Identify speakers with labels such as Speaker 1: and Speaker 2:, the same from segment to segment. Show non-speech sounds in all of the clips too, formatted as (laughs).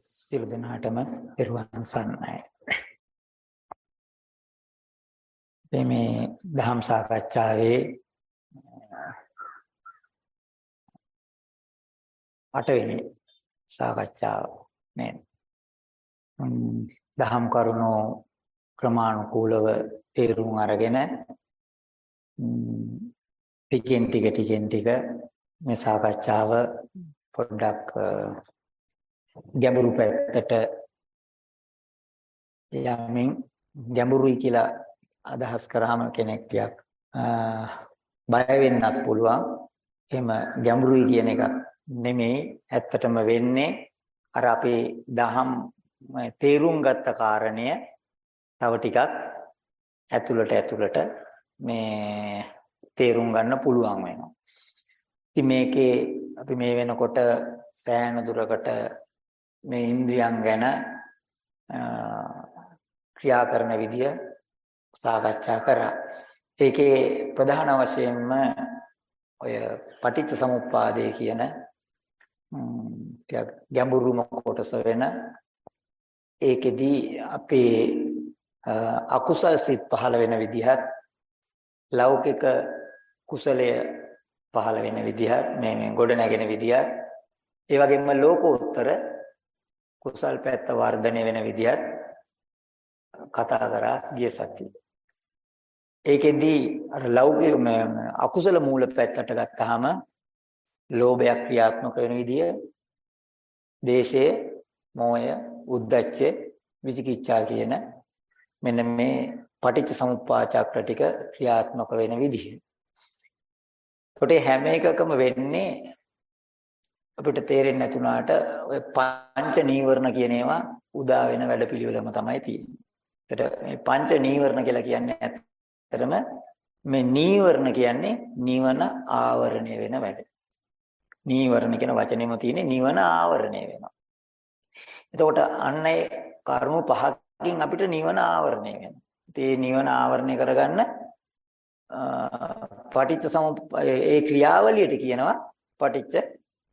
Speaker 1: සියලු දෙනාටම පෙරවන් සන්නයි. අපි මේ ධම් සාකච්ඡාවේ අටවෙනි සාකච්ඡාව නේද? දහම් කරුණෝ ක්‍රමානුකූලව තේරුම් අරගෙන ටිකෙන් ටික ටිකෙන් ටික මේ සාකච්ඡාව පොඩ්ඩක් ගැඹුරු පැත්තට යමින් ගැඹුරුයි කියලා අදහස් කරාම කෙනෙක් ටිකක් බය වෙන්නත් පුළුවන්. එහෙම ගැඹුරුයි කියන එක නෙමෙයි ඇත්තටම වෙන්නේ අර අපේ දහම් තේරුම් ගත්ත කාරණය තව ටිකක් ඇතුළට ඇතුළට මේ තේරුම් ගන්න පුළුවන් වෙනවා. ඉතින් මේකේ අපි මේ වෙනකොට සෑහෙන දුරකට මේ ඉන්ද්‍රියන් ගැන ක්‍රියා කරන විදිය සාකච්ඡා කරා. ඒකේ ප්‍රධාන වශයෙන්ම ඔය පටිච්ච සමුප්පාදය කියන ටිකක් ගැඹුරුම කොටස වෙන ඒකෙදී අපේ අකුසල් සිත් පහළ වෙන විදිහත් ලෞකික කුසලය පහළ වෙන විදිහත් මේ මේ ගොඩ නැගෙන විදිහත් ඒ වගේම ලෝකෝත්තර කුසල් පැත්ත වර්ධනය වෙන විදිහත් කතා කරා ගිය සතියේ. ඒකෙදී අර ලෞකික අකුසල මූල පැත්තට ගත්තාම ලෝභය ක්‍රියාත්මක වෙන විදිය, දේශය, මෝහය, උද්ධච්චය, විචිකිච්ඡා කියන මෙන්න මේ පටිච්ච සමුප්පාද චක්‍ර ටික ක්‍රියාත්මක වෙන විදිහ. ඒකට හැම එකකම වෙන්නේ අපිට තේරෙන්නේ නැතුණාට ඔය පංච නීවරණ කියන ඒවා උදා වෙන වැඩපිළිවෙලම තමයි තියෙන්නේ. ඒතර මේ පංච නීවරණ කියලා කියන්නේ ඇත්තටම මේ නීවරණ කියන්නේ නිවන ආවරණය වෙන වැඩ. නීවරණ කියන වචනේම තියෙන්නේ නිවන ආවරණය වෙනවා. එතකොට අන්න ඒ කර්ම පහකින් අපිට නිවන ආවරණය වෙනවා. ඒ නිවන ආවරණය කරගන්න පටිච්ච සමුප්පාද ඒ ක්‍රියාවලියට කියනවා පටිච්ච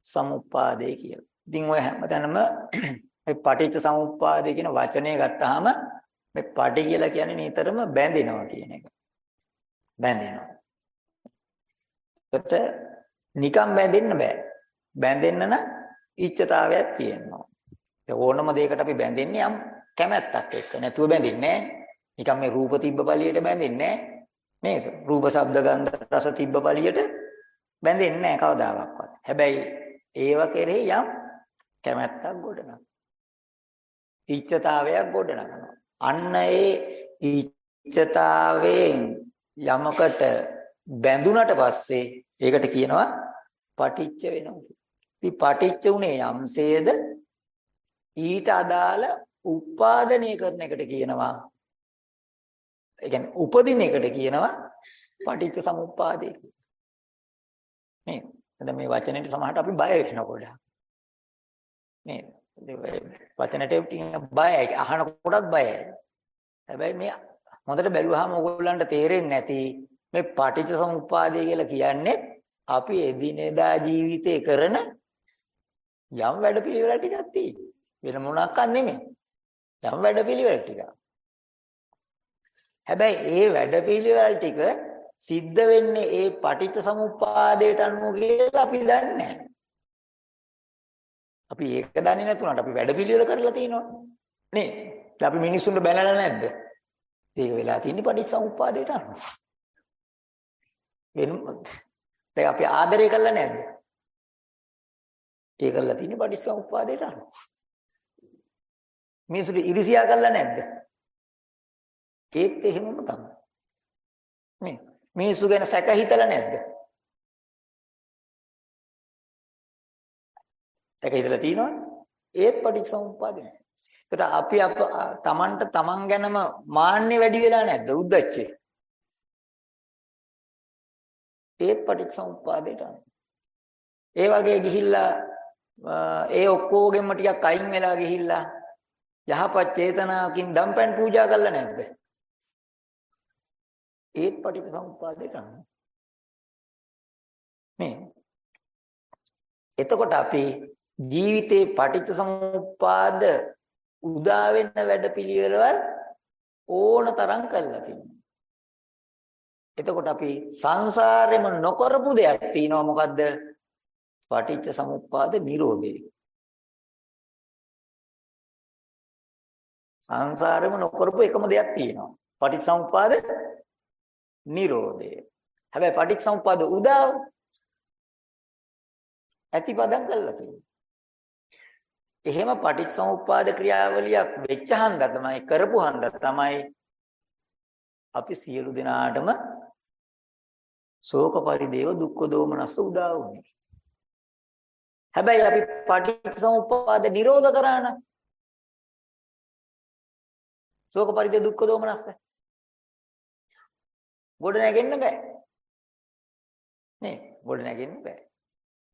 Speaker 1: සමුප්පාදේ කියලා. ඉතින් ඔය හැමතැනම මේ පටිච්ච සමුප්පාදේ කියන වචනේ ගත්තාම මේ පටි කියලා කියන්නේ නිතරම බැඳෙනවා කියන එක. බැඳෙනවා. ඒකට නිකම් බැඳෙන්න බෑ. බැඳෙන්න නම් ඉච්ඡතාවයක් තියෙනවා. ඒ ඕනම දෙයකට අපි බැඳෙන්නේ යම් කැමැත්තක් එක්ක. නැතුව බැඳෙන්නේ නිකම් මේ රූප තිබ්බ පළියට බැඳෙන්නේ නේද? රූප, ශබ්ද, ගන්ධ, රස තිබ්බ පළියට බැඳෙන්නේ නැහැ කවදාවත්. හැබැයි ඒව කෙරෙහි යම් කැමැත්තක් ගොඩනගනවා. ඉච්ඡතාවයක් ගොඩනගනවා. අන්න ඒ ඉච්ඡතාවයෙන් යමකට බැඳුනට පස්සේ ඒකට කියනවා පටිච්ච වෙනවා. ඉතින් පටිච්ච උනේ යම්සේද ඊට අදාළ උපාදනය කරන එකට කියනවා. ඒ කියන්නේ උපදින එකට කියනවා පටිච්ච සමුප්පාදේ කියලා. නේද? දැන් මේ වචනෙට සමහරට අපි බය වෙනවා පොඩ්ඩක්. නේද? වචනට බයයි අහන කොටත් බයයි. හැබැයි මේ හොඳට බැලුවාම ඕගොල්ලන්ට තේරෙන්නේ නැති මේ පටිච්ච සමුප්පාදය කියලා කියන්නේ අපි එදිනෙදා ජීවිතේ කරන යම් වැඩපිළිවෙල ටිකක් තියෙයි. වෙන මොනක්වත් නෙමෙයි. යම් වැඩපිළිවෙල ටිකක්. හැබැයි ඒ වැඩපිළිවෙල ටික සිද්ධ වෙන්නේ ඒ පටිච්ච සමුප්පාදයට අනුව කියලා අපි දන්නේ නැහැ. අපි ඒක දන්නේ නැතුණාට අපි වැඩපිළිවෙල කරලා තියෙනවා. නේ? අපි මිනිස්සුන්ට බැනලා නැද්ද? ඒක වෙලා තියෙන්නේ පටිච්චසමුප්පාදයට අනුව. වෙන දැන් අපි ආදරය කළා නැද්ද? ඒක කළා තියෙන්නේ පටිච්චසමුප්පාදයට අනුව. මිනිස්සුන්ට ඉරිසියා කළා නැද්ද? ඒත් එහෙමම තමයි. නේ? මිනිස්සු ගැන සැක හිතලා නැද්ද? ඒක හිතලා තියෙනවනේ. ඒත් පටිච්චසමුප්පාදේ. ඒකට අපි අප තමන්ට තමන් ගැනම මාන්නේ වැඩි වෙලා නැද්ද උද්දච්චේ? ඒත් පටිච්චසමුප්පාදේට ඒ වගේ ගිහිල්ලා ඒ ඔක්කොගෙම ටිකක් අයින් වෙලා ගිහිල්ලා යහපත් චේතනාවකින් දම්පැන් පූජා කළා නැද්ද? ඒත් පටිච්චසමුප්පාදේට නේ එතකොට අපි ජීවිතේ පටිච්ච සමුප්පාද උදා වෙන්න වැඩපිළිවෙළවල් ඕන තරම් කරලා තියෙනවා. එතකොට අපි සංසාරෙම නොකරපු දෙයක් තියෙනවා මොකද්ද? පටිච්ච සමුප්පාද නිරෝධය. සංසාරෙම නොකරපු එකම දෙයක් තියෙනවා. පටිච්ච සමුප්පාද නිරෝධය. හැබැයි පටිච්ච සමුප්පාද උදාව ඇතිපදම් කරලා තියෙනවා. එහෙම පටිච්චසමුප්පාද ක්‍රියාවලියක් වෙච්ච හන්ද තමයි කරපු හන්ද තමයි අපි සියලු දෙනාටම ශෝක පරිදේව දුක්ඛ දෝමනස්ස උදා වුනේ. හැබැයි අපි පටිච්චසමුප්පාද නිරෝධ කරා නම් ශෝක පරිදේ දුක්ඛ දෝමනස්ස ගොඩ නැගෙන්න බෑ. නේ ගොඩ නැගෙන්න බෑ.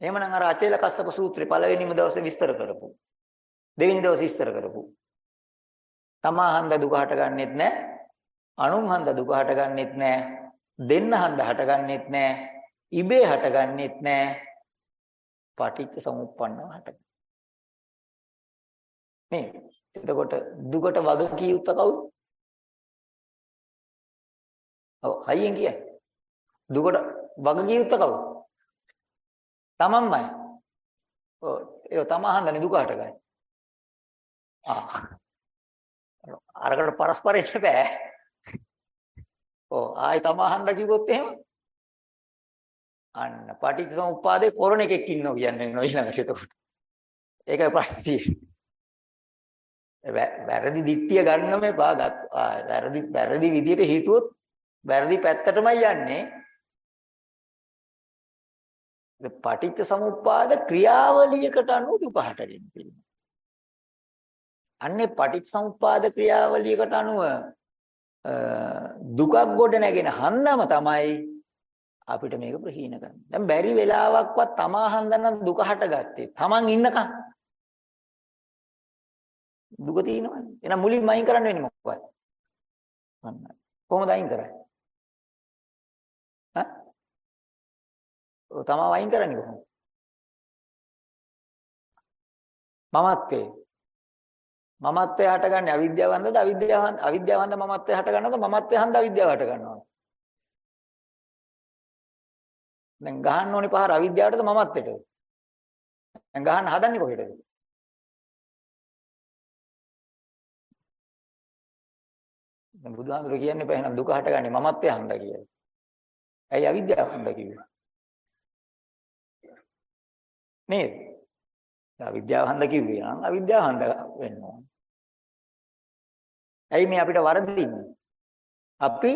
Speaker 1: එහෙමනම් අර අචේල කස්සප සූත්‍රේ පළවෙනිම දවසේ විස්තර කරපු. දෙවෙනි දවසේ විස්තර කරපු. තමා හන්ද දුක හටගන්නෙත් නැහැ අනුන් හන්ද දුක හටගන්නෙත් නැහැ දෙන්න හන්ද හටගන්නෙත් නැහැ ඉබේ හටගන්නෙත් නැහැ පටිච්ච සමුප්පන්නව හටගන්න. නේ එතකොට දුකට වග කිය යුත්ත කවුද? ඔව් හයියෙන් කියයි දුකට වග කිය යුත්ත කවුද තමන්මයි ඔව් ඒ තමා හන්දනේ දුක හටගන්නේ අරකට පරස්පරෙන්න බෑ. ඔව් ආයි තමහන්ද කිව්වොත් එහෙම අන්න පටිච්චසමුප්පාදේ කොරණ එකෙක් ඉන්නවා කියන්නේ නොඊළඟට එතකොට. ඒකයි ප්‍රශ්නේ තියෙන්නේ. වැරදි දිට්ඨිය ගන්න මේපා වැරදි වැරදි විදියට හිතුවොත් වැරදි පැත්තටමයි යන්නේ. පටිච්ච සමුප්පාද ක්‍රියාවලියකට අනුව දුක හටගෙන තියෙනවා. අන්නේ පටිච්චසමුප්පාද ක්‍රියාවලියකට අනුව දුකක් ගොඩ නැගෙන හන්දම තමයි අපිට මේක ප්‍රහීන කරන්න. දැන් බැරි වෙලාවක්වත් තමා හන්දන දුක හටගත්තේ. Taman ඉන්නකම්. දුක තියෙනවනේ. එහෙනම් මුලින්ම අයින් කරන්න වෙන්නේ මොකක්ද? අන්න. කොහොමද අයින් කරන්නේ? තමා අයින් කරන්නේ කොහොමද? මමත්වේ මමත්වය හටගන්නේ අවිද්‍යාවන්දද අවිද්‍යාවන්ද අවිද්‍යාවන්ද මමත්වය හටගන්නවද? මමත්වය හන්ද අවිද්‍යාව හටගන්නවද? දැන් ගහන්න ඕනේ පහර අවිද්‍යාවටද මමත්වයටද දැන් ගහන්න හදන්නේ කොහෙටද? දැන් බුදුහාමුදුරුවෝ කියන්නේ පහ එහෙනම් දුක හටගන්නේ මමත්වය හන්ද කියලා. ඇයි අවිද්‍යාව හන්ද කිව්වේ? නේද අවිද්‍යාව හන්ද කිව්වේ නම් අවිද්‍යාව හන්ද වෙන්න ඕන. ඇයි මේ අපිට වරදින්නේ? අපි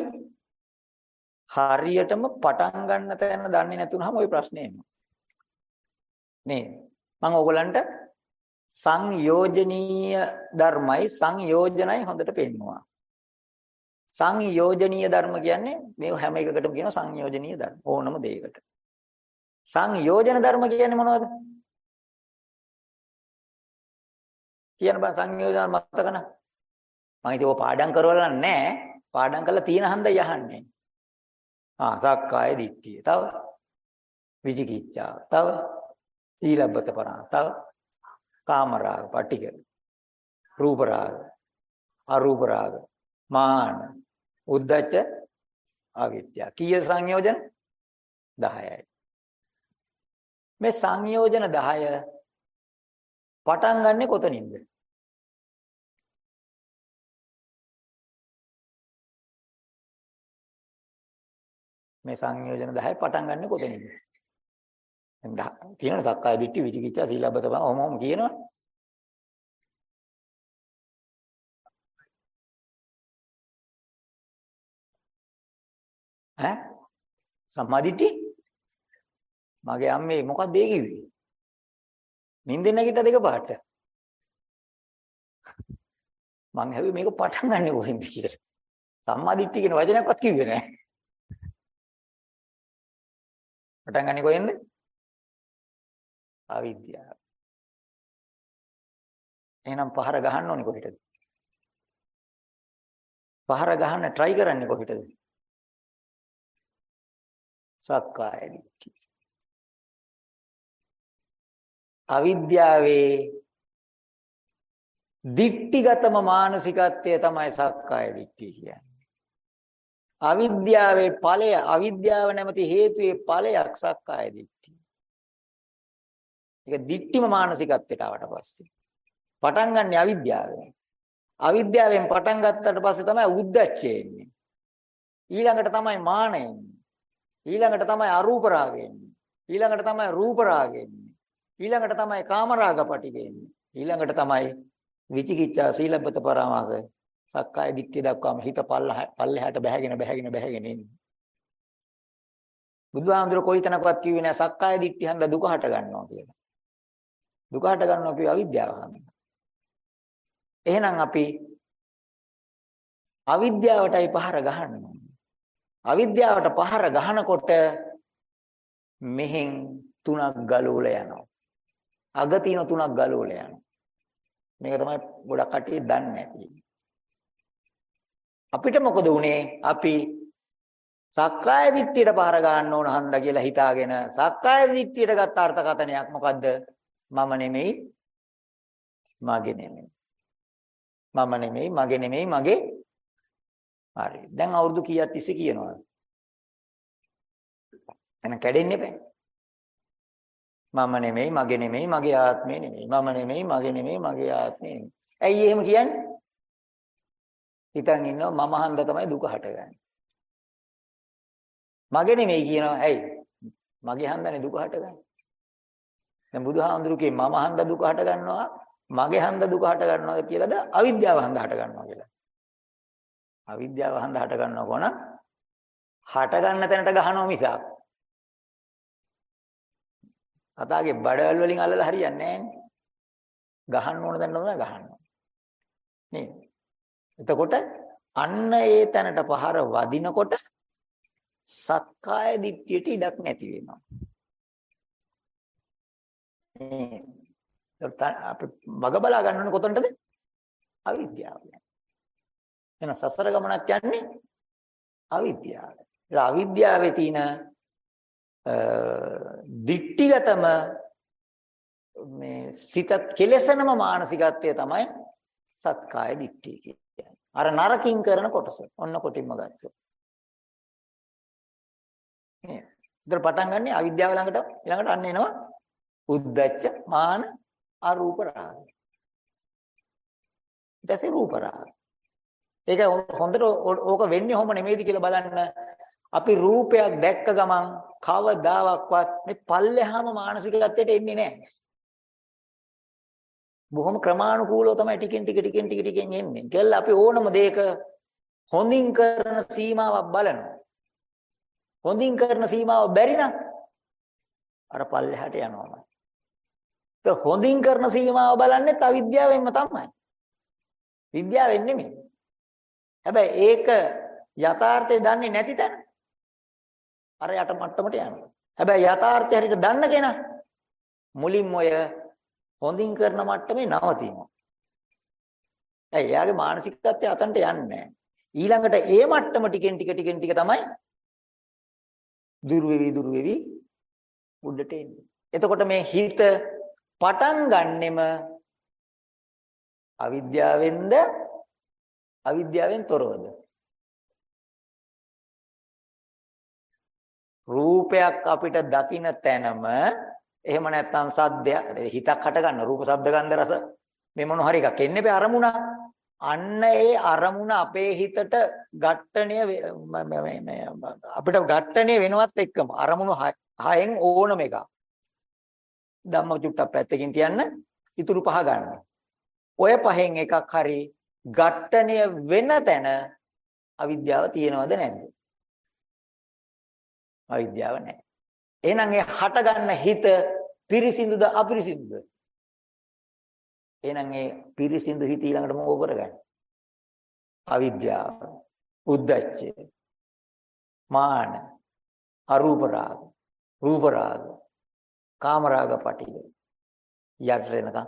Speaker 1: හරියටම පටන් ගන්න තැන දන්නේ නැතුනහම ওই ප්‍රශ්නේ එනවා. නේ මම ඕගලන්ට සංයෝජනීය ධර්මයි සංයෝජනයි හොඳට පෙන්නවා. සංයෝජනීය ධර්ම කියන්නේ මේ හැම එකකටම කියනවා සංයෝජනීය ධර්ම ඕනම දෙයකට. සංයෝජන ධර්ම කියන්නේ මොනවද? කියන බං සංයෝජන මතක නැහැ. මම ඉතින් ඔය පාඩම් කරවලා නැහැ. පාඩම් කරලා තියෙන හන්ද යහන්නේ. ආ සක්කාය දිට්ඨිය. තව විචිකිච්ඡාව. තව සීලබ්බත පරා. තව කාමරාග, පටික. රූප රාග, අරූප රාග, මාන, උද්ධච්ච, අවිද්‍යාව. කීය සංයෝජන 10යි. මේ සංයෝජන 10 පටන් ගන්නෙ කොතනින්ද? මේ සංයෝජන 10 පටන් ගන්න කොතනින්ද? දැන් තියෙන සක්කාය දිට්ඨි විචිකිච්ඡා සීලබ්බත බව ඔහොම ඔහොම කියනවා. ඈ සම්මාදිට්ඨි මගේ අම්මේ මොකක්ද ඒ කිව්වේ? නින්දෙන් නැගිට දෙක පාට. මං හැවි මේක පටන් ගන්න කොහෙන්ද කියලා. සම්මාදිට්ඨි කියන වචනයක්වත් කිව්වේ නැහැ. පටන් ගන්නේ කොහෙන්ද? අවිද්‍යාව. එහෙනම් පහර ගහන්න ඕනේ කොහෙටද? පහර ගහන්න try කරන්නේ කොහෙටද? සක්කාය දිට්ඨිය. අවිද්‍යාවේ දිට්ටිගතම මානසිකත්වය තමයි සක්කාය දිට්ඨිය කියන්නේ. අවිද්‍යාවේ ඵලය අවිද්‍යාව නැමැති හේතුයේ ඵලයක් සක්කාය දිට්ඨිය. ඒක දිට්ඨිම මානසිකත්වයට ආවට පස්සේ පටන් ගන්න අවිද්‍යාවෙන්. අවිද්‍යාවෙන් පටන් ගත්තට පස්සේ තමයි උද්දච්චය එන්නේ. ඊළඟට තමයි මානය එන්නේ. ඊළඟට තමයි අරූප රාගය එන්නේ. ඊළඟට තමයි රූප රාගය එන්නේ. ඊළඟට තමයි කාම රාග පටිගය එන්නේ. ඊළඟට තමයි විචිකිච්ඡා සීලබ්බත පරාමාස සක්කාය දිට්ඨිය දක්වාම හිත පල්ලෙහාට බැහැගෙන බැහැගෙන බැහැගෙන එන්නේ. බුදුහාමුදුර කොයිතනකවත් කිව්වේ නෑ සක්කාය දිට්ඨිය හන්ද දුක හට ගන්නවා කියලා. දුක හට ගන්නවා කිව්වේ අවිද්‍යාව හන්ද. එහෙනම් අපි අවිද්‍යාවටයි පහර ගහන්නේ. අවිද්‍යාවට පහර ගහනකොට මෙහෙන් තුනක් ගලවල යනවා. අග තියෙන තුනක් ගලවල යනවා. මේක තමයි ගොඩක් කටේ දන්නේ නැති. අපිට මොකද උනේ? අපි සක්කාය දිට්ඨියට පහර ගන්න ඕන හන්ද කියලා හිතාගෙන සක්කාය දිට්ඨියට ගත්ත අර්ථකථනයක් මොකද්ද? මම නෙමෙයි මගේ නෙමෙයි. මම නෙමෙයි මගේ නෙමෙයි මගේ හරි. දැන් අවුරුදු කීයක් තිස්සේ කියනවද? එහෙනම් කැඩෙන්න එපා. මම නෙමෙයි, මගේ නෙමෙයි, මගේ ආත්මය නෙමෙයි. මම නෙමෙයි, මගේ නෙමෙයි, මගේ ආත්මය නෙමෙයි. ඇයි එහෙම කියන්නේ? හිතන් ඉන්නවා මම හන්ද තමයි දුක හටගන්නේ. මගේ නෙමෙයි කියනවා. ඇයි? මගේ හන්දනේ දුක හටගන්නේ. දැන් බුදුහාමුදුරුකේ මම හන්ද දුක හට ගන්නවා මගේ හන්ද දුක හට ගන්නවා කියලාද අවිද්‍යාව හන්ද හට ගන්නවා කියලා. අවිද්‍යාව හන්ද හට ගන්නවා කොන හට ගන්න තැනට ගහනවා මිසක් සතාගේ බඩවැල් වලින් අල්ලලා හරියන්නේ නැහැ ගහන්න ඕන දැන් නෝන ගහන්න නේ එතකොට අන්න ඒ තැනට පහර වදිනකොට සක්කාය දිට්ඨියට ඉඩක් නැති වෙනවා අපි මග බලා ගන්න ඕනේ කොතනටද? අවිද්‍යාව. එහෙනම් සසර ගමනක් යන්නේ අවිද්‍යාව. ඒ අවිද්‍යාවේ තියෙන දිට්ටිගතම මේ සිත කෙලසනම මානසිකත්වය තමයි සත්කාය දිට්ඨිය කියන්නේ. අර නරකින් කරන කොටස. ඔන්න කොටින්ම ගත්තොත්. නේ. ඉතින් පටන් ගන්නේ අවිද්‍යාව ළඟට ඊළඟට අන්න එනවා උද්දච්ච මාන අරූප රාග. ඊට පස්සේ රූප රාග. ඒක හොඳට ඕක වෙන්නේ කොහොම නෙමෙයිද කියලා බලන්න. අපි රූපයක් දැක්ක ගමන් කවදාවත් මේ පල්ලෙහාම මානසිකත්වයට එන්නේ නැහැ. බොහොම ක්‍රමානුකූලව තමයි ටිකෙන් ටික ටිකෙන් ටික ටිකෙන් එන්නේ. කියලා අපි ඕනම දෙයක හොඳින් කරන සීමාවක් බලනවා. හොඳින් කරන සීමාව බැරි නම් අර පල්ලෙහාට යනවා. ඒක හොඳින් කරන සීමාව බලන්නේ අවිද්‍යාවෙන්ම තමයි. විද්‍යාවෙන් නෙමෙයි. හැබැයි ඒක යථාර්ථය දන්නේ නැති තැන අර යට මට්ටමට යනවා. හැබැයි යථාර්ථය හරියට දන්න කෙනා මුලින්ම ඔය හොඳින් කරන මට්ටමේ නවතිනවා. ඇයි එයාගේ මානසිකත්වය අතන්ට යන්නේ ඊළඟට ඒ මට්ටම ටිකෙන් ටික ටිකෙන් ටික තමයි දුර වෙවි දුර වෙවි උඩට එන්නේ. එතකොට මේ හිත පටන් ගන්නෙම අවිද්‍යාවෙන්ද අවිද්‍යාවෙන් තොරවද රූපයක් අපිට දකින්න තැනම එහෙම නැත්නම් සද්දය හිතක් හට ගන්න රූප ශබ්ද ගන්ධ රස මේ මොන හරි එකක් එන්නේ බෑ අරමුණ අන්න ඒ අරමුණ අපේ හිතට ඝට්ටණය අපිට ඝට්ටණය වෙනවත් එක්කම අරමුණු හයෙන් ඕනම එකක් ධම්ම චුට්ටක් පැත්තකින් තියන්න ඉතුරු පහ ගන්න. ඔය පහෙන් එකක් හරි ඝට්ටණය වෙන තැන අවිද්‍යාව තියෙනවද නැද්ද? අවිද්‍යාව නැහැ. එහෙනම් ඒ හට ගන්න හිත පිරිසිදුද අපිරිසිදුද? එහෙනම් ඒ පිරිසිදු හිත ඊළඟට මොකෝ කරගන්නේ? අවිද්‍යාව, උද්දච්චය, මාන, අරූප රාග, රූප රාග, කාමරාග පටිග යට වෙනකම්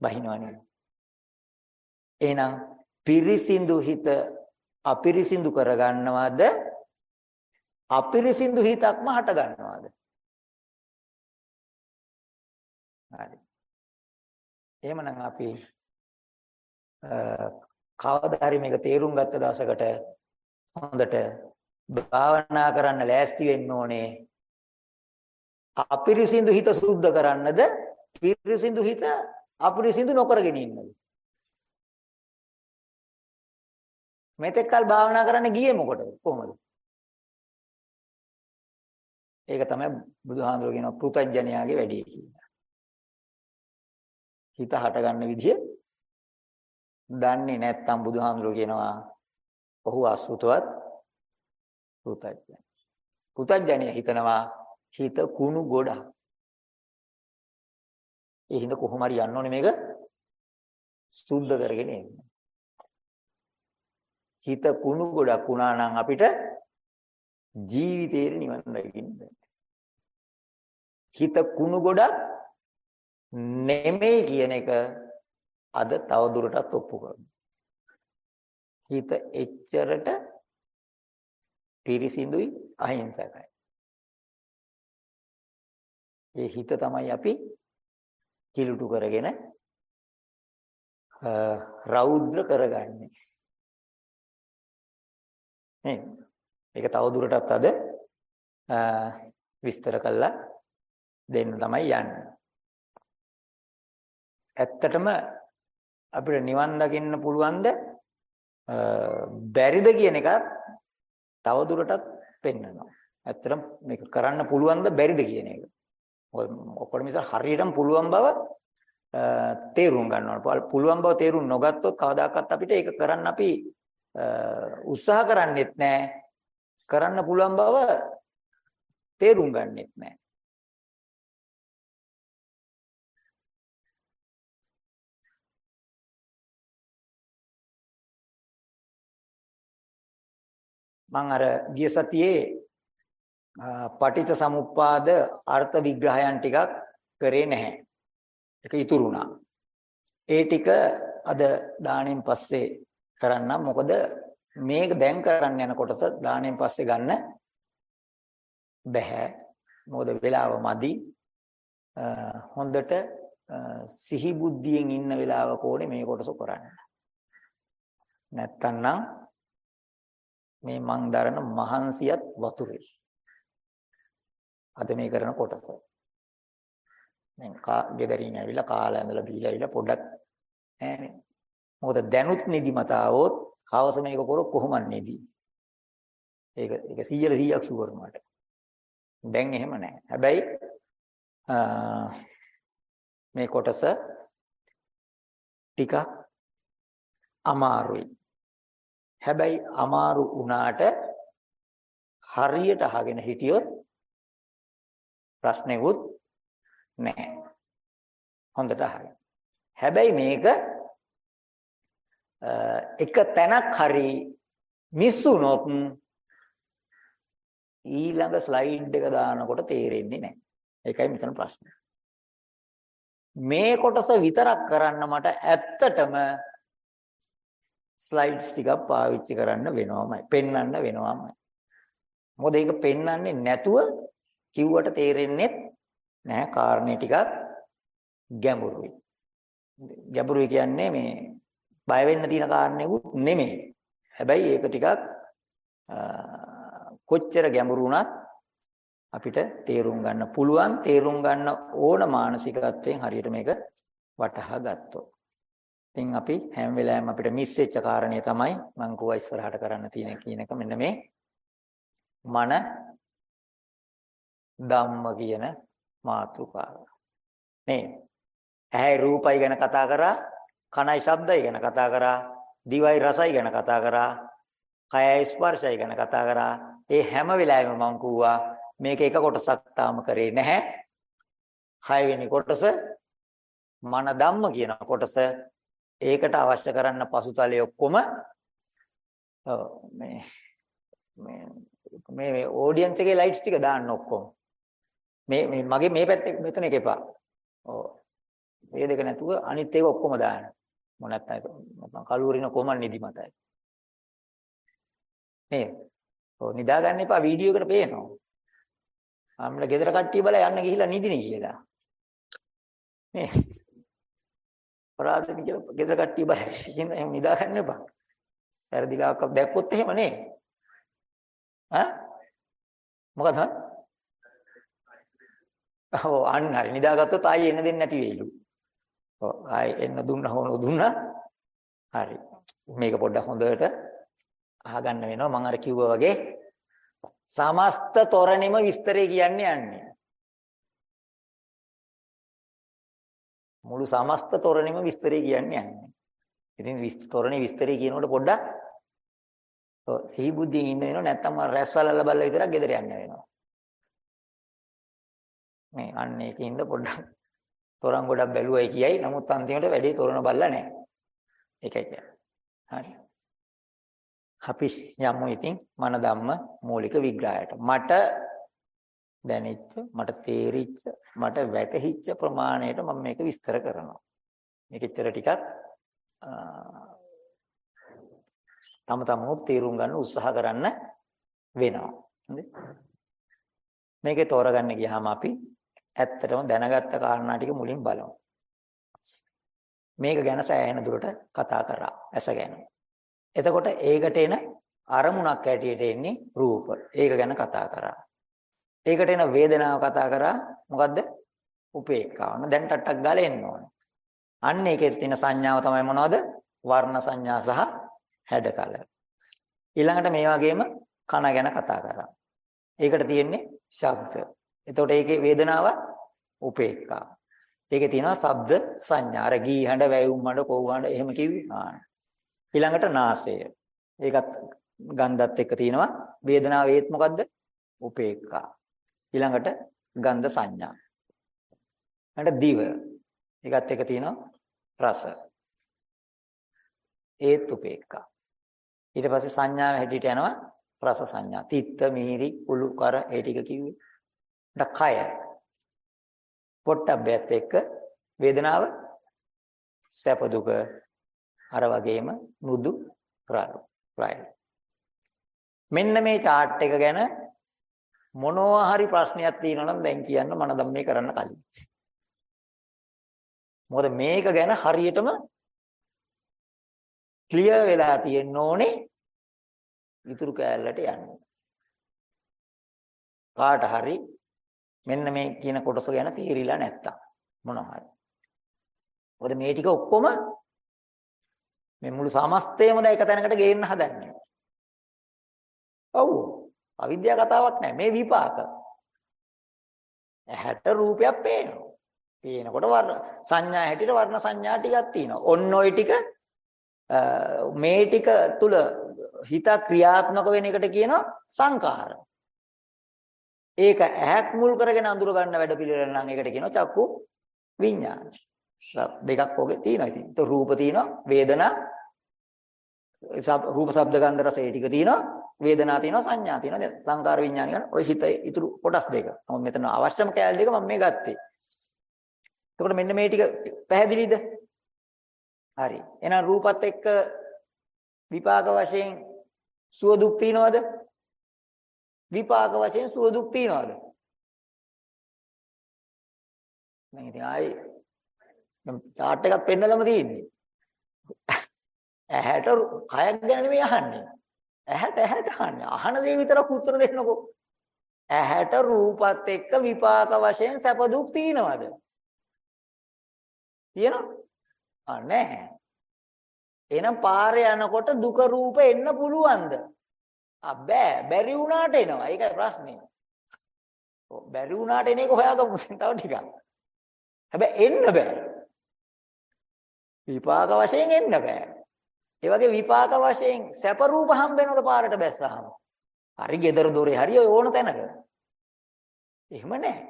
Speaker 1: බහිනවනේ එහෙනම් පිරිසිදු හිත අපිරිසිදු කරගන්නවද අපිරිසිදු හිතක්ම හට ගන්නවද හරි. එහෙමනම් අපි කවදා හරි මේක තේරුම් ගත්ත දවසකට හොඳට භාවනා කරන්න ලෑස්ති වෙන්න ඕනේ. අපිරිසිදු හිත සුද්ධ කරන්නද පිරිසිදු හිත අපිරිසිදු නොකරගෙන ඉන්නද? මෙතෙක්කල් භාවනා කරන්න ගියේ මොකටද? කොහොමද? ඒක තමයි බුදුහාඳුර කියන පෘතජ්ජනයාගේ වැඩේ කියලා. හිත හට ගන්න විදිය දන්නේ නැත්නම් බුදුහාඳුර කියනවා ඔහු අසුතවත් පෘතජ්ජන. පෘතජ්ජනය හිතනවා හිත කුණු ගොඩක්. ඒ හිඳ කොහොම හරි යන්න ඕනේ මේක සුද්ධ කරගෙන එන්න. හිත කුණු ගොඩක් වුණා නම් අපිට ජීවිතේ නිවන් දකින්න බෑ. හිත කුණු ගොඩක් නෙමෙයි කියන එක අද තව දුරටත් ඔප්පු කරනවා. හිත එච්චරට පිරිසිදුයි අහිංසකයි. ඒ හිත තමයි අපි කිලුටු කරගෙන රෞද්‍ර කරගන්නේ. නේද? ඒක තව දුරටත් අද විස්තර කළා දෙන්න තමයි යන්නේ. ඇත්තටම අපිට නිවන් දකින්න පුළුවන්ද බැරිද කියන එකත් තව දුරටත් පෙන්වනවා. ඇත්තටම මේක කරන්න පුළුවන්ද බැරිද කියන එක. ඔක්කොම නිසා හරියටම පුළුවන් බව තේරුම් ගන්න ඕන. පුළුවන් බව තේරුම් නොගත්තොත් කවදාකවත් අපිට ඒක කරන්න අපි උත්සාහ කරන්නේත් නැහැ. කරන්න පුළුවන් බව තේරුම් ගන්නෙත් නැහැ. මම අර ගිය සතියේ පටිච්ච සමුප්පාද අර්ථ විග්‍රහයන් ටිකක් කරේ නැහැ. ඒක ඉතුරු වුණා. ඒ ටික අද දාණයෙන් පස්සේ කරන්නම්. මොකද මේක දැන් කරන්න යන කොටස දාණයෙන් පස්සේ ගන්න බෑ. මොකද වෙලාව මදි. හොඳට සිහි බුද්ධියෙන් ඉන්න වෙලාවක ඕනේ මේ කොටස කරන්න. නැත්තම් මේ මං දරන මහන්සියත් වතුරේ. අද මේ කරන කොටස. දැන් කා ගෙදරින් ඇවිල්ලා කාලා ඇඳලා බීලා ඇවිල්ලා පොඩ්ඩක් නෑනේ. මොකද දැනුත් නිදිමතාවොත් හවස මේක කරොත් කොහොමද නිදි? ඒක ඒක 100 100ක් ෂුවර් මට. දැන් එහෙම නෑ. හැබැයි මේ කොටස ටිකක් අමාරුයි. හැබැයි අමාරු වුණාට හරියට අහගෙන හිටියොත් ප්‍රශ්නෙකුත් නැහැ. හොඳට අහගන්න. හැබැයි මේක එක තැනක් හරි මිස් වුණොත් ඊළඟ ස්ලයිඩ් එක දානකොට තේරෙන්නේ නැහැ. ඒකයි මෙතන ප්‍රශ්නේ. මේ කොටස විතරක් කරන්න මට ඇත්තටම ස්ලයිඩ්ස් ටිකක් පාවිච්චි කරන්න වෙනවමයි. පෙන්වන්න වෙනවමයි. මොකද ඒක පෙන්වන්නේ නැතුව කිව්වට තේරෙන්නේ නැහැ. කාරණේ ටිකක් ගැඹුරුයි. ගැඹුරුයි කියන්නේ මේ බය වෙන්න තියෙන කාරණේකුත් නෙමෙයි. හැබැයි ඒක ටිකක් කොච්චර ගැඹුරු වුණත් අපිට තේරුම් ගන්න පුළුවන් තේරුම් ගන්න ඕන මානසිකත්වයෙන් හරියට මේක වටහා ගත්තොත්. ඉතින් අපි හැම වෙලාවෙම අපිට මිස් වෙච්ච කාරණේ තමයි මම කෝවා ඉස්සරහට කරන්න තියෙන කියන එක මෙන්න මේ මන ධම්ම කියන මාතෘකාව. නේ. ඇහැයි රූපයි ගැන කතා කරා, කනයි ශබ්දයි ගැන කතා කරා, දිවයි රසයි ගැන කතා කරා, කයයි ස්පර්ශයි ගැන කතා කරා. ඒ හැම වෙලාවෙම මම කිව්වා මේක එක කොටසක් තාම කරේ නැහැ. හයවෙනි කොටස මන ධම්ම කියන කොටස ඒකට අවශ්‍ය කරන්න පසුතලයේ ඔක්කොම මේ මේ මේ ඔඩියන්ස් එකේ ලයිට්ස් ටික දාන්න ඔක්කොම මේ මේ මගේ මේ පැත්තේ මෙතන එක එපා. ඔව්. මේ දෙක නැතුව අනිත් ඒවා ඔක්කොම දාන්න. මොන නැත්නම් මම කලුරින කොමන් නිදිමතයි. මේ ඔව් නිදා ගන්න එපා වීඩියෝ එකට පේනවා. ආම්ල ගෙදර කට්ටිය බලලා යන්න ගිහිල්ලා නිදිනේ කියලා. නේ අපරාධෙ කියලා ගෙදර කට්ටිය බලයි කියන එහෙම නිදා ගන්න එපා. වැරදිලාවක් දැක්කොත් එහෙම නේ. ඈ මොකද ඔව් අන්න හරි නිදාගත්තොත් ආයෙ එන්න දෙන්නේ නැති වෙයිලු. ඔව් ආයෙ එන්න දුන්න හොන දුන්නා. හරි. මේක පොඩ්ඩක් හොඳට අහගන්න වෙනවා මම අර කිව්වා වගේ සමස්ත තොරණෙම විස්තරය කියන්නේ යන්නේ. මුළු සමස්ත තොරණෙම විස්තරය කියන්නේ යන්නේ. ඉතින් තොරණේ විස්තරය කියනකොට පොඩ්ඩක් ඔව් සිහි බුද්ධියෙන් ඉන්න වෙනවා නැත්නම් රැස් වලල්ල බල්ල විතරක් ගෙදර යන්න වෙනවා. මේ අන්න ඒකින්ද පොඩ්ඩක් තොරන් ගොඩක් බැලුවයි කියයි. නමුත් අන්තිමට වැඩේ තොරණ බල්ලා නැහැ. ඒකයි කියන්නේ. හරි. අපි යමු ඉතින් මන ධම්ම මූලික විග්‍රහයට. මට දැනෙච්ච, මට තේරිච්ච, මට වැටහිච්ච ප්‍රමාණයට මම මේක විස්තර කරනවා. මේකෙච්චර ටිකක් තම තමනුත් තේරුම් ගන්න උත්සාහ කරන්න වෙනවා. හරි? මේකේ තෝරගන්න ගියාම අපි ඇත්තටම දැනගත්ත කාරණා ටික මුලින් බලමු. මේක ගැන සෑහෙන දුරට කතා කරා ඇස ගැන. එතකොට ඒකට එන අරමුණක් ඇටියට එන්නේ රූප. ඒක ගැන කතා කරා. ඒකට එන වේදනාව කතා කරා මොකද්ද? උපේක්ඛාව. දැන් ටට්ටක් ගාලා එන්න ඕනේ. අන්න ඒකේ තියෙන සංඥාව තමයි මොනවද? වර්ණ සංඥා සහ හැඩතල. ඊළඟට මේ වගේම කන ගැන කතා කරා. ඒකට තියෙන්නේ ශබ්ද. එතකොට ඒකේ වේදනාව උපේක්ඛා. ඒකේ තියෙනවා ශබ්ද සංඥා. අර ගී හඬ, වැයුම් හඬ, කොව් හඬ එහෙම කිව්වේ. ආ. ඊළඟට නාසය. ඒකත් ගන්ධත් එක්ක තියෙනවා. වේදනාව ඒත් මොකද්ද? උපේක්ඛා. ඊළඟට ගන්ධ සංඥා. ඊළඟට දිව. ඒකත් එක්ක තියෙනවා රස. ඒත් උපේක්ඛා. ඊට පස්සේ සංඥාව හැටියට යනවා රස සංඥා. තිත්ත, මිහිරි, කුළු, කර ඒ ටික කිව්වේ. ඊට කය. පොට්ටබ්බයත් එක්ක වේදනාව සැප දුක අර වගේම මෘදු රළු රයි. මෙන්න මේ chart එක ගැන මොනවා හරි ප්‍රශ්නයක් තියෙනවා නම් දැන් කියන්න මම දැන් මේ කරන්න කලින්. මොකද මේක ගැන හරියටම ක්ලියර් වෙලා තියෙන්න ඕනේ ඉතුරු කෑල්ලට යන්න. කාට හරි මෙන්න මේ කියන කොටස ගැන තීරිලා නැත්තම් මොනවා හරි. මොකද මේ ටික ඔක්කොම මේ මුළු සමස්තයම දැන් එක තැනකට ගේන්න හදන්නේ. ඔව්. අවිද්‍යාව කතාවක් නෑ මේ විපාක. ඇහැට රූපයක් පේනවා. පේනකොට වර්ණ සංඥා හැටියට වර්ණ සංඥා ටිකක් තියෙනවා. ඔන්න ওই ටික මේ ටික තුල හිත ක්‍රියාත්මක වෙන එකට කියනවා සංකාර. ඒක ඇහක් මුල් කරගෙන අඳුර ගන්න වැඩ පිළිවෙල නම් ඒකට කියනවා චක්කු විඥාන. දෙකක් ඔගේ තියෙනවා ඉතින්. ඒක රූප තියෙනවා, වේදනා රූප ශබ්ද ගන්ධ රස ඒ ටික තියෙනවා, වේදනා තියෙනවා, සංඥා තියෙනවා. දැන් සංකාර විඥාන කියන ඔය හිත ඉතුරු කොටස් දෙක. නමුත් මෙතන අවශ්‍යම කෑල්ල දෙක මම මේ ගත්තේ. එතකොට මෙන්න මේ ටික පැහැදිලිද? හරි. එහෙනම් රූපත් එක්ක විපාක වශයෙන් සුව දුක් තියනවද? විපාක වශයෙන් සුව දුක් තියනවද? මම ඉතින් ආයේ chart එකක් පෙන්නලම තියෙන්නේ. ඇහැට කයක් ගැන නෙමෙයි අහන්නේ. ඇහැට ඇහැට අහන්නේ. අහන දේ විතරක් උත්තර දෙන්නකෝ. ඇහැට රූපත් එක්ක විපාක වශයෙන් සැප දුක් තියනවද? තියෙනවද? ආ නැහැ. එහෙනම් පාරේ යනකොට දුක රූප එන්න පුළුවන්ද? ආ බෑ. බැරි වුණාට එනවා. ඒකයි ප්‍රශ්නේ. ඔව් බැරි වුණාට එන එක හොයාගමු තව ටිකක්. හැබැයි එන්න බෑ. විපාක වශයෙන් එන්න බෑ. ඒ වගේ විපාක වශයෙන් සැප රූප හම්බ වෙනවද පාරට බැස්සහම? හරි gedara dore හරි ඕන තැනක. එහෙම නැහැ.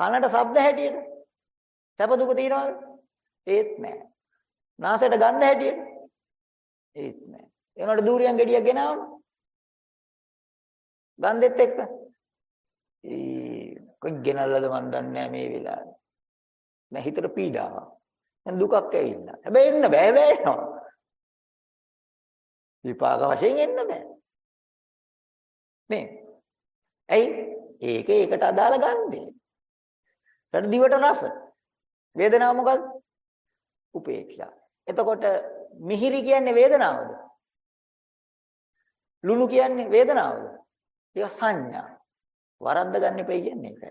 Speaker 1: කනට ශබ්ද හැටියට සැප දුක තියනවද? ඒත් නැහැ. නාසයට ගඳ හැටියට ඒත් නැහැ. එනකොට දූරියන් ගෙඩියක් ගෙනාවම ගන්ධෙත් එක්ක ඒ කොයි ගෙනල්ලාද මන් දන්නේ නැහැ මේ වෙලාවේ. දැන් හිතට පීඩාවක්. දැන් දුකක් ඇවිල්ලා. හැබැයි එන්න බෑ බෑනවා. විපාක වශයෙන් එන්න බෑ. නේ. ඇයි? ඒක ඒකට අදාළ ගන්ධය. ඊට දිවට රස. වේදනාව මොකක්ද? උපේක්ෂා. එතකොට මිහිරි කියන්නේ වේදනාවද? ලුණු කියන්නේ වේදනාවද? ඒක සංඥා. වරද්ද ගන්න එපයි කියන්නේ ඒකයි.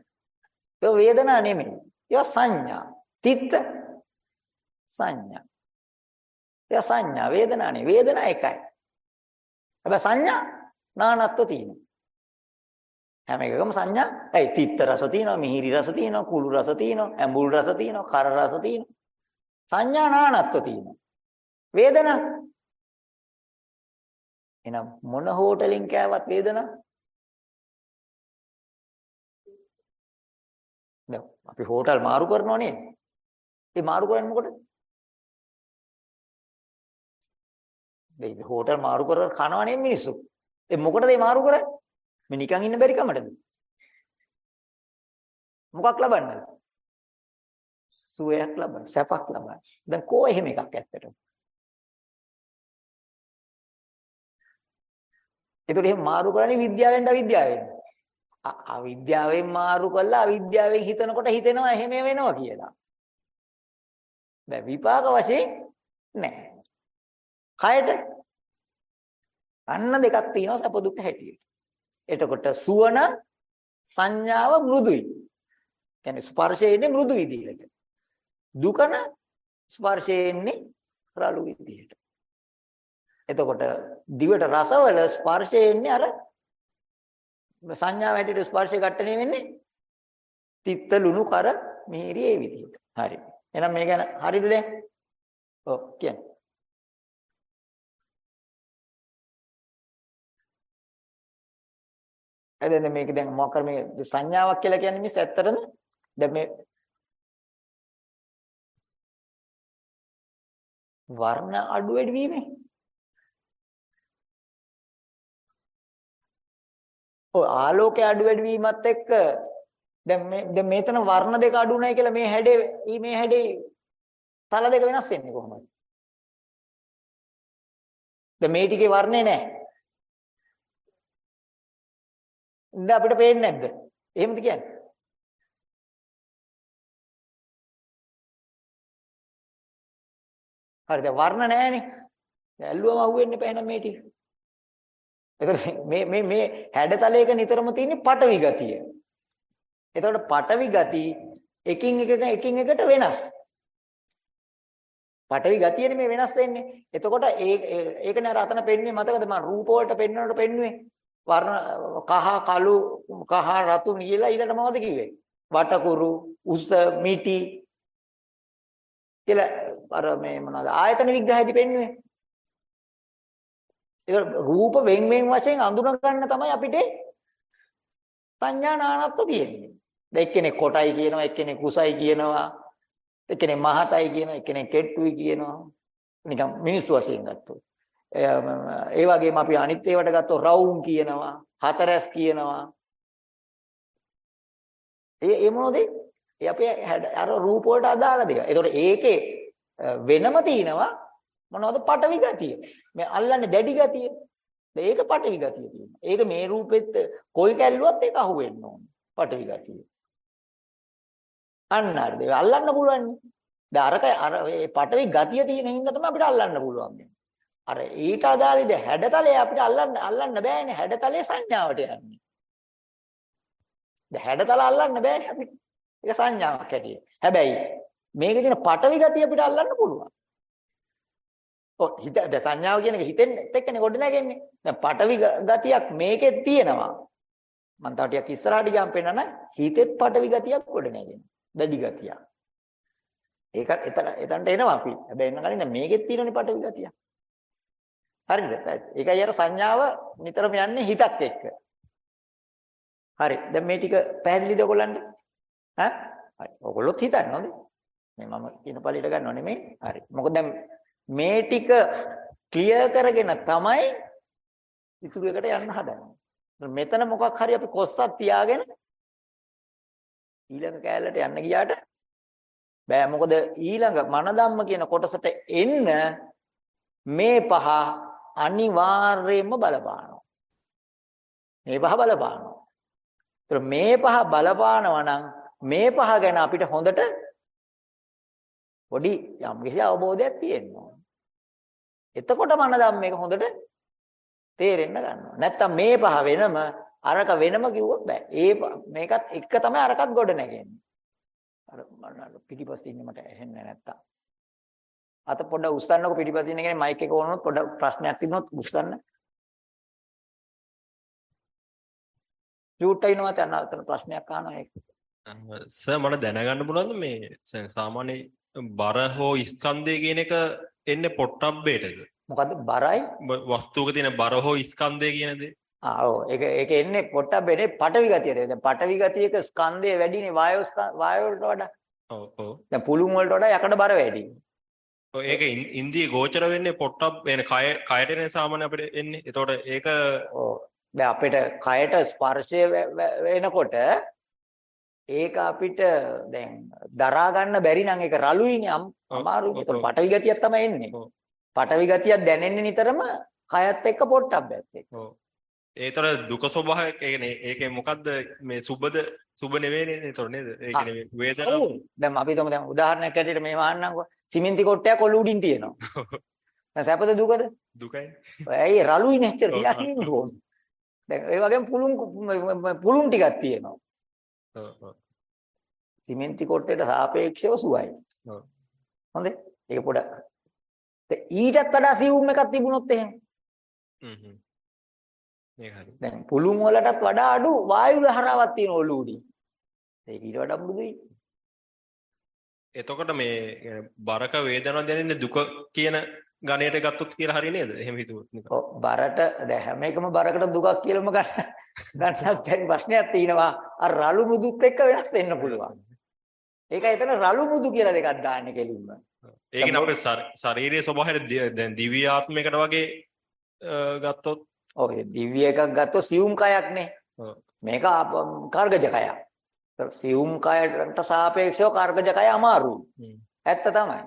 Speaker 1: ඒක වේදනාව නෙමෙයි. ඒක සංඥා. තිත්ත සංඥා. ඒක සංඥා වේදනානේ වේදනා එකයි. හැබැයි සංඥා නානත්ව තියෙනවා. හැම එකකම සංඥා. ඇයි? තිත්ත රස තියෙනවා මිහිරි රස තියෙනවා කුළු රස තියෙනවා ඇඹුල් රස තියෙනවා කර රස තියෙනවා. සංඥා නානත්ව තියෙනවා. වේදනා. එහෙනම් මොන හෝටලෙන් කෑවත් වේදනා? දැන් අපි හෝටල් මාරු කරනවා නේද? ඒ මාරු කරන්නේ මොකටද? දැන් හෝටල් මාරු කර කනවා නේ මිනිස්සු ඒ මොකටද ඒ මාරු කරන්නේ මේ නිකන් ඉන්න බැරි කමටද? මොකක් ලබන්නද? සුවයක් ලබන්න, සැපක් ලබන්න. දැන් කෝ එහෙම එකක් ඇත්තටම. ඒතකොට එහෙම මාරු කරන්නේ විද්‍යාවෙන්ද අවිද්‍යාවෙන්ද? අවිද්‍යාවෙන් මාරු කළා අවිද්‍යාවෙන් හිතනකොට හිතෙනවා එහෙම වෙනවා කියලා. දැන් විපාක වශයෙන් නැහැ. කයට අන්න දෙකක් තියෙනවා සැප දුක් හැටියට. එතකොට සුවන සංඥාව මෘදුයි. කියන්නේ ස්පර්ශය ඉන්නේ මෘදු විදිහට. දුකන ස්පර්ශය ඉන්නේ රළු විදිහට. එතකොට දිවට රසවල ස්පර්ශය ඉන්නේ අර සංඥාව හැටියට ස්පර්ශය ඝට්ටණය වෙන්නේ තිත්ත ලුණු කර මිහිරි ඒ විදිහට. හරි. එහෙනම් මේ ගැන හරිද දැන්? ඔව් කියන්න. හැබැයි මේක දැන් මොකක් කර මේ සංඥාවක් කියලා කියන්නේ මිස් ඇත්තටම දැන් මේ වර්ණ අඩු වැඩි වීමේ ඔය ආලෝකය අඩු වැඩි වීමත් එක්ක දැන් මේ දැන් මේතන වර්ණ දෙක අඩු නැහැ කියලා මේ හැඩේ මේ හැඩේ තල දෙක වෙනස් වෙන්නේ කොහොමද? දැන් මේ ටිකේ වර්ණේ නැහැ. ඉන්න අපිට පේන්නේ නැද්ද? එහෙමද කියන්නේ? හරිද? වර්ණ නැහැනේ. ඇල්ලුවම අහුවෙන්නේ නැහැ එහෙනම් මේ ටික. එතකොට මේ මේ මේ හැඩතලයක නිතරම තියෙන පටවි ගතිය. එතකොට පටවි ගති එකින් එක එකින් එකට වෙනස්. පටවි ගතියනේ මේ වෙනස් වෙන්නේ. එතකොට ඒ ඒකනේ අර අතන පෙන්නේ මතකද මම රූප වලට පෙන්වනකොට පෙන්නුවේ. වර්ණ කහ කළු කහ රතු නිල ඊළඟට මොකද කිව්වේ? වටකුරු උස මිටි කියලා අර මේ මොනවද ආයතන විග්‍රහයේදී පෙන්වන්නේ. ඒක රූප වෙන් වෙන් වශයෙන් අඳුන ගන්න තමයි අපිට සංඥා නානත්ව තියෙන්නේ. දැන් එක්කෙනෙක් කොටයි කියනවා එක්කෙනෙක් කුසයි කියනවා එක්කෙනෙක් මහතයි කියනවා එක්කෙනෙක් කෙට්ටුයි කියනවා නිකන් මිනිස්සු වශයෙන් ගත්තොත් ඒ වගේම අපි අනිත් ඒවට ගත්තොත් රවුම් කියනවා හතරස් කියනවා ඒ ඒ මොනෝද ඒ අපේ අර රූප වලට අදාළ දේවල්. ඒතකොට ඒකේ වෙනම තියෙනවා මොනවද පටවි ගතිය. මේ අල්ලන්නේ දැඩි ගතිය. ඒක පටවි ගතිය තියෙනවා. ඒක මේ රූපෙත් කොයි කැල්ලුවත් ඒක අහුවෙන්න ඕනේ. පටවි ගතිය. අන්න හරිද? අල්ලන්න පුළුවන්. දැන් අරක අර මේ පටවි ගතිය තියෙන හින්දා තමයි අපිට අල්ලන්න පුළුවන්. අර ඊට අදාළද හැඩතලය අපිට අල්ලන්න අල්ලන්න බෑනේ හැඩතලයේ සංඥාවට යන්නේ. දැන් හැඩතල අල්ලන්න බෑනේ අපිට. ඒක සංඥාවක් හැටියට. හැබැයි මේකේ තියෙන පටවි ගතිය අපිට අල්ලන්න පුළුවන්. ඔව් හිත දැන් සංඥාව කියන එක හිතෙන් එක්කනේ ගොඩ නැගෙන්නේ. දැන් පටවි ගතියක් මේකේ තියෙනවා. මම තව ටිකක් ඉස්සරහට ගියාම පෙන්නන හිතෙත් පටවි ගතියක් ගොඩ නැගෙනවා. දැඩි ගතියක්. ඒක එතන එතනට එනවා අපි. හැබැයි එන්න කලින් දැන් මේකෙත් තියෙනනේ පටවි ගතියක්. හරිද? ඒකයි අර සංඥාව නිතරම යන්නේ හිතක් එක්ක. හරි. දැන් මේ ටික පැහැදිලිද ඔයගොල්ලන්ට? ඈ? හරි. ඔයගොල්ලොත් හිතන්නේ නෝද? මේ මම කියන පළියට ගන්නව නෙමෙයි. හරි. මොකද දැන් මේ ටික ක්ලියර් කරගෙන තමයි ඉතුරු එකට යන්න හදන්නේ. මෙතන මොකක් හරි අපි කොස්සක් තියාගෙන ඊළඟ කෑල්ලට යන්න ගියාට බෑ මොකද ඊළඟ මනදම්ම කියන කොටසට එන්න මේ පහ අනිවාර්යයෙන්ම බලපානවා. මේ පහ බලපානවා. ඒතර මේ පහ බලපානවා නම් මේ පහ ගැන අපිට හොඳට පොඩි යම් කිසි අවබෝධයක් තියෙනවා. එතකොටම අනදම් මේක හොඳට තේරෙන්න ගන්නවා. නැත්තම් මේ පහ වෙනම අරක වෙනම කිව්වොත් බෑ. ඒ ප- මේකත් එක තමයි අරකත් ගොඩ නැගෙන්නේ. අර මම පිටිපස්සේ ඉන්නේ මට ඇහෙන්නේ නැත්තම්. අත පොඩ උස්සන්නකො පිටිපස්සේ ඉන්න මයික් එක ඕනොත් පොඩ ප්‍රශ්නයක් තිබුණොත් උස්සන්න. ෂූට් అయిනවා තන අතන ප්‍රශ්නයක් අහනවා ඒක.
Speaker 2: සර් මට දැනගන්න පුළුවන්ද මේ සාමාන්‍ය බර හෝ ස්කන්ධය කියන එක එන්නේ පොට්ටබ්බේටද?
Speaker 1: මොකද්ද බරයි?
Speaker 2: වස්තුවක තියෙන බර හෝ ස්කන්ධය කියන දේ?
Speaker 1: ආ ඔව් ඒක ඒක එන්නේ පොට්ටබ් වෙන්නේ පටවි ගතියට. දැන් පටවි ගතියක ස්කන්ධය වැඩිනේ වායෝ වායෝ වලට වඩා.
Speaker 2: ඔව් ඔව්.
Speaker 1: දැන් පුළුන් වලට වඩා යකඩ බර වැඩි.
Speaker 2: ඒක ඉන්- ඉන්ද්‍රිය ගෝචර වෙන්නේ පොට්ටබ් එන කය කයටනේ සාමාන්‍ය අපිට එන්නේ. එතකොට ඒක.
Speaker 1: දැන් අපිට කයට ස්පර්ශය වෙනකොට ඒක අපිට දැන් දරා ගන්න බැරි නම් ඒක රළුයිනේ අමාරුයි.
Speaker 2: ඔව්.
Speaker 1: පටවි ගතියක් තමයි එන්නේ. පටවි ගතියක් දැනෙන්නේ නිතරම කයත් එක්ක පොට්ටබ්බයත් එක්ක.
Speaker 2: ඔව්. ඒතර දුක ස්වභාවය කියන්නේ ඒකේ මොකද්ද මේ සුබද සුබ නෙවෙයිනේ ඒතර නේද? ඒ
Speaker 1: ආ.
Speaker 2: කියන්නේ මේ වේදනාව.
Speaker 1: දැන් අපි හිතමු දැන් උදාහරණයක් ඇටියට මේ වහන්නම්කෝ. සිමෙන්ති කොටයක් ඔලු උඩින් තියෙනවා. (laughs) දැන් සැපද දුකද?
Speaker 2: දුකයි.
Speaker 1: ඇයි රළුයිනේ තියන්නේ
Speaker 2: ඔව්.
Speaker 1: කොහොමද? දැන් ඒ වගේම පුළුන් පුළුන් ටිකක් තියෙනවා.
Speaker 2: ඔව් ඔව්.
Speaker 1: සිමෙන්ති කොටයට සාපේක්ෂව සුවයි.
Speaker 2: ඔව්.
Speaker 1: හොඳේ. ඒක පොඩක්. ඊටත් වඩා සියුම් එකක් තිබුණොත් එහෙම.
Speaker 2: හ්ම් හ්ම්. මේක හරි.
Speaker 1: දැන් පුළුන් වලටත් වඩා අඩු වායු දහරාවක් තියෙන ඔලු උඩින්. ඒක ඊට වඩා මෘදුයි.
Speaker 2: එතකොට මේ බරක වේදනාව දැනෙන්නේ දුක කියන ගණයට ගත්තොත් කියලා හරිය නේද? එහෙම හිතුවොත් නිකන්.
Speaker 1: ඔව් බරට දැන් හැම එකම බරකට දුකක් කියලාම ගන්න ගන්නත් දැන් ප්‍රශ්නයක් තියෙනවා. අර රළු මුදුත් එක්ක වෙනස් වෙන්න පුළුවන්. ඒක එතන රළු මුදු කියලා එකක් දාන්න කෙලින්ම.
Speaker 2: ඒකනේ අපේ ශාරීරික ස්වභාවය දැන් දිව්‍ය ආත්මයකට වගේ ගත්තොත්
Speaker 1: ඒ දිව්‍ය එකක් ගත්තොත් සියුම් කයක් නේ.
Speaker 2: ඔව්.
Speaker 1: මේක කාර්ගජ කයක්. සියුම් කයට සාපේක්ෂව කාර්ගජ කය අමාරුයි. ඇත්ත තමයි.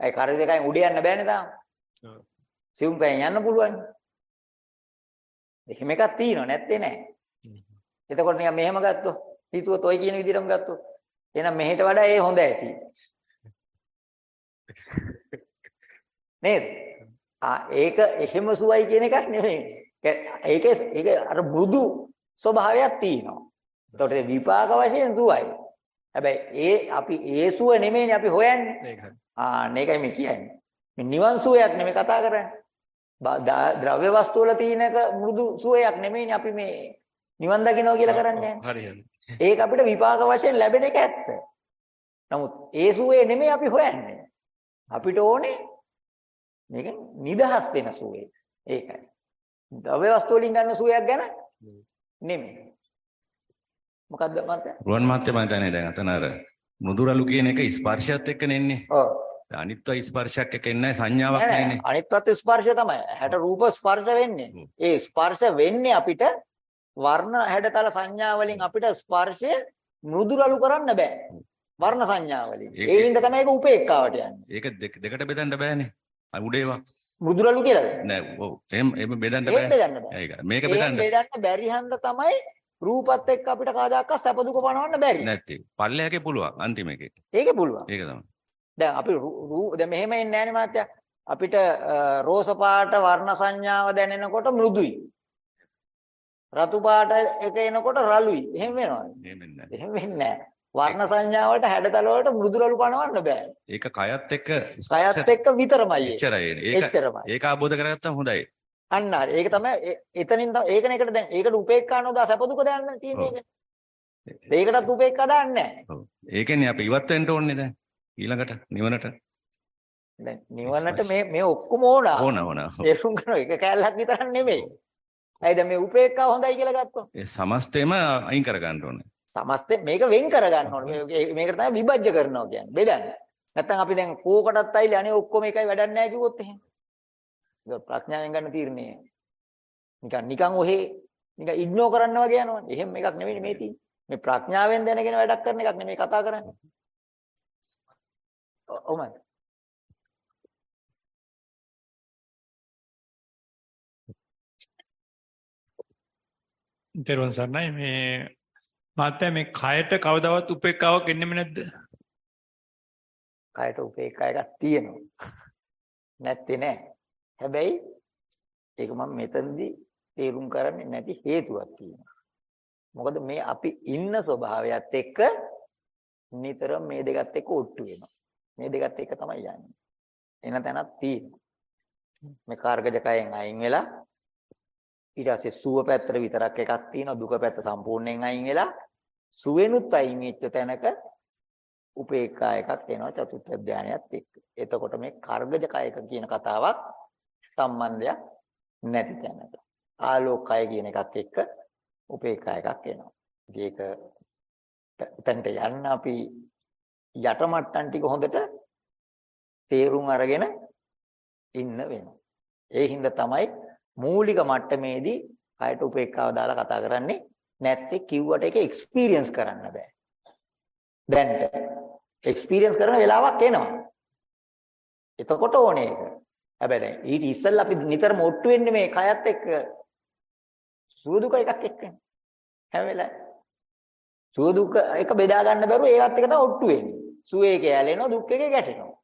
Speaker 1: ඒ කාර්ගජ කයෙන් උඩ යන්න බෑනේ තාම. සියුම් කයෙන් යන්න පුළුවන්. එහෙම එකක් තියෙනව නැත්තේ නෑ. එතකොට නිකන් මෙහෙම ගත්තොත් හිතුවොත් ඔය කියන විදිහටම ගත්තොත් එහෙනම් මෙහෙට වඩා ඒ හොඳ ඇති. (laughs) නේද? ආ ඒක එහෙම සුවයි කියන එකක් නෙමෙයි. ඒකේ ඒක අර මෘදු ස්වභාවයක් තියෙනවා. එතකොට විපාක වශයෙන් සුවයි. හැබැයි ඒ අපි ඒ සුව නෙමෙයිනේ අපි හොයන්නේ.
Speaker 2: ඒක හරි.
Speaker 1: ආ මේකයි මේ කියන්නේ. මේ නිවන් සුවයක් නෙමෙයි කතා කරන්නේ. ද්‍රව්‍ය වස්තු වල තියෙනක මෘදු සුවයක් නෙමෙයිනේ අපි මේ නිවන් දකින්නවා කියලා කරන්නේ.
Speaker 2: ඔව්, හරි හරි.
Speaker 1: ඒක අපිට විපාක වශයෙන් ලැබෙන එක ඇත්ත. නමුත් ඒ සුවේ නෙමෙයි අපි හොයන්නේ. අපිට ඕනේ මේක නිදහස් වෙන සුවේ. ඒකයි. ද්‍රව්‍ය වස්තු වලින් ගන්න සුවයක් ගැන නෙමෙයි. මොකද්ද මත?
Speaker 3: රුවන් මාත්‍ය මම හිතන්නේ දැන් අතන අර මුදුරලු කියන එක ස්පර්ශයත් එක්ක නෙන්නේ.
Speaker 1: ඔව්.
Speaker 3: අනිත්ව ස්පර්ශයක් එක්ක එන්නේ සංඥාවක් නැන්නේ.
Speaker 1: නෑ අනිත් පැත්තේ ස්පර්ශය තමයි. හැට රූප ස්පර්ශ වෙන්නේ. ඒ ස්පර්ශ වෙන්නේ අපිට වර්ණ හැඩතල සංඥා වලින් අපිට ස්පර්ශය මෘදුරලු කරන්න බෑ. වර්ණ සංඥා වලින්. ඒ හින්දා තමයි ඒක උපේක්ඛාවට යන්නේ.
Speaker 3: ඒක දෙක- දෙකට බෙදන්න බෑනේ. උඩේවා.
Speaker 1: මෘදුරලු කියලාද?
Speaker 3: නෑ ඔව්. එහෙම එහෙම බෙදන්න බෑ.
Speaker 1: බෙදන්න බෑ.
Speaker 3: ඒක මේක බෙදන්න
Speaker 1: බෙදන්න බැරි හන්ද තමයි රූපත් එක්ක අපිට කවදාකවත් සැප දුක පණවන්න බැරි.
Speaker 3: නැති. පල්ලෙහාගේ පුළුවන් අන්තිම එකේ.
Speaker 1: ඒකේ පුළුවන්.
Speaker 3: ඒක තමයි.
Speaker 1: දැන් අපි දැන් මෙහෙම එන්නේ නැහනේ මාත්‍යා. අපිට රෝස පාට වර්ණ සංඥාව දැනෙනකොට මෘදුයි. රතු පාට එක එනකොට රළුයි. එහෙම වෙනවද?
Speaker 3: එහෙම වෙන්නේ නැහැ.
Speaker 1: වර්ණ සංඥාවලට හැඩතල වලට මෘදුරලු පණවන්න බෑ.
Speaker 3: ඒක කයත් එක්ක
Speaker 1: කයත් එක්ක විතරමයි.
Speaker 3: එච්චරයි. ඒක. ඒක ආબોධ කරගත්තම හොඳයි.
Speaker 1: අන්න හරි. ඒක තමයි ඒ- එතනින් තමයි ඒකනේ එකට දැන් ඒකට උපේක්ඛා නොදා සැප දුක දාන්න තියෙන්නේ ඒක. ඒකටත් උපේක්ඛා දාන්නේ නැහැ.
Speaker 3: ඔව්. ඒකනේ අපි ඉවත් වෙන්න ඕනේ දැන්. ඊළඟට නිවනට
Speaker 1: දැන් නිවනට මේ මේ ඔක්කොම ඕන.
Speaker 3: ඕන ඕන.
Speaker 1: තේරුම් ගන්න එක කැලලක් විතරක් නෙමෙයි. ඇයි දැන් මේ උපේක්ඛාව හොඳයි කියලා ගත්තොත්
Speaker 3: ඒ සමස්තෙම අයින් කර ගන්න ඕනේ.
Speaker 1: සමස්තේ මේක වෙන් කර ගන්න ඕනේ. මේ- මේකට තමයි විභජ්‍ය කරනවා කියන්නේ. බෙදන්න. නැත්තම් අපි දැන් කෝකටත් අයිලේ අනේ ඔක්කොම එකයි වැඩක් නැහැ කිව්වොත් එහෙම. ඒක ප්‍රඥාවෙන් ගන්න තීරණය. නිකන් නිකන් ඔහේ නිකන් ඉග්නෝ කරන්න වගේ යනවනේ. එහෙම එකක් නෙවෙයි මේ තියෙන්නේ. මේ ප්‍රඥාවෙන් දැනගෙන වැඩක් කරන එකක් නෙමෙයි කතා කරන්නේ. ඔ- ඔව් මන්ද.
Speaker 4: තෙරුවන් සරණයි මේ මාත්‍ය මේ කයට කවදාවත් උපේක්ඛාවක් එන්නෙම නැද්ද?
Speaker 1: කයට උපේක්ඛා එකක් තියෙනවා. නැත්තේ නෑ. හැබැයි ඒක මම මෙතනදී තේරුම් කරන්නේ නැති හේතුවක් තියෙනවා. මොකද මේ අපි ඉන්න ස්වභාවයත් එක්ක නිතරම මේ දෙකත් එක්ක ඔට්ටු වෙනවා. මේ දෙකත් එක්ක තමයි යන්නේ. එන තැනක් තියෙනවා. මේ කාර්ගජ කයෙන් අයින් වෙලා ඊට පස්සේ සුව පැත්තට විතරක් එකක් තියෙනවා දුක පැත්ත සම්පූර්ණයෙන් අයින් වෙලා සුවෙනුත් අයින් වෙච්ච තැනක උපේක්ඛා එකක් එනවා චතුත්ථ ධානයත් එක්ක. එතකොට මේ කාර්ගජ කයක කියන කතාවක් සම්බන්ධයක් නැති තැනක. ආලෝකය කියන එකක් එක්ක උපේක්ඛා එකක් එනවා. ඒක එතනට යන්න අපි යට මට්ටම් ටික හොඳට තේරුම් අරගෙන ඉන්න වෙනවා. ඒ හින්දා තමයි මූලික මට්ටමේදී කයට උපේක්ඛාව දාලා කතා කරන්නේ නැත්තේ කිව්වට ඒක එක්ස්පීරියන්ස් කරන්න බෑ. දැන්ට එක්ස්පීරියන්ස් කරන වෙලාවක් එනවා. එතකොට ඕනේ ඒක. හැබැයි දැන් ඊට ඉස්සෙල්ලා අපි නිතරම ඔට්ටු වෙන්නේ මේ කයත් එක්ක සුවදුක එකක් එක්කනේ. හැම වෙලාවෙම සුවදුක එක බෙදා ගන්න බැරුව ඒකත් එක තමයි ඔට්ටු වෙන්නේ. සුවේ කැලෙනවා දුක් එකේ ගැටෙනවා.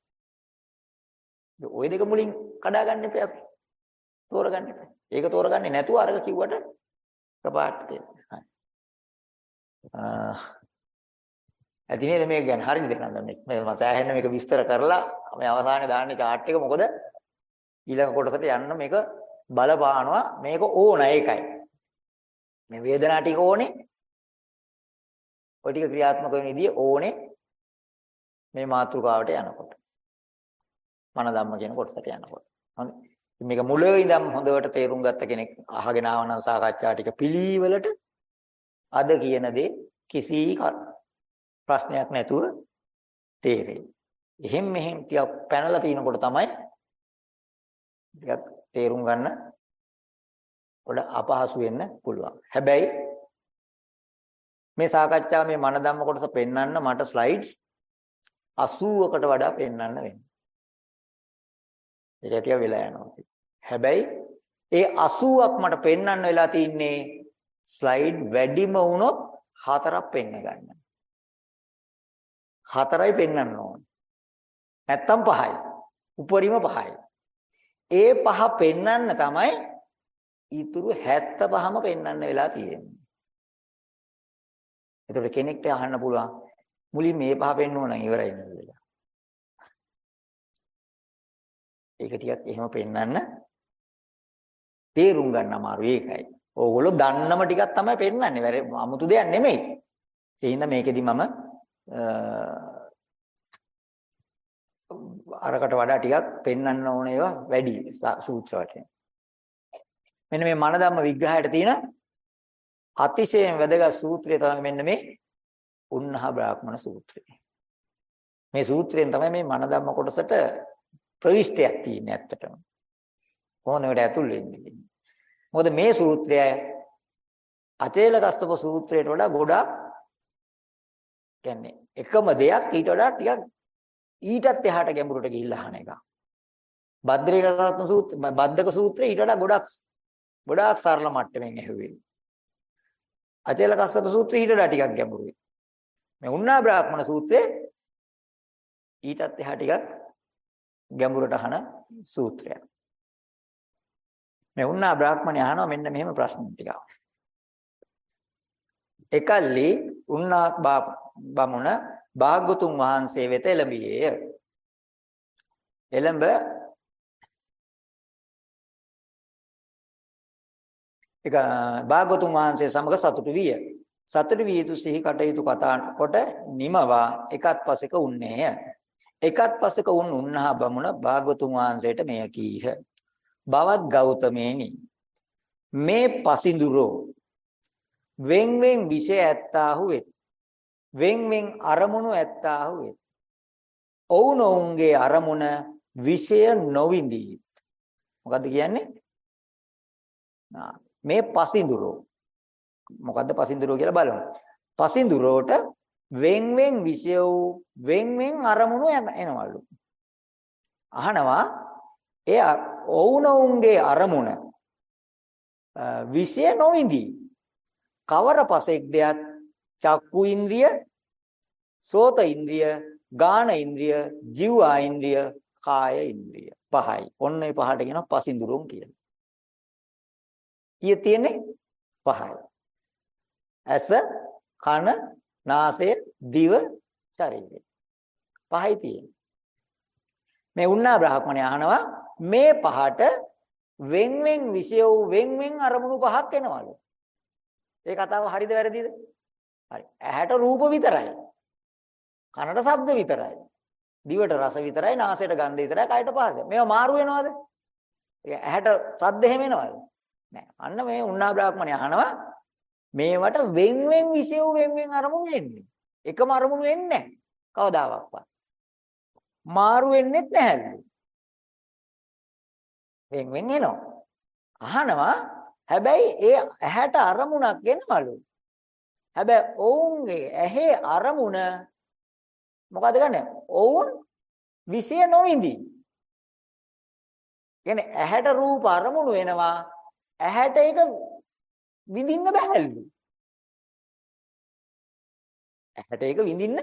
Speaker 1: ওই දෙක මුලින් කඩා ගන්න එපා අපි. තෝරගන්න එපා. ඒක තෝරගන්නේ නැතුව අරක කිව්වට එකපාරට තේරෙනවා. ආ ඇති නේද මේක ගැන? හරියද නන්දන්නේ මේ මම සෑහෙන්න මේක විස්තර කරලා මේ අවසානයේ දාන්නේ chart එක. මොකද ඊළඟ කොටසට යන්න මේක බලපානවා. මේක ඕන ඒකයි. මේ වේදනා ටික ඕනේ. ඔය ටික ක්‍රියාත්මක වෙන විදිය ඕනේ මේ මාතෘකාවට යනකොට. මන ධම්ම කියන කොටසට යනකොට. හරි මේක මුලින් ඉඳන් හොඳට තේරුම් ගත්ත කෙනෙක් අහගෙන ආවනම් සාකච්ඡා ටික පිළිවෙලට අද කියන දේ කිසි ප්‍රශ්නයක් නැතුව තේරෙයි. එහෙන් මෙහෙන් ටිකක් පැනලා තිනකොට තමයි ටිකක් තේරුම් ගන්න පොඩ අපහසු වෙන්න පුළුවන්. හැබැයි මේ සාකච්ඡාව මේ මන ධම්ම කොටස පෙන්වන්න මට ස්ලයිඩ්ස් 80කට වඩා පෙන්වන්න වෙනවා. ඒක ටික වෙලා යනවා. හැබැයි ඒ 80ක් මට පෙන්වන්න වෙලා තින්නේ ස්ලයිඩ් වැඩිම වුණොත් හතරක් පෙන්න ගන්න. හතරයි පෙන්වන්න ඕන. නැත්තම් පහයි. උපරිම පහයි. ඒ පහ පෙන්වන්න තමයි ඊතුරු 75ම පෙන්වන්න වෙලා තියෙන්නේ. එතකොට කෙනෙක්ට අහන්න පුළුවන් මුලින් මේ පහ පෙන්වන්න නම් ඉවරයි නේද කියලා. ඒක ටිකක් එහෙම පෙන්වන්න තේරුම් ගන්න අමාරු ඒකයි. ඕගොල්ලෝ දන්නම ටිකක් තමයි පෙන්වන්නේ. වැරේ 아무තු දෙයක් නෙමෙයි. ඒ හින්දා මේකෙදි මම අරකට වඩා ටිකක් පෙන්වන්න ඕන ඒවා වැඩි සූත්‍ර වශයෙන්. මෙන්න මේ මනධම්ම විග්‍රහයට තියෙන අතිශයින් වැදගත් සූත්‍රය තමයි මෙන්න මේ උන්නහ බ්‍රාහ්මණ සූත්‍රය. මේ සූත්‍රයෙන් තමයි මේ මනධම්ම කොටසට ප්‍රවිෂ්ටයක් තියෙන්නේ ඇත්තටම. කොහොමද ඇතුල් වෙන්නේ? මොකද මේ සූත්‍රය අචේල කස්සප සූත්‍රයට වඩා ගොඩාක් කියන්නේ එකම දෙයක් ඊට වඩා ටිකක් ඊටත් එහාට ගැඹුරට ගිහිල්ලා අහන එක. භද්‍රේකරත්න සූත්‍ර බද්දක සූත්‍රය ඊට වඩා ගොඩක් ගොඩාක් සරල මට්ටමින් ඇහුවේ. අචේල කස්සප සූත්‍රය ඊට වඩා ටිකක් ගැඹුරුයි. මේ උන්නා බ්‍රාහ්මණ සූත්‍රය ඊටත් එහා ටිකක් ගැඹුරට අහන සූත්‍රයක්. මේ උන්නා බ්‍රාහ්මණය අහනවා මෙන්න මෙහෙම ප්‍රශ්න ටිකක්. එකල්ලි උන්නා බමුණ භාග්‍යතුන් වහන්සේ වෙත එළඹියේය. එළඹ එක භාග්‍යතුන් වහන්සේ සමග සතුටු විය. සතුටු විය යුතු සිහි කටයුතු කතා කොට නිමවා එකත් පසෙක උන්නේය. එකත් පසෙක උන් උන්හා බමුණ භාග්‍යතුන් වහන්සේට මෙය කීහ. බවත් ගෞතමේනි මේ පසිඳුරෝ වෙන් වෙන් විෂය ඇත්තාහු වෙත්. වෙන් වෙන් අරමුණු ඇත්තාහු වෙත්. ඔවුනොවුන්ගේ අරමුණ විෂය නොවිඳී. මොකද්ද කියන්නේ? මේ පසිඳුරෝ. මොකද්ද පසිඳුරෝ කියලා බලමු. පසිඳුරෝට වෙන් වෙන් විෂය වූ වෙන් වෙන් අරමුණු එනවලු. අහනවා එය ඔවුනොවුන්ගේ අරමුණ විෂය නොවිඳී කවර පසෙක්දයත් චක්කු ඉන්ද්‍රිය සෝත ඉන්ද්‍රිය ගාන ඉන්ද්‍රිය, ජීවා ඉන්ද්‍රිය, කාය ඉන්ද්‍රිය. පහයි. ඔන්න ඒ පහට කියනවා පසින්දුරුම් කියලා. කීය තියෙන්නේ? පහයි. ඇස, කන, නාසය, දිව, ශරීරය. පහයි තියෙන්නේ. මේ උන්නා බ්‍රාහ්මණය අහනවා මේ පහට වෙන් වෙන් විෂය වූ වෙන් වෙන් අරමුණු පහක් එනවලු. ඒ කතාව හරිද වැරදිද? හරි. ඇහැට රූප විතරයි. කනට ශබ්ද විතරයි. දිවට රස විතරයි, නාසයට ගන්ධ විතරයි, කයට පහස. මේවා මාරු වෙනවද? ඇහැට ශබ්ද එහෙම එනවද? නෑ. අන්න මේ උන්නා බ්‍රාහ්මණය අහනවා මේවට වෙන් වෙන් විෂය වූ වෙන් වෙන් අරමුණු එන්නේ. එකම අරමුණු එන්නේ නැහැ. කවදාවත්. මාරු වෙන්නෙත් නැහැලු. වෙන් වෙන් එනවා. අහනවා හැබැයි ඒ ඇහැට අරමුණක් එනවලු. හැබැයි ඔවුන්ගේ ඇහි අරමුණ මොකද ගන්නෙ? ඔවුන් විෂය නොවිඳි. කියන්නේ ඇහැට රූප අරමුණු වෙනවා. ඇහැට ඒක විඳින්න බැහැලු. ඇහැට ඒක විඳින්න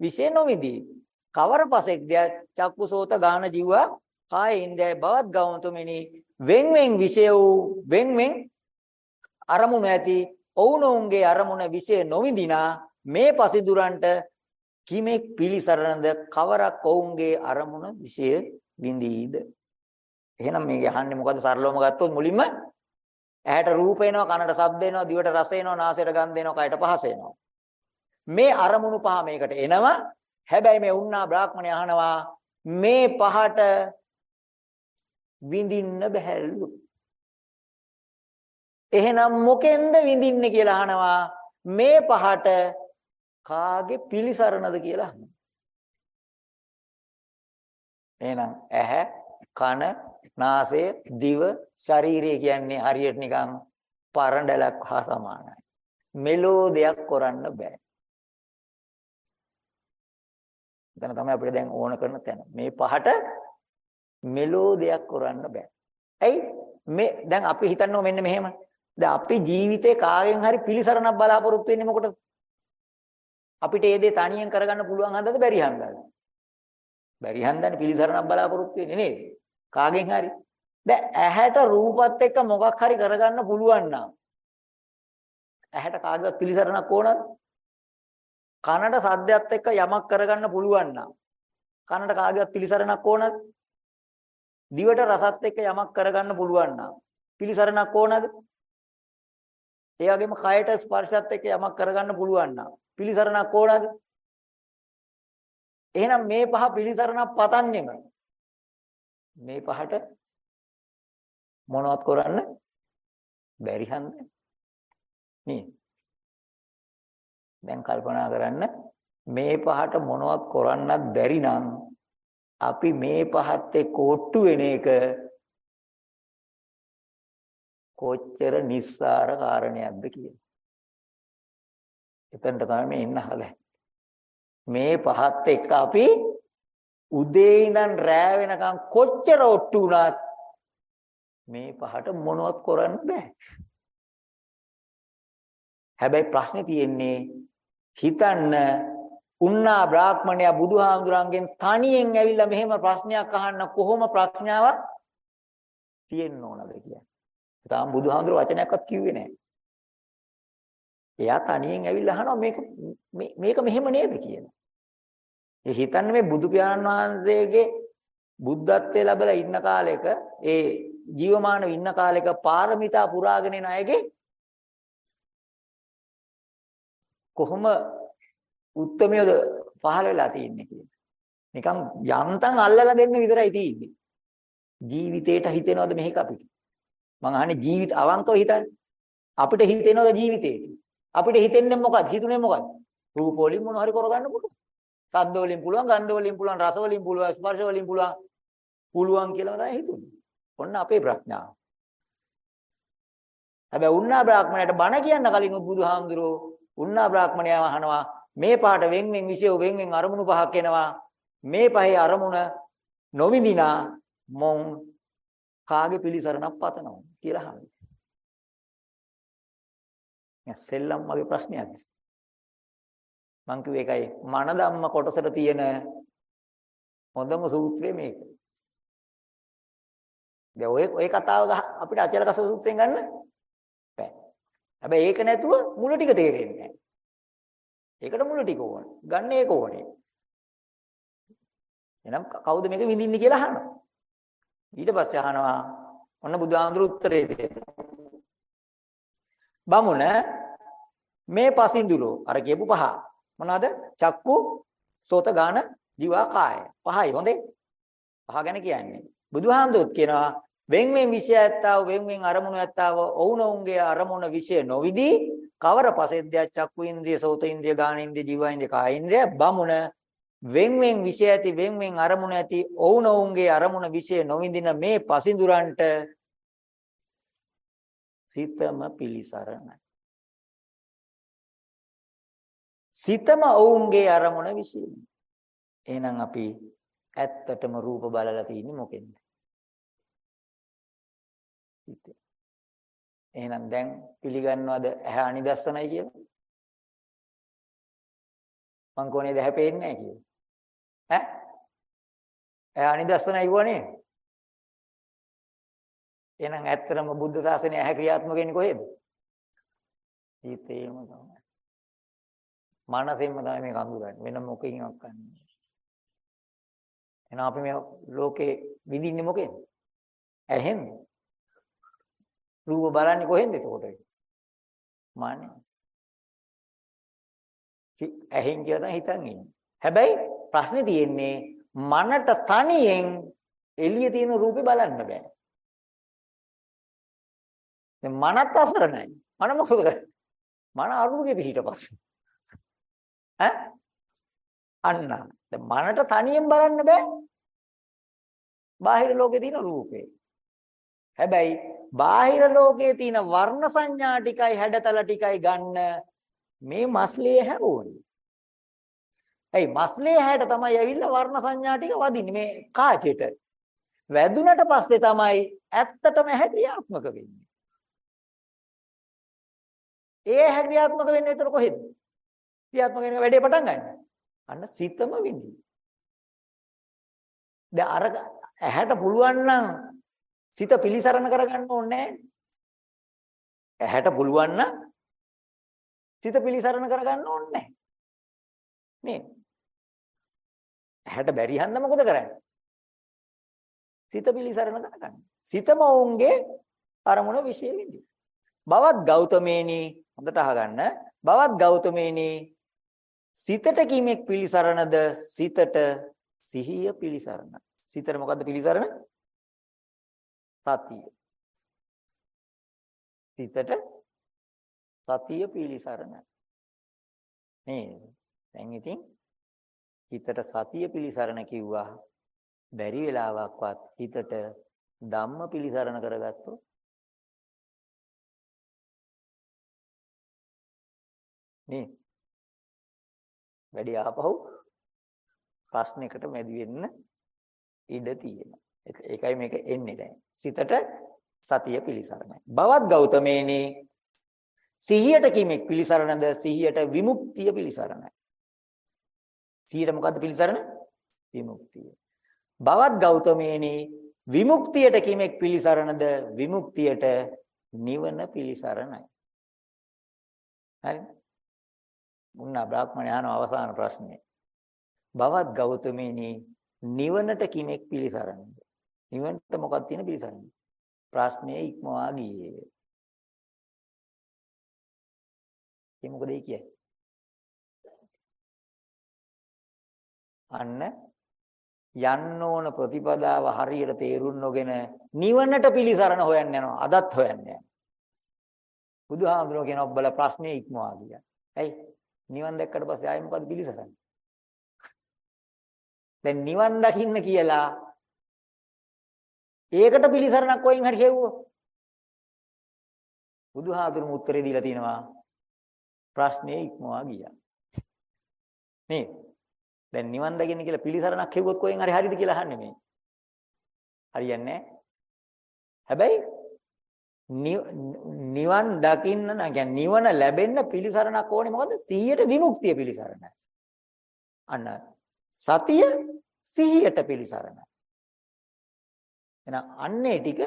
Speaker 1: විෂය නොවිඳි. කවර පසෙක්ද චක්කුසෝත ගාන ජීවා කාය ඉන්ද්‍රය බවත් ගෞතමෙනි? වෙන් වෙන් විෂය වූ වෙන් වෙන් අරමුණ ඇති ඔවුනොවුන්ගේ අරමුණ විෂය නොවිඳිනා මේ පසිදුරන්ට කිමෙක් පිලිසරණද කවරක් ඔවුන්ගේ අරමුණ විෂය විඳීද? එහෙනම් මේක අහන්නේ මොකද සරලවම ගත්තොත් මුලින්ම ඇහැට රූප එනවා කනට ශබ්ද එනවා දිවට රස එනවා නාසයට ගන්ධ එනවා කයට පහස එනවා. මේ අරමුණු පහ මේකට එනවා. හැබැයි මේ උන්නා බ්‍රාහ්මණය අහනවා මේ පහට විඳින්න බැහැලු. එහෙනම් මොකෙන්ද විඳින්නේ කියලා අහනවා. මේ පහට කාගේ පිලිසරණද කියලා අහනවා. එහෙනම් ඇහැ, කන, නාසය, දිව, ශරීරය කියන්නේ හරියට නිකන් පරඬලක් හා සමානයි. මෙලෝ දෙයක් කරන්න බෑ. එතන තමයි අපිට දැන් ඕන කරන තැන. මේ පහට මෙලෝ දෙයක් කරන්න බෑ. ඇයි? මේ දැන් අපි හිතන්නෝ මෙන්න මෙහෙම. දැන් අපි ජීවිතේ කාගෙන් හරි පිළිසරණක් බලාපොරොත්තු වෙන්නේ මොකටද? අපිට ඒ දේ තනියෙන් කරගන්න පුළුවන් හන්දද බැරි හන්දද? බැරි හන්දනේ පිළිසරණක් බලාපොරොත්තු වෙන්නේ නේද? කාගෙන් හරි. දැන් ඇහැට රූපත් එක්ක මොකක් හරි කරගන්න පුළුවන් නම් ඇහැට කාගේවත් පිළිසරණක් ඕනද? කනට සද්දයක් එක්ක යමක් කරගන්න පුළුවන් නම් කනට කාගේවත් පිළිසරණක් ඕනද? දිවට රසත් එක්ක යමක් කරගන්න පුළුවන් නම් පිළිසරණක් ඕනද? ඒ වගේම කයට ස්පර්ශත් එක්ක යමක් කරගන්න පුළුවන් නම් පිළිසරණක් ඕනද? එහෙනම් මේ පහ පිළිසරණක් පතන්නෙම මේ පහට මොනවත් කරන්න බැරි හන්ද නේ දැන් කල්පනා කරන්න මේ පහට මොනවත් කරන්නත් බැරි නම් අපි මේ පහත් එක්ක ඔට්ටු වෙන එක කොච්චර නිස්සාර කාරණයක්ද කියන. එතනට තමයි මේ ඉන්න හල. මේ පහත් එක්ක අපි උදේ ඉඳන් රෑ වෙනකන් කොච්චර ඔට්ටු වුණත් මේ පහට මොනවත් කරන්න බෑ. හැබැයි ප්‍රශ්නේ තියෙන්නේ හිතන්න උන්නා බ්‍රාහ්මණයා බුදුහාමුදුරන්ගෙන් තනියෙන් ඇවිල්ලා මෙහෙම ප්‍රශ්නයක් අහන්න කොහොම ප්‍රඥාවක් තියෙන්න ඕනද කියන්නේ. තාම බුදුහාමුදුර වචනයක්වත් කිව්වේ නැහැ. එයා තනියෙන් ඇවිල්ලා අහනවා මේක මේක මෙහෙම නේද කියලා. ඒ හිතන්නේ මේ බුදු පියාණන් වහන්සේගේ බුද්ධත්වයේ ලැබලා ඉන්න කාලෙක ඒ ජීවමානව ඉන්න කාලෙක පාරමිතා පුරාගෙන යන අයගේ කොහොම උත්තරමියද පහළ වෙලා තියෙන්නේ කියලා. නිකන් යන්තම් අල්ලලා දෙන්න විතරයි තියෙන්නේ. ජීවිතේට හිතෙනවද මේක අපිට? මං අහන්නේ ජීවිත අවංකව හිතන්න. අපිට හිතෙනවද ජීවිතේට? අපිට හිතෙන්නේ මොකක්ද? හිතුනේ මොකක්ද? රූප වලින් මොන හරි කරගන්න පුළුවන්. ශබ්ද වලින් පුළුවන්, ගන්ධ වලින් පුළුවන්, රස වලින් පුළුවන්, ස්පර්ශ වලින් පුළුවන්. පුළුවන් කියලා තමයි හිතුනේ. ඔන්න අපේ ප්‍රඥාව. හැබැයි උන්නා බ්‍රාහ්මණයට බණ කියන්න කලින් බුදුහාමුදුරුවෝ උන්නා බ්‍රාහ්මණයව අහනවා මේ පාට වෙන් වෙන් විෂය වෙන් වෙන් අරමුණු පහක් එනවා මේ පහේ අරමුණ නොවිඳිනා මොන් කාගේ පිළිසරණක් පතනවා කියලා අහනවා. දැන් සෙල්ලම් වගේ ප්‍රශ්නයක්. මං කිව්වේ ඒකයි මන ධම්ම කොටසට තියෙන හොඳම සූත්‍රය මේක. දැන් ඔය ඔය කතාව ගහ- අපිට අචල කස සූත්‍රයෙන් ගන්න බෑ. හැබැයි ඒක නැතුව මුල ටික තේරෙන්නේ නැහැ. ඒකට මුල ටික ඕන. ගන්න ඒක ඕනේ. එහෙනම් ක- කවුද මේක විඳින්නේ කියලා අහනවා. ඊට පස්සේ අහනවා ඔන්න බුදුහාමුදුරු උත්තරේ දෙනවා. බමුණ මේ පසින්දුරෝ අර කියපු පහ මොනවාද? චක්කු, සෝත, ගාන, දිවා, කාය. පහයි හොඳේ. පහ ගැන කියන්නේ. බුදුහාමුදුරුත් කියනවා වෙන් වෙන් විෂය ඇත්තාව වෙන් වෙන් අරමුණු ඇත්තාව ඔවුනොවුන්ගේ අරමුණ විෂය නොවිදී කවර පසෙද්දයක් චක්කු ඉන්ද්‍රිය, සෝත ඉන්ද්‍රිය, ගාන ඉන්ද්‍රිය, දිවා ඉන්ද්‍රිය, කාය ඉන්ද්‍රිය බමුණ වෙන් වෙන් විෂය ඇති වෙන් වෙන් අරමුණ ඇති ඔවුනොවුන්ගේ අරමුණ විෂය නොවිඳින මේ පසින්දුරන්ට සිතම පිලිසරණයි. සිතම ඔවුන්ගේ අරමුණ විශ්ීම. එහෙනම් අපි ඇත්තටම රූප බලලා තින්නේ මොකෙන්ද? හිතේ. එහෙනම් දැන් පිළිගන්නවද ඇහැ අනිදස්සනයි කියලා? මං කොනේ දැහැ පේන්නේ නැහැ කියලා. ඈ? ඇහැ අනිදස්සනයි වුණේ? එහෙනම් ඇත්තටම බුද්ධ ශාසනය ඇහැ ක්‍රියාත්මක වෙන්නේ කොහෙද? හිතේම තමයි. මනසෙන්ම තමයි මේක අඳුරන්නේ. වෙන මොකකින්වත් ගන්නෙ. එහෙනම් අපි මේ ලෝකේ විඳින්නේ මොකෙන්ද? ඇහෙන්ද? රූප බලන්නේ කොහෙන්ද එතකොට? මාන්නේ. ඇහෙන් කියලා තමයි හිතන් ඉන්නේ. හැබැයි ප්‍රශ්නේ තියෙන්නේ මනට තනියෙන් එළිය තියෙන රූපේ බලන්න බෑ. දැන් මනත් අසරණයි. මන මොකද කරන්නේ? මන අරුගේ පිහිට පස්සේ. ඈ? අන්න. දැන් මනට තනියෙන් බලන්න බෑ. බාහිර ලෝකේ තියෙන රූපේ. හැබැයි බාහිර ලෝකයේ තියෙන වර්ණ සංඥා ටිකයි හැඩතල ටිකයි ගන්න මේ මස්ලේ හැවෝනේ. එයි මස්ලේ හැට තමයි ඇවිල්ලා වර්ණ සංඥා ටික වදින්නේ මේ කාචෙට. වැදුනට පස්සේ තමයි ඇත්තටම ඇහැ ක්‍රියාත්මක වෙන්නේ. ඒ ඇහැ ක්‍රියාත්මක වෙන්නේ එතකොට කොහෙද? ක්‍රියාත්මක වෙන වැඩේ පටන් ගන්න. අන්න සිතම විඳින. දැන් අර ඇහැට පුළුවන් නම් සිත පිලිසරණ කරගන්න ඕනේ ඇහැට පුළුවන් නම් සිත පිලිසරණ කරගන්න ඕනේ නේ ඇහැට බැරි හන්ද මොකද කරන්නේ? සිත පිලිසරණ කරගන්න. සිතම ඔවුන්ගේ අරමුණ විශේෂ විඳි බවත් ගෞතමේනි හොඳට අහගන්න. බවත් ගෞතමේනි සිතට කීමෙක් පිලිසරණද සිතට සිහිය පිලිසරණ සිතට මොකද්ද පිලිසරණ සතිය. සිතට සතිය පිලිසරණ. නේද? දැන් ඉතින් හිතට සතිය පිලිසරණ කිව්වා බැරි වෙලාවක්වත් හිතට ධම්ම පිලිසරණ කරගත්තොත් නේ වැඩි ආපහු ප්‍රශ්නයකට මැදි වෙන්න ඉඩ තියෙනවා. ඒකයි මේක එන්නේ දැන්. සිතට සතිය පිලිසරණයි. බවත් ගෞතමේනි සිහියට කිමෙක් පිලිසරණද සිහියට විමුක්තිය පිලිසරණයි. සිහියට මොකද්ද පිලිසරණ? විමුක්තිය. බවත් ගෞතමේනි විමුක්තියට කිමෙක් පිලිසරණද විමුක්තියට නිවන පිලිසරණයි. හරි. මුන්නා බ්‍රාහ්මණය අහන අවසාන ප්‍රශ්නේ. බවත් ගෞතමේනි නිවනට කිමෙක් පිළිසරණද? නිවනට මොකක්ද තියෙන පිළිසරණ? ප්‍රශ්නේ ඉක්මවා ගියේ. ඒ මොකද ඒ කියන්නේ? අන්න යන්න ඕන ප්‍රතිපදාව හරියට තේරුම් නොගෙන නිවනට පිළිසරණ හොයන්න යනවා. අදත් හොයන්න යනවා. බුදුහාමුදුරුවෝ කියන ඔබල ප්‍රශ්නේ ඉක්මවා ගියා. ඇයි? නිවන් දැක්කට පස්සේ ආයෙ මොකද පිළිසරණ? දැන් නිවන් දකින්න කියලා ඒකට පිළිසරණක් කොහෙන් හරි හෙව්වොත් බුදුහාඳුරුම උත්තරේ දීලා තිනවා ප්‍රශ්නේ ඉක්මවා ගියා. නේ? දැන් නිවන් දකින්න කියලා පිළිසරණක් හෙව්වොත් කොහෙන් හරි හරිද කියලා අහන්නේ මේ? හරියන්නේ හැබැයි නිවන් දකින්න නම් කියන්නේ නිවන ලැබෙන්න පිළිසරණක් ඕනේ මොකද 100ට විමුක්තිය පිළිසරණයි. අන්න සතිය සිහියට පිළිසරණයි. එහෙනම් අන්නේ ටික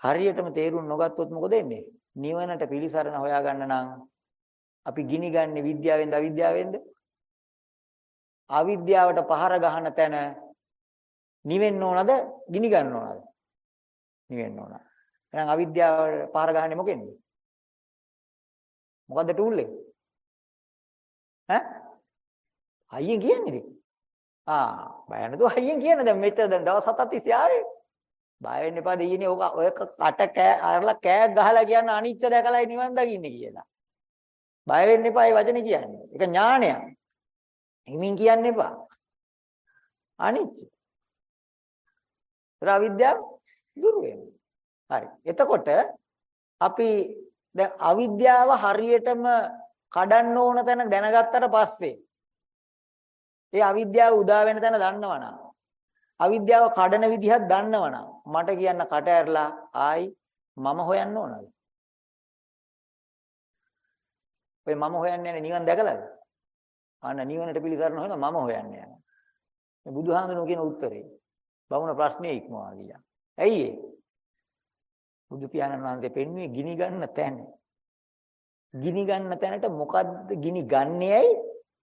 Speaker 1: හරියටම තේරුම් නොගත්තොත් මොකද වෙන්නේ? නිවනට පිළිසරණ හොයාගන්න නම් අපි ගිනි ගන්න විද්‍යාවෙන්ද අවිද්‍යාවෙන්ද? අවිද්‍යාවට පහර ගහන තැන නිවෙන්න ඕනද? ගිනි ගන්න ඕනද? නිවෙන්න ඕන. එහෙනම් අවිද්‍යාවට පහර ගහන්නේ මොකෙන්ද? මොකද්ද ටූල් එක? ඈ? අයියෙන් කියන්නේ ඉතින්. ආ බය නැතුව අයියෙන් කියන දැන් මෙච්චර දැන් දවස් හතක් තිස්සේ ආවේ. බය වෙන්න එපා දෙයියනේ ඕක ඔය කට කෑ අරලා කෑක් ගහලා කියන්න අනිච්ච දැකලායි නිවන් දකින්නේ කියලා. බය වෙන්න එපා ඒ වචනේ කියන්නේ. ඒක ඥානයක්. හිමින් කියන්න එපා. අනිච්ච. අවිද්‍යාව දුරු වෙනවා. හරි. එතකොට අපි දැන් අවිද්‍යාව හරියටම කඩන්න ඕන තැන දැනගත්තට පස්සේ ඒ අවිද්‍යාව උදා වෙන තැන දන්නවනම් අවිද්‍යාව කඩන විදිහක් දන්නවනම් මට කියන්න කට ඇරලා ආයි මම හොයන්න ඕනද? ඔය මම හොයන්නේ නැහැ නිවන් දැකලාද? අන්න නිවනට පිළිසරණ හොයන මම හොයන්නේ යනවා. මේ බුදුහාමුදුරුවෝ කියන උත්තරේ. බමුණ ප්‍රශ්නේ ඉක්මවා ගියා. ඇයි ඒ? බුදු පියාණන් වහන්සේ පෙන්වුවේ ගිනි ගන්න තැන. ගිනි ගන්න තැනට මොකද්ද ගිනි ගන්නේයි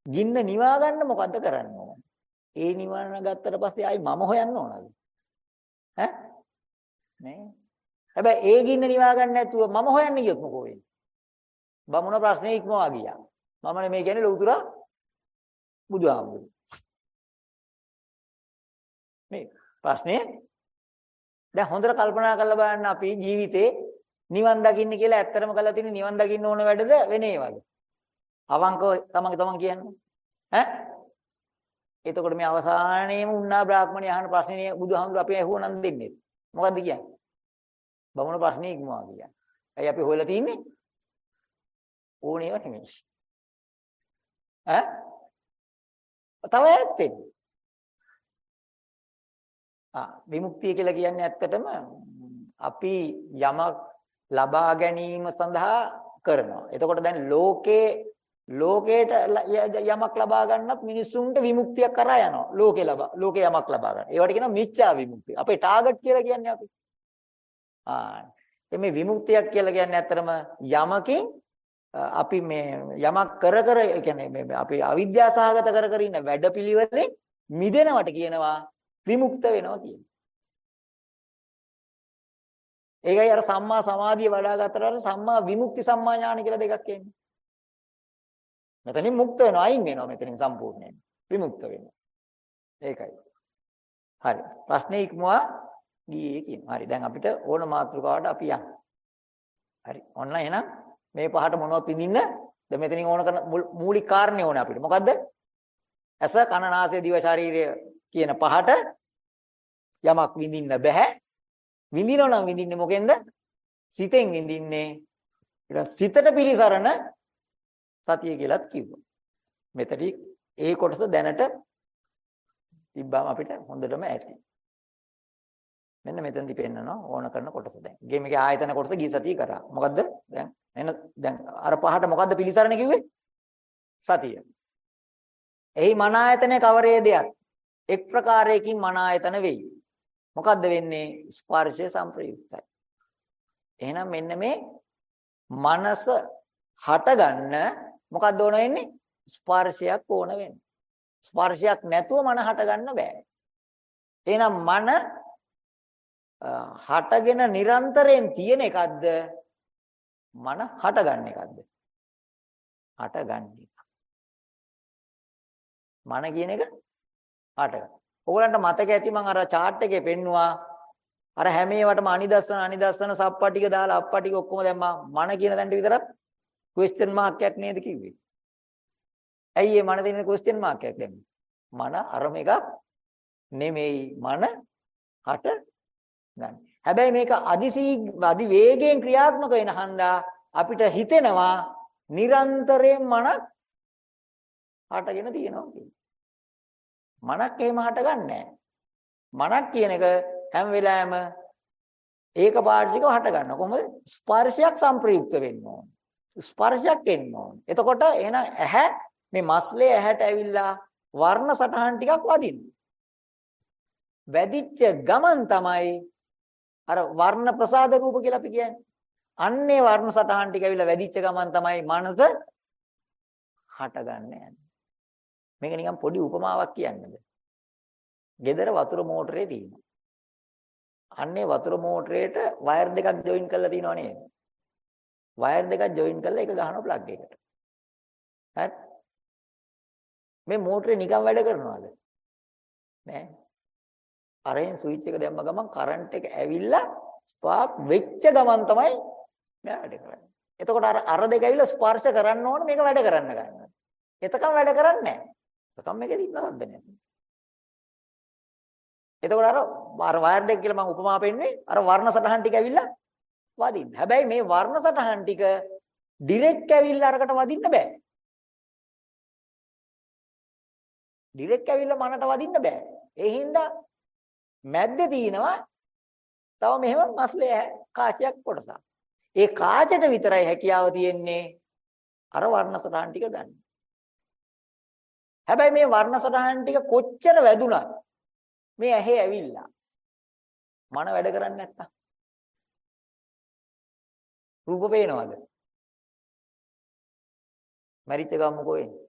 Speaker 1: ගින්න නිවා ගන්න මොකද්ද කරන්න ඕන? ඒ නිවන ගත්තට පස්සේ ආයි මම හොයන්න ඕනද? ඈ? නේ? හැබැයි ඒ ගින්න නිවා ගන්න නැතුව මම හොයන්න ගියොත් මොකෝ වෙන්නේ? බමුණ ප්‍රශ්නේ ඉක්මවා ගියා. මම මේ කියන්නේ ලෞතුරා බුදුහාමුදුරු. මේ ප්‍රශ්නේ දැන් හොඳට කල්පනා කරලා බලන්න අපි ජීවිතේ නිවන් දකින්න කියලා ඇත්තටම කළා තියෙන නිවන් දකින්න ඕන වැඩද වෙන ඒවාද? අවංකව තමන්ගේ තමන් කියන්නේ. ඈ? එතකොට මේ අවසානයේම උන්නා බ්‍රාහ්මණය අහන ප්‍රශ්නේ බුදුහාමුදුරු අපි ඇහුවනම් දෙන්නේ. මොකද්ද කියන්නේ? බමුණ ප්‍රශ්නේ ඉක්මවා කියන්නේ. ඇයි අපි හොයලා තින්නේ? ඕනේව නෙමෙයි. ඈ? තව ඇත්තේ. ආ විමුක්තිය කියලා කියන්නේ ඇත්තටම අපි යමක් ලබා ගැනීම සඳහා කරනවා. එතකොට දැන් ලෝකේ ලෝකේට යමක් ලබා ගන්නත් මිනිස්සුන්ට විමුක්තියක් කරා යනවා. ලෝකේ ලබා ලෝකේ යමක් ලබා ගන්න. ඒවට කියනවා මිච්ඡා විමුක්තිය. අපේ ටාගට් කියලා කියන්නේ අපි. ආ මේ විමුක්තියක් කියලා කියන්නේ ඇත්තටම යමකින් අපි මේ යමක් කර කර කියන්නේ මේ අපි අවිද්‍යාව සහගත කර කර ඉන්න වැඩපිළිවෙලෙන් මිදෙනවට කියනවා විමුක්ත වෙනවා කියන්නේ. ඒකයි අර සම්මා සමාධිය වඩා ගන්නකොට සම්මා විමුක්ති සම්මා ඥාන කියලා දෙකක් එන්නේ. මෙතනින් මුක්ත වෙනවා අයින් වෙනවා මෙතනින් සම්පූර්ණයෙන්. විමුක්ත වෙනවා. ඒකයි. හරි. ප්‍රශ්නේ ඉක්මවා ගියේ කියනවා. හරි. දැන් අපිට ඕන මාතෘකාවට අපි යන්න. හරි. ඔන්න එහෙනම් මේ පහට මොනවද පිඳින්න? දැන් මෙතනින් ඕන කරන මූලික කාරණේ ඕනේ අපිට. මොකද්ද? ඇස කන නාසය දිව ශරීරය කියන පහට යමක් විඳින්න බෑ. විඳිනව නම් විඳින්නේ මොකෙන්ද? සිතෙන් විඳින්නේ. ඊට සිතට පිළිසරණ සතිය කියලාත් කිව්වා. මෙතනදී ඒ කොටස දැනට තිබ්බම අපිට හොඳටම ඇති. මෙන්න මෙතනදි පෙන්නනවා ඕන කරන කොටස දැන්. ගේම් එකේ ආයතන කොටස ගිය සතිය කරා. මොකද්ද? දැන් එන දැන් අර පහට මොකද්ද පිළිසරණ කිව්වේ? සතිය. එහි මන ආයතනයේ කවරේ දෙයක් එක් ප්‍රකාරයකින් මන ආයතන වෙයි. මොකද්ද වෙන්නේ? ස්පර්ශය සංප්‍රයුක්තයි. එහෙනම් මෙන්න මේ මනස හටගන්න මොකක්ද ඕන වෙන්නේ? ස්පර්ශයක් ඕන වෙන්නේ. ස්පර්ශයක් නැතුව මන හටගන්න බෑ. එහෙනම් මන හටගෙන නිරන්තරයෙන් තියෙන එකක්ද? මන හටගන්න එකක්ද? හටගන්නේ. මන කියන එක හටගන්න. ඕගලන්ට මතක ඇති මම අර chart එකේ පෙන්නවා අර හැම ඒවටම අනිදස්සන අනිදස්සන සප්පටික දාලා අප්පටික ඔක්කොම දැම්මා මන කියන තැනට විතරක් ක්වෙස්චන් මාක් එකක් නේද කිව්වේ? ඇයි මේ මන දෙන්නේ ක්වෙස්චන් මාක් එකක් දැම්මේ? මන අරම එකක් නෙමෙයි මන හට ගන්න. හැබැයි මේක අදිසී අදි වේගයෙන් ක්‍රියාත්මක වෙන හන්දා අපිට හිතෙනවා නිරන්තරයෙන් මනක් හටගෙන තියෙනවා කියලා. මනක් එහෙම හටගන්නේ මනක් කියන එක හැම වෙලාවෙම ඒක පාර්ශිකව හට ගන්න. කොහොමද? ස්පර්ශයක් සංප්‍රයුක්ත වෙන්න ඕන. ස්පර්ශයක් එන්න ඕන. එතකොට එන ඇහැ මේ මස්ලේ ඇහැට ඇවිල්ලා වර්ණ සටහන් ටිකක් වදින්න. වැදිච්ච ගමන් තමයි අර වර්ණ ප්‍රසාද රූප කියලා අපි කියන්නේ. අන්නේ වර්ණ සටහන් ටික ඇවිල්ලා වැදිච්ච ගමන් තමයි මනස හටගන්නේ යන්නේ. මේක නිකන් පොඩි උපමාවක් කියන්නද? ගෙදර වතුර මෝටරේ තියෙනවා. අන්නේ වතුර මෝටරේට වයර් දෙකක් ජොයින් කරලා තියෙනව නේද? වයර් දෙකක් ජොයින් කරලා ඒක ගහනවා ප්ලග් එකට. හරි? මේ මෝටරේ නිකන් වැඩ කරනවද? නෑ. අරෙන් ස්විච් එක දැම්ම ගමන් කරන්ට් එක ඇවිල්ලා ස්පාර්ක් වෙච්ච ගමන් තමයි මෙයා වැඩ කරන්නේ. එතකොට අර අර දෙක ඇවිල්ලා ස්පර්ශ කරන්න ඕන මේක වැඩ කරන්න ගන්නවා. එතකම් වැඩ කරන්නේ නැහැ. එතකම් මේකේ ඉන්න හද්ද නැහැ. එතකොට අර අර වයර් දෙක කියලා මම උපමා පෙන්නේ අර වර්ණ සටහන් ටික ඇවිල්ලා වදින්න. හැබැයි මේ වර්ණ සටහන් ටික ඩිරෙක්ට් ඇවිල්ලා අරකට වදින්න බෑ. ඩිරෙක්ට් ඇවිල්ලා මනට වදින්න බෑ. ඒ හින්දා මැද්දේ තියෙනවා තව මෙහෙම මස්ලේ කාචයක් කොටසක්. ඒ කාචයට විතරයි හැකියාව තියෙන්නේ අර වර්ණ සටහන් ටික ගන්න. හැබැයි මේ වර්ණ සටහන් ටික කොච්චර වැදුනත් මේ ඇහි ඇවිල්ලා මන වැඩ කරන්නේ නැත්තම් රූප පේනවද? මරිච්ච ගම්මුකෝ එන්නේ.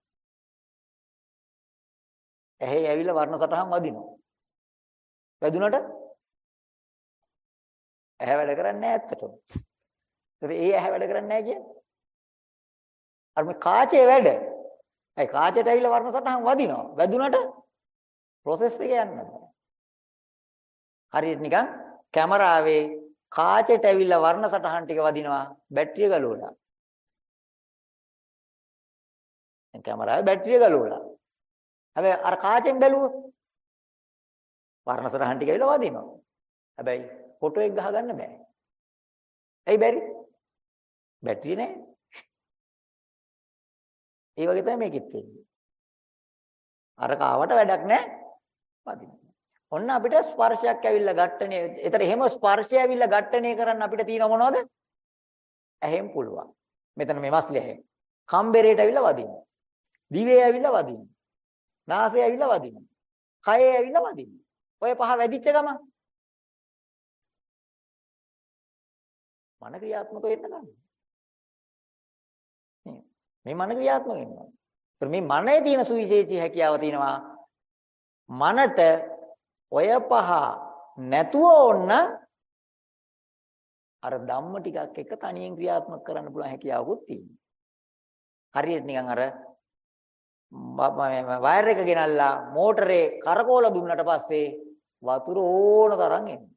Speaker 1: ඇහි ඇවිල්ලා වර්ණ සටහන් වදිනවා. වැදුනට ඇහැ වැඩ කරන්නේ නැහැ ඇත්තටම. ඒතර ඒ ඇහැ වැඩ කරන්නේ නැහැ කියන්නේ. අර මේ කාචේ වැඩ. ඒ කාචයට ඇවිල්ලා වර්ණ සටහන් වදිනවා. වැදුනට process එක යන්නේ හරියට නිකන් කැමරාවේ කාචයට ඇවිල්ලා වර්ණ සටහන් ටික වදිනවා බැටරිය ගලවලා. දැන් කැමරාවේ බැටරිය ගලවලා. හැබැයි අර කාචෙන් බැලුවොත් වර්ණ සටහන් ටික ඇවිල්ලා වදිනවා. හැබැයි ෆොටෝ එක ගහගන්න බෑ. ඇයි බැරි? බැටරිය නැහැ. ඒ වගේ තමයි මේකෙත් වෙන්නේ. අර කාවට වැඩක් නැහැ. වදිනවා. ඔන්න අපිට ස්පර්ශයක් ඇවිල්ලා ඝට්ටනේ. ඒතර එහෙම ස්පර්ශය ඇවිල්ලා ඝට්ටනේ කරන්න අපිට තියෙන මොනවද? ඇහෙන් පුළුවන්. මෙතන මේ මස්ලේ ඇහෙන්. කම්බරේට ඇවිල්ලා වදින්න. දිවේ ඇවිල්ලා වදින්න. නාසය ඇවිල්ලා වදින්න. කයේ ඇවිල්ලා වදින්න. ඔය පහ වැදිච්ච ගමන් මන ක්‍රියාත්මක වෙන්න ගන්නවා. මේ මන ක්‍රියාත්මක වෙනවා. ඒත් මේ මනේ තියෙන සුවිශේෂී හැකියාව තියෙනවා. මනට ඔය පහ නැතුව ඕන්න අර ධම්ම ටිකක් එක තනියෙන් ක්‍රියාත්මක කරන්න පුළුවන් හැකියාවකුත් තියෙනවා. හරියට නිකන් අර වයර් එක ගෙනල්ලා මෝටරේ කරකෝල දුන්නට පස්සේ වතුර ඕන තරම් එනවා.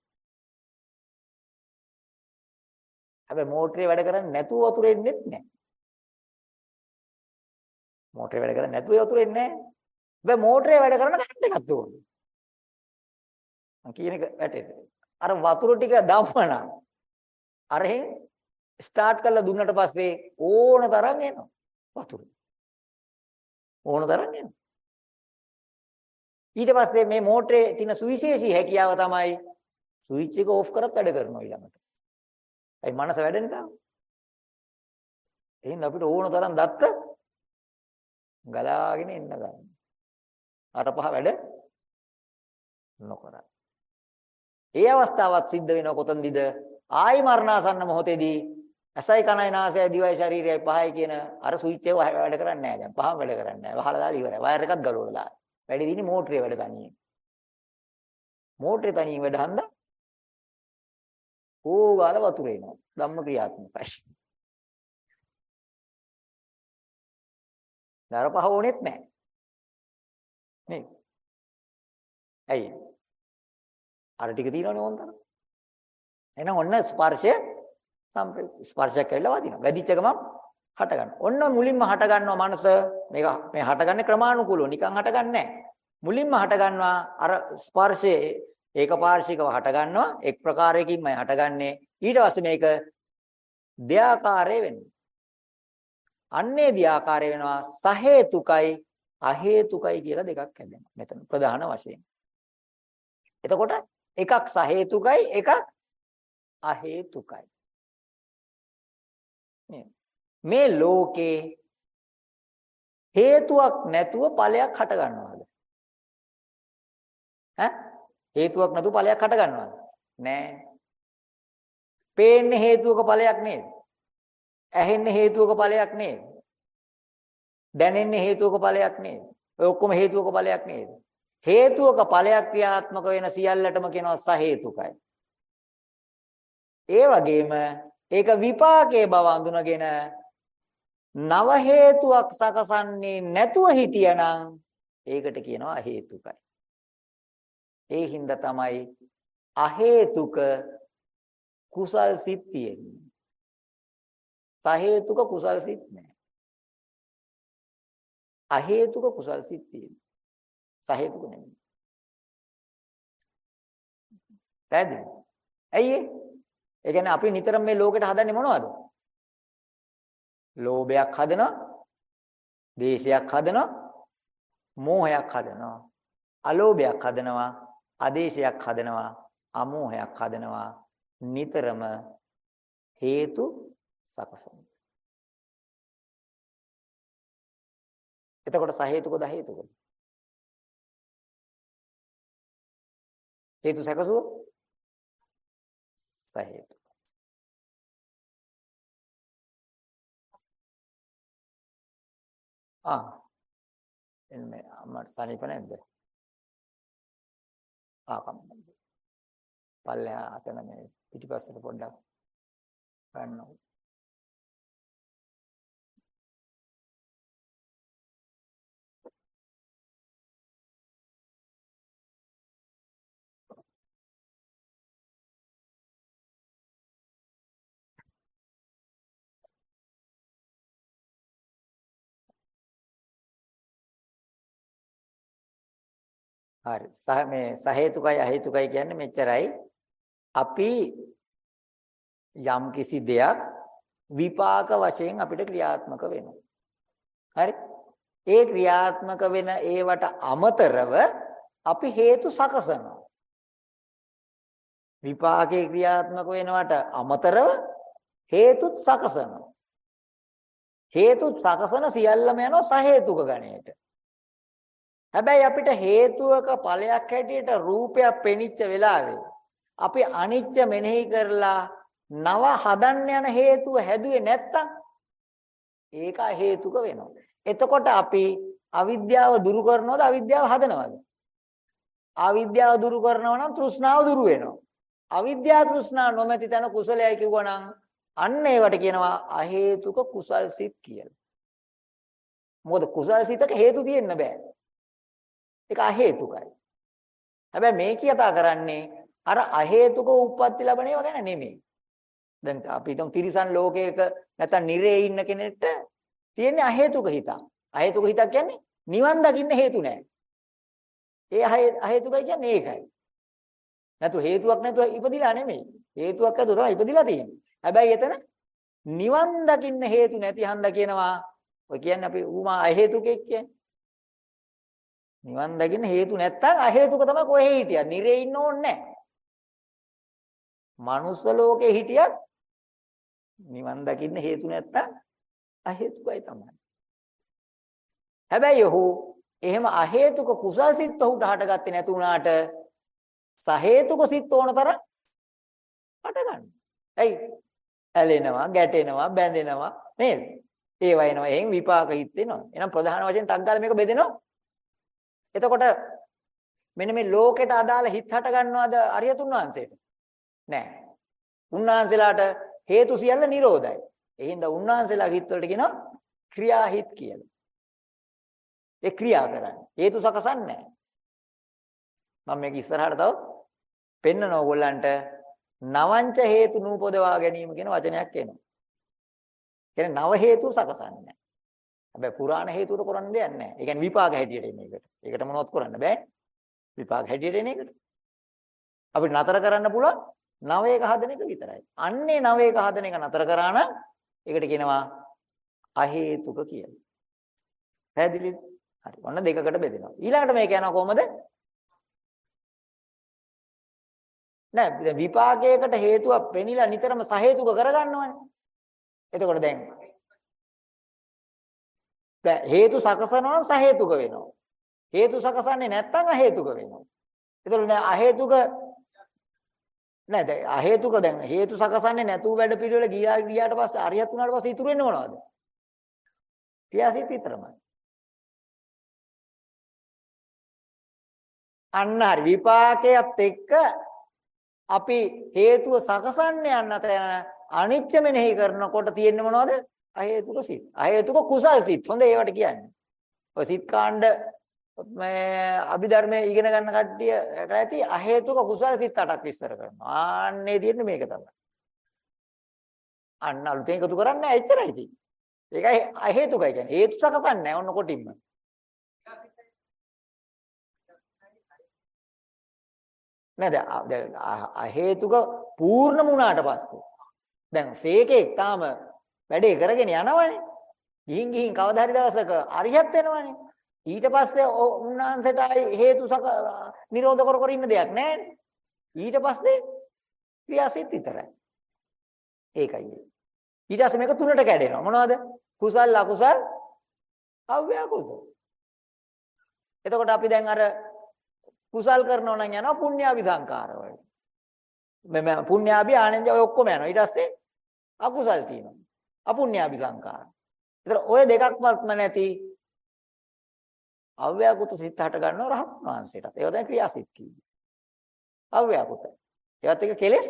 Speaker 1: හැබැයි මෝටරේ වැඩ කරන්නේ නැතුව වතුර එන්නේ නැහැ. මෝටරේ වැඩ කරන්නේ නැතුව වතුර එන්නේ නැහැ. හැබැයි මෝටරේ වැඩ කරන කරන්ට් එකක් ඕනේ. මම කියන එක වැටෙන්නේ. අර වතුර ටික දම්මන අරහෙන් ස්ටාර්ට් කරලා දුන්නට පස්සේ ඕන තරම් එනවා වතුර. ඕන තරම් එනවා. ඊට පස්සේ මේ මෝටරේ තියෙන සුවිශේෂී හැකියාව තමයි ස්විච් එක ඕෆ් කරත් වැඩ කරනවා ඊළඟට. ඒ මනස වැඩ නිසා. එහෙනම් අපිට ඕන තරම් දත්ත ගලාගෙන එන්න ගන්න. අර පහ වැඩ නොකර. ඒ අවස්ථාවක් සිද්ධ වෙනව කොතනදීද? ආයි මරණාසන්න මොහොතේදී ඇසයි කනයි නාසයයි දිවයි ශරීරයයි පහයි කියන අර ස්විච් එක වැඩ කරන්නේ නැහැ දැන්. පහම වැඩ කරන්නේ නැහැ. වහලා දාලා ඉවරයි. වයර් එකත් ගලවලා දාලා. වැඩි දිනේ මෝටරේ වැඩ තනියෙන්. මෝටරේ තනියෙන් වැඩ හන්දා ඕගාල වතුර එනවා. ධම්ම ක්‍රියාත්මකයි. නර පහ ඕනෙත් නැහැ. නේ. ඇයි? අර ටික තියෙනවනේ ඕන තරම්. එහෙනම් ඔන්න ස්පර්ශය ස්පර්ශයක් ඇවිල්ලා වදිනවා. වැදිච්ච ගමන් හට ගන්න. ඔන්න මුලින්ම හට ගන්නවා මනස මේක මේ හටගන්නේ ක්‍රමානුකූලව නිකන් හටගන්නේ නැහැ. මුලින්ම හට ගන්නවා අර ස්පර්ශයේ ඒකපාර්ශිකව හට ගන්නවා එක් ප්‍රකාරයකින්මයි හටගන්නේ. ඊට පස්සේ මේක දෙආකාරය වෙනවා. අන්නේ දෙආකාරය වෙනවා සහේතුකයි අහේතුකයි කියලා දෙකක් හැදෙනවා. මෙතන ප්‍රධාන වශයෙන්. එතකොට එකක් සහේතුකයි එකක් අහේතුකයි. මේ ලෝකේ හේතුවක් නැතුව ඵලයක් හට ගන්නවද? ඈ? හේතුවක් නැතුව ඵලයක් හට ගන්නවද? නෑ. පේන්නේ හේතුවක ඵලයක් නේද? ඇහෙන්නේ හේතුවක ඵලයක් නේද? දැනෙන්නේ හේතුවක ඵලයක් නේද? ඔය ඔක්කොම හේතුවක ඵලයක් නේද? හේතුවක ඵලයක් ක්‍රියාත්මක වෙන සියල්ලටම කියනවා සහේතුකයි. ඒ වගේම ඒක විපාකයේ බව අඳුනගෙන නව හේතුවක් සකසන්නේ නැතුව හිටියනම් ඒකට කියනවා අහේතුකයි. ඒ හින්දා තමයි අහේතුක කුසල් සිත් තියෙන්නේ. සහේතුක කුසල් සිත් නැහැ. අහේතුක කුසල් සිත් තියෙන්නේ. සහේතුක නෙමෙයි. පැහැදිලි? ඇයි ඒ? ඒ කියන්නේ අපි නිතරම මේ ලෝකෙට හදන්නේ මොනවද? ලෝභයක් හදනවා, දේශයක් හදනවා, මෝහයක් හදනවා, අලෝභයක් හදනවා, ආදේශයක් හදනවා, අමෝහයක් හදනවා. නිතරම හේතු සකසන. එතකොට සහේතුකද හේතුකද? හේතු සැකසුව සහේතු. ආ එන්නේ අම්මට සනීප නැද්ද? ආ කම්මද. පල්ලෙහා අතන මේ පිටිපස්සට පොඩ්ඩක් ගන්නවා. හරි. සහ මේ සහේතුකයි අහේතුකයි කියන්නේ මෙච්චරයි. අපි යම් කිසි දෙයක් විපාක වශයෙන් අපිට ක්‍රියාත්මක වෙනවා. හරි? ඒ ක්‍රියාත්මක වෙන ඒවට අමතරව අපි හේතු සකසනවා. විපාකේ ක්‍රියාත්මක වෙනවට අමතරව හේතුත් සකසනවා. හේතුත් සකසන සියල්ලම යනවා සහේතුක ගණයට. හැබැයි අපිට හේතුවක ඵලයක් හැටියට රූපයක් පෙනිච්ච වෙලාවේ අපි අනිච්ච මෙනෙහි කරලා නව හදන්න යන හේතුව හැදුවේ නැත්තම් ඒක හේතුක වෙනවා. එතකොට අපි අවිද්‍යාව දුරු කරනවද අවිද්‍යාව හදනවද? අවිද්‍යාව දුරු කරනවා නම් තෘෂ්ණාව දුරු වෙනවා. අවිද්‍යාව තෘෂ්ණා නොමැති තැන කුසලයයි කිව්වනම් අන්න ඒවට කියනවා අහේතුක කුසල් සිත් කියලා. මොකද කුසල් සිතක හේතු තියෙන්න බෑ. ඒක අහේතුකයි. හැබැයි මේ කතා කරන්නේ අර අහේතුක උප්පත්ති ලැබෙන ඒවා ගැන නෙමෙයි. දැන් අපි හිතමු තිරිසන් ලෝකයක නැත්නම් නිරේ ඉන්න කෙනෙක්ට තියෙන්නේ අහේතුක හිතක්. අහේතුක හිතක් කියන්නේ නිවන් දකින්න හේතු නැහැ. ඒ අහේතුකයි කියන්නේ ඒකයි. නැතු හේතුවක් නැතුව ඉපදිලා නෙමෙයි. හේතුවක් ඇතුව තමයි ඉපදිලා තියෙන්නේ. හැබැයි එතන නිවන් දකින්න හේතු නැති හන්ද කියනවා. ඔය කියන්නේ අපි ඌමා අහේතුකෙක් කියන්නේ. නිවන් දකින්න හේතු නැත්තම් අහේතුක තමයි කොහේ හිටියත්. නිරේ ඉන්න ඕනේ නැහැ. මනුස්ස ලෝකේ හිටියත් නිවන් දකින්න හේතු නැත්තම් අහේතුකයි තමයි. හැබැයි ඔහු එහෙම අහේතුක කුසල් සිත් ඔහුට හටගත්තේ නැති වුණාට සහේතුක සිත් ඕන තරම් හටගන්න. ඇයි? ඇලෙනවා, ගැටෙනවා, බැඳෙනවා නේද? ඒ වයින්නවා. එහෙන් විපාක හිත් වෙනවා. එහෙනම් ප්‍රධාන වශයෙන් ටක් ගාලා මේක බෙදෙනවා. එතකොට මෙන්න මේ ලෝකෙට අදාළ හිත් හට ගන්නවද අරියතුන් වහන්සේට? නෑ. උන්වහන්සේලාට හේතු සියල්ල නිරෝධයි. ඒ හින්දා උන්වහන්සේලාගේ හිත් වලට කියනවා ක්‍රියාහිත් කියලා. ඒ ක්‍රියා කරන්නේ. හේතු සකසන්නේ නැහැ. මම මේක ඉස්සරහට තව පෙන්නන ඕගොල්ලන්ට නවංච හේතු නූපදවා ගැනීම කියන වචනයක් එනවා. කියන්නේ නව හේතු සකසන්නේ නැහැ. හැබැයි පුරාණ හේතුවට කරන්න දෙයක් නැහැ. ඒ කියන්නේ විපාක හැටියට එන එකට. ඒකට මොනවත් කරන්න බෑ. විපාක හැටියට එන එකට. අපිට නතර කරන්න පුළුවන් නවයක හදන එක විතරයි. අන්නේ නවයක හදන එක නතර කරා නම් ඒකට කියනවා අහේතුක කියලා. පැහැදිලිද? හරි. ඔන්න දෙකකට බෙදෙනවා. ඊළඟට මේක යනවා කොහමද? නෑ විපාකයකට හේතුවක් පෙනිලා නිතරම සහේතුක කරගන්නවනේ. එතකොට දැන් දැන් හේතු සකසනවා නම් සහේතුක වෙනවා. හේතු සකසන්නේ නැත්නම් අහේතුක වෙනවා. ඒතකොට නෑ අහේතුක නෑ දැන් අහේතුක දැන් හේතු සකසන්නේ නැතුව වැඩ පිළිවෙල ගියා ගියාට පස්සේ අරියත් උනාට පස්සේ ඉතුරු වෙන්නේ මොනවද? ක්‍රියාසිත විතරමයි. අන්න හරි විපාකයත් එක්ක අපි හේතුව සකසන්න යන තැන අනිත්‍ය මෙනෙහි කරනකොට තියෙන්නේ මොනවද? අහේතුක සිත්. අහේතුක කුසල් සිත්. හොඳ ඒවට කියන්නේ. ඔය සිත් කාණ්ඩ මේ අභිධර්මයේ ඉගෙන ගන්න කට්ටිය ඇති අහේතුක කුසල් සිත් 8ක් විස්තර කරනවා. ආන්නේ තියෙන්නේ මේක තමයි. අන්න අලුතෙන් එකතු කරන්නේ නැහැ එච්චරයි තියෙන්නේ. ඒකයි අහේතුකයි කියන්නේ. හේතු සකසන්නේ නැහැ ඔන්න කොටින්ම. නේද? දැන් අහේතුක පූර්ණ වුණාට පස්සේ දැන් සේකේ තාම වැඩේ කරගෙන යනවනේ. ගිහින් ගිහින් කවදා හරි දවසක අරියත් වෙනවනේ. ඊට පස්සේ උන්වහන්සේට හේතු සක නිරෝධ කර කර ඉන්න දෙයක් නැහැ. ඊට පස්සේ ක්‍රියාසිත විතරයි. ඒකයි. ඊට පස්සේ මේක තුනට කැඩෙනවා. මොනවද? කුසල් අකුසල් අව්‍යාකුසල්. එතකොට අපි දැන් අර කුසල් කරනවා නම් යනවා පුණ්‍යාභි සංකාර වලට. මම පුණ්‍යාභි ආනන්ද ඔය ඔක්කොම යනවා. ඊට පස්සේ අකුසල් තියෙනවා. අපුණ්‍යාභි සංකාර. ඒතර ඔය දෙකක්වත් නැති අව්‍යාකෘත සිත් හට ගන්නව රහත් වහන්සේට. ඒවා දැන් ක්‍රියාසිත කියන්නේ. අව්‍යාකෘත. ඒවත් එක කෙලෙස්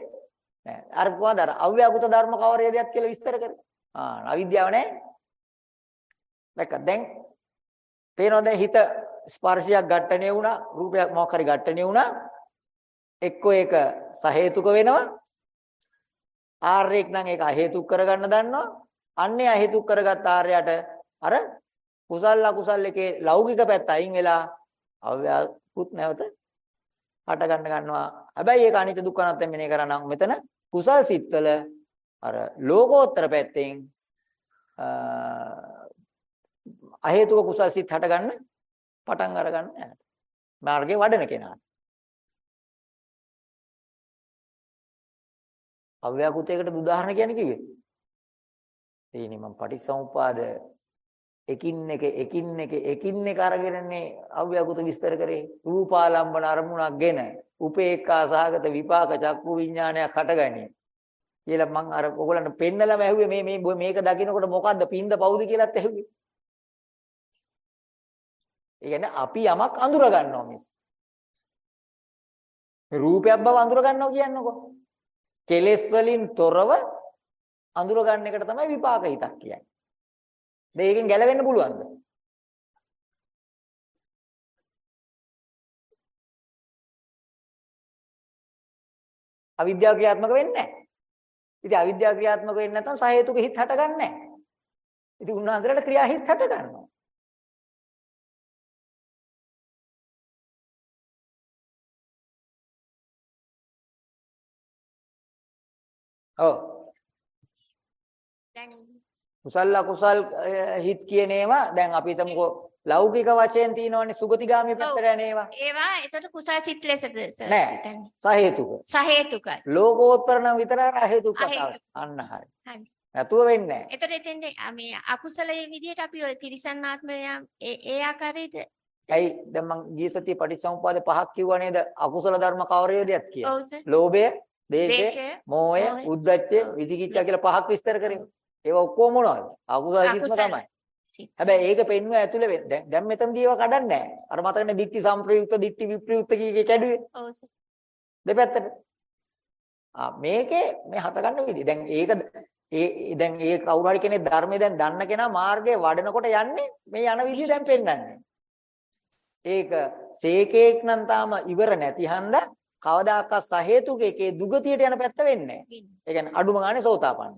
Speaker 1: නෑ. අර කොහොමද අර අව්‍යාකෘත ධර්ම කවරේදයක් කියලා විස්තර කරේ. ආ අවිද්‍යාව නෑ. දැක්ක දැන් පේනවද හිත ස්පර්ශයක් ඝට්ටණය වුණා රූපයක් මොකක් හරි ඝට්ටණය වුණා එක්කෝ ඒක සහේතුක වෙනවා ආර්යෙක් නම් ඒක අහේතුක කරගන්න දන්නවා අන්නේ අහේතුක කරගත් ආර්යයට අර කුසල අකුසල එකේ ලෞකික පැත්ත අයින් වෙලා අව්‍යාකුත් නැවත හට ගන්න ගන්නවා හැබැයි ඒක අනිත්‍ය දුක්ඛ අනාත්ම මෙනේ කරා නම් මෙතන කුසල් සිත්වල අර ලෝකෝත්තර පැත්තෙන් අහේතුක කුසල් සිත් හට ගන්න පටන් අරගන්න යනවා. මාර්ගේ වඩන කෙනා. අව්‍යාකෘතයකට උදාහරණ කියන්නේ කිව්වේ. එයිනේ මම පටිච්චසමුපාද එකින් එක එකින් එක එකින් එක අරගෙනනේ අව්‍යාකෘත විස්තර කරේ. රූපාලම්බන අරමුණක්ගෙන උපේක්ඛා සහගත විපාක චක්කු විඥානයක් හටගන්නේ. කියලා මම අර ඔයගොල්ලන්ට පෙන්නලම ඇහුවේ මේ මේ මේක දකින්නකොට මොකද්ද පින්ද පවුද කියලාත් ඇහුවේ. ඒ කියන්නේ අපි යමක් අඳුර ගන්නවා මිස්. මේ රූපයක් බව අඳුර ගන්නවා කියන්නකො. කෙලෙස් වලින් තොරව අඳුර ගන්න එකට තමයි විපාක හිතක් කියන්නේ. දැන් ඒකෙන් ගැලවෙන්න පුළුවන්ද? අවිද්‍යාව ක්‍රියාත්මක වෙන්නේ නැහැ. ඉතින් අවිද්‍යාව ක්‍රියාත්මක වෙන්නේ නැත්නම් සහේතුක හිත හටගන්නේ නැහැ. ඉතින් උන්වහන්සේලාට ක්‍රියා හිත හට ඔව්.
Speaker 4: දැන්
Speaker 1: කුසල අකුසල් හිත් කියන ඒවා දැන් අපි හිතමුකෝ ලෞකික වශයෙන් තියෙනවනේ සුගතිගාමී පැත්තට යන ඒවා.
Speaker 4: ඒවා එතකොට කුසල සිත් ලෙසද සර්. හිතන්නේ?
Speaker 1: සහේතුක.
Speaker 4: සහේතුකයි.
Speaker 1: ලෝකෝත්තර නම් විතර අහේතුක කතාව. අන්න හරි.
Speaker 4: හරි.
Speaker 1: නැතුව වෙන්නේ නැහැ.
Speaker 4: එතකොට එතෙන්ද මේ අකුසලයේ විදිහට අපි ඔය තිරිසන් ආත්මය ඒ ඒ ආකාරයට
Speaker 1: ඇයි දැන් මං ගිය සතියේ පටිච්චසමුපාද පහක් කිව්වා නේද? අකුසල ධර්ම කවරේදයක් කියලා. ලෝභය, දේශය, මෝහය,
Speaker 4: ඔව්.
Speaker 1: විචිකිච්ඡා කියලා පහක් විස්තර කරේ. ඒවා ඔක්කොම මොනවද? අකුසල
Speaker 4: අකුසල.
Speaker 1: තමයි. හැබැයි ඒක පෙන්වුව ඇතුලේ. දැන් දැන් මෙතනදී ඒවා කඩන්නේ නැහැ. අර මතකනේ දික්ටි සම්ප්‍රයුක්ත, දික්ටි විප්‍රයුක්ත කීකේ කැඩුවේ.
Speaker 4: ඔව් සර්.
Speaker 1: දෙපැත්තට. ආ මේකේ මේ හත ගන්න විදිහ. දැන් ඒක ඒ දැන් ඒ කවුරු හරි කෙනෙක් ධර්මයේ දැන් දන්න කෙනා මාර්ගයේ වඩනකොට යන්නේ මේ යන විදිහ දැන් පෙන්වන්නේ. ඒක සේකේක් නම් තාම ඉවර නැති හන්දා කවදාකවත් සහේතුකේකේ දුගතියට යන පැත්ත වෙන්නේ නැහැ. ඒ කියන්නේ අඩුම ගානේ සෝතාපන්න.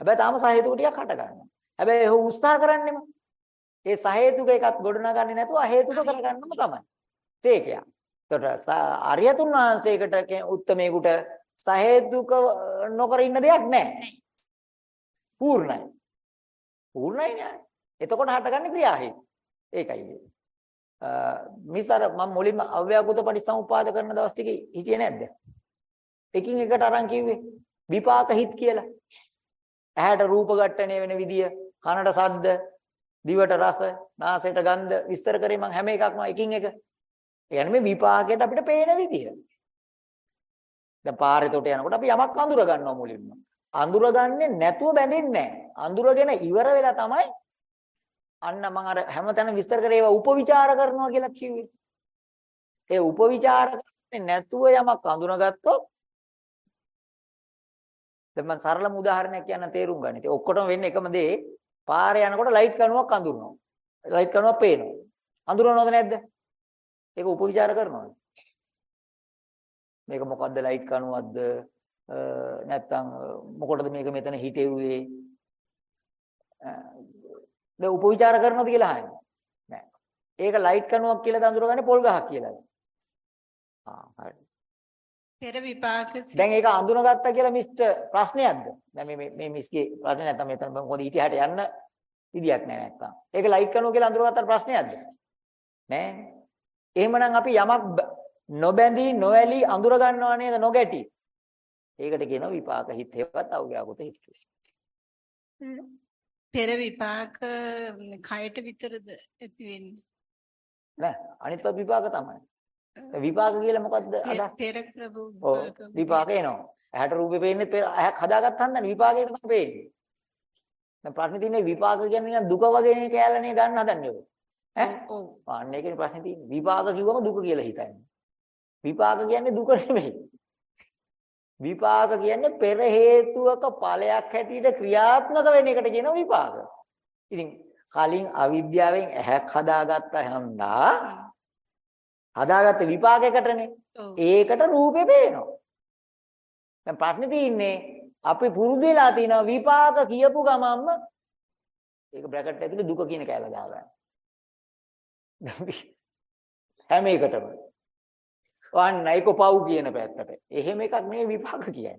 Speaker 1: හැබැයි තාම සහේතුක ටිකක් හට ගන්නවා. හැබැයි ඒ උත්සාහ කරන්නෙම ඒ සහේතුක එකත් ගොඩනගන්නේ නැතුව අහේතුක කරගන්නම තමයි. සේකයා. එතකොට ආර්යතුන් වහන්සේකට උත්තමේකට සහේතුක නොකර ඉන්න දෙයක් නැහැ. පූර්ණයි. පූර්ණයි නෑ. එතකොට හටගන්නේ ක්‍රියාහේ. ඒකයි. මිසර මම මුලින්ම අව්‍යාකෘත පරිසම්පාද කරන දවස් ටිකේ හිටියේ නැද්ද? එකින් එකට අරන් කිව්වේ විපාක හිත් කියලා. ඇහැට රූප ඝට්ටණය වෙන විදිය, කනට ශබ්ද, දිවට රස, නාසයට ගන්ධ විස්තර කරේ මම හැම එකක්ම එකින් එක. ඒ කියන්නේ මේ විපාකයට අපිට පේන විදිය. දැන් පාරේ තොට යනකොට අපි යමක් අඳුර ගන්නවා මුලින්ම. අඳුරගන්නේ නැතුව බැඳෙන්නේ නැහැ. අඳුරගෙන ඉවර වෙලා තමයි අන්න මම අර හැමතැනම විස්තර කරේ ඒවා උපවිචාර කරනවා කියලා කිව්වේ. ඒ උපවිචාර කරන්නේ නැතුව යමක් අඳුනගත්තොත් දැන් මම සරලම උදාහරණයක් කියන්න තේරුම් ගන්න. ඉතින් ඔක්කොටම වෙන්නේ එකම දේ. පාරේ යනකොට ලයිට් කණුවක් අඳුරනවා. ලයිට් කණුවක් පේනවා. අඳුරනවද නැද්ද? ඒක උපවිචාර කරනවද? මේක මොකද්ද ලයිට් කණුවක්ද? නැත්තම් මොකටද මේක මෙතන හිටෙව්වේ? දැන් උපවිචාර කරනවද කියලා අහන්නේ. නෑ. ඒක ලයිට් කණුවක් කියලාද අඳුරගන්නේ පොල් ගහක් කියලාද? ආ හරි.
Speaker 5: පෙර විපාක
Speaker 1: දැන් ඒක අඳුනගත්තා කියලා මිස්ටර් ප්‍රශ්නයක්ද? දැන් මේ මේ මිස්ගේ ප්‍රශ්නේ නැත්තම් මෙතන මොකද ඊටහට යන්න විදියක් නෑ නැත්තම්. ඒක ලයිට් කණුව කියලා අඳුනගත්තාට ප්‍රශ්නයක්ද? නෑ. එහෙමනම් අපි යමක් නොබැඳී නොඇලී අඳුර ගන්නවා නේද නොගැටි. ඒකට කියනවා විපාක හිත හේවත් අව්‍යාකෘත හිත.
Speaker 5: පෙර විපාක කයට විතරද ඇති වෙන්නේ?
Speaker 1: නෑ අනිත් විපාක තමයි. විපාක කියලා මොකද්ද අදහස්?
Speaker 5: පෙර කරපු
Speaker 1: ඔව් විපාක එනවා. ඇහැට රූපේ පේන්නේ පෙර ඇහක් හදාගත්ත හන්දනේ විපාකයට තමයි පේන්නේ. දැන් ප්‍රශ්නේ තියෙන්නේ විපාක කියන්නේ නිකන් දුක වගේ නේ කැලණේ ගන්න හදන්නේ ඔය. ඈ?
Speaker 5: ඔව්.
Speaker 1: අන්න ඒකනේ ප්‍රශ්නේ තියෙන්නේ. විපාක කිව්වම දුක කියලා හිතන්නේ. විපාක කියන්නේ දුක නෙමෙයි. විපාක කියන්නේ පෙර හේතුවක ඵලයක් හැටියට ක්‍රියාත්මක වෙන එකට කියනවා විපාක. ඉතින් කලින් අවිද්‍යාවෙන් ඇහැක් හදාගත්ත හන්දා හදාගත්ත විපාකයකටනේ. ඒකට රූපේ පේනවා. දැන් ප්‍රශ්නේ තියෙන්නේ අපි පුරුදු වෙලා තියෙන විපාක කියපු ගමන්ම ඒක බ්‍රැකට් ඇතුලේ දුක කියන කෑල්ල දාගන්න. හැම එකටම. වන්න ඒක පව් කියන පැත්තට. එහෙම එකක් නෙවෙයි විපාක කියන්නේ.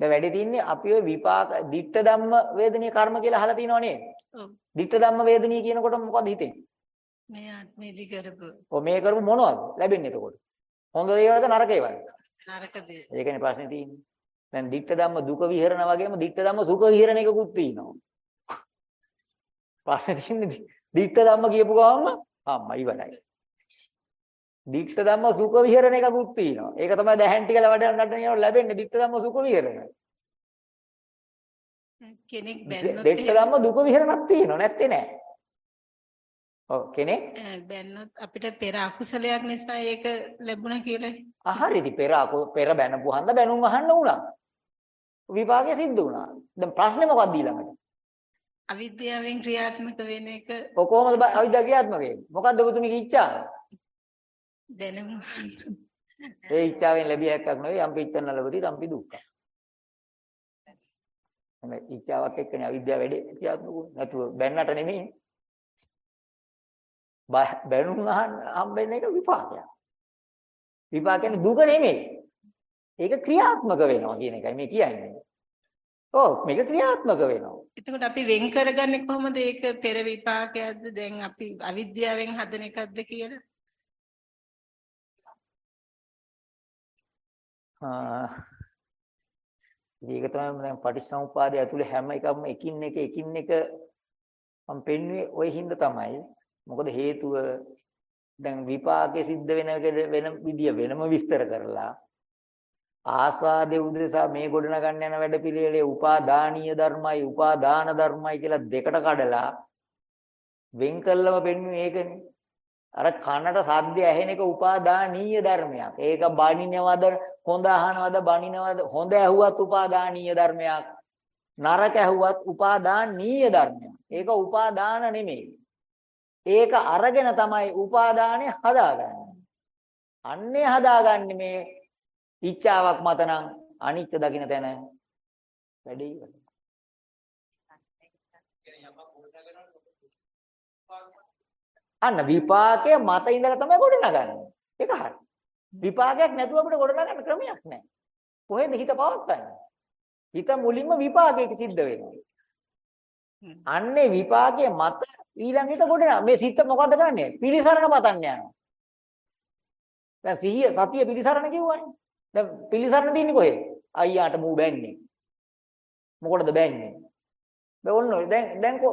Speaker 1: දැන් වැඩි තින්නේ අපි ඔය විපාක ditta ධම්ම වේදනීය කර්ම කියලා අහලා තියෙනව නේද?
Speaker 5: ඔව්.
Speaker 1: ditta ධම්ම වේදනීය කියනකොට මොකද හිතෙන්නේ?
Speaker 5: මේ ආත්මෙදි කරපු
Speaker 1: ඔය මේ කරපු මොනවද ලැබෙන්නේ එතකොට? හොඳ ඒවාද නරක ඒවාද?
Speaker 5: නරක දේ.
Speaker 1: ඒකනේ ප්‍රශ්නේ තියෙන්නේ. දැන් ditta ධම්ම දුක විහරණ වගේම ditta ධම්ම සුඛ විහරණ එකකුත් තියෙනවා. ප්‍රශ්නේ තියෙන්නේ ditta ධම්ම කියපු ගමන්ම අම්මා ඉවරයි. Ditta ධම්ම සුඛ විහරණ එකකුත් තියෙනවා. ඒක තමයි දැහැන් ටික ලවඩන නටන ලැබෙන්නේ ditta ධම්ම සුඛ විහරණ.
Speaker 5: කෙනෙක් බැන්නොත්
Speaker 1: ditta ධම්ම දුක විහරණක් තියෙනවා නැත්තේ නෑ. ඔව් කෙනෙක්
Speaker 5: බැන්නොත් අපිට පෙර අකුසලයක් නිසා ඒක ලැබුණා කියලා
Speaker 1: ආ හරි ඉතින් පෙර පෙර බැනපු හන්ද බැනුම් අහන්න උනා. විභාගය සිද්ධ වුණා. දැන් ප්‍රශ්නේ මොකක්ද ඊළඟට?
Speaker 5: අවිද්‍යාවෙන් ක්‍රියාත්මක වෙන එක
Speaker 1: කොහොමද අවිද්‍යාව ක්‍රියාත්මක වෙන්නේ? මොකද්ද ඔබතුමීගේ ඉච්ඡාව?
Speaker 5: දැනුම
Speaker 1: ඒ ඉච්ඡාවෙන් ලැබිය හැක්කක් නෙවෙයි යම්පි ඉච්ඡන්න ලැබති තම්පි දුක්ඛ. හඳ ඉච්ඡාවක් එක්කනේ අවිද්‍යාව වැඩි ක්‍රියාත්මක වුනේ. නැතුව බැන්නට නෙමෙයි. බැනුම් අහන්න හම්බෙන්න එක විපාකයක්. විපාක කියන්නේ දුක නෙමෙයි. ඒක ක්‍රියාත්මක වෙනවා කියන එකයි මේ කියන්නේ. ඔව් මේක ක්‍රියාත්මක වෙනවා.
Speaker 5: එතකොට අපි වෙන් කරගන්නේ කොහොමද ඒක පෙර විපාකයක්ද දැන් අපි අවිද්‍යාවෙන් හදන එකක්ද කියලා
Speaker 1: ආ. ඒක තමයි දැන් පටිච්චසමුපාදය ඇතුලේ හැම එකක්ම එකින් එක එකින් එක මම පෙන්වුවේ ওই හින්දා තමයි. මොකද හේතුව දැන් විපාකයේ සිද්ධ වෙන එක වෙන විදිය වෙනම විස්තර කරලා ආස්වාදයේ උදෙසා මේ ගොඩනගන්න යන වැඩපිළිවෙලේ උපාදානීය ධර්මයි උපාදාන ධර්මයි කියලා දෙකට කඩලා වෙන් කළම පෙන්වුවේ ඒකනේ. අර කනට සද්ද ඇහෙන එක උපාදානීය ධර්මයක්. ඒක බණිනවද හොඳ අහනවද බණිනවද හොඳ ඇහුවත් උපාදානීය ධර්මයක්. නරක ඇහුවත් උපාදානීය ධර්මයක්. ඒක උපාදාන නෙමෙයි. ඒක අරගෙන තමයි උපාදානය හදාගන්නේ. අන්නේ හදාගන්නේ මේ ඉච්ඡාවක් මත නම් අනිච්ච දකින්න තැන වැඩේ ඉවරයි. අන්න විපාකයේ මත ඉඳලා තමයි ගොඩනගන්නේ. ඒක හරි. විපාකයක් නැතුව අපිට ගොඩනගන්න ක්‍රමයක් නැහැ. කොහෙද හිත පවත්වන්නේ? හිත මුලින්ම විපාකයක සිද්ධ වෙනවා. අන්නේ විපාකයේ මත ඊළඟ හිත ගොඩනගන. මේ සිත මොකද්ද කරන්නේ? පිලිසරණ පතන්න යනවා. දැන් සිහිය සතිය පිලිසරණ කිව්වනේ. දැන් පිලිසරණ තින්නේ කොහෙද? අයියාට මූ බැන්නේ. මොකටද බැන්නේ? දැන් ඔන්න දැන් දැන් කො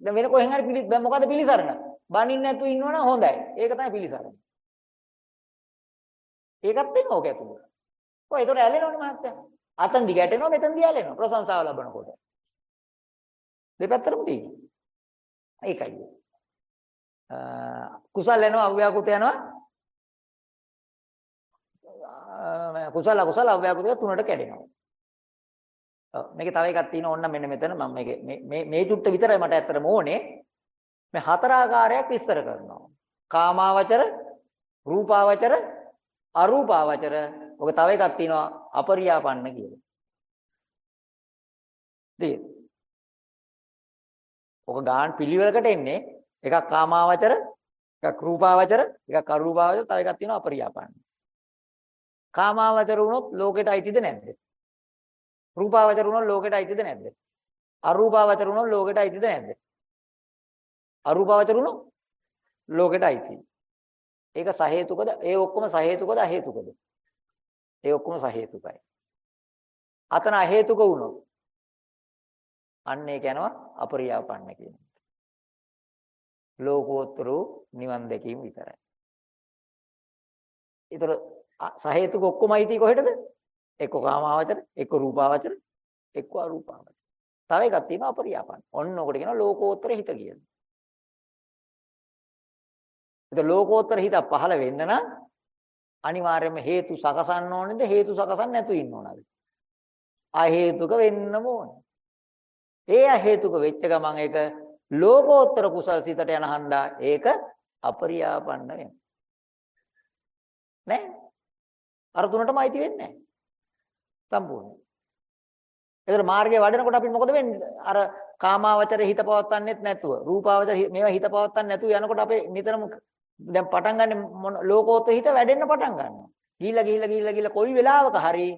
Speaker 1: දැන් වෙන කොහෙන් හරි පිළි දැන් මොකද පිළිසරණ? බනින්න නැතුව ඉන්නවනම් හොඳයි. ඒක තමයි පිළිසරණ. ඒකත් වෙන ඕක ඇතුළේ. ඔය ඒතර ඇලෙනවනේ මහත්තයා. අතන් දිගට එනවා මෙතන දිහා ඇලෙනවා. ප්‍රශංසාව ලබනකොට. දෙපැත්තටම තියෙනවා. ඒකයි. අ කුසල් එනවා අව්‍යාකෘත යනවා. අ කුසල අකුසල අව්‍යාකෘත තුනට කැඩෙනවා. ඔව් මේකේ තව එකක් තියෙනවා ඕන්න මෙන්න මෙතන මම මේකේ මේ මේ චුට්ට විතරයි මට ඇත්තටම ඕනේ. මේ හතර ආකාරයක් විස්තර කරනවා. කාමාවචර, රූපාවචර, අරූපාවචර. ඔක තව එකක් තියෙනවා අපරියාපන්න කියලා. දෙය. ඔක ගාන පිළිවෙලකට එන්නේ එකක් කාමාවචර, එකක් රූපාවචර, එකක් අරූපාවචර, තව එකක් තියෙනවා අපරියාපන්න. කාමාවචර වුණොත් ලෝකෙට අයිතිද නැද්ද? රූපාවචර වුණොත් ලෝකෙට අයිතිද නැද්ද? අරූපාවචර වුණොත් ලෝකෙට අයිතිද නැද්ද? අරූපාවචර වුණොත් ලෝකෙට අයිති. ඒක සහේතුකද? ඒ ඔක්කොම සහේතුකද අහේතුකද? ඒ ඔක්කොම සහේතුකයි. අතන අහේතුක වුණොත් අන්න ඒක යනවා අපරියාපන්න කියන එක. ලෝකෝත්තර නිවන් දැකීම විතරයි. ඒතර සහේතුක ඔක්කොම අයිති කොහෙටද? එක්ක කාමාවචර, එක්ක රූපාවචර, එක්ක අරූපාවචර. තව එකක් තියෙනවා අපරියාපන්න. ඔන්න ඔකට කියනවා ලෝකෝත්තර හිත කියලා. ඒක ලෝකෝත්තර හිත පහළ වෙන්න නම් අනිවාර්යයෙන්ම හේතු සකසන්න ඕනේද හේතු සකසන්න නැතු ඉන්න ඕනද? ආ හේතුක වෙන්නම ඕනේ. ඒ හේතුක වෙච්ච ගමන් ඒක ලෝකෝත්තර කුසල් සිතට යන හන්දා ඒක අපරියාපන්න වෙනවා. නෑ. අර තුනටම අයිති වෙන්නේ නෑ. සම්පූර්ණ. ඒතර මාර්ගයේ වඩනකොට අපිට මොකද වෙන්නේ? අර කාමාවචරේ හිත පවත්වන්නෙත් නැතුව, රූපාවචර මේවා හිත පවත්වන්නේ නැතුව යනකොට අපේ නිතරම දැන් පටන් ගන්න ලෝකෝත්තර හිත වැඩෙන්න පටන් ගන්නවා. ගිහිල්ලා ගිහිල්ලා ගිහිල්ලා ගිහිල්ලා කොයි වෙලාවක හරි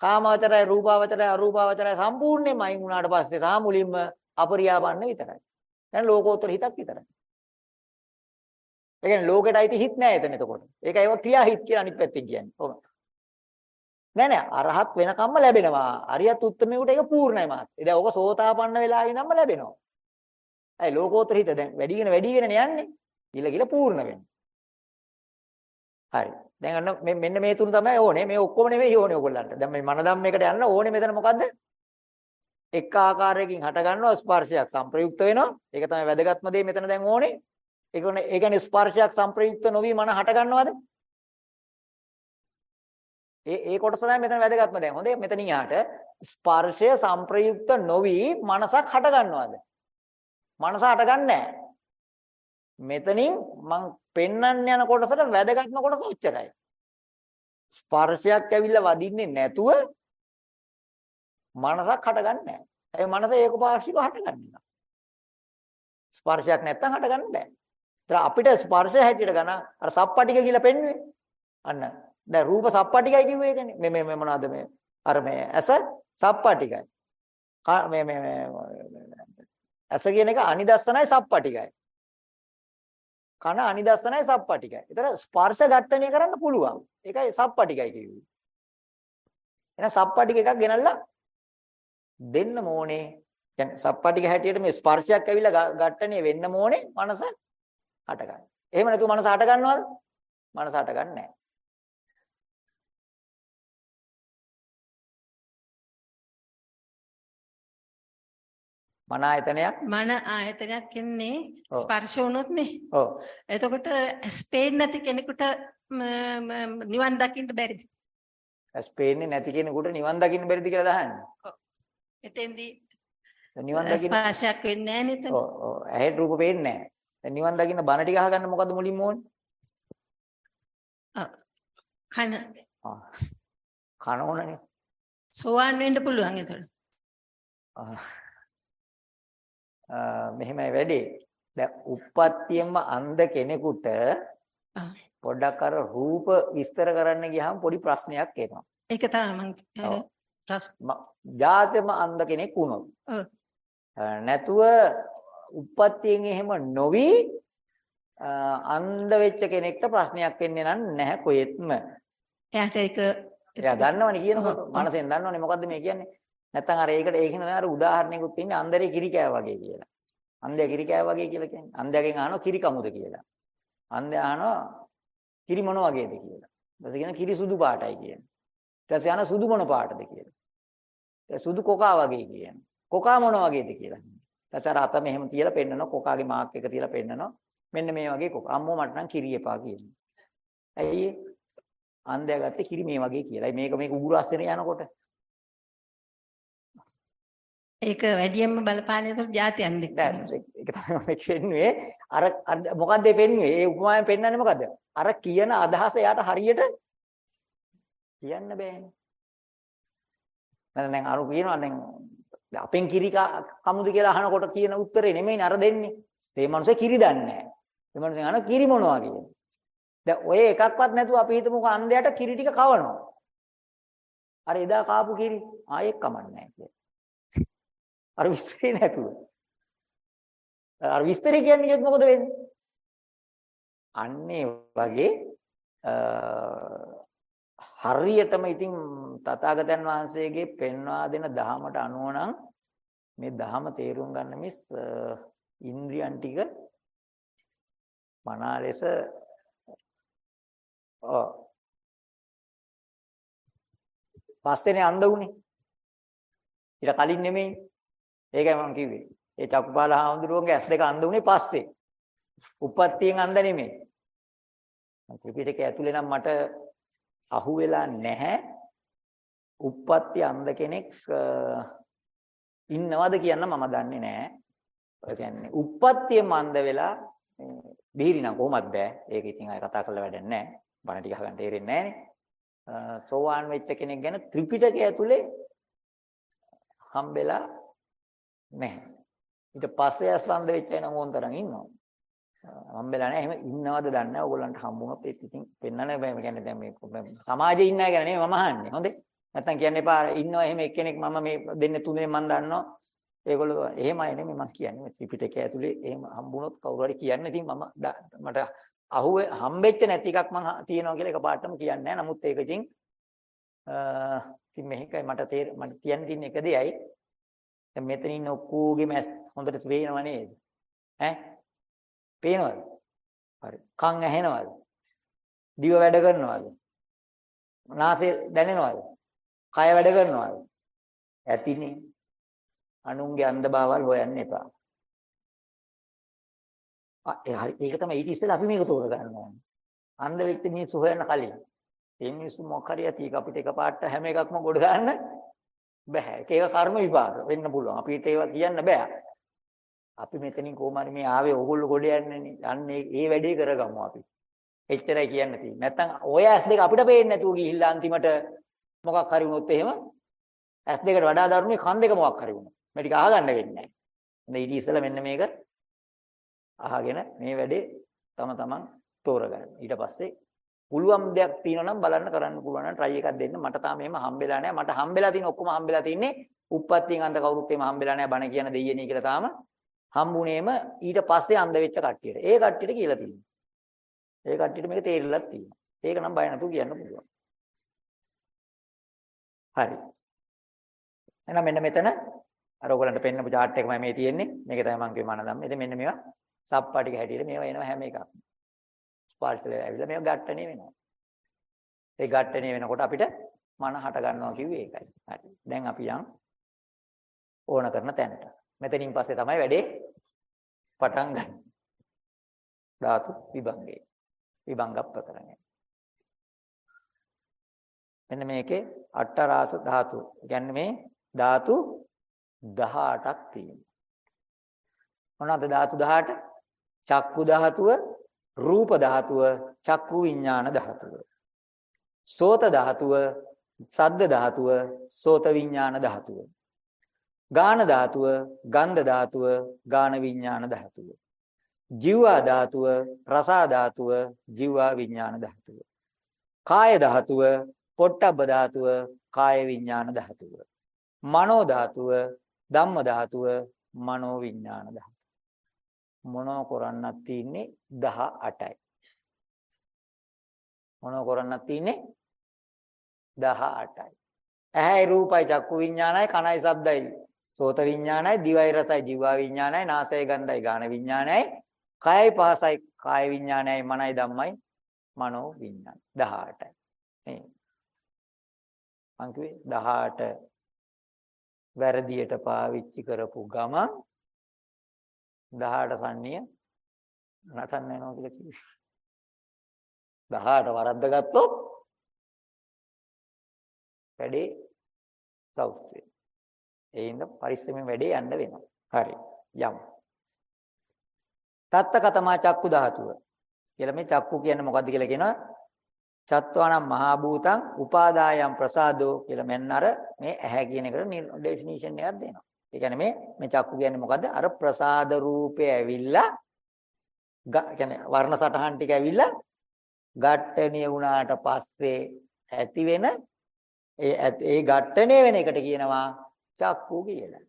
Speaker 1: කාමාවචරය, රූපාවචරය, අරූපාවචරය සම්පූර්ණයෙන්ම අයින් වුණාට පස්සේ සහ මුලින්ම අපරියාපන්න විතරයි. දැන් ලෝකෝත්තර හිතක් විතරයි. ඒ කියන්නේ ලෝකෙට අයිති හිත නෑ එතන එතකොට. ඒක ඒව ක්‍රියා හිත කියලා අනිත් පැත්තෙන් කියන්නේ. කොහොමද? නෑ නෑ අරහත් වෙනකම්ම ලැබෙනවා. අරියත් උත්තමයෙකුට ඒක පූර්ණයි මාත්. ඒ දැන් ඔක සෝතාපන්න වෙලා ඉඳන්ම ලැබෙනවා. ඇයි ලෝකෝත්තර හිත දැන් වැඩිගෙන වැඩිගෙන යන්නේ. ගිල ගිල පූර්ණ වෙනවා. හරි. දැන් අන්න මෙන්න මේ තුන තමයි ඕනේ. මේ ඔක්කොම නෙවෙයි ඕනේ ඔයගොල්ලන්ට. දැන් මේ මන ධම්මයකට යන්න ඕනේ මෙතන මොකද්ද? එක් ආකාරයකින් හට ගන්නවා ස්පර්ශයක් සංප්‍රයුක්ත වෙනවා. ඒක තමයි වැදගත්ම දේ මෙතන දැන් ඕනේ. ඒ කියන්නේ ඒ කියන්නේ ස්පර්ශයක් සංප්‍රයුක්ත නොවි මන හට ගන්නවද? ඒ ඒ කොටස තමයි මෙතන වැදගත්ම දැන්. හොඳේ මෙතනින් යහට ස්පර්ශය සංප්‍රයුක්ත නොවි මනසක් හට ගන්නවද? මනස හට ගන්නෑ. මෙතනින් මං පෙන්වන්න යන කොටසට වැදගත්ම කොටස උච්චරයි. ස්පර්ශයක් ඇවිල්ලා වදින්නේ නැතුව මනසක් හටගන්නේ නැහැ. ඒ මනස ඒකපාර්ශ්විකව හටගන්නේ. ස්පර්ශයක් නැත්තම් හටගන්න බෑ. ඒතර අපිට ස්පර්ශය හැටියට ගන්න අර සප්පටික කියලා පෙන්වුවේ. අන්න. දැන් රූප සප්පටිකයි කිව්වේ ඒකනේ. මේ මේ මේ මොනවද මේ අර මේ ඇස සප්පටිකයි. මේ මේ මේ ඇස කියන එක අනිදස්සනයි සප්පටිකයි. කන අනිදස්සනයි සප්පටිකයි. ඒතර ස්පර්ශ ඝට්ටණය කරන්න පුළුවන්. ඒකයි සප්පටිකයි කියන්නේ. එහෙනම් සප්පටික එකක් ගෙනල්ලා දෙන්න ඕනේ. කියන්නේ සප්පටික හැටියට මේ ස්පර්ශයක් ඇවිල්ලා ඝට්ටණය වෙන්න ඕනේ මනස හටගන්න. එහෙම නැතුව මනස හටගන්නවද? මනස හටගන්නේ නැහැ. මන ආයතනයක්
Speaker 5: මන ආයතනයක්
Speaker 1: ඔව්.
Speaker 5: ස්පර්ශ වුණොත් නේ.
Speaker 1: ඔව්
Speaker 5: එතකොට ස්පේන් නැති කෙනෙකුට නිවන් දකින්න බැරිද?
Speaker 1: ඇස් පේන්නේ නැති කෙනෙකුට නිවන් දකින්න බැරිද කියලා දහන්නේ.
Speaker 5: එතෙන්දී
Speaker 1: දැන් නිවන් දකින්න
Speaker 5: ස්පර්ශයක් වෙන්නේ නැහැ නේද?
Speaker 1: ඔව් ඔව් ඇහෙට රූප පේන්නේ නැහැ. දැන් නිවන් දකින්න බණ ටික අහගන්න මොකද්ද මුලින්ම ඕනේ?
Speaker 5: කන.
Speaker 1: කන ඕනනේ.
Speaker 5: සෝවාන් වෙන්න පුළුවන් එතකොට.
Speaker 1: මෙහෙමයි වැඩේ. දැන් උප්පත්තියෙන්ම අන්ධ කෙනෙකුට. පොඩ්ඩක් අර රූප විස්තර කරන්න ගියාම පොඩි ප්‍රශ්නයක් එනවා.
Speaker 5: ඒක තමයි මම
Speaker 1: ම- ජාතෙම අන්ධ කෙනෙක් වුණොත්. නැතුව උප්පත්තියෙන් එහෙම නොවි අන්ධ වෙච්ච කෙනෙක්ට ප්‍රශ්නයක් වෙන්නේ නැහැ කොහෙත්ම.
Speaker 5: එයාට ඒක
Speaker 1: එයා දන්නවනේ කියනකොට. මනසෙන් දන්නවනේ මොකද්ද මේ කියන්නේ. නැත්තම් අර ඒකට ඒකින අර උදාහරණයකුත් තියෙන්නේ අන්දරේ කිරි කෑව වගේ කියලා. අන්ධයා කිරි කෑ වගේ කියලා කියන්නේ. අන්ධයාගෙන් අහනවා කිරි කමුද කියලා. අන්ධයා අහනවා කිරි මොන වගේද කියලා. ඊට පස්සේ කියන කිරි සුදු පාටයි කියන්නේ. ඊට පස්සේ අහන සුදු මොන පාටද කියලා. ඒ සුදු කොකා වගේ කියන්නේ. කොකා මොන වගේද කියලා. ඊට පස්සේ අර අත මෙහෙම තියලා පෙන්නනවා කොකාගේ මාක් එක තියලා පෙන්නනවා. මෙන්න මේ වගේ කොකා. අම්මෝ මට නම් කිරි එපා කියනවා. ඇයි ඒ? අන්ධයා ගත්තේ කිරි මේ වගේ කියලා. මේක මේක උගුරු අස්සෙන යනකොට.
Speaker 5: ඒක වැඩියෙන්ම බලපාන්නේ જાතියන් දෙක.
Speaker 1: නෑ ඒක තමයි මම කියන්නේ. අර අර- මොකද්ද මේ පෙන්වන්නේ? ඒ උපමාවෙන් පෙන්වන්නේ මොකද්ද? අර කියන අදහස එයාට හරියට කියන්න බෑනේ. දැන් දැන් අරු කියනවා දැන් අපෙන් කිරි කා- කමුද කියලා අහනකොට කියන උත්තරේ නෙමෙයිනේ අර දෙන්නේ. ඒ මනුස්සයා කිරි දන්නේ නැහැ. ඒ මනුස්සයා අහන කිරි මොනවා කියන්නේ. දැන් ඔය එකක්වත් නැතුව අපි හිතමුකෝ අන්ධයාට කිරි ටික කවනවා. අර එදා කාපු කිරි ආයෙත් කමන්නේ නැහැ කියලා. අර විස්තරේ නැතුව. අර විස්තරේ කියන්නේ මොකද වෙන්නේ? අන්නේ වගේ අ, හරියටම ඉතින් තථාගතයන් වහන්සේගේ පෙන්වා දෙන දහමට අනුව නම් මේ දහම තේරුම් ගන්න මිස් අ, ඉන්ද්‍රියන් ටික මනා ලෙස ඔව් පස්සේනේ අන්ධ උනේ ඊට කලින් නෙමෙයි ඒකයි මම කිව්වේ ඒ චක්කුපාල හාමුදුරුවන්ගේ ඇස් දෙක අන්ධ උනේ පස්සේ උපත්තියෙන් අන්ධ නෙමෙයි ත්‍රිපිටකය ඇතුලේ නම් මට අහුවෙලා නැහැ උප්පත්ති අන්ධ කෙනෙක් අ, ඉන්නවද කියන්න මම දන්නේ නැහැ. ඒ කියන්නේ උප්පත්තියෙම අන්ධ වෙලා මේ බීරි නම් කොහොමද බෑ. ඒක ඉතින් අය කතා කරලා වැඩක් නැහැ. බණ ටික අහගන්න තේරෙන්නේ නැහනේ. සෝවාන් වෙච්ච කෙනෙක් ගැන ත්‍රිපිටකය ඇතුලේ හම්බෙලා නැහැ. ඊට පස්සේ අසන්ද වෙච්ච අය නම් ඕන තරම් ඉන්නවා. හම්බෙලා නැහැ. එහෙම ඉන්නවද දන්නේ නැහැ. ඕගොල්ලන්ට හම්බුනොත් ඒත් ඉතින් පෙන්වන්න බෑ. මේ කියන්නේ දැන් මේ සමාජයේ ඉන්න අය ගැන නෙමෙයි මම අහන්නේ. හොඳේ. නැත්තම් කියන්න එපා ඉන්නවා එහෙම එක්කෙනෙක් මම මේ දෙන්නේ තුනේ මම දන්නවා. ඒගොල්ලෝ එහෙම අය නෙමෙයි මම කියන්නේ. මේ ත්‍රිපිටකය ඇතුලේ එහෙම හම්බුනොත් කවුරු හරි කියන්නේ ඉතින් මම ද- මට අහුවේ හම්බෙච්ච නැති එකක් මම තියනවා කියලා එකපාරටම කියන්නේ නැහැ. නමුත් ඒක ඉතින් අ ඉතින් මේකයි මට තේර මට කියන්න තියෙන එක දෙයයි. දැන් මෙතන ඉන්න ඔක්කොගේම ඇස් හොඳට පේනව නේද? ඈ? පේනවද? හරි. කන් ඇහෙනවද? දිව වැඩ කරනවද? නාසය දැනෙනවද? කය වැඩ කරනවද? ඇතිනේ. අනුන්ගේ අන්ධභාවල් හොයන්න එපා. ආ ඒ හරි ඒක තමයි ඊට ඉස්සෙල්ලා අපි මේක තෝරගන්න ඕනේ. අන්ධ වෙච්ච මිනිස්සු හොයන්න කලින්. ඒ මිනිස්සු මොකක් හරි ඇති ඒක අපිට එකපාරට හැම එකක්ම ගොඩ ගන්න බෑ. ඒක ඒක කර්ම විපාක වෙන්න පුළුවන්. අපිට ඒවා කියන්න බෑ. අපි මෙතනින් කොහොම හරි මේ ආවේ ඕගොල්ලෝ ගොඩ යන්නනේ. අන්න ඒ වැඩේ කරගමු අපි. එච්චරයි කියන්න තියෙන්නේ. නැත්තම් ඔය ඇස් දෙක අපිට පේන්නේ නැතුව ගිහිල්ලා අන්තිමට මොකක් හරි වුණොත් එහෙම ඇස් දෙකට වඩා දරුණුයි කන් දෙක මොකක් හරි වුණා. මේ ටික අහගන්න වෙන්නේ නැහැ. ඉතින් ඊට ඉස්සෙල්ලා මෙන්න මේක අහගෙන මේ වැඩේ තම තමන් තෝරගන්න. ඊට පස්සේ පුළුවන් දෙයක් තියෙනවා නම් බලන්න කරන්න පුළුවන් නම් try එකක් දෙන්න. මට තාම එහෙම හම්බෙලා නැහැ. මට හම්බෙලා තියෙන ඔක්කොම හම්බෙලා තින්නේ උප්පත්තියෙන් අන්ත කවුරුත් එහෙම හම්බෙලා නැහැ. බණ කියන දෙයියනේ කියලා තාම හම්බුනේම ඊට පස්සේ අන්ධ වෙච්ච කට්ටියට. ඒ කට්ටියට කියලා තියෙනවා. ඒ කට්ටියට මේක තේරිලත් තියෙනවා. ඒක නම් බය නැතුව කියන්න පුළුවන්. හරි. එහෙනම් මෙන්න මෙතන අර ඔයගලන්ට පෙන්නපු chart එකමයි මේ තියෙන්නේ. මේක තමයි මම කිව්වේ මනදම්. ඉතින් මෙන්න මේවා සප්පාටික හැටියට මේවා එනවා හැම එකක්ම. ස්පර්ශල ඇවිල්ලා මේවා ඝට්ටණය වෙනවා. ඒ ඝට්ටණය වෙනකොට අපිට මන හට ගන්නවා කිව්වේ ඒකයි. හරි. දැන් අපි යන් ඕන කරන තැනට. මෙතනින් පස්සේ තමයි වැඩේ පටන් ගන්න. ධාතු විභංගේ. විභංග ප්‍රකරණය. මෙන්න මේකේ අට්ඨරාස ධාතු. කියන්නේ මේ ධාතු 18ක් තියෙනවා. මොනවාද ධාතු 18? චක්කු ධාතුව, රූප ධාතුව, චක්කු විඥාන ධාතුව. සෝත ධාතුව, සද්ද ධාතුව, සෝත විඥාන ධාතුව. ගාන ධාතුව, ගන්ධ ධාතුව, ගාන විඥාන ධාතුව. ජීවා ධාතුව, රසා ධාතුව, ජීවා විඥාන ධාතුව. කාය ධාතුව, පොට්ටබ්බ ධාතුව, කාය විඥාන ධාතුව. මනෝ ධාතුව, ධම්ම ධාතුව, මනෝ විඥාන ධාතුව. මොනෝ කරන්නක් තියෙන්නේ 18යි. මොනෝ කරන්නක් තියෙන්නේ 18යි. ඇහැයි රූපයි චක්කු විඥානයි කනයි ශබ්දයි සෝත විඥානයි, දිවයි රසයි, ජීවා විඥානයි, නාසය ගන්ධයි, ගාන විඥානයි, කයයි පහසයි, කාය විඥානයි, මනයි ධම්මයි, මනෝ විඥාන 18යි. නේ. මං කිව්වේ 18 වැරදියට පාවිච්චි කරපු ගමන් 18 සන්නිය නටන්න යනවා කියලා කිව්වේ. 18 වරද්ද ගත්තොත් වැඩේ සවුත් වෙනවා. ඒ හින්දා පරිස්සමෙන් වැඩේ යන්න වෙනවා. හරි. යමු. තත්ත කතමා චක්කු ධාතුව. කියලා මේ චක්කු කියන්නේ මොකද්ද කියලා කියනවා. චත්වානම් මහා භූතං උපාදායම් ප්‍රසාදෝ කියලා මෙන්න අර මේ ඇහැ කියන එකට ඩෙෆිනිෂන් එකක් දෙනවා. ඒ කියන්නේ මේ මේ චක්කු කියන්නේ මොකද්ද? අර ප්‍රසාද රූපේ ඇවිල්ලා කියන්නේ වර්ණ සටහන් ටික ඇවිල්ලා ඝට්ටණිය වුණාට පස්සේ ඇති වෙන ඒ ඒ ඝට්ටණය වෙන එකට කියනවා චක්කු කියලා.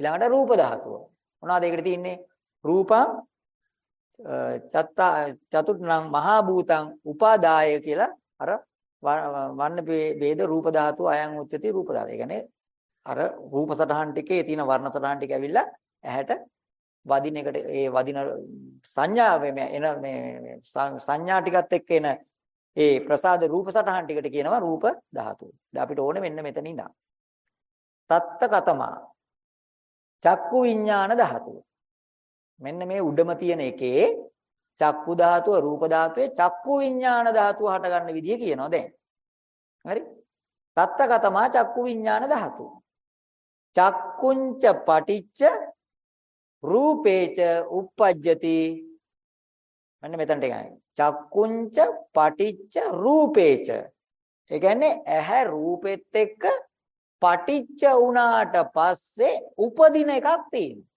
Speaker 1: ඊළඟට රූප ධාතුව. මොනවද ඒකට තියෙන්නේ? රූපං චත්තා චතුර්ණං මහා භූතං උපාදාය කියලා අර වර්ණ ભેද රූප ධාතු අයං උච්චති රූප ධාතු. ඒ කියන්නේ අර රූප සටහන් ටිකේ තියෙන වර්ණ සටහන් ටික ඇවිල්ලා ඇහැට වදින එකට ඒ වදින සංඥා මේ එන මේ සංඥා ටිකත් එක්ක එන ඒ ප්‍රසාද රූප සටහන් ටිකට කියනවා රූප ධාතු. දැන් අපිට ඕනේ මෙන්න මෙතන ඉඳන්. තත්ත කතමා චක්කු විඥාන ධාතුව. මෙන්න මේ උඩම තියෙන එකේ චක්කු ධාතුව රූප ධාතුවේ චක්කු විඥාන ධාතුව හට ගන්න විදිය කියනවා දැන්. හරි? තත්තකතමා චක්කු විඥාන ධාතුව. චක්කුංච පටිච්ච රූපේච uppajjati මෙන්න මෙතනට එකයි. චක්කුංච පටිච්ච රූපේච. ඒ කියන්නේ ඇහැ රූපෙත් එක්ක පටිච්ච වුණාට පස්සේ උපදින එකක් තියෙනවා.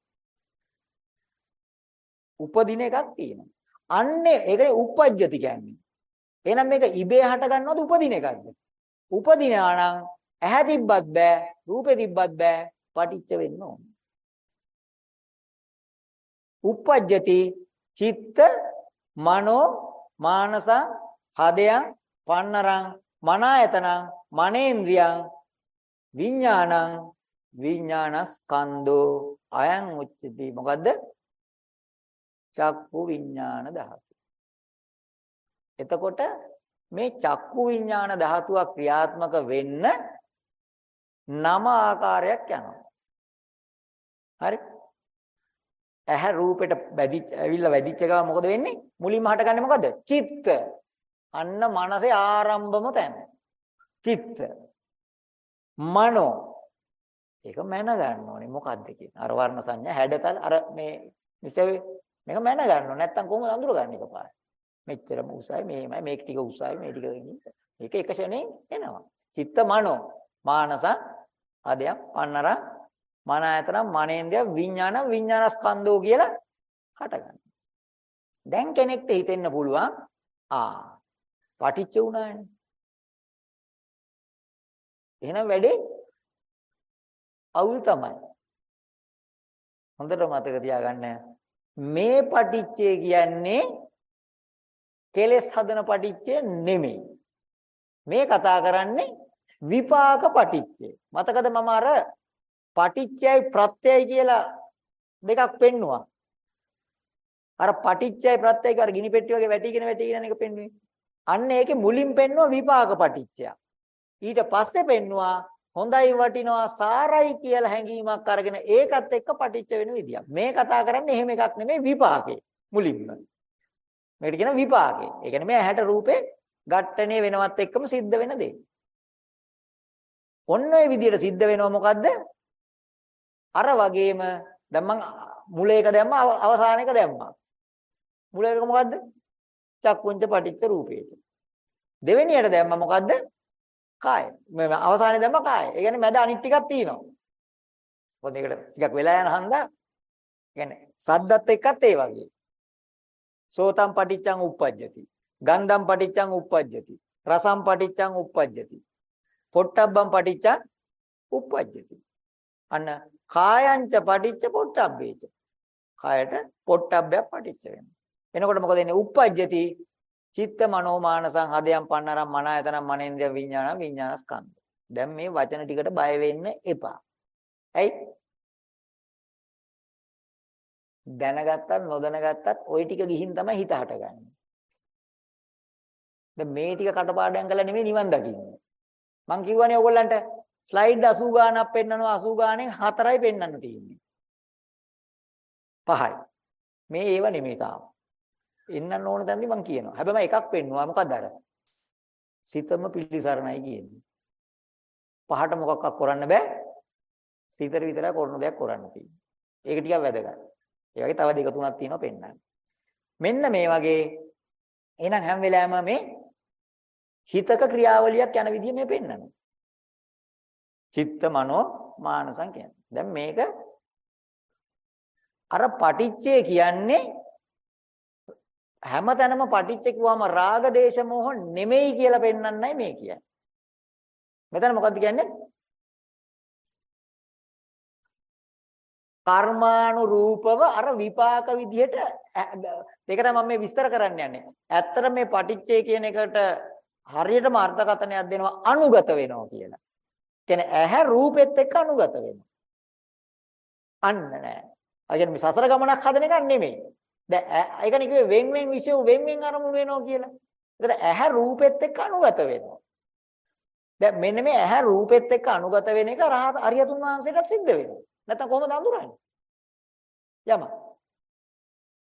Speaker 1: උපදින එකක් තියෙනවා. අන්නේ ඒකනේ උපජ්ජති කියන්නේ. එහෙනම් මේක ඉබේ හට ගන්නවද උපදින එකක්ද? උපදිනවා නම් ඇහැ තිබ්බත් බෑ, රූපේ තිබ්බත් බෑ, පටිච්ච වෙන්න ඕන. උපජ්ජති චිත්ත මනෝ මානසං හදයන් පන්නරං මනායතනං මනේන්ද්‍රියං විඥානං විඥානස්කන්ධෝ අයං උච්චති මොකද්ද චක්කු විඥාන ධාතු. එතකොට මේ චක්කු විඥාන ධාතුව ක්‍රියාත්මක වෙන්න නම ආකාරයක් යනවා. හරි? ඇහැ රූපෙට බැදිච්ච ඇවිල්ලා වැදිච්ච ගමන් මොකද වෙන්නේ? මුලින්ම හටගන්නේ මොකද? චිත්ත. අන්න මනසේ ආරම්භම තැන. චිත්ත. මනෝ. ඒක මැන ගන්න ඕනේ මොකද්ද කියන්නේ? අර වර්ණ සංඥා හැඩතල අර මේ මිසෙවේ මේක මැන ගන්නවා. නැත්තම් කොහොමද අඳුරගන්නේ එකපාර? මෙච්චරම උසයි මේමයි මේක ටික උසයි මේ ටික මේක එක ෂණේ එනවා. චිත්ත මනෝ මානස ආදයන් පන්නර මන ආයතන මනේන්ද්‍ර විඥාන විඥානස්කන්ධෝ කියලා හටගන්නවා. දැන් කෙනෙක්ට හිතෙන්න පුළුවන් ආ පටිච්ච උනානේ. එහෙනම් වැඩේ අවුල් තමයි. හොඳට මතක තියාගන්න මේ පටිච්චය කියන්නේ කෙලෙස් හදන පටිච්චය නෙමෙයි. මේ කතා කරන්නේ විපාක පටිච්චය. මතකද මම අර පටිච්චයයි ප්‍රත්‍යයයි කියලා දෙකක් පෙන්නුවා. අර පටිච්චයයි ප්‍රත්‍යයයි අර ගිනි පෙට්ටිය වගේ වැටිගෙන වැටිගෙන එක පෙන්නුවේ. අන්න ඒකේ මුලින් පෙන්නුවා විපාක පටිච්චය. ඊට පස්සේ පෙන්නුවා හොඳයි වටිනවා සාරයි කියලා හැඟීමක් අරගෙන ඒකත් එක්ක පටිච්ච වෙන විදියක්. මේ කතා කරන්නේ එහෙම එකක් නෙමෙයි විපාකේ මුලින්ම. මේකට කියන විපාකේ. ඒ කියන්නේ මේ ඇහැට රූපේ ඝට්ටණය වෙනවත් එක්කම සිද්ධ වෙන දේ. ඔන්න ඔය විදියට සිද්ධ වෙනව මොකද්ද? අර වගේම දැන් මං මුලේක දැම්මා අවසානයක දැම්මා. මුලේක මොකද්ද? චක්කුංච පටිච්ච රූපේච. දෙවෙනියට දැම්මා මොකද්ද? කාය. මේ අවසානයේ දැම්ම කාය. ඒ කියන්නේ මැද අනිත් ටිකක් තියෙනවා. මොකද මේකට ටිකක් වෙලා යන හන්දා කියන්නේ සද්දත් එක්කත් ඒ වගේ. සෝතම් පටිච්චං උප්පජ්ජති. ගන්ධම් පටිච්චං උප්පජ්ජති. රසම් පටිච්චං උප්පජ්ජති. පොට්ටබ්බම් පටිච්චං උප්පජ්ජති. අන්න කායංච පටිච්ච පොට්ටබ්බේච. කායට පොට්ටබ්බයක් පටිච්ච වෙනවා. එනකොට මොකද වෙන්නේ? උප්පජ්ජති චිත්ත මනෝමානසං හදයන් පන්නරම් මනායතනම් මනේන්ද්‍රිය විඥාන විඥානස්කන්ධ. දැන් මේ වචන ටිකට බය වෙන්න එපා. ඇයි? දැනගත්තත් නොදැනගත්තත් ওই ටික ගිහින් තමයි හිත හටගන්නේ. දැන් මේ ටික කටපාඩම් කරලා නෙමෙයි නිවන් දකින්නේ. මං කිව්වනේ ඔයගොල්ලන්ට ස්ලයිඩ් 80 ගානක් පෙන්නනවා 80 ගානෙන් 4යි පෙන්වන්න තියෙන්නේ. 5යි. මේ ඒව නෙමෙයි තාම. එන්නන්න ඕන තැනදී මං කියනවා. හැබැයි මම එකක් පෙන්නුවා මොකක්ද අර? සිතම පිළිසරණයි කියන්නේ. පහට මොකක්වත් කරන්න බෑ. සිතට විතරයි කරන දෙයක් කරන්න තියෙන්නේ. ඒක ටිකක් වැදගත්. ඒ වගේ තව දෙක තුනක් තියෙනවා පෙන්වන්න. මෙන්න මේ වගේ එහෙනම් හැම වෙලාවෙම මේ හිතක ක්‍රියාවලියක් යන විදිය මේ පෙන්වනවා. චිත්ත මනෝ මානසං කියන්නේ. දැන් මේක අර පටිච්චය කියන්නේ හැමතැනම පටිච්ච කිව්වම රාග දේශ මොහ නෙමෙයි කියලා පෙන්වන්නයි මේ කියන්නේ. මෙතන මොකද්ද කියන්නේ? කර්මානුරූපව අර විපාක විදිහට ඒක තමයි මම මේ විස්තර කරන්න යන්නේ. ඇත්තට මේ පටිච්චය කියන එකට හරියටම අර්ථකථනයක් දෙනවා අනුගත වෙනවා කියලා. කියන්නේ ඇහැ රූපෙත් එක්ක අනුගත වෙනවා. අන්න නෑ. අය කියන්නේ මේ සසර ගමනක් හදන එකක් නෙමෙයි. දැන් ඒකනේ කිව්වේ වෙන් වෙන් විෂය වෙන් වෙන් අරමුණු වෙනවා කියලා. ඒකට ඇහැ රූපෙත් එක්ක අනුගත වෙනවා. දැන් මෙන්න මේ ඇහැ රූපෙත් එක්ක අනුගත වෙන එක රහත අරියතුන් වහන්සේටත් සිද්ධ වෙනවා. නැත්නම් කොහොමද අඳුරන්නේ? යම.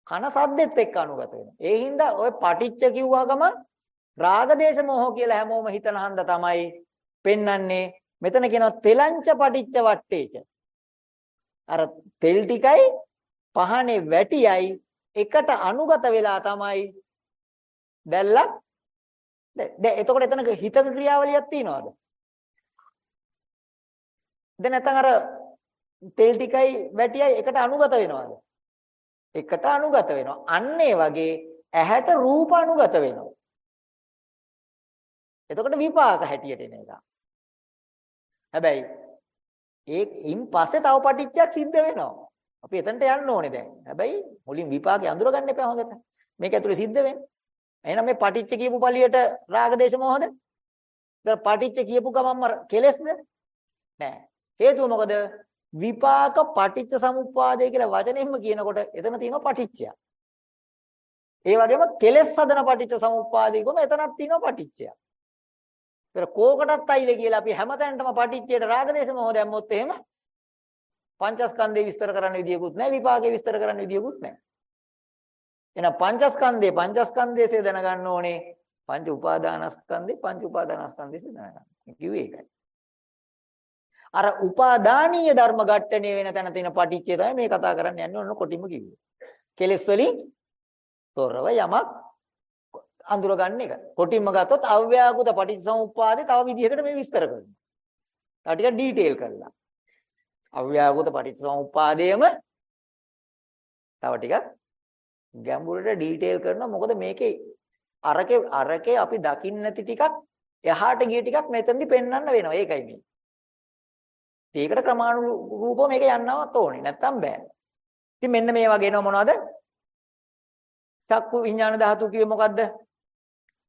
Speaker 1: කන සද්දෙත් එක්ක අනුගත වෙනවා. ඒ හින්දා ඔය පටිච්ච කිව්වා ගමන් රාගදේශ මොහ කියලා හැමෝම හිතන හන්ද තමයි පෙන්වන්නේ. මෙතන කියනවා තෙලංච පටිච්ච වට්ටේච. අර තෙල් ටිකයි පහනේ වැටියයි එකට අනුගත වෙලා තමයි දැල්ලක් දැන් එතකොට එතන හිතක ක්‍රියාවලියක් තියනවාද? දැන් නැත්නම් අර තෙල් ටිකයි වැටියයි එකට අනුගත වෙනවද? එකට අනුගත වෙනවා. අන්න ඒ වගේ ඇහැට රූප අනුගත වෙනවා. එතකොට විපාක හැටියට එන එක. හැබැයි ඒයින් පස්සේ තව පටිච්චයක් සිද්ධ වෙනවා. අපි එතනට යන්න ඕනේ දැන්. හැබැයි මුලින් විපාකේ අඳුර ගන්න එපා හොඳට. මේක ඇතුලේ සිද්ධ වෙන්නේ. එහෙනම් මේ පටිච්ච කියපු පළියට රාගදේශ මොහොද? ඒතර පටිච්ච කියපු ගමන්ම කෙලස්ද? නෑ. හේතුව මොකද? විපාක පටිච්ච සමුප්පාදය කියලා වචනෙන්ම කියනකොට එතන තියෙනවා පටිච්චය. ඒ වගේම කෙලස් හදන පටිච්ච සමුප්පාදයකම එතනක් තියෙනවා පටිච්චය. ඒතර කෝකටත් අයිල කියලා අපි හැමතැනටම පටිච්චයට රාගදේශ මොහ දැම්මොත් එහෙම පංචස්කන්ධේ විස්තර කරන්න විදියකුත් නැහැ විපාකේ විස්තර කරන්න විදියකුත් නැහැ. එහෙනම් පංචස්කන්ධේ පංචස්කන්ධයේසේ දැනගන්න ඕනේ පංච උපාදානස්කන්ධේ පංච උපාදානස්කන්ධයේසේ දැනගන්න. කිව්වේ ඒකයි. අර උපාදානීය ධර්ම ඝට්ටණය වෙන තැන තියෙන පටිච්චය තමයි මේ කතා කරන්න යන්නේ ඔන්න කොටිම කිව්වේ. කෙලස් වලින් තොරව යමක් අඳුර ගන්න එක. කොටින්ම ගත්තොත් අව්‍යාකෘත පටිච්චසමුප්පාදේ තව විදිහකට මේ විස්තර කරනවා. තව ටිකක් ඩීටේල් කරලා. අව්‍යාකෘත පටිච්චසමුප්පාදයේම තව ටිකක් ගැඹුරට ඩීටේල් කරනවා මොකද මේකේ අරකේ අරකේ අපි දකින්න නැති ටිකක් එහාට ගිය ටිකක් මෙතනදි පෙන්වන්න වෙනවා ඒකයි මේ. ඒකට ක්‍රමානුරූපව මේක යන්නවත් ඕනේ නැත්තම් බෑ. ඉතින් මෙන්න මේ වගේ නෝ මොනවද? චක්කු විඥාන ධාතු කියේ මොකද්ද?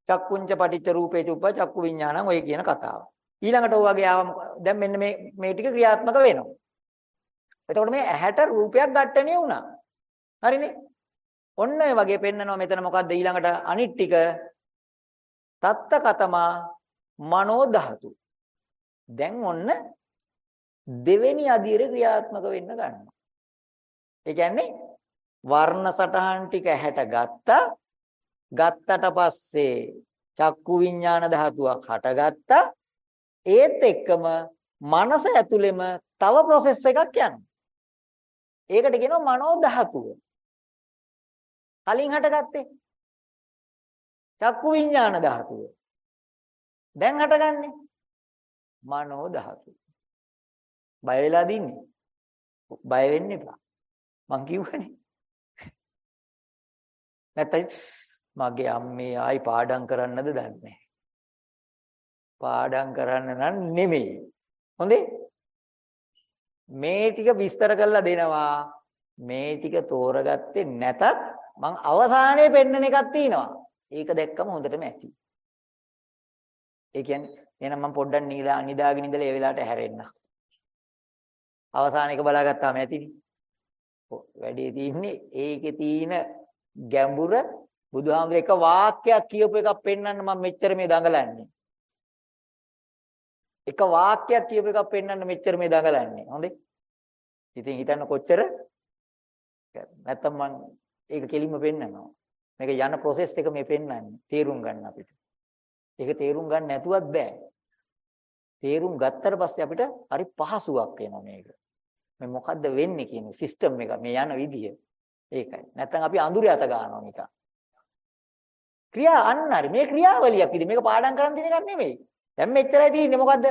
Speaker 1: චක්කුංච පටිච්ච රූපේ චුප්ප චක්කු විඥානං ඔය කියන කතාව. ඊළඟට ඔය වගේ ආවම දැන් මෙන්න මේ මේ ටික ක්‍රියාත්මක වෙනවා. එතකොට මේ ඇහැට රූපයක් ඝට්ටණය වුණා. හරිනේ? ඔන්න ඔය වගේ පෙන්නනවා මෙතන මොකද්ද ඊළඟට අනිත් ටික තත්ත කතමා මනෝ ධාතු. දැන් ඔන්න දෙවෙනි අදියර ක්‍රියාත්මක වෙන්න ගන්නවා. ඒ කියන්නේ වර්ණ සටහන් ටික හැට ගත්තා. ගත්තට පස්සේ චක්කු විඥාන ධාතුවක් හටගත්තා. ඒත් එක්කම මනස ඇතුළෙම තව process එකක් යනවා. ඒකට කියනවා මනෝ ධාතුව. කලින් හටගත්තේ චක්කු විඥාන ධාතුව. දැන් හටගන්නේ මනෝ ධාතුව. බය වෙලා දින්නේ. බය වෙන්න එපා. මං කිව්වනේ. (laughs) නැත්නම් මගේ අම්මේ ආයි පාඩම් කරන්නද දන්නේ පාඩම් කරන්න නම් නෙමෙයි. හොඳේ? මේ ටික විස්තර කරලා දෙනවා. මේ ටික තෝරගත්තේ නැතත් මං අවසානයේ පෙන්නන එකක් තියෙනවා. ඒක දැක්කම හොඳටම ඇති. ඒ කියන්නේ එහෙනම් මම පොඩ්ඩක් නිදා නිදාගෙන ඉඳලා ඒ වෙලාවට හැරෙන්න. අවසාන එක බලාගත්තාම ඇතිනේ. ඔව් වැඩේ තියෙන්නේ ඒකේ තියෙන ගැඹුර බුදුහාමුදුර එක වාක්‍යයක් කියපු එකක් පෙන්වන්න මම මෙච්චර මේ දඟලන්නේ. එක වාක්‍යයක් කියපු එකක් පෙන්වන්න මෙච්චර මේ දඟලන්නේ. හොඳේ. ඉතින් හිතන්න කොච්චර නැත්තම් මම ඒක කෙලින්ම පෙන්නනවා. මේක යන process එක මේ පෙන්වන්නේ. තේරුම් ගන්න අපිට. ඒක තේරුම් ගන්න නැතුවත් බෑ. තේරුම් ගත්තට පස්සේ අපිට හරි පහසුවක් වෙනවා මේක. මේ මොකද්ද වෙන්නේ කියන සිස්ටම් එක මේ යන විදිය. ඒකයි. නැත්තම් අපි අඳුරේ අත ගන්නවා නිකන්. ක්‍රියා අන්න හරි මේ ක්‍රියාවලියක් විදිහ මේක පාඩම් කරන් තියෙන එකක් නෙමෙයි. දැන් මෙච්චරයි තියෙන්නේ මොකද්ද?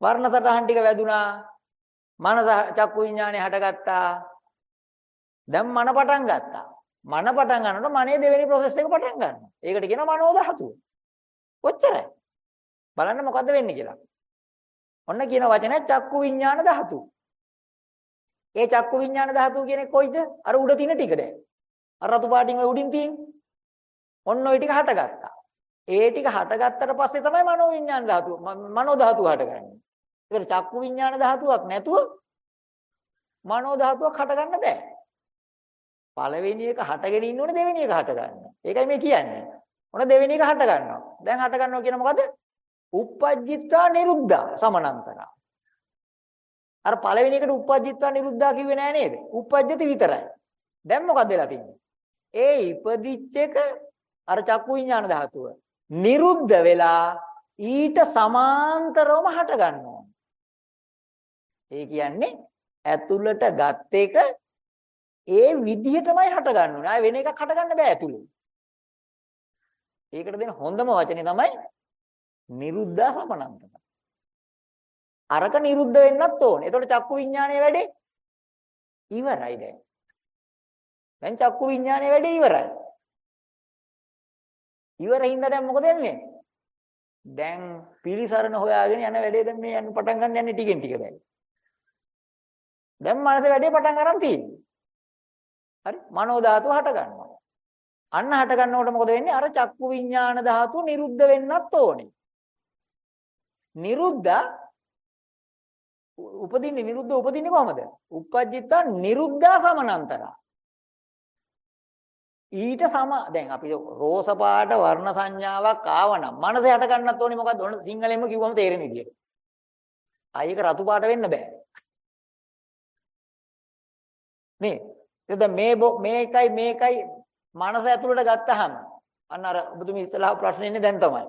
Speaker 1: වර්ණ සටහන් ටික වැදුනා. මනස චක්කු විඥානේ හටගත්තා. දැන් මන පටන් ගත්තා. මන පටන් ගන්නකොට මනේ දෙවෙනි process එක පටන් ගන්නවා. ඒකට කියනවා මනෝ ධාතුව. ඔච්චරයි. බලන්න මොකද්ද වෙන්නේ කියලා. ඔන්න කියන වචනය චක්කු විඥාන ධාතු. ඒ චක්කු විඥාන ධාතුව කියන්නේ කොයිද? අර උඩ තියෙන ටික දැන්. අර රතු පාටින් ඔය උඩින් තියෙන්නේ. ඔන්න ওই ටික හටගත්තා. ඒ ටික හටගත්තට පස්සේ තමයි මනෝ විඥාන ධාතුව මනෝ ධාතුව හටගන්නේ. ඒකට චක්කු විඥාන ධාතුවක් නැතුව මනෝ ධාතුවක් හටගන්න බෑ. පළවෙනි එක හටගෙන ඉන්න ඕනේ දෙවෙනි එක හටගන්න. ඒකයි මේ කියන්නේ. ඔන්න දෙවෙනි එක හට ගන්නවා. දැන් හට ගන්නවා කියන මොකද? uppajjitta niruddha samanantara. අර පළවෙනි එකට uppajjitta niruddha කිව්වේ නෑ නේද? uppajjati විතරයි. දැන් මොකද වෙලා තින්නේ? ඒ ඉපදිච්ච එක අර චක්කු විඥාන ධාතුව නිරුද්ධ වෙලා ඊට සමාන්තරවම හට ගන්නවා. ඒ කියන්නේ ඇතුළට ගත් එක ඒ විදිහටමයි හට ගන්න ඕනේ. ආය වෙන එකක් හට ගන්න බෑ ඇතුළේ. ඒකට දෙන හොඳම වචනේ තමයි නිරුද්ධ සමනන්තක. අරක නිරුද්ධ වෙන්නත් ඕනේ. එතකොට චක්කු විඥානයේ වැඩේ ඉවරයි දැන්. දැන් චක්කු විඥානයේ වැඩේ ඉවරයි. ඉවරින්ද දැන් මොකද වෙන්නේ? දැන් පිළිසරණ හොයාගෙන යන වැඩේ දැන් මේ යන්න පටන් ගන්න යන්නේ ටිකෙන් ටික දැන්. දැන් මනසේ වැඩේ පටන් ගන්න තියෙන්නේ. හරි? මනෝ ධාතුව හට ගන්නවා. අන්න හට ගන්නකොට මොකද වෙන්නේ? අර චක්කු විඥාන ධාතුව නිරුද්ධ වෙන්නත් ඕනේ. නිරුද්ධ උපදින්නේ නිරුද්ධ උපදින්නේ කොහමද? uppajjitta niruddha samanantara. ඊට සම දැන් අපි රෝස පාට වර්ණ සංඥාවක් ආවනම් මනස යට ගන්නත් ඕනේ මොකද්ද? ඔන්න සිංහලෙන්ම කිව්වම තේරෙන විදියට. ආයෙක රතු පාට වෙන්න බෑ. නේ. එතෙන් මේ මේකයි මේකයි මනස ඇතුළට ගත්තාම අන්න අර ඔබතුමී ඉස්සලා ප්‍රශ්නේ ඉන්නේ දැන් තමයි.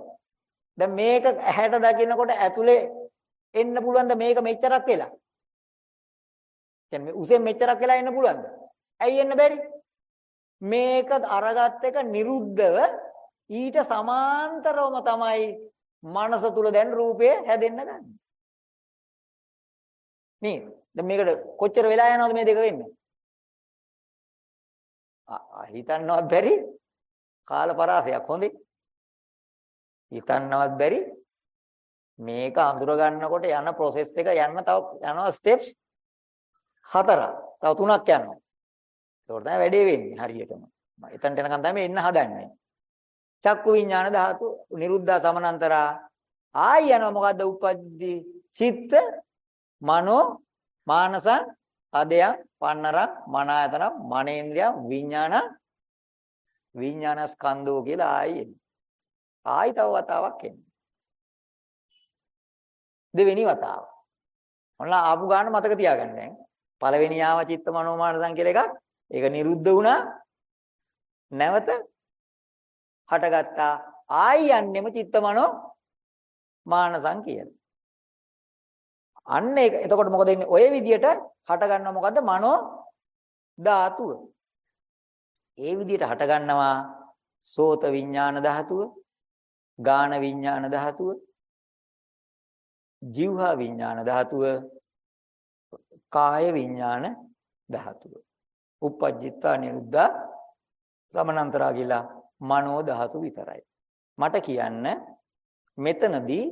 Speaker 1: දැන් මේක ඇහැට දකින්නකොට ඇතුලේ එන්න පුළුවන්ද මේක මෙච්චරක් වෙලා? දැන් මේ උසෙන් මෙච්චරක් වෙලා එන්න පුළුවන්ද? ඇයි එන්න බැරි? මේක අරගත් එක නිරුද්ධව ඊට සමාන්තරවම තමයි මනස තුල දැන් රූපය හැදෙන්න ගන්න. නේ දැන් මේකට කොච්චර වෙලා යනවද මේ දෙක වෙන්නේ? හිතන්නවත් බැරි කාල පරාසයක් හොඳේ. හිතන්නවත් බැරි මේක අඳුර ගන්නකොට යන process එක යන්න තව යනවා steps හතරක්. තව තුනක් යනවා. ඒකට තමයි වැඩේ වෙන්නේ හරියටම. එතනට එනකන් තමයි එන්න හදන්නේ. චක්කු විඥාන ධාතු නිරුද්ධ සමනන්තරා ආයි යනවා මොකද්ද උපද්දි චිත්ත මනෝ මානසං අදයන් පන්නරං මනායතන මනේන්ද්‍රය විඥාන විඥාන ස්කන්ධෝ කියලා ආයි එන්නේ. ආයි තව වතාවක් එන්නේ. දෙවෙනි වතාව. ඔන්න ආපු ගාන මතක තියාගන්න දැන්. පළවෙනි යාම චිත්ත මනෝමානසං කියලා එකක්. ඒක නිරුද්ධ වුණා. නැවත හටගත්තා. ආයි යන්නෙම චිත්ත මනෝ මානසං කියලා. අන්න ඒක එතකොට මොකද වෙන්නේ? ඔය විදියට හට ගන්නවා මොකද්ද? මනෝ ධාතුව. ඒ විදියට හට ගන්නවා සෝත විඥාන ධාතුව, ගාන විඥාන ධාතුව, જીවහා විඥාන ධාතුව, කාය විඥාන ධාතුව. Uppajjitta niruddha සමනන්තරා කියලා මනෝ ධාතු විතරයි. මට කියන්න මෙතනදී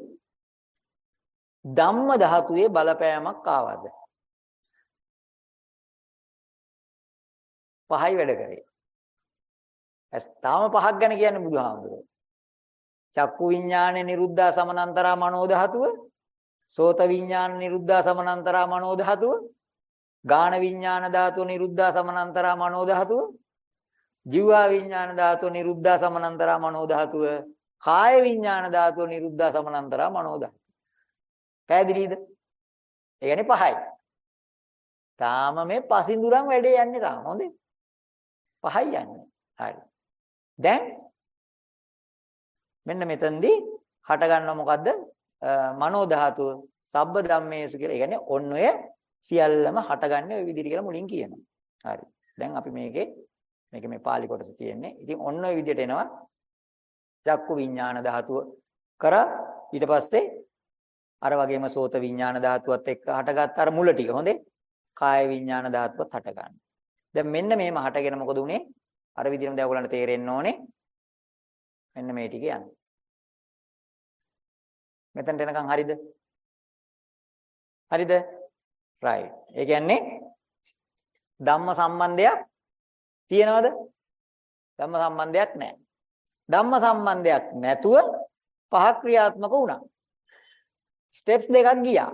Speaker 1: ධම්ම ධාතුවේ බලපෑමක් ආවද? පහයි වැඩ කරේ. ඇස් තාම පහක් ගැන කියන්නේ බුදුහාමුදුරුවෝ. චක්කු විඥානේ නිරුද්ධා සමනන්තරා මනෝ ධාතුව, සෝත විඥාන නිරුද්ධා සමනන්තරා මනෝ ධාතුව, ගාන විඥාන ධාතුව නිරුද්ධා සමනන්තරා මනෝ ධාතුව. ජීවා විඥාන ධාතුව නිරුද්ධා සමනන්තරා මනෝ ධාතුව. කාය විඥාන ධාතුව නිරුද්ධා සමනන්තරා මනෝ ධාතුව. පැහැදිලිද? ඒ කියන්නේ පහයි. තාම මේ පසින්දුරන් වැඩේ යන්නේ තාම හොඳේ. පහයි යන්නේ. හරි. දැන් මෙන්න මෙතනදී හට ගන්නව මොකද්ද? මනෝ ධාතුව සබ්බ ධම්මේසු කියලා. ඒ කියන්නේ ඔන්න ඔය සියල්ලම හටගන්නේ ওই විදිහට කියලා මුලින් කියනවා. හරි. දැන් අපි මේකේ මේක මේ pāli කොටස තියෙන්නේ. ඉතින් ඔන්න ඔය විදිහට එනවා. චක්කු විඥාන ධාතුව කර ඊට පස්සේ අර වගේම සෝත විඥාන ධාතුවත් එක්ක හටගත්ත අර මුල ටික හොඳේ. කාය විඥාන ධාතුවත් හටගන්න. දැන් මෙන්න මේම හටගෙන මොකද උනේ? අර විදිහටම දැන් ඔයගලන්ට තේරෙන්න ඕනේ. මෙන්න මේ ටික යන්නේ. මෙතනට එනකන් හරිද? හරිද? Right. ඒ කියන්නේ ධම්ම සම්බන්ධයක් තියෙනවද? ධම්ම සම්බන්ධයක් නැහැ. ධම්ම සම්බන්ධයක් නැතුව පහ ක්‍රියාත්මක වුණා. ස්ටෙප්ස් දෙකක් ගියා.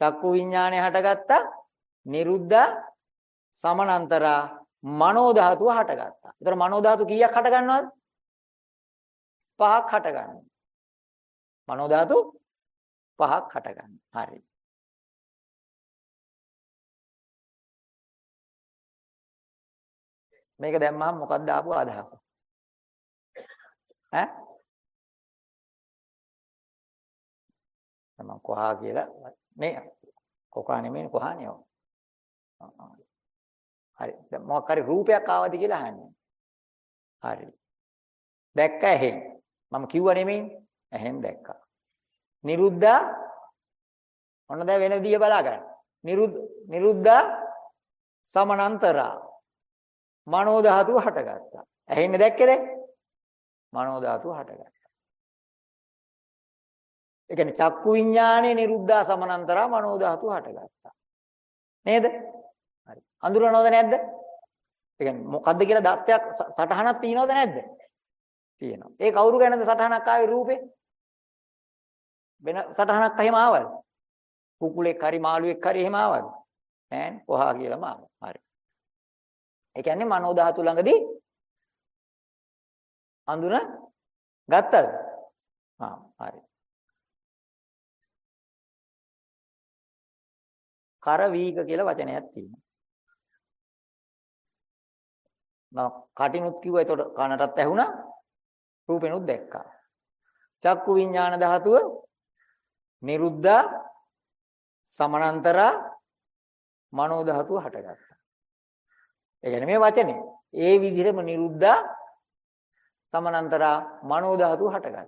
Speaker 1: චක්කු විඥානය හටගත්තා, නිරුද්ධ සමනන්තරා මනෝ ධාතුව හටගත්තා. ඒතර මනෝ ධාතු කීයක් හට ගන්නවද? පහක් හට ගන්නවා. මනෝ ධාතු පහක් හට ගන්නවා. හරි. මේක දැම්මහම මොකක්ද ආපු අදහස? ඈ? මම කොහා කියලා මේ කොකා නෙමෙයි කොහානේ. හරි. දැන් මොකක් හරි රූපයක් ආවද කියලා අහන්නේ. හරි. දැක්ක ඇහෙන්. මම කිව්වා නෙමෙයි. ඇහෙන් දැක්කා. නිරුද්ධා ඔන්න දැන් වෙන විදිය බලා ගන්න. නිරුද්ධ නිරුද්ධා සමනන්තරා මනෝ ධාතුව හටගත්තා. ඇහෙන්නේ දැක්කේද? මනෝ ධාතුව හටගත්තා. ඒ කියන්නේ චක්කු විඥානේ නිරුද්ධා සමනන්තරා මනෝ ධාතුව හටගත්තා. නේද? හරි. අඳුරනවද නැද්ද? ඒ කියන්නේ මොකද්ද කියලා දත්තයක් සටහනක් තියනවද නැද්ද? තියෙනවා. ඒ කවුරු ගැනද සටහනක් ආවේ රූපේ? වෙන සටහනක් එහෙම ආවද? කුකුලෙක් හරි මාළුවෙක් හරි එහෙම ආවද? නෑනේ. කොහා කියලාම ආවා. හරි. ඒ කියන්නේ මනෝ ධාතු ළඟදී අඳුන ගත්තද? ආ හරි. කර වීක කියලා වචනයක් තියෙනවා. මම කටිනුත් කිව්වා ඒතකොට කනටත් ඇහුණා රූපෙනුත් දැක්කා. චක්කු විඥාන ධාතුව නිරුද්ධා සමනන්තරා මනෝ ධාතුව හටගත්තා. ඒ කියන්නේ මේ වචනේ ඒ විදිහටම නිරුද්ධා සමනන්තරා මනෝ ධාතුව හටගත්තා.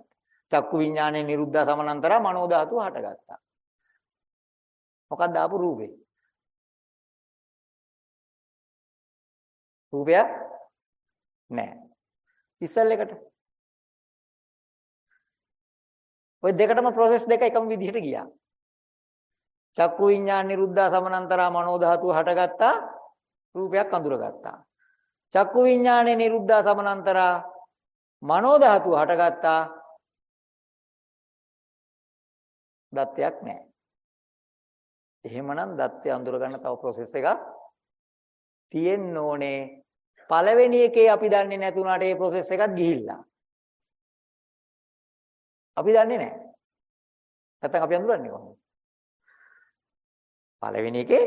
Speaker 1: චක්කු විඥානේ නිරුද්ධා සමනන්තරා මනෝ ධාතුව හටගත්තා. මොකක්ද ආපු රූපේ? රූපයක් නැහැ. ඉස්සල් එකට. ওই දෙකටම process දෙක එකම විදිහට ගියා. චක්කු විඤ්ඤාණ නිරුද්ධා සමනන්තරා මනෝ ධාතුව හටගත්තා රූපයක් අඳුරගත්තා. චක්කු විඤ්ඤාණේ නිරුද්ධා සමනන්තරා මනෝ ධාතුව හටගත්තා දත්තයක් නැහැ. එහෙමනම් දත්තය අඳුර ගන්න තව process එකක් තියෙන්න ඕනේ. පළවෙනි එකේ අපි දන්නේ නැතුණාට ඒ process එකක් ගිහිල්ලා. අපි දන්නේ නැහැ. නැත්නම් අපි අඳුරන්නේ කොහොමද? පළවෙනි එකේ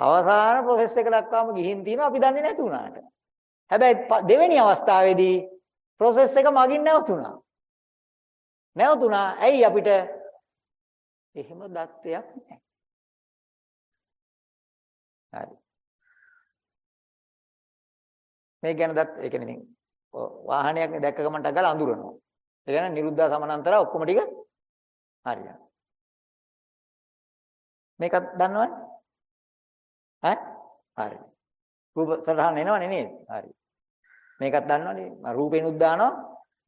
Speaker 1: අවසාන process එක දක්වාම ගිහින් තියෙනවා අපි දන්නේ නැති වුණාට. හැබැයි දෙවෙනි අවස්ථාවේදී process එක මගින් නැවතුණා. නැවතුණා. ඇයි අපිට එහෙම දත්තයක් නැහැ. හරි. මේ ගැන දත් ඒ කියන්නේ ඉතින් වාහනයක් දැක්ක ගමන්ට ගාලා අඳුරනවා. ඒ කියන්නේ නිරුද්ධ සමානතර ඔක්කොම ටික හරියට. මේකත් දන්නවනේ? ඈ? හරි. රූප සටහන් එනවනේ නේද? හරි. මේකත් දන්නවනේ. රූපේනුත් දානවා,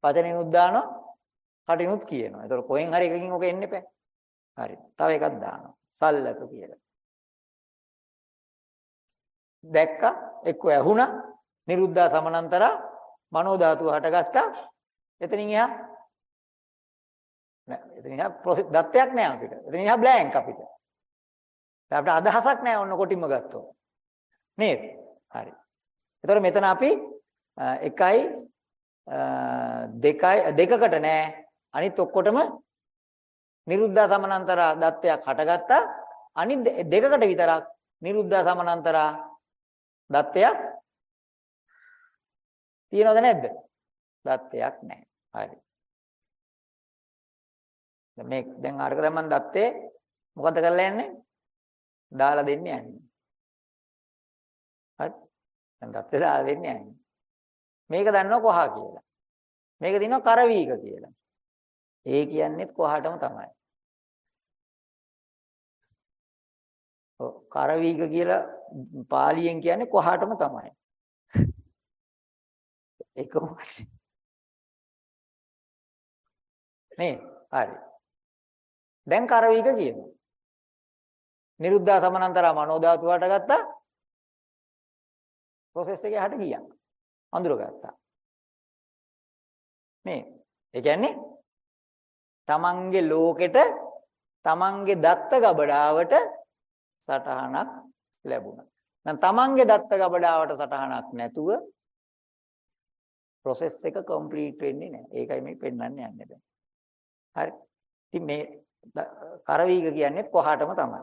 Speaker 1: වචනේනුත් දානවා, කටිනුත් කියනවා. ඒතකොට කොහෙන් හරි එකකින් ඔක එන්න එපා. හරි. තව එකක් දානවා. සල්ලක කියලා. දැක්ක එක්ක ඇහුණා නිරුද්ධා සමනන්තර මනෝ ධාතුව හටගත්තා එතනින් එහා නෑ එතනින් එහා දත්තයක් නෑ අපිට එතනින් එහා බ්ලැන්ක් අපිට දැන් අපිට අදහසක් නැහැ ඔන්න කොටින්ම ගත්තොත්. නේද? හරි. එතකොට මෙතන අපි අ, එකයි අ, දෙකයි දෙකකට නෑ අනිත් ඔක්කොටම නිරුද්ධ සමානන්තර දත්තයක් හටගත්තා අනිත් දෙ- දෙකකට විතරක් නිරුද්ධ සමානන්තර දත්තයක් තියෙනවද නැද්ද? දත්තයක් නැහැ. හරි. දැන් මේ දැන් අරක දැන් මම දත්තේ මොකද කරලා යන්නේ? දාලා දෙන්න යන්නේ. හරි. දැන් දත්තේ දාලා දෙන්න යන්නේ. මේක දන්නව කොහා කියලා. මේක දිනව කරවීක කියලා. ඒ කියන්නේත් කොහාටම තමයි. ඔව් කරවීක කියලා පාලියෙන් කියන්නේ කොහාටම තමයි. එකම වචනේ. නේ හරි. දැන් කරවීක කියනවා. නිරුද්ධ සමානන්තර මනෝධාතු හටගත්තා. ප්‍රොසෙස් එකේ හට ගියා. අඳුරගත්තා. මේ ඒ කියන්නේ තමන්ගේ ලෝකෙට තමන්ගේ දත්ත ගබඩාවට සටහනක් ලැබුණා. දැන් තමන්ගේ දත්ත ගබඩාවට සටහනක් නැතුව process එක complete වෙන්නේ නැහැ. ඒකයි මේ පෙන්වන්න යන්නේ දැන්. හරි. ඉතින් මේ ද- කරවීග කියන්නේ කොහාටම තමයි.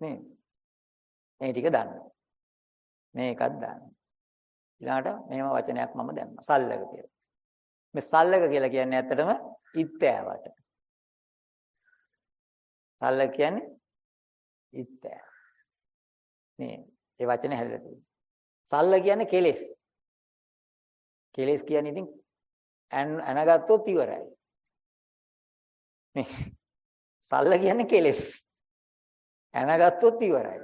Speaker 1: නේ. මේ ටික දන්න. මේකත් දන්න. ඊළඟට මේම වචනයක් මම දැම්මා. සල්ලක කියලා. මේ සල්ලක කියලා කියන්නේ ඇත්තටම ඉත්තෑවට. සල්ලක කියන්නේ ඉත්තෑ. මේ ඒ වචනේ හැදලා තියෙනවා. සල්ල කියන්නේ කෙලෙස්. කෙලෙස් කියන්නේ ඉතින් ඇන ඇනගත්තොත් ඉවරයි. මේ (laughs) සල්ල කියන්නේ කෙලෙස්. ඇනගත්තොත් ඉවරයි.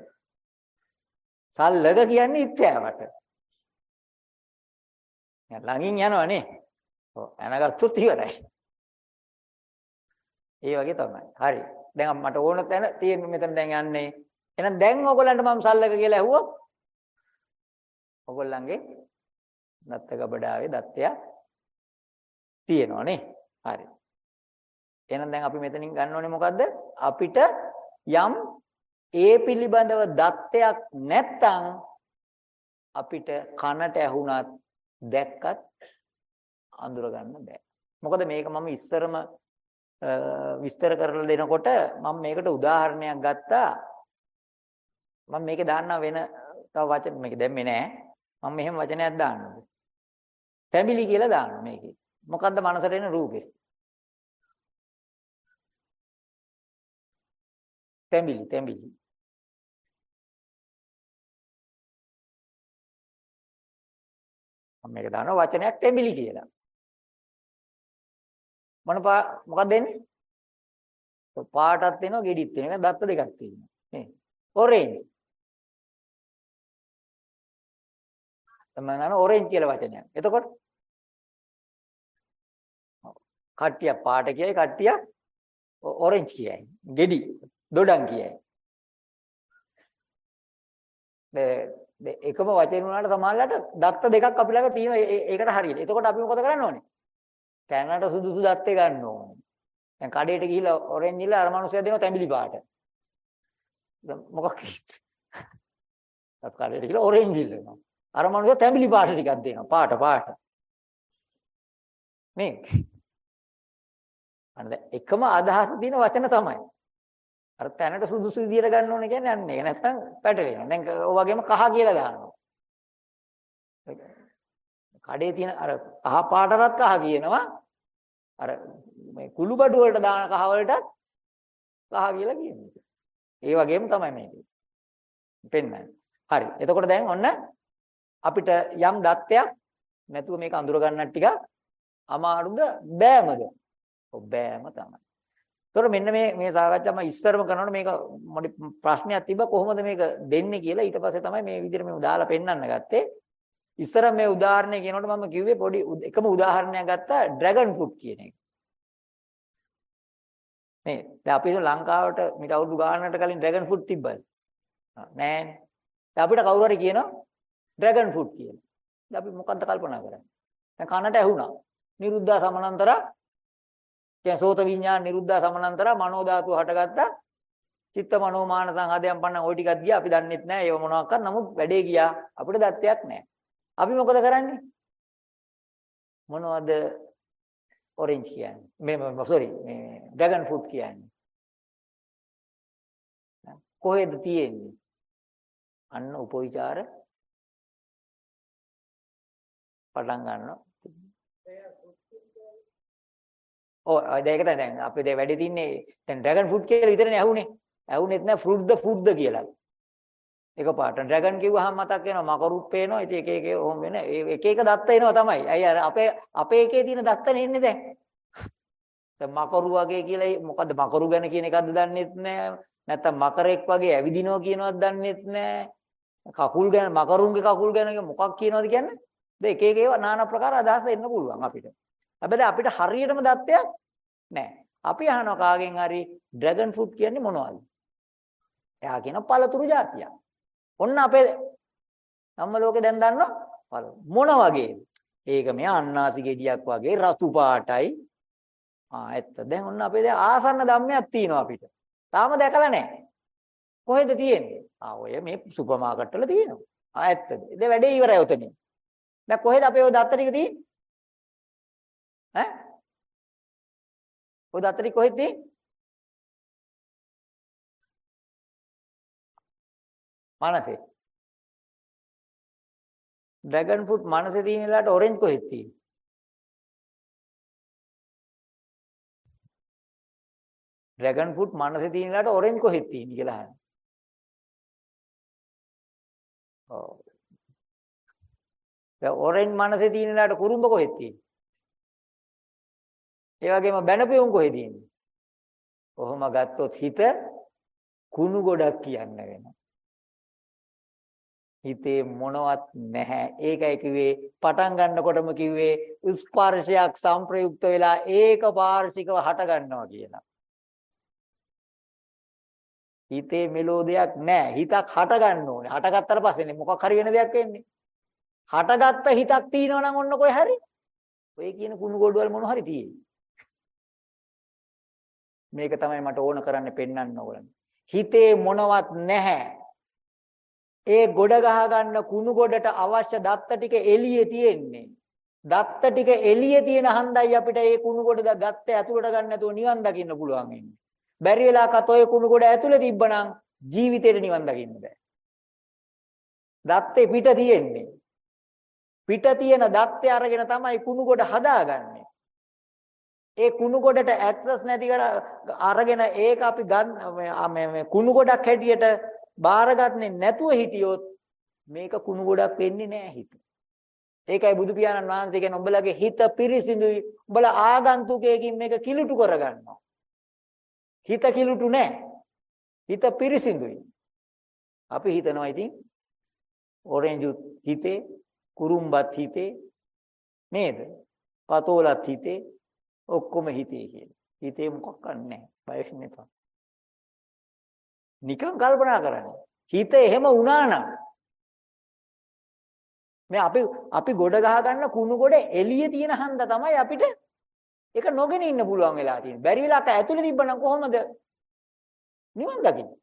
Speaker 1: සල්ලක කියන්නේ ඉත්තෑවට. ළඟින් යනවනේ. ඔව් ඇනගත්තොත් ඉවරයි. ඒ වගේ තමයි. හරි. දැන් මට ඕන තැන තියෙන මෙතන දැන් යන්නේ. එහෙනම් දැන් ඔයගොල්ලන්ට මම සල්ලක කියලා ඇහුවොත් ඔයගොල්ලන්ගේ දත්ත ගබඩාවේ දත්තය තියෙනවනේ. හරි. එහෙනම් දැන් අපි මෙතනින් ගන්න ඕනේ මොකද්ද? අපිට යම් ඒ පිළිබඳව දත්තයක් නැත්තම් අපිට කනට ඇහුණත් දැක්කත් අඳුර ගන්න බෑ. මොකද මේක මම ඉස්සරම අ, විස්තර කරලා දෙනකොට මම මේකට උදාහරණයක් ගත්තා. මම මේකේ දාන්න වෙන තව වචන මේක දැම්මේ නෑ. මම මෙහෙම වචනයක් දාන්නද. තැඹිලි කියලා දාන්න මේකේ. මොකද්ද මනසට එන රූපේ? තැඹිලි තැඹිලි. මම මේක දානවා වචනයක් තැඹිලි කියලා. මොන පා මොකක්ද එන්නේ? පාටක් තියෙනවා ගෙඩිත් තියෙනවා දත්ත දෙකක් තියෙනවා. නේ. ඔරෙන්ජ්. තමයි නන ඔරෙන්ජ් කියලා වචනයක්. එතකොට කට්ටිය පාට කියයි කට්ටිය ඔරෙන්ජ් කියයි. ගෙඩි දොඩම් කියයි. මේ එකම වචන වුණාට සමහරවිට දත්ත දෙකක් අපි ළඟ තියෙනවා ඒ- ඒ- ඒකට හරියට. එතකොට අපි මොකද කරන්න ඕනේ? කැනට සුදුසු දත්තේ ගන්න ඕනේ. දැන් කඩේට ගිහිල්ලා ඔරෙන්ජ් ඉල්ල අර මනුස්සයා දෙනවා තැඹිලි පාට. දැන් මොකක් කිව්ද? අපි කඩේට ගිහිල්ලා ඔරෙන්ජ් ඉල්ලනවා. අර මනුස්සයා තැඹිලි පාට ටිකක් දෙනවා. පාට පාට. නේ? අන්න දැන් එකම අදහස තියෙන වචන තමයි. අර තැනට සුදුසු විදියට ගන්න ඕනේ කියන්නේ අන්න ඒක. නැත්නම් පැටලෙනවා. දැන් ඔය වගේම කහ කියලා දානවා. කඩේ තියෙන අර කහ පාටවත් කහ කියනවා. අර මේ කුළු බඩු වලට දාන කහ වලටත් කහ කියලා කියනවා. ඒ වගේම තමයි මේක. පෙන්නන්නේ. හරි. එතකොට දැන් ඔන්න අපිට යම් දත්තයක් නැතුව මේක අඳුර ගන්නත් ටික අමාරුද බෑමද? ඔව් බෑම තමයි. ඒතකොට මෙන්න මේ මේ සාකච්ඡාව මම ඉස්සරම කරනකොට මේක මොඩි ප්‍රශ්නයක් තිබ්බා කොහොමද මේක දෙන්නේ කියලා ඊට පස්සේ තමයි මේ විදිහට මේ දාලා පෙන්නන්න ගත්තේ. ඉස්සර මේ උදාහරණය කියනකොට මම කිව්වේ පොඩි උද- එකම උදාහරණයක් ගත්තා ඩ්‍රැගන් ෆෘට් කියන එක. මේ දැන් අපි ලංකාවට මිට අවුරුදු ගානකට කලින් ඩ්‍රැගන් ෆෘට් තිබ්බද? නෑනේ. දැන් අපිට කවුරු හරි කියනවා ඩ්‍රැගන් ෆෘට් කියලා. දැන් අපි මොකද්ද කල්පනා කරන්නේ? දැන් කනට ඇහුණා. නිරුද්ධ සමානන්තර කියන්නේ සෝත විඥාන නිරුද්ධ සමානන්තර මනෝ ධාතුව හටගත්තා. චිත්ත මනෝ මාන සංහදයන් පන්න ওই ටිකක් ගියා. අපි දන්නෙත් නැහැ ඒව මොනවාක්වත්. නමුත් වැඩේ ගියා. අපිට දත්තයක් නැහැ අපි මොකද කරන්නේ? මොනවද ඔරෙන්ජ් කියන්නේ? මේ සෝරි මේ ඩ්‍රැගන් ෆෘට් කියන්නේ. කොහෙද තියෙන්නේ? අන්න උපවිචාර. පටන් ගන්නවා. ඔව් ඒක තමයි. දැන් අපේ දැන් වැඩි තින්නේ දැන් ඩ්‍රැගන් ෆෘට් කියලා විතරනේ ඇහුනේ. ඇහුනේත් නෑ ෆෘට්ද ෆෘට්ද කියලා. එකපාරට ඩ්‍රැගන් කිව්වහම මතක් වෙනවා මකරුත් පේනවා. ඉතින් එක එක ඔහොම වෙන එක එක දත්ත එනවා තමයි. අය අර අපේ අපේ එකේ තියෙන දත්තනේ එන්නේ දැන්? දැන් මකරු වගේ කියලා මොකද්ද මකරු ගැන කියන එකක්ද දන්නෙත් නෑ. නැත්තම් මකරෙක් වගේ ඇවිදිනවා කියනවත් දන්නෙත් නෑ. කකුල් ගැන මකරුන්ගේ කකුල් ගැන මොකක් කියනවද කියන්නේ? දැන් එක එක ඒවා নানা ප්‍රකාර අදහස් එන්න පුළුවන් අපිට. හැබැයි අපිට හරියටම தත්ත්වයක් නැහැ. අපි අහනවා කාගෙන් හරි ඩ්‍රැගන් ෆෘට් කියන්නේ මොනවද? එයා කියන පළතුරු జాතියක්. ඔන්න අපේ ධම්ම ලෝකේ දැන් දන්නවා මොන වගේද? ඒක මේ අන්නාසි ගෙඩියක් වගේ රතු පාටයි. ආ ඇත්ත. දැන් ඔන්න අපේ දැන් ආසන්න ධම්මයක් තියෙනවා අපිට. තාම දැකලා නැහැ. කොහෙද තියෙන්නේ? ආ ඔය මේ සුපර් මාකට් වල තියෙනවා. ආ ඇත්තද? ඒ වැඩේ ඉවරයි උතනින්. දැන් කොහෙද අපේ ඔය දත්ත ටික තියෙන්නේ? ඈ? ඔය දත්ත ටික කොහෙද තියෙන්නේ මනසේ. ඩ්‍රැගන් ෆෘට් මනසේ තියෙන වෙලාවට ඔරෙන්ජ් කොහෙද තියෙන්නේ? ඩ්‍රැගන් ෆෘට් මනසේ තියෙන වෙලාවට ඔරෙන්ජ් කොහෙද තියෙන්නේ කියලා අහනවා ඔව්. දැන් ඔරෙන්ජ් මනසේ තියෙන වෙලාවට කුරුම්බ කොහෙද තියෙන්නේ? ඒ වගේම බැනපියුම් කොහෙද ඉන්නේ කොහොම ගත්තොත් හිත කුණු ගොඩක් කියන්න වෙනවා හිතේ මොනවත් නැහැ. ඒකයි කිව්වේ පටන් ගන්නකොටම කිව්වේ ස්පර්ශයක් සංප්‍රයුක්ත වෙලා ඒක පාර්ශිකව හට ගන්නවා කියලා. හිතේ මෙලෝ දෙයක් නැහැ. හිතක් හට ගන්න ඕනේ. හටගත්තට පස්සේනේ මොකක් හරි වෙන දෙයක් එන්නේ. හටගත්ත හිතක් තියෙනවා නම් ඔන්න කොයි හරි. ඔය කියන කුණු ගොඩවල් මොන හරි තියෙන්නේ. මේක තමයි මට ඕන කරන්නේ පෙන්වන්න ඕන. හිතේ මොනවත් නැහැ. ඒ ගොඩ ගහ ගන්න කුණු ගොඩට අවශ්‍ය දත්ත ටික එළියේ තියෙන්නේ. දත්ත ටික එළියේ තියෙන හන්දයි අපිට ඒ කුණු ගොඩ ගත්ත ඇතුළට ගන්න නැතුව නිවන් දකින්න පුළුවන් වෙන්නේ. බැරි වෙලාවකට ඔය කුණු ගොඩ ඇතුළේ තිබ්බනම් ජීවිතේට නිවන් දකින්න බෑ. දත්තේ පිට තියෙන්නේ. පිට තියෙන දත්තේ අරගෙන තමයි කුණු ගොඩ හදාගන්නේ. ඒ කුණු ගොඩට ඇක්සස් නැති කර අරගෙන ඒක අපි ගන්න මේ කුණු ගොඩක් හැටියට බාරගන්නේ නැතුව හිටියොත් මේක කුණු ගොඩක් වෙන්නේ නැහැ හිත. ඒකයි බුදු පියාණන් වහන්සේ කියන උඹලගේ හිත පිරිසිදුයි. උඹලා ආගන්තුකයකින් මේක කිලුටු කරගන්නවා. හිත කිලුටු නැහැ. හිත පිරිසිදුයි. අපි හිතනවා ඉතින් ඔරෙන්ජ් හිතේ, කුරුම්බත් හිතේ නේද? පතෝලත් හිතේ ඔක්කොම හිතේ කියලා. හිතේ මොකක්වත් නැහැ. බය වෙන්න එපා. නිකන් කල්පනා කරන්න. හිත එහෙම වුණා නම් මේ අපි අපි ගොඩ ගහ ගන්න කුණු ගොඩ එළියේ තියෙන හන්ද තමයි අපිට ඒක නොගෙන ඉන්න පුළුවන් වෙලා තියෙන්නේ. බැරි වෙලාවට ඇතුලේ තිබ්බනම් කොහොමද නිවන් දකින්නේ?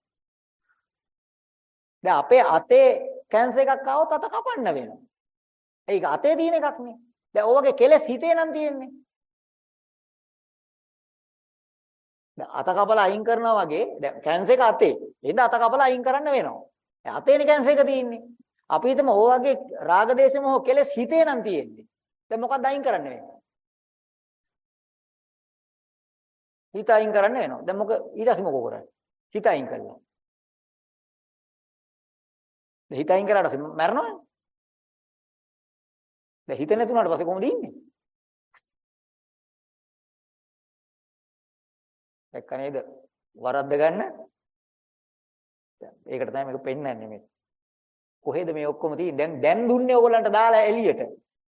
Speaker 1: දැන් අපේ අතේ කැන්සර් එකක් ආවොත් අත කපන්න වෙනවා. ඒක අතේ තියෙන එකක් නේ. දැන් ඔයගේ කෙලස් හිතේ නම් තියෙන්නේ. අත කපලා අයින් කරනවා වගේ දැන් කැන්සර් එක අතේ. එහෙනම් අත කපලා අයින් කරන්න වෙනවා. අතේනේ කැන්සර් එක තියෙන්නේ. අපි හිතමු ඕ වගේ රාග දේශ මොහ කෙලස් හිතේ නම් තියෙන්නේ. දැන් මොකක්ද අයින් කරන්න වෙන්නේ? හිත අයින් කරන්න වෙනවා. දැන් මොක ඊට පස්සේ මොකෝ කරන්නේ? හිත අයින් කළා. දැන් හිත අයින් කරාට පස්සේ මැරෙනවනේ. දැන් හිත නැතුණාට පස්සේ කොහොමද ඉන්නේ? දැක්ක නේද? වරද්ද ගන්න. ඒකට තමයි මේක පෙන්වන්නේ මේ. කොහෙද මේ ඔක්කොම තියෙන්නේ? දැන් දැන් දුන්නේ ඕගොල්ලන්ට දාලා එළියට.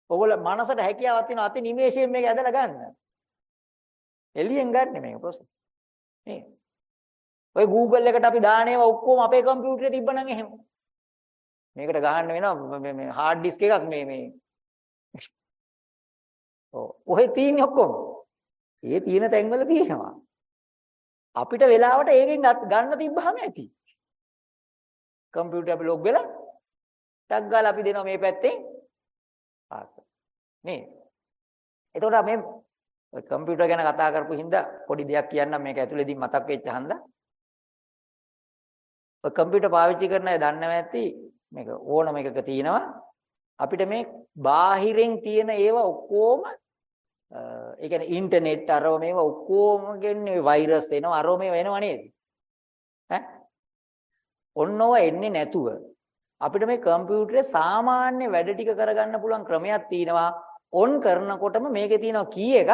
Speaker 1: ඕගොල්ලෝ මනසට හැකියාවක් තියෙනවා අති නිමේෂයෙන් මේක ඇදලා ගන්න. එළියෙන් ගන්න මේක process. නේ. ඔය Google එකට අපි දාන ඒවා ඔක්කොම අපේ කම්පියුටරේ තිබ්බනම් එහෙම. මේකට ගහන්න වෙනවා මේ hard disk එකක් මේ මේ. ඔව්. කොහෙද තියෙන්නේ ඔක්කොම? ඒ තියෙන තැන්වල තියෙනවා. අපිට වෙලාවට ඒකෙන් ගත්- ගන්න තිබ්බහම ඇති. කම්පියුටර් අපි ලොග් වෙලා ටක් ගාලා අපි දෙනවා මේ පැත්තෙන් පාස්වර්ඩ්. නේ. එතකොට මේ ඔය කම්පියුටර් ගැන කතා කරපු හින්දා පොඩි දෙයක් කියන්නම් මේක ඇතුලේදී මතක් වෙච්ච හන්දා. ඔය කම්පියුටර් පාවිච්චි කරන අය දන්නව ඇති මේක ඕනම එකක තියෙනවා අපිට මේ බාහිරෙන් තියෙන ඒවා ඔක්කොම අ, ඒ කියන්නේ ඉන්ටර්නෙට් අරව මේවා ඔක්කොම කියන්නේ වෛරස් එනවා. අරව මේවා එනවා නේද? ඈ? ඔන්නව එන්නේ නැතුව අපිට මේ කම්පියුටරේ සාමාන්‍ය වැඩ ටික කරගන්න පුළුවන් ක්‍රමයක් තියෙනවා. ඔන් කරනකොටම මේකේ තියෙනවා කී එකක්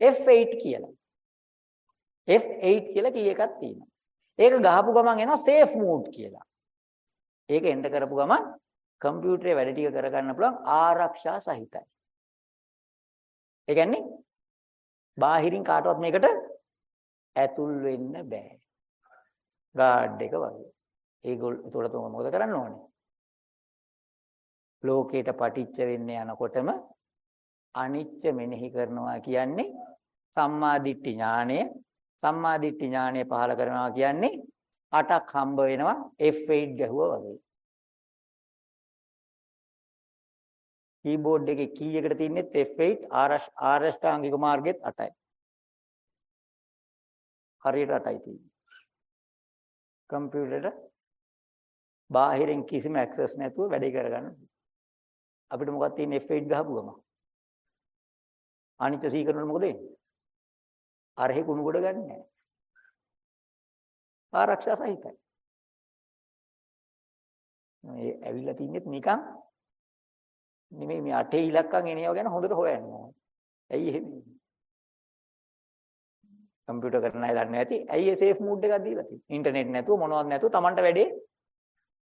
Speaker 1: F8 කියලා. F8 කියලා කී එකක් තියෙනවා. ඒක ගහපු ගමන් එනවා safe mode කියලා. ඒක එන්ටර් කරපු ගමන් කම්පියුටරේ වැඩ ටික කරගන්න පුළුවන් ආරක්ෂා සහිතයි. ඒ කියන්නේ බාහිරින් කාටවත් මේකට ඇතුල් වෙන්න බෑ. ගාඩ් එක වගේ. ඒගොල්ලෝ ඒතකොට තුම මොකද කරන්න ඕනේ? ලෝකයට පටිච්ච වෙන්න යනකොටම අනිච්ච මෙනෙහි කරනවා කියන්නේ සම්මා දිට්ඨි ඥානය. සම්මා දිට්ඨි ඥානය පහල කරනවා කියන්නේ අටක් හම්බ වෙනවා F8 ගැහුවා වගේ. කීබෝඩ් එකේ කී එකට තින්නේ F8 ආරෂ් ආරෂ්ඨාංගික මාර්ගෙත් 8යි. හරියට 8යි තියෙන්නේ. කම්පියුටරේට බාහිරින් කිසිම ඇක්සස් නැතුව වැඩේ කරගන්න. අපිට මොකක්ද තියෙන්නේ F8 ගහපුවම. අනිත්‍ය සී කරනකොට මොකද වෙන්නේ? අරහේ කුණු කොට ගන්නෑ. ආරක්ෂා සහිතයි. මේ ඇවිල්ලා තින්නේත් නිකන් නෙමෙයි මේ අටේ ඉලක්කම් එන ඒවා ගැන හොඳට හොයන්න ඕනේ. ඇයි එහෙම? කම්පියුටර් කරන අය දන්නේ නැති. ඇයි ඒ සේෆ් මූඩ් එකක් දීලා තියෙන්නේ? ඉන්ටර්නෙට් නැතුව මොනවත් නැතුව Tamanට වැඩේ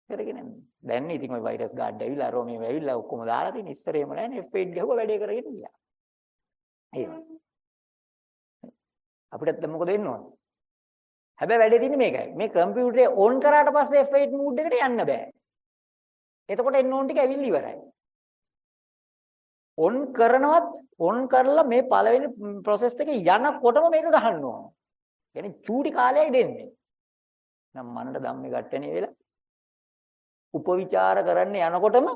Speaker 1: කරගෙන යන්න. දැන් ඉතින් ওই වෛරස් ගාඩ් ඇවිල්ලා අරෝ මේ ඇවිල්ලා ඔක්කොම දාලා තියෙන ඉස්සරේම නැහැ F8 ගහුවා වැඩේ කරගෙන ගියා. එහෙම. අපිටත් දැන් මොකද වෙන්න ඕනේ? හැබැයි වැඩේ තියෙන්නේ මේකයි. මේ කම්පියුටරේ ඔන් කරාට පස්සේ F8 මූඩ් එකට යන්න බෑ. එතකොට එන්න ඕන ටික ඇවිල්ලා ඉවරයි. ඔන් කරනවත් ඔන් කරලා මේ පළවෙනි process එක යනකොටම මේක ගහන්න ඕන. يعني චූටි කාලයයි දෙන්නේ. නම් මනට ධම්මේ ගැටෙනේ වෙලා උපවිචාර කරන්න යනකොටම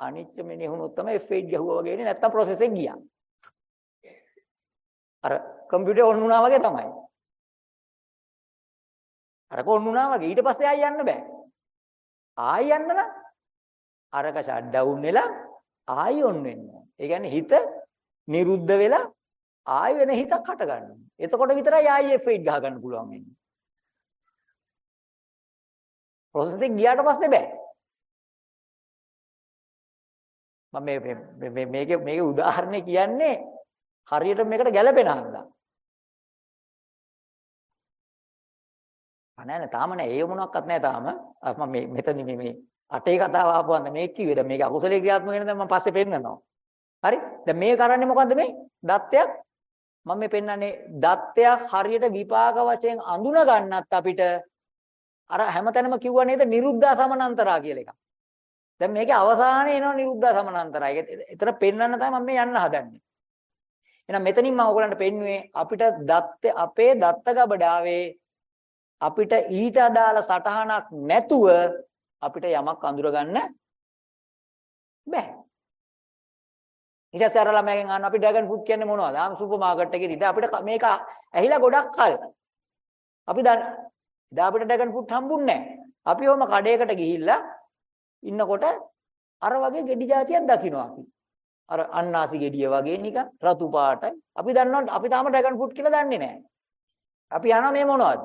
Speaker 1: අනිච්ච මෙනෙහුනොත් තමයි F8 ගහුවා වගේ නේ නැත්තම් process එක ගියා. අර කම්පියුටර් ඔන් වුණා වගේ තමයි. අරක ඔන් වුණා වගේ ඊට පස්සේ ආයි යන්න බෑ. ආයි යන්න නම් අරක ෂට් ඩවුන් වෙලා ආයි ඔන් වෙන්න ඕන. ඒ කියන්නේ හිත නිරුද්ධ වෙලා ආයි වෙන හිතක් හට ගන්නවා. එතකොට විතරයි ආයි F8 ගහ ගන්න පුළුවන් වෙන්නේ. process එක ගියාට පස්සේ බෑ. මම මේ මේ මේකේ මේකේ උදාහරණේ කියන්නේ හරියට මේකට ගැළපෙන හන්දා. අනේ තාම නෑ ඒ මොනක්වත් නෑ තාම. මම මේ මෙතන මේ මේ අටේ කතාව ආපුවන්ද මේ කිව්වේ. දැන් මේක අකුසලයේ ක්‍රියාත්මක වෙන දැන් මම පස්සේ පෙන්නනවා. හරි? දැන් මේ කරන්නේ මොකද්ද මේ? දත්තයක් මම මේ පෙන්නන්නේ දත්තයක් හරියට විපාක වශයෙන් අඳුන ගන්නත් අපිට අර හැමතැනම කිව්වා නේද නිරුද්ධා සමනන්තරා කියලා එකක්. දැන් මේකේ අවසානයේ එනවා නිරුද්ධා සමනන්තරා. ඒක එතන පෙන්වන්න තමයි මම මේ යන්න හදන්නේ. එහෙනම් මෙතනින් මම ඔයගලන්ට පෙන්නුවේ අපිට දත්ත අපේ දත්ත ගබඩාවේ අපිට ඊට අදාළ සටහනක් නැතුව අපිට යමක් අඳුර ගන්න බෑ. ඊට පස්සේ අර ළමයාගෙන් අහන්න අපි ඩ්‍රැගන් ෆෘට් කියන්නේ මොනවද? ආම් සුපර් මාකට් එකේදී දැන් අපිට මේක ඇහිලා ගොඩක් කල්. අපි දැන් ඉතින් අපිට ඩ්‍රැගන් ෆෘට් හම්බුන්නේ නැහැ. අපි ඔහම කඩේකට ගිහිල්ලා ඉන්නකොට අර වගේ ගෙඩි జాතියක් දකින්නවා අපි. අර අන්නාසි ගෙඩිය වගේ නිකන් රතු පාටයි. අපි දන්නවා අපි තාම ඩ්‍රැගන් ෆෘට් කියලා දන්නේ නැහැ. අපි යනවා මේ මොනවද?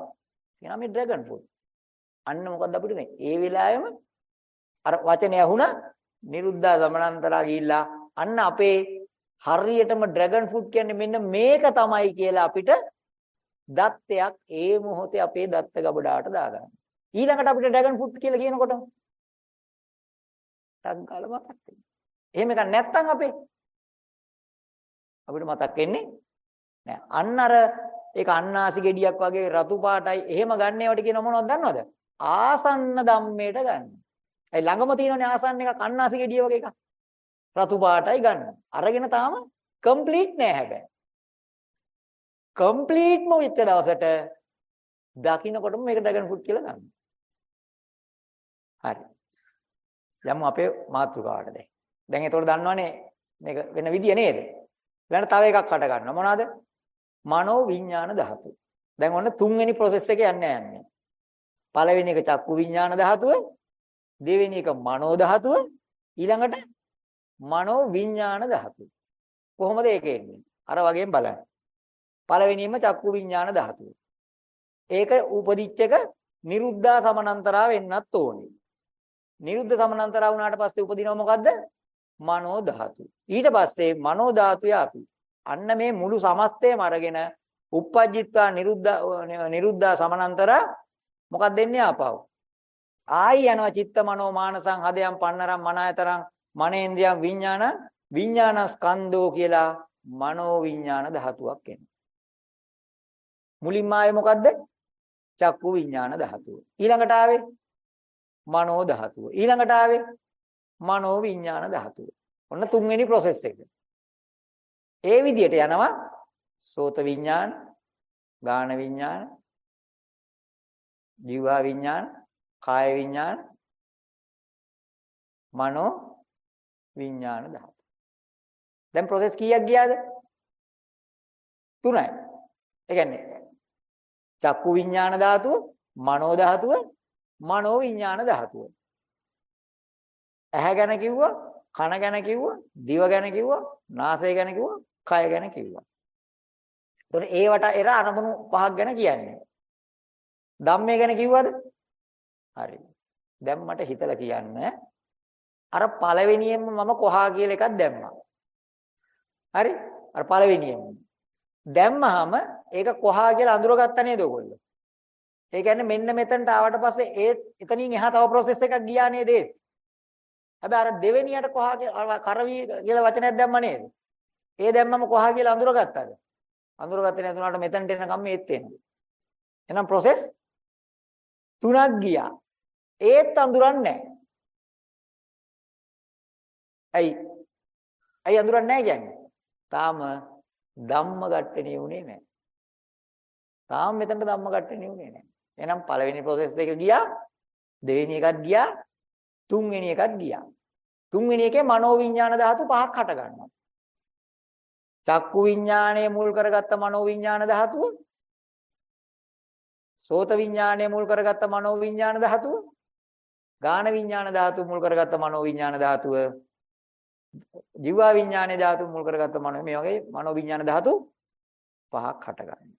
Speaker 1: කියනවා මේ ඩ්‍රැගන් ෆෘට්. අන්න මොකද්ද අපිට මේ? ඒ වෙලාවෙම අර වචනේ ඇහුණා නිරුද්ධා සමනන්තරා ගිහිල්ලා අන්න අපේ හරියටම ඩ්‍රැගන් ෆෘට් කියන්නේ මෙන්න මේක තමයි කියලා අපිට දත්තයක් ඒ මොහොතේ අපේ දත්ත ගබඩාවට දාගන්න. ඊළඟට අපිට ඩ්‍රැගන් ෆෘට් කියලා කියනකොටම ටක් ගාලා මතක් වෙනවා. එහෙම එකක් නැත්තම් අපේ අපිට මතක් වෙන්නේ නෑ. අන්න අර ඒක අන්නාසි ගෙඩියක් වගේ රතු පාටයි එහෙම ගන්න ඒවට කියන මොනවද දන්නවද? ආසන්න ධම්මයට ගන්න. ඒ ළඟම තියෙනනේ ආසන්න එකක් අන්නාසි ගෙඩිය වගේ එකක්. රතු පාටයි ගන්න. අරගෙන තාම කම්ප්ලීට් නෑ හැබැයි. කම්ප්ලීට්ම වෙච්ච දවසට දකින්නකොටම මේක ඩ්‍රැගන් ෆෘට් කියලා ගන්නවා. හරි. යමු අපේ මාතෘකාවට දැන්. දැන් ඒතකොට දන්නවනේ මේක වෙන විදිය නේද? ඊළඟට තව එකක් හට ගන්නවා. මොනවද? මනෝ විඥාන ධාතු. දැන් ඔන්න තුන්වෙනි process එක යන්න යන්නේ. පළවෙනි එක චක්කු විඥාන ධාතුව, දෙවෙනි එක මනෝ ධාතුව, ඊළඟට මනෝ විඥාන ධාතුව. කොහොමද ඒක එන්නේ? අර වගේම බලන්න. පළවෙනියෙන්ම චක්කු විඥාන ධාතුව. ඒක උපදිච්ච එක නිරුද්ධා සමනන්තරා වෙන්නත් ඕනේ. නිරුද්ධ සමනන්තරා වුණාට පස්සේ උපදිනව මොකද්ද? මනෝ ධාතු. ඊට පස්සේ මනෝ ධාතුය අපි අන්න මේ මුළු සමස්තයම අරගෙන uppajjitwa niruddha niruddha samanantara මොකක්ද දෙන්නේ ආපහු? ආයි යනවා චිත්ත මනෝ මානසං හදයන් පන්නරම් මනායතරං මනේන්ද්‍රයන් විඥාන විඥාන ස්කන්ධෝ කියලා මනෝ විඥාන ධාතුවක් එනවා. මුලින්ම ආයේ මොකද්ද? චක්කු විඥාන ධාතුව. ඊළඟට ආවේ මනෝ ධාතුව. ඊළඟට ආවේ මනෝ විඥාන ධාතුව. ඔන්න තුන්වෙනි process එක. ඒ විදිහට යනවා සෝත විඥාන, ගාන විඥාන, ජීවා විඥාන, කාය විඥාන, මනෝ විඥාන ධාතු. දැන් process කීයක් ගියාද? තුනයි. ඒ කියන්නේ චක්කු විඥාන ධාතුව, මනෝ ධාතුව, මනෝ විඥාන ධාතුව. ඇහැ ගැන කිව්වා, කන ගැන කිව්වා, දිව ගැන කිව්වා, නාසය ගැන කිව්වා, කය ගැන කිව්වා. එතකොට ඒවට එර අරමුණු පහක් ගැන කියන්නේ. ධම්මේ ගැන කිව්වද? හරි. දැන් මට හිතලා කියන්න අර පළවෙනියෙන්ම මම කොහා කියලා එකක් දැම්මා. හරි? අර පළවෙනියෙන්ම. දැම්මහම ඒක කොහා කියලා අඳුරගත්තා නේද ඔයගොල්ලෝ? ඒ කියන්නේ මෙන්න මෙතනට ආවට පස්සේ ඒ එතනින් එහා තව process එකක් ගියා නේද ඒත්? හැබැයි අර දෙවෙනියට කොහා කියලා කරවි කියලා වචනයක් දැම්ම නේද? ඒ දැම්මම කොහා කියලා අඳුරගත්තද? අඳුරගත්තේ නැතුණාට මෙතනට එනකම් මේත් එනවා. එහෙනම් process තුනක් ගියා. ඒත් අඳුරන්නේ නැහැ. ඇයි? ඇයි අඳුරන්නේ නැහැ කියන්නේ? තාම ධම්ම ගැටෙණිය උනේ නැහැ. තාම මෙතනට ධම්ම ගැටෙණිය උනේ නැහැ. එහෙනම් පළවෙනි process එක ගියා. දෙවෙනි එකත් ගියා. තුන්වෙනි එකත් ගියා. තුන්වෙනි එකේ මනෝවිඤ්ඤාණ ධාතු පහක් හට ගන්නවා. චක්කු විඥාණය මුල් කරගත්ත මනෝ විඥාන ධාතුව සෝත විඥාණය මුල් කරගත්ත මනෝ විඥාන ධාතුව? ගාන විඥාන ධාතුව මුල් කරගත්ත මනෝ විඥාන ධාතුව? ජීවා විඥානේ ධාතුව මුල් කරගත්ත මනෝ මේ වගේ මනෝ විඥාන ධාතු පහක් හටගන්නවා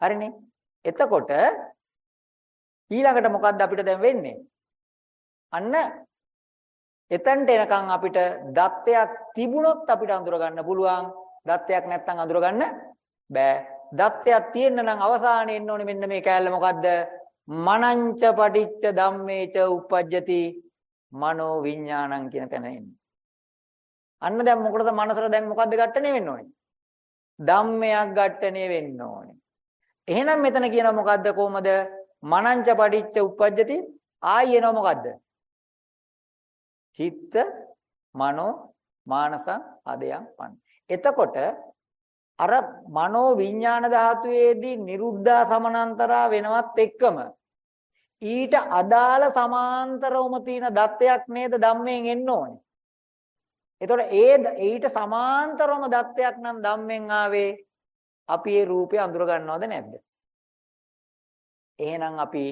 Speaker 1: හරිනේ? එතකොට ඊළඟට මොකද්ද අපිට දැන් වෙන්නේ? අන්න එතනට එනකන් අපිට දත්තයක් තිබුණොත් අපිට අඳුර ගන්න පුළුවන්. දත්තයක් නැත්නම් අඳුර ගන්න බෑ. දත්තයක් තියෙන්න නම් අවසානයේ එන්න ඕනේ මෙන්න මේ කෑල්ල මොකද්ද? මනංච පටිච්ච ධම්මේච උපජ්ජති මනෝ විඥානං කියන තැන එන්නේ. අන්න දැන් මොකටද මනසට දැන් මොකද්ද ඝට්ටණය වෙන්න ඕනේ? ධම්මයක් ඝට්ටණය වෙන්න ඕනේ. එහෙනම් මෙතන කියනවා මොකද්ද කොහමද? මනංච පටිච්ච උපජ්ජති ආයි එනවා මොකද්ද? චිත්ත මනෝ මානසං අදයන් පන්න. එතකොට අර මනෝ විඥාන ධාතුවේදී නිරුද්ධා සමනන්තරා වෙනවත් එක්කම ඊට අදාළ සමාන්තරවම තියෙන දත්තයක් නේද ධම්මෙන් එන්න ඕනේ. එතකොට ඒ ඊට සමාන්තරවම දත්තයක් නම් ධම්මෙන් ආවේ අපි ඒ රූපය අඳුර ගන්නවද නැද්ද? එහෙනම් අපි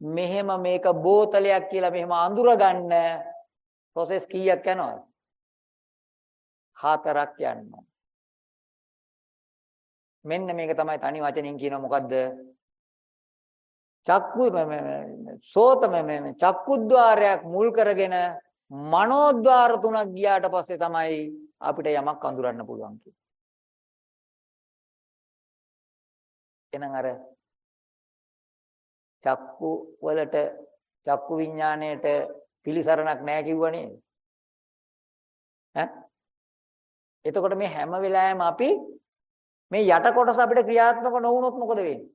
Speaker 1: මෙහෙම මේක බෝතලයක් කියලා මෙහෙම අඳුර ගන්න process කීයක් යනවද? හතරක් යනවා. මෙන්න මේක තමයි තනි වචනින් කියනවා මොකද්ද? චක්කු සෝත චක්කුද්්වාරයක් මුල් කරගෙන මනෝද්්වාර තුනක් ගියාට පස්සේ තමයි අපිට යමක් අඳුරන්න පුළුවන් කියන්නේ. එහෙනම් අර චක්කු වලට චක්කු විඥාණයට පිළිසරණක් නැහැ කිව්වා නේද? ඈ? එතකොට මේ හැම වෙලාවෙම අපි මේ යට කොටස අපිට ක්‍රියාත්මක නොවුනොත් මොකද වෙන්නේ?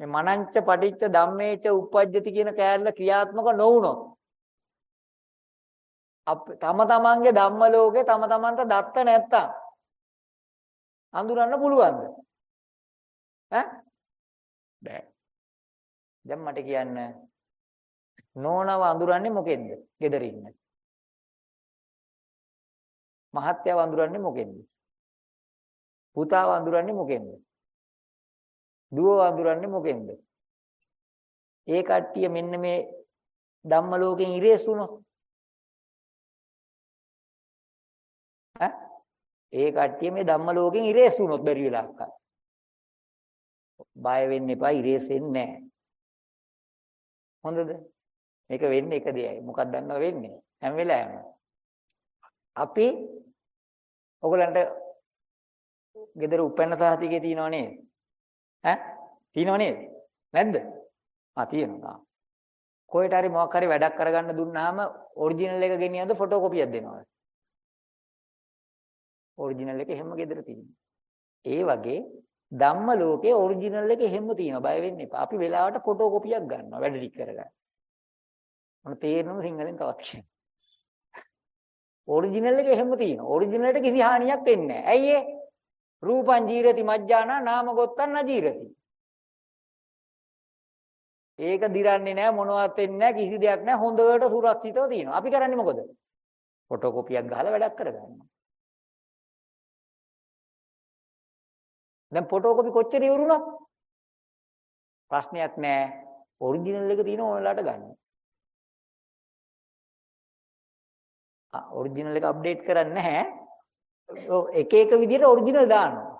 Speaker 1: මේ මනංච පටිච්ච ධම්මේච උප්පජ්ජති කියන කෑල්ල ක්‍රියාත්මක නොවුනොත් තම තමන්ගේ ධම්ම ලෝකේ තම තමන්ට දත්ත නැත්තම් අඳුරන්න පුළුවන්ද? ඈ? බෑ. දැන් මට කියන්න නෝනව අඳුරන්නේ මොකෙන්ද? ගෙදර ඉන්න. මහත්තයාව අඳුරන්නේ මොකෙන්ද? පුතාව අඳුරන්නේ මොකෙන්ද? දුවව අඳුරන්නේ මොකෙන්ද? ඒ කට්ටිය මෙන්න මේ ධම්ම ලෝකෙන් ඉරේස් වුණොත් ඈ? ඒ කට්ටිය මේ ධම්ම ලෝකෙන් ඉරේස් වුණොත් බැරි වෙලාවක් බය වෙන්න එපා ඉරේස් වෙන්නේ නැහැ. හොඳද? මේක වෙන්නේ එක දෙයයි. මොකක්ද දන්නව වෙන්නේ? හැම වෙලාවෙම. අපි ඔයගලන්ට ගෙදර උපැන්න සහතිකේ තියෙනව නේද ඈ තියෙනව නේද නැද්ද ආ තියෙනවා කොහෙට හරි මොකක් හරි වැඩක් කරගන්න දුන්නාම ඔරිජිනල් එක ගෙනියනද ෆොටෝකෝපියක් දෙනවද ඔරිජිනල් එක හැම ගෙදර තියෙනවා. ඒ වගේ ධම්ම ලෝකේ ඔරිජිනල් එක හැම තියෙනවා. බය වෙන්න එපා. අපි වෙලාවට ෆොටෝකෝපියක් ගන්නවා වැඩ ටික කරගන්න. මොන තේරෙනවද සිංහලෙන් තවත් කියන්න. ඔරිජිනල් එක හැම තියෙනවා. ඔරිජිනල් එකට කිසි හානියක් වෙන්නේ නැහැ. ඇයි ඒ? රූපං ජීරති මජ්ජානා නාම ගොත්තං නජීරති. ඒක දිරන්නේ නැහැ මොනවත් වෙන්නේ නැහැ කිසි දෙයක් නැහැ හොඳට සුරක්ෂිතව තියෙනවා. අපි කරන්නේ මොකද? ෆොටෝකෝපියක් ගහලා වැඩක් කරගන්නවා. දැන් ෆොටෝකෝපි කොච්චර ඉවරුණත් ප්‍රශ්නයක් නැහැ. ඔරිජිනල් එක තියෙන ඕනලාට ගන්න. ආ ඔරිජිනල් එක අප්ඩේට් කරන්නේ නැහැ. ඔව් එක එක විදිහට ඔරිජිනල් දානවා.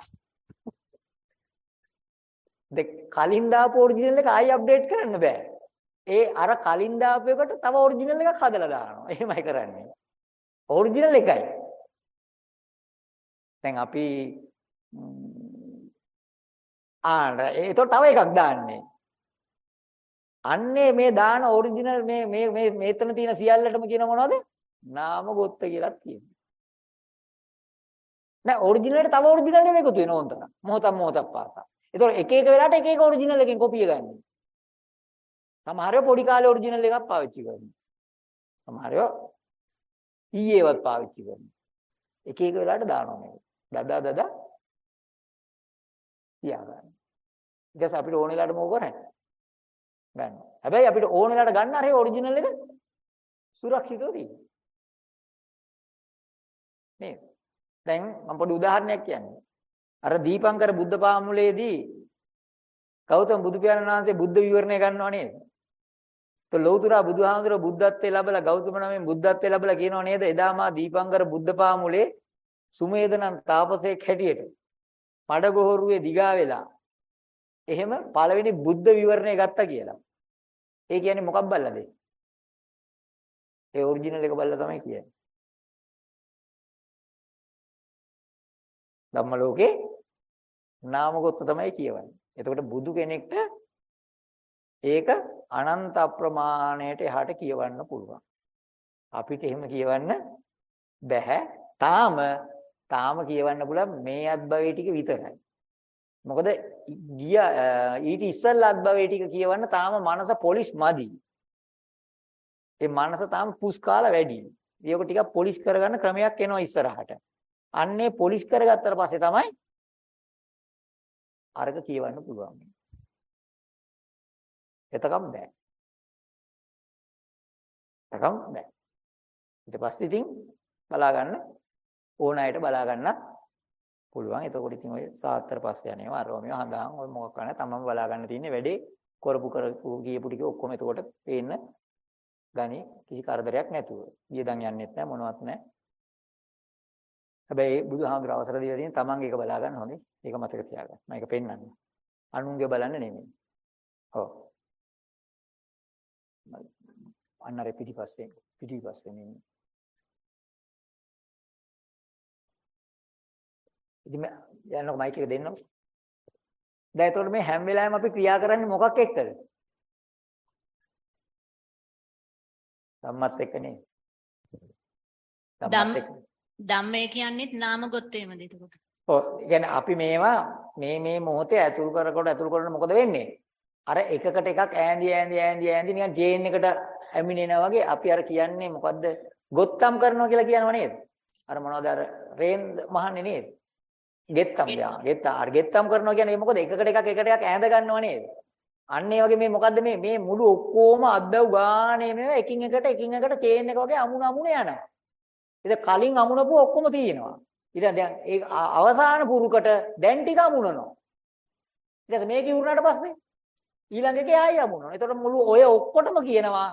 Speaker 1: දෙක කලින් දාපු ඔරිජිනල් එක ආයි අප්ඩේට් කරන්න බෑ. ඒ අර කලින් දාපු එකට තව ඔරිජිනල් එකක් හදලා දානවා. එහෙමයි කරන්නේ. ඔරිජිනල් එකයි. දැන් අපි ආ ඒතකොට තව එකක් දාන්නේ. අන්නේ මේ දාන ඔරිජිනල් මේ මේ මේ මේතන තියෙන සියල්ලටම කියන මොනවද? නාම ගොත්ත කියලාත් කියනවා. නෑ ඔරිජිනල් එකට තව ඔරිජිනල් එකක් එකතු වෙන ඕන්තර. මොහොතක් මොහොතක් පාසා. ඒතකොට එක එක වෙලාවට එක එක ඔරිජිනල් එකෙන් කොපිය ගන්න. සමහරව පොඩි කාලේ ඔරිජිනල් එකක් පාවිච්චි කරනවා. සමහරව ඊයේවත් පාවිච්චි කරනවා. එක එක වෙලාවට දානවා මේක. දදා දදා තියාගන්න. ඊට පස්සේ අපිට ඕන වෙලාවට මොකද කරන්නේ? ගන්න. හැබැයි අපිට ඕන වෙලාවට ගන්න අර ඔරිජිනල් එක සුරක්ෂිතව තියෙනවා. නේද? දැන් මම පොඩි උදාහරණයක් කියන්නම්. අර දීපංකර බුද්ධ පාමුලේදී ගෞතම බුදු පියාණන් වහන්සේ බුද්ධ විවරණය ගන්නව නේද? તો ලෞතර බුදුහාමුදුර බුද්ධත්වයේ ලැබලා ගෞතම නමෙන් බුද්ධත්වයේ ලැබලා කියනව නේද? එදා මා දීපංකර බුද්ධ පාමුලේ සුමේදනන් තාපසයෙක් හැටියට මඩගොහරුවේ දිගා වෙලා එහෙම පළවෙනි බුද්ධ විවරණය ගත්තා කියලා. ඒ කියන්නේ මොකක් බල්ලාද? ඒ ඔරිජිනල් එක බල්ලා තමයි කියන්නේ. ධම්ම ලෝකේ නාමගත තමයි කියවන්නේ. එතකොට බුදු කෙනෙක්ට ඒක අනන්ත අප්‍රමාණයට එහාට කියවන්න පුළුවන්. අපිට එහෙම කියවන්න බැහැ. තාම තාම කියවන්න පුළුවන් මේ අත්භවයේ ටික විතරයි. මොකද ගිය ඊට ඉස්සෙල්ලා අත්භවයේ ටික කියවන්න තාම මනස පොලිෂ් මදි. ඒ මනස තාම පුස් කාලා වැඩි. ඒක ටිකක් පොලිෂ් කරගන්න ක්‍රමයක් එනවා ඉස්සරහට. අන්නේ පොලිෂ් කරගත්තට පස්සේ තමයි අරක කියවන්න පුළුවන්. එතකම් බෑ. එතකම් බෑ. ඊට පස්සේ ඉතින් බලා ගන්න ඕන අයට බලා ගන්නත් පුළුවන්. එතකොට ඉතින් ඔය සාත්තර පස්සේ යනවා අරෝමිය හඳාන් ඔය මොකක් කරන්නේ තමම බලා ගන්න තියෙන්නේ වැඩේ කරපු කරපු ගියපු ටික ඔක්කොම එතකොට පේන්න ගනි කිසි කරදරයක් නැතුව. ගියදන් යන්නෙත් නැහැ මොනවත් නැහැ. හැබැයි බුදුහාමුදුර අවසර දීලා තියෙන තමන්ගේ එක බලා ගන්න හොඳේ. ඒක මතක තියාගන්න. මම ඒක පෙන්වන්න. අනුන්ගේ බලන්න නෙමෙයි. ඔව්. අන්නර පිටිපස්සේ පිටිපස්සේ නෙමෙයි. ඉතින් යන්නකො මයික් එක දෙන්නකො. දැන් එතකොට මේ හැම වෙලාවෙම අපි ක්‍රියා කරන්නේ මොකක් එක්කද? ධම්මත් එක්කනේ. ධම්මත් එක්ක.
Speaker 6: ධම්මය කියන්නේත් නාම ගොත්තේමද එතකොට?
Speaker 1: ඔව්. කියන්නේ අපි මේවා මේ මේ මොහොතේ ඇතුල් කරකොට ඇතුල් කරන මොකද වෙන්නේ? අර එකකට එකක් ඈඳි ඈඳි ඈඳි ඈඳි නිකන් චේන් එකට ඇමිනෙනා වගේ අපි අර කියන්නේ මොකද්ද? ගොත්තම් කරනවා කියලා කියනව නේද? අර මොනවද අර රේන් මහන්නේ නේද? ගෙත්තම් යා ගෙත්තා අර ගෙත්තම් කරනවා කියන්නේ මොකද එකකට එකක් එකට එකක් ඈඳ ගන්නව නේද? අන්න ඒ වගේ මේ මොකද්ද මේ මේ මුළු ඔක්කොම අද්දව් ගානේ මේවා එකින් එකට එකින් එකට චේන් එක වගේ අමුණ අමුණ යනවා. ඉතින් කලින් අමුණපු ඔක්කොම තියෙනවා. ඊට දැන් ඒ අවසාන පුරුකට දැන් ටික අමුණනවා. ඊට පස්සේ මේක ඉවරනට පස්සේ ඊළඟ එකේ ආයෙ අමුණනවා. එතකොට මුළු ඔය ඔක්කොටම කියනවා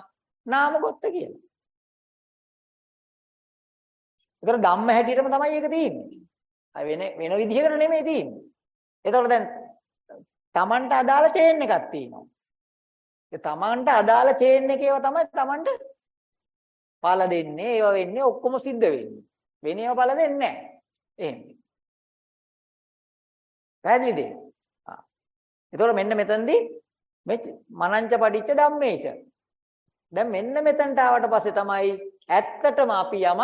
Speaker 1: නාම ගොත්ත කියලා. ඒතර ධම්ම හැටියටම තමයි ඒක තියෙන්නේ. අය වෙන වෙන විදිහකට නෙමෙයි තියෙන්නේ. එතකොට දැන් Tamanට අදාළ චේන් එකක් තියෙනවා. ඒ Tamanට අදාළ චේන් එකේව තමයි Tamanට පළ දෙන්නේ, ඒවා වෙන්නේ ඔක්කොම සිද්ධ වෙන්නේ. වෙන ඒවා පළ දෙන්නේ නැහැ. එහෙම. පැහැදිලිද? ආ. එතකොට මෙන්න මෙතනදී මේ මනංච පටිච්ච ධම්මේච. දැන් මෙන්න මෙතනට ආවට පස්සේ තමයි ඇත්තටම අපි යමක්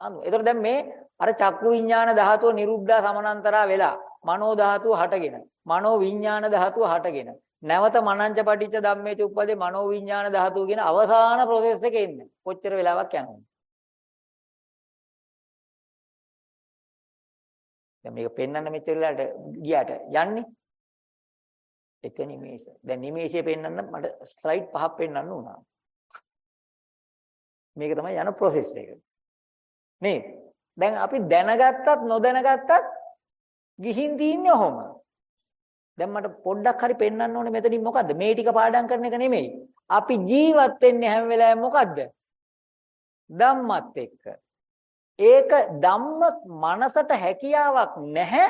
Speaker 1: අනු. එතකොට දැන් මේ අර චක්කු විඥාන ධාතුව නිරුද්ධ සමානන්තරා වෙලා මනෝ ධාතුව හටගෙන මනෝ විඥාන ධාතුව හටගෙන නැවත මනංච පටිච්ච ධම්මේච උප්පදේ මනෝ විඥාන ධාතුව කියන අවසාන process එකේ ඉන්නේ. කොච්චර වෙලාවක් යනවද? දැන් මේක පෙන්වන්න මෙච්චර වෙලාවට ගියාට යන්නේ එක නිමේෂ. දැන් නිමේෂයේ පෙන්වන්න මට ස්ලයිඩ් පහක් පෙන්වන්න උනා. මේක තමයි යන process එක. නේද? දැන් අපි දැනගත්තත් නොදැනගත්තත් ගිහින් තින්නේ ඔහොම. දැන් මට පොඩ්ඩක් හරි පෙන්වන්න ඕනේ මෙතනින් මොකද්ද? මේ ටික පාඩම් කරන එක නෙමෙයි. අපි ජීවත් වෙන්නේ හැම වෙලාවෙම මොකද්ද? ධම්මත් එක්ක. ඒක ධම්ම මනසට හැකියාවක් නැහැ.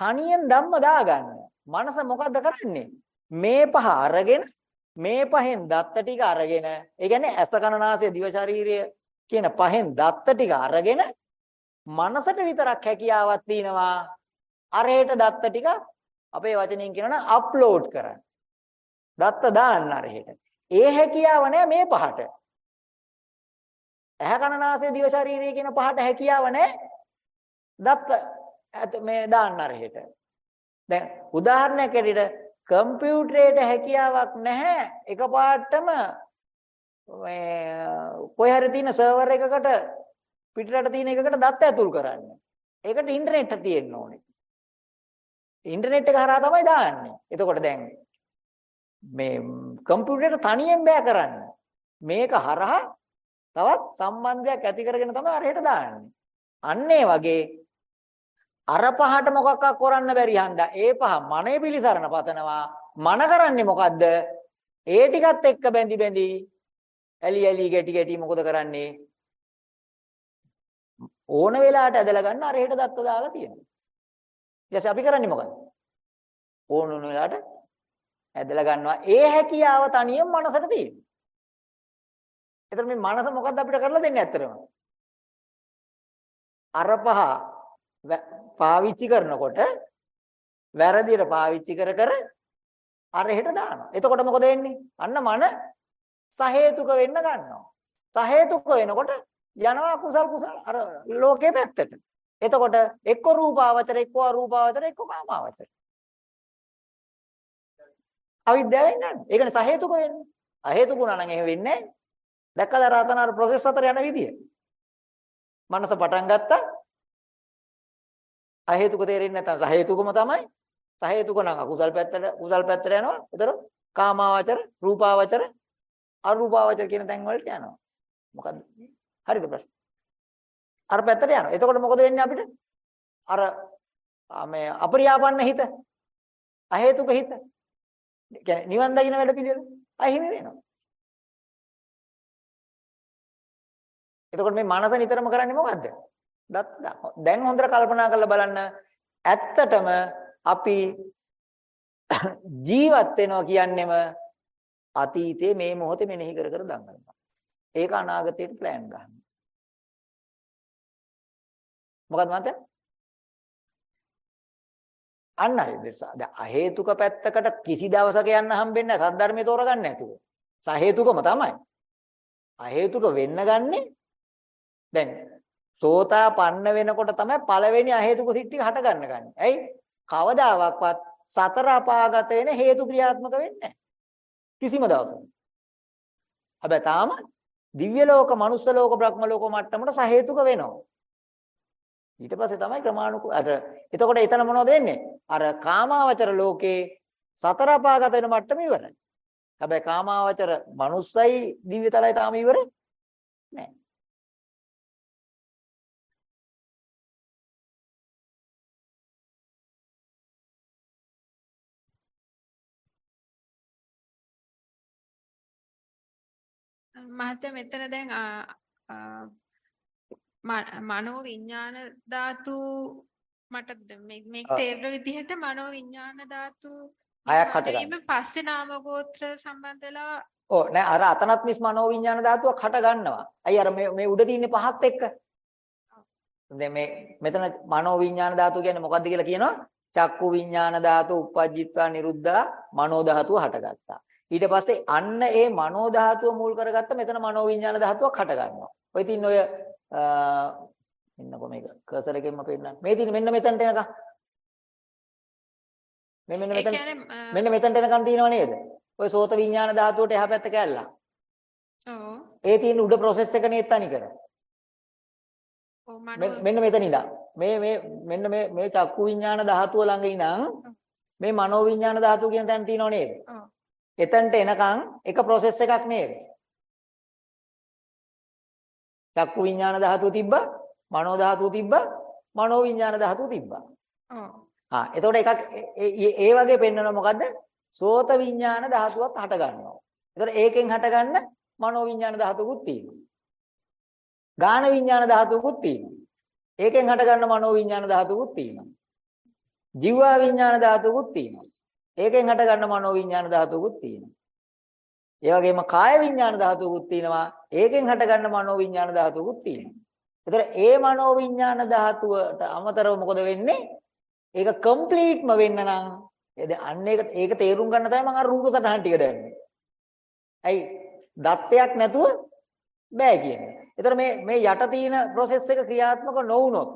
Speaker 1: තනියෙන් ධම්ම දාගන්න. මනස මොකද්ද කරන්නේ? මේ පහ අරගෙන මේ පහෙන් දත්ත ටික අරගෙන ඒ කියන්නේ ඇස කන නාසය දිව ශරීරය කියන පහෙන් දත්ත ටික අරගෙන මනසට විතරක් හැකියාවක් තියෙනවා අරහෙට දත්ත ටික අපේ වචනෙන් කියනවනම් අප්ලෝඩ් කරන්න. දත්ත දාන්න අරහෙට. ඒ හැකියාව නෑ මේ පහට. ඇහැ කන නාසය දිව ශරීරය කියන පහට හැකියාව නෑ. දත්ත මේ දාන්න අරහෙට. දැන් උදාහරණයක් ඇටියට කම්පියුටරේට හැකියාවක් නැහැ එකපාරටම මේ කොයි හරි තියෙන සර්වර් එකකට පිටරට තියෙන එකකට දත්ත ඇතුල් කරන්න. ඒකට ඉන්ටර්නෙට් තියෙන්න ඕනේ. ඉන්ටර්නෙට් එක හරහා තමයි දාන්නේ. එතකොට දැන් මේ කම්පියුටරේට තනියෙන් බෑ කරන්න. මේක හරහා තවත් සම්බන්ධයක් ඇති කරගෙන තමයි අරහෙට දාන්නේ. අන්න ඒ වගේ අර පහට මොකක්ක් කරන්න බැරි හන්දා ඒ පහ මනේ පිලිසරණ පතනවා මන කරන්නේ මොකද්ද ඒ ටිකත් එක්ක බැඳි බැඳි ඇලි ඇලි ගැටි ගැටි මොකද කරන්නේ ඕන වෙලාවට ඇදලා ගන්න අර හෙට දත්ත දාලා තියෙනවා ඊට අපි කරන්නේ මොකද්ද ඕන ඕන වෙලාවට ඇදලා ගන්නවා ඒ හැකියාව තනියම මනසට තියෙනවා එතකොට මේ මනස මොකද්ද අපිට කරලා දෙන්නේ ඇත්තටම අර පහ පාවිච්චි කරනකොට වැරදියට පාවිච්චි කර කර අර හෙට දානවා. එතකොට මොකද වෙන්නේ? අන්න මන සහේතුක වෙන්න ගන්නවා. සහේතුක වෙනකොට යනවා කුසල් කුසල් අර ලෝකේ පැත්තට. එතකොට එක්ක රූපාවචර එක්ක අරූපාවචර එක්ක කාමාවචර. අවිද්‍යාවෙන් යන්නේ. ඒකනේ සහේතුක වෙන්නේ. අහේතුක උනා නම් එහෙම වෙන්නේ නැහැ. දැක්කද රතන අර process අතර යන විදිය? මනස පටන් ගත්තා අහේතුක තේරෙන්නේ නැත්නම් සහේතුකම තමයි. සහේතුක නම් අකුසල් පැත්තට කුසල් පැත්තට යනවා. ඒතර කාමාවචර, රූපාවචර, අරූපාවචර කියන තැන් වලට යනවා. මොකද්ද? හරිද ප්‍රශ්න? අර පැත්තට යනවා. එතකොට මොකද වෙන්නේ අපිට? අර මේ අපරියාපන්න හිත, අහේතුක හිත. කියන්නේ නිවන් දකින්න වැඩ පිළිවෙල අහිමි වෙනවා. එතකොට මේ මනස නිතරම කරන්නේ මොකද්ද? දැන් හොඳට කල්පනා කරලා බලන්න ඇත්තටම අපි ජීවත් වෙනවා කියන්නේම අතීතයේ මේ මොහොතේ මෙනෙහි කර කර දඟලනවා. ඒක අනාගතයට plan ගන්නවා. මොකද මත? අන්න හරි. දැන් අහේතුක පැත්තකට කිසි දවසක යන්න හම්බෙන්නේ නැහැ. සද්ධර්මයේ තෝරගන්න නැතුව. සහේතුකම තමයි. අහේතුක වෙන්න ගන්නේ දැන් සෝතාපන්න වෙනකොට තමයි පළවෙනි අහේතුක සිත් ටික හට ගන්න ගන්න. ඇයි? කවදාවත් සතර අපාගත වෙන හේතු ක්‍රියාත්මක වෙන්නේ නැහැ. කිසිම දවසක. හැබැයි තාම දිව්‍ය ලෝක, මනුස්ස ලෝක, බ්‍රහ්ම ලෝක මට්ටමට සහේතුක වෙනවා. ඊට පස්සේ තමයි ක්‍රමානුකූල අර එතකොට එතන මොනවද වෙන්නේ? අර කාමාවචර ලෝකේ සතර අපාගත වෙන මට්ටම ඉවරයි. හැබැයි කාමාවචර මනුස්සයි දිව්‍යතලයි තාම ඉවර නෑ.
Speaker 7: මහත්තයා මෙතන දැන් ආ, ආ, ම- මනෝ විඥාන ධාතු මට මේක
Speaker 1: ආ.
Speaker 7: තේරෙන විදිහට මනෝ විඥාන ධාතු
Speaker 1: හයක් හට
Speaker 7: වීම පස්සේ නාම ගෝත්‍ර සම්බන්ධ වෙලා
Speaker 1: ඔව් නෑ අර අතනත් මිස් මනෝ විඥාන ධාතුවක් හට ගන්නවා. අයි අර මේ මේ උඩ තියෙන පහත් එක්ක. දැන් මේ මෙතන මනෝ විඥාන ධාතුව කියන්නේ මොකද්ද කියලා කියනවා? චක්කු විඥාන ධාතු උපජ්ජිත්වා නිරුද්ධා මනෝ ධාතුව හටගත්තා. ඊට පස්සේ අන්න ඒ මනෝ ධාතුව මුල් කරගත්ත මෙතන මනෝ විඥාන ධාතුවක් හට ගන්නවා. ඔය තින්න ඔය ඉන්නකො මේක කර්සර් එකෙන්ම පෙන්නන්න. මේ තියෙන මෙන්න මෙතනට එනකම්. මේ මෙන්න මෙතන මෙන්න මෙතනට එනකම් තියෙනව නේද? ඔය සෝත විඥාන ධාතුවට එහා පැත්ත කැල්ලා.
Speaker 7: ඔව්
Speaker 1: ඒ තියෙන උඩ process එක නේ තනි කර.
Speaker 7: ඔව්
Speaker 1: මෙ-
Speaker 7: මනෝ
Speaker 1: මෙන්න මෙතන ඉඳන්. මේ මේ මෙන්න මේ මේ චක්කු විඥාන ධාතුව ළඟ ඉඳන් මේ මනෝ විඥාන ධාතුව කියන තැන තියෙනව නේද?
Speaker 7: ඔව්
Speaker 1: එතනට එනකන් එක process එකක් නේද? චක්කු විඥාන ධාතුව තිබ්බා, මනෝ ධාතුව තිබ්බා, මනෝ විඥාන ධාතුව තිබ්බා.
Speaker 7: ඔව්
Speaker 1: ආ එතකොට එකක් ඒ- වගේ පෙන්වනවා මොකද්ද? සෝත විඥාන ධාතුවත් හට ගන්නවා. එතකොට ඒකෙන් හටගන්න මනෝ විඥාන ධාතුවකුත් තියෙනවා. ගාන විඥාන ධාතුවකුත් තියෙනවා. ඒකෙන් හටගන්න මනෝ විඥාන ධාතුවකුත් තියෙනවා. ජීවා විඥාන ධාතුවකුත් තියෙනවා. ඒකෙන් හටගන්න මනෝ විඥාන ධාතුවකුත් තියෙනවා. ඒ වගේම කාය විඥාන ධාතුවකුත් තියෙනවා. ඒකෙන් හටගන්න මනෝ විඥාන ධාතුවකුත් තියෙනවා. එතකොට ඒ මනෝ විඥාන ධාතුවට අමතරව මොකද වෙන්නේ? ඒක කම්ප්ලීට්ම වෙන්න නම් එද අන්න ඒක ඒක තේරුම් ගන්න තමයි මම අර රූප සටහන් ටික දැම්මේ. ඇයි? දත්තයක් නැතුව බෑ කියන්නේ. ඒතර මේ මේ යට තියෙන process එක ක්‍රියාත්මක නොවුනොත්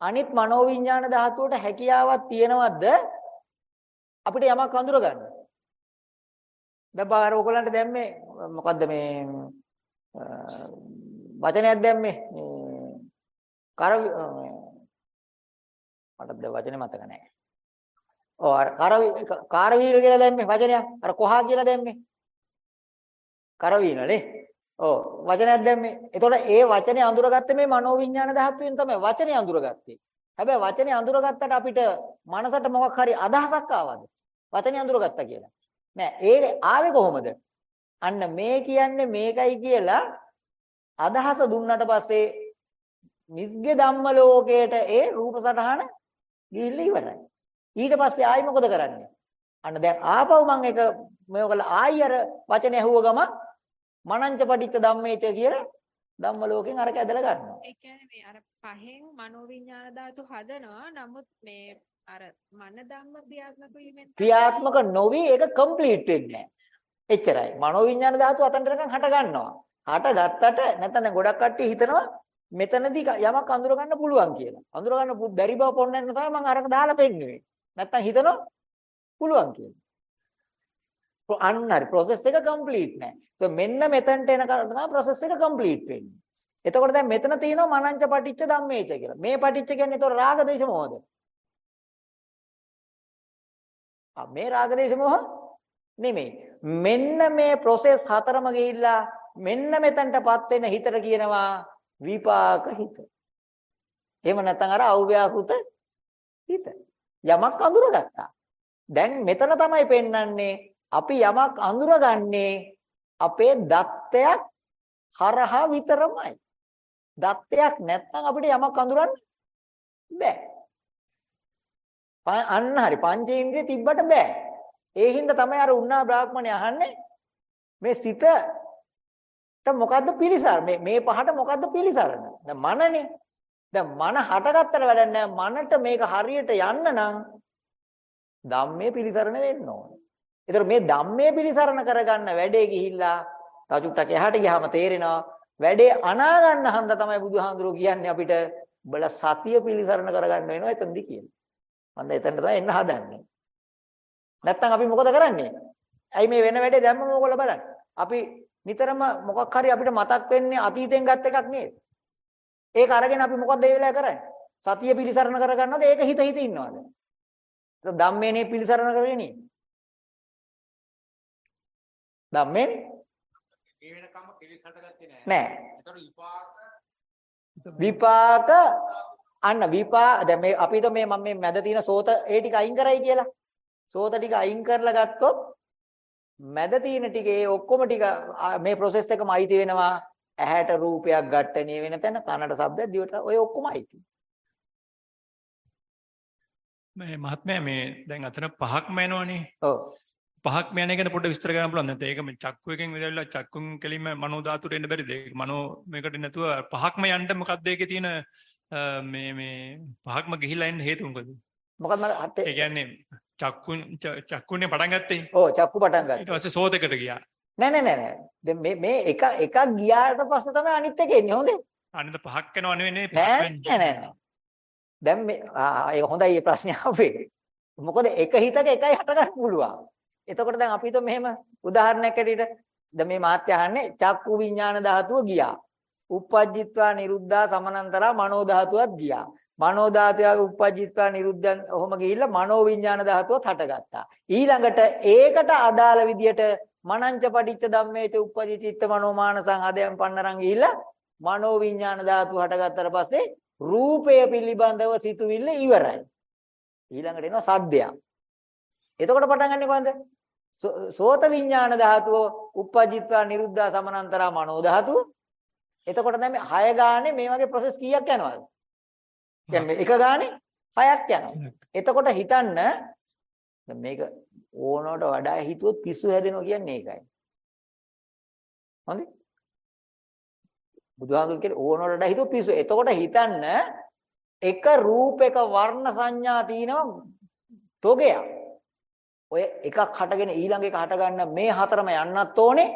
Speaker 1: අනිත් මනෝවිඤ්ඤාණ ධාතුවට හැකියාවක් තියෙනවද අපිට යමක් අඳුර ගන්න. දැන් බාහිර ඕගලන්ට දැම්මේ මොකද්ද මේ අ, වචනයක් දැම්මේ මේ කර මට දැන් වචනේ මතක නැහැ. ඔව් අර කරවි කාරවීර කියලා දැම්මේ වචනයක්. අර කොහා කියලා දැම්මේ. කරවීනනේ. ඔව් වචනයක් දැම්මේ. එතකොට ඒ වචනේ අඳුරගත්තේ මේ මනෝවිඤ්ඤාණ ධාතුවෙන් තමයි වචනේ අඳුරගත්තේ. හැබැයි වචනේ අඳුරගත්තට අපිට මනසට මොකක් හරි අදහසක් ආවද? වචනේ අඳුරගත්තා කියලා. නෑ ඒ ආවේ කොහොමද? අන්න මේ කියන්නේ මේකයි කියලා අදහස දුන්නට පස්සේ නිස්ගේ ධම්ම ලෝකයට ඒ රූප සටහන ගිහිල්ලා ඉවරයි. ඊට පස්සේ ආයි මොකද කරන්නේ? අන්න දැන් ආපහු මම එක මේකල ආයි අර වචනේ ඇහුව ගම මනංච පටිච්ච ධම්මේච කියලා ධම්ම ලෝකෙන් අරක ඇදලා ගන්නවා.
Speaker 7: ඒ කියන්නේ මේ අර පහෙන් මනෝවිඤ්ඤාණ ධාතු හදනවා නමුත් මේ අර මන ධම්ම ක්‍රියාත්මක වීමෙන් තමයි-
Speaker 1: ක්‍රියාත්මක නොවි ඒක කම්ප්ලීට් වෙන්නේ නැහැ. එච්චරයි. මනෝවිඤ්ඤාණ ධාතුව අතන්ට නිකන් හට ගන්නවා. හට ගත්තට නැත්නම් දැන් ගොඩක් කට්ටිය හිතනවා මෙතනදී ක- යමක් අඳුර ගන්න පුළුවන් කියලා. අඳුර ගන්න පු- බැරි බව පොන්නන්න තමයි මම අරක දාලා පෙන්නුවේ. නැත්නම් හිතනවා පුළුවන් කියලා. ප්‍රො- අන්න හරි process එක complete නෑ. ඒක මෙන්න මෙතනට එනකන් තමයි process එක complete වෙන්නේ. එතකොට දැන් මෙතන තියෙනවා මනංච පටිච්ච ධම්මේච කියලා. මේ පටිච්ච කියන්නේ ඒතකොට රාග දේශ මොහොත. මේ රාග දේශ මොහ නෙමෙයි. මෙන්න මේ process හතරම ගිහිල්ලා මෙන්න මෙතනටපත් වෙන හිතට කියනවා විපාක හිත. එහෙම නැත්නම් අර අව්‍යාකෘත හිත. යමක් අඳුරගත්තා. දැන් මෙතන තමයි පෙන්වන්නේ අපි යමක් අඳුරගන්නේ අපේ දත්තයක් හරහා විතරමයි. දත්තයක් නැත්නම් අපිට යමක් අඳුරන්න බෑ. ප- අන්න හරි පංචේන්ද්‍රිය තිබ්බට බෑ. ඒ හින්දා තමයි අර උන්නා බ්‍රාහ්මණය අහන්නේ මේ සිතට මොකද්ද පිළිසර මේ මේ පහට මොකද්ද පිළිසරණ? දැන් මනනේ. දැන් මන හටගත්තට වැඩක් නැහැ. මනට මේක හරියට යන්න නම් ධම්මේ පිළිසරණ වෙන්න ඕනේ. ඒතර මේ ධම්මේ පිළිසරණ කරගන්න වැඩේ ගිහිල්ලා තචුට්ටක් එහාට ගියාම තේරෙනවා වැඩේ අනා ගන්න හන්ද තමයි බුදුහාඳුරෝ කියන්නේ අපිට බල සතිය පිළිසරණ කරගන්න වෙනවා එතනදී කියන්නේ. මම එතනට තමයි එන්න හදන්නේ. නැත්තම් අපි මොකද කරන්නේ? ඇයි මේ වෙන වැඩේ දැම්මම ඕගොල්ලෝ බලන්න. අපි නිතරම මොකක් හරි අපිට මතක් වෙන්නේ අතීතෙන් ගත් එකක් නේද? ඒක අරගෙන අපි මොකද්ද ඒ වෙලාවේ කරන්නේ? සතිය පිළිසරණ කරගන්නවද? ඒක හිත හිත ඉන්නවද? ඒක ධම්මේනේ පිළිසරණ කරගෙන ඉන්නේ. ධම්මේනේ
Speaker 8: ඒ වෙනකම්ම කෙලෙස් හටගත්තේ නැහැ.
Speaker 1: නෑ.
Speaker 8: ඒතර විපාක
Speaker 1: විපාක අන්න විපා දැන් මේ අපි හිත මේ මම මේ මැද තියෙන සෝත ඒ ටික අයින් කරයි කියලා. සෝත ටික අයින් කරලා ගත්තොත් මැද තියෙන ටිකේ ඔක්කොම ටික මේ process එකම අයිති වෙනවා. ඇහැට රූපයක් ඝට්ටණය වෙන තැන කනට ශබ්දයක් දිවට ඔය ඔක්කොම අයිති.
Speaker 9: මේ මහත්මයා මේ දැන් අතන පහක්ම එනවනේ.
Speaker 1: ඔව්.
Speaker 9: පහක්ම යන එක ගැන පොඩ්ඩක් විස්තර කරන්න පුළුවන් නැත්නම් ඒක මේ චක්කු එකෙන් විදවිලා චක්කුන් කෙලින්ම මනෝ ධාතුවට එන්න බැරිද? මනෝ මේකට නැතුව පහක්ම යන්න මොකක්ද ඒකේ තියෙන මේ මේ පහක්ම ගිහිලා එන්න හේතුව මොකද?
Speaker 1: මොකද මම
Speaker 9: ඒ
Speaker 1: හතේ
Speaker 9: කියන්නේ චක්කුන් ච- චක්කුනේ පටන් ගත්තේ.
Speaker 1: ඔව් චක්කු පටන්
Speaker 9: ඊට
Speaker 1: ගත්තා.
Speaker 9: පස්සේ සෝතකට ගියා.
Speaker 1: නෑ නෑ නෑ. දැන් මේ මේ එක එකක් ගියාට පස්සේ තමයි අනිත් එක එන්නේ හොඳේ.
Speaker 9: අනිත් පහක් යනව නෙවෙයි
Speaker 1: නෑ. නෑ නෑ. දැන් මේ ඒක හොඳයි මේ ප්‍රශ්නේ ආවේ. මොකද එක හිතක එකයි හට ගන්න පුළුවන්. එතකොට දැන් අපි හිතමු මෙහෙම උදාහරණයක් ඇටියට දැන් මේ මාත්‍ය අහන්නේ චක්කු විඥාන ධාතුව ගියා. Uppajjitwa niruddha samanantara මනෝ ධාතුවත් ගියා. මනෝ ධාතුව uppajjitwa niruddhan ඔහොම ගිහිල්ලා මනෝ විඥාන ධාතුවත් හටගත්තා. ඊළඟට ඒකට අදාළ විදියට මනංච පටිච්ච ධම්මේච uppajjititta මනෝමානසං හදයන් පන්නරන් ගිහිල්ලා මනෝ විඥාන ධාතුව හටගත්තට පස්සේ රූපය පිළිබඳව සිතුවිල්ල ඉවරයි. ඊළඟට එනවා සද්දයක්. එතකොට පටන් ගන්නෙ කොහොමද? සෝ- සෝත විඥාන ධාතුව uppajjitwa niruddha samanantara මනෝ ධාතුව. එතකොට දැන් මේ 6 ගානේ මේ වගේ process කීයක් යනවද? කියන්නේ එක ගානේ 6ක් යනවා. එතකොට හිතන්න මේක ඕනවට වඩා හිතුවොත් පිස්සු හැදෙනවා කියන්නේ ඒකයි. හොඳේ? බුදුහාමුදුරු කියන්නේ ඕනවට වඩා හිතුවොත් පිස්සු. එතකොට හිතන්න එක රූපයක වර්ණ සංඥා තියෙනවා තොගයක්. ඔය එකක් හටගෙන ඊළඟ එක හට ගන්න මේ හතරම යන්නත් ඕනේ.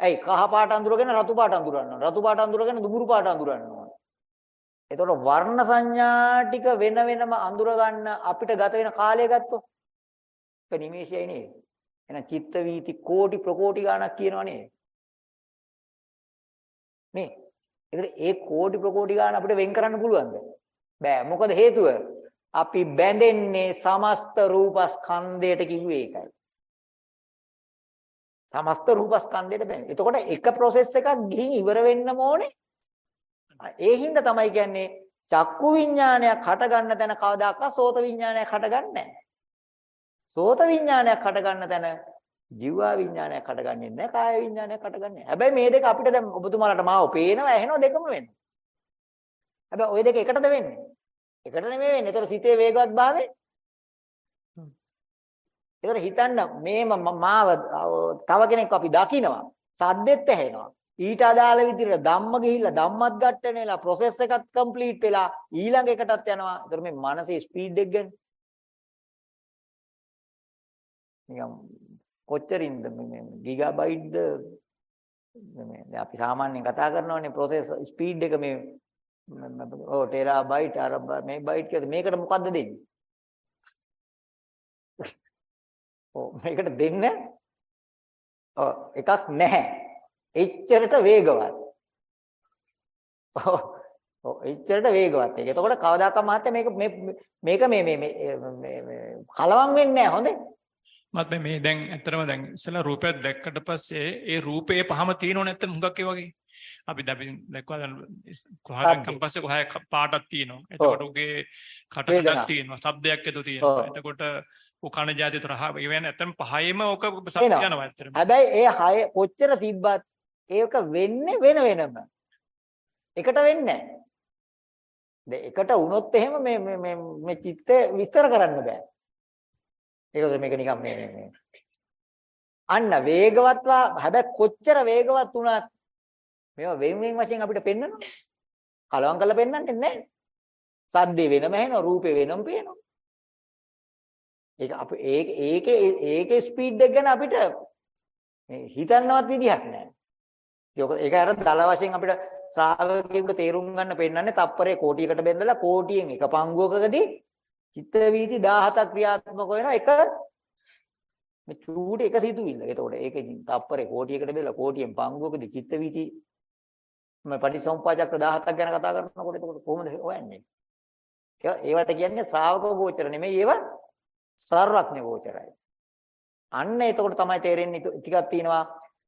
Speaker 1: ඇයි කහ පාට අඳුරගෙන රතු පාට අඳුරන්න ඕන. රතු පාට අඳුරගෙන දුඹුරු පාට අඳුරන්න ඕන. එතකොට වර්ණ සංඥා ටික වෙන වෙනම අඳුර ගන්න අපිට ගත වෙන කාලය ගත්තොත් ඒක නිමේෂයයි නේද? එහෙනම් චිත්ත වීති කෝටි ප්‍රකෝටි ගණක් කියනවා නේද? නේ. ඒතර ඒ කෝටි ප්‍රකෝටි ගණන් අපිට වෙන් කරන්න පුළුවන්ද? බෑ. මොකද හේතුව? අපි බැඳෙන්නේ සමස්ත රූපස්කන්ධයට කිව්වේ ඒකයි. සමස්ත රූපස්කන්ධයට බැඳෙන්නේ. එතකොට එක process එකක් ගිහින් ඉවර වෙන්නම ඕනේ. ඒ හින්දා තමයි කියන්නේ චක්කු විඥානයක් හට ගන්න තැන කවදාකවත් සෝත විඥානයක් හට ගන්නෑ නැහැ. සෝත විඥානයක් හට ගන්න තැන ජීවා විඥානයක් හට ගන්නෙ නැහැ කාය විඥානයක් හට ගන්නෙ නැහැ. හැබැයි මේ දෙක අපිට දැන් ඔබතුමාලට මාව පේනවා ඇහෙනවා දෙකම වෙනවා. හැබැයි ওই දෙක එකටද වෙන්නේ? එකට නෙමෙයි වෙන්නේ. ඒතර සිතේ වේගවත් භාවය. ඒතර හිතන්න මේ ම- මාව අ, තව කෙනෙක් අපි දකිනවා. සද්දෙත් ඇහෙනවා. ඊට අදාළ විදිහට ධම්ම ගිහිල්ලා ධම්මත් ගන්න වෙලා process එකත් complete වෙලා ඊළඟ එකටත් යනවා. ඒතර මේ මනසේ speed එක ගන්න. නිකම් කොච්චරින්ද මේ ගිගාබයිට්ද මේ දැන් අපි සාමාන්‍යයෙන් කතා කරනවානේ process speed එක මේ ඔව් ටෙරාබයිට් අර බ- මේ බයිට් කියලා මේකට මොකද්ද දෙන්නේ? ඔව් මේකට දෙන්න ඔව් එකක් නැහැ. එච්චරට වේගවත්. ඔව් ඔව් එච්චරට වේගවත්. ඒක. එතකොට කවදාකවත් මහත්තයා මේක මේ මේක මේ මේ මේ කලවම් වෙන්නේ නැහැ හොඳේ.
Speaker 9: මත් මේ දැන් ඇත්තටම දැන් ඉස්සලා රූපයක් දැක්කට පස්සේ ඒ රූපේ පහම තියෙනව නැත්නම් හුඟක් ඒ වගේ අපි දැන් දැන් කොහරක්
Speaker 1: සද්දේ.
Speaker 9: පස්සේ කොහේ පාටක් තියෙනවා එතකොට උගේ කටකඩක්
Speaker 1: වේදනා.
Speaker 9: තියෙනවා ශබ්දයක් එතු තියෙනවා. එතකොට උ කන જાති තරහ ඒ වෙන නැත්නම් පහේම ඕක. යනවා ඇත්තටම
Speaker 1: හැබැයි ඒ හය කොච්චර තිබ්බත් ඒක වෙන්නේ වෙන වෙනම. එකට වෙන්නේ නැහැ. එකට වුණොත් එහෙම මේ මේ මේ චිත්තය විස්තර කරන්න බෑ. ඒකද මේක නිකන් මේ. අන්න වේගවත්වා හැබැයි කොච්චර වේගවත් වුණත් මේවා වෙන් වෙන් වශයෙන් අපිට පෙන්වනවා. කලවම් කරලා පෙන්වන්නේ නැහැ. සද්දේ වෙනම ඇහෙනවා, රූපේ වෙනම පේනවා. ඒක අපි ඒක ඒකේ ඒකේ ස්පීඩ් එක ගැන අපිට මේ හිතන්නවත් විදිහක් නැහැ. ඒක ඒක අර දල වශයෙන් අපිට ශ්‍රාවකයෙකුට තේරුම් ගන්න පෙන්නන්නේ තප්පරේ කෝටියකට බෙදලා කෝටියෙන් එක පංගුවකදී චිත්ත වීති 17ක් ක්‍රියාත්මක වෙන එක මේ චූටි එක සිතුවිල්ල. එතකොට ඒකේ තප්පරේ කෝටියකට බෙදලා කෝටියෙන් පංගුවකදී චිත්ත වීති මේ පටිසම්පාදක 17ක් ගැන කතා කරනකොට එතකොට කොහොමද හොයන්නේ? ඒවා- ඒවට කියන්නේ ශ්‍රාවක ගෝචර නෙමෙයි ඒවා සර්වඥ ගෝචරයි. අන්න එතකොට තමයි තේරෙන්නේ ටික- ටිකක් තියෙනවා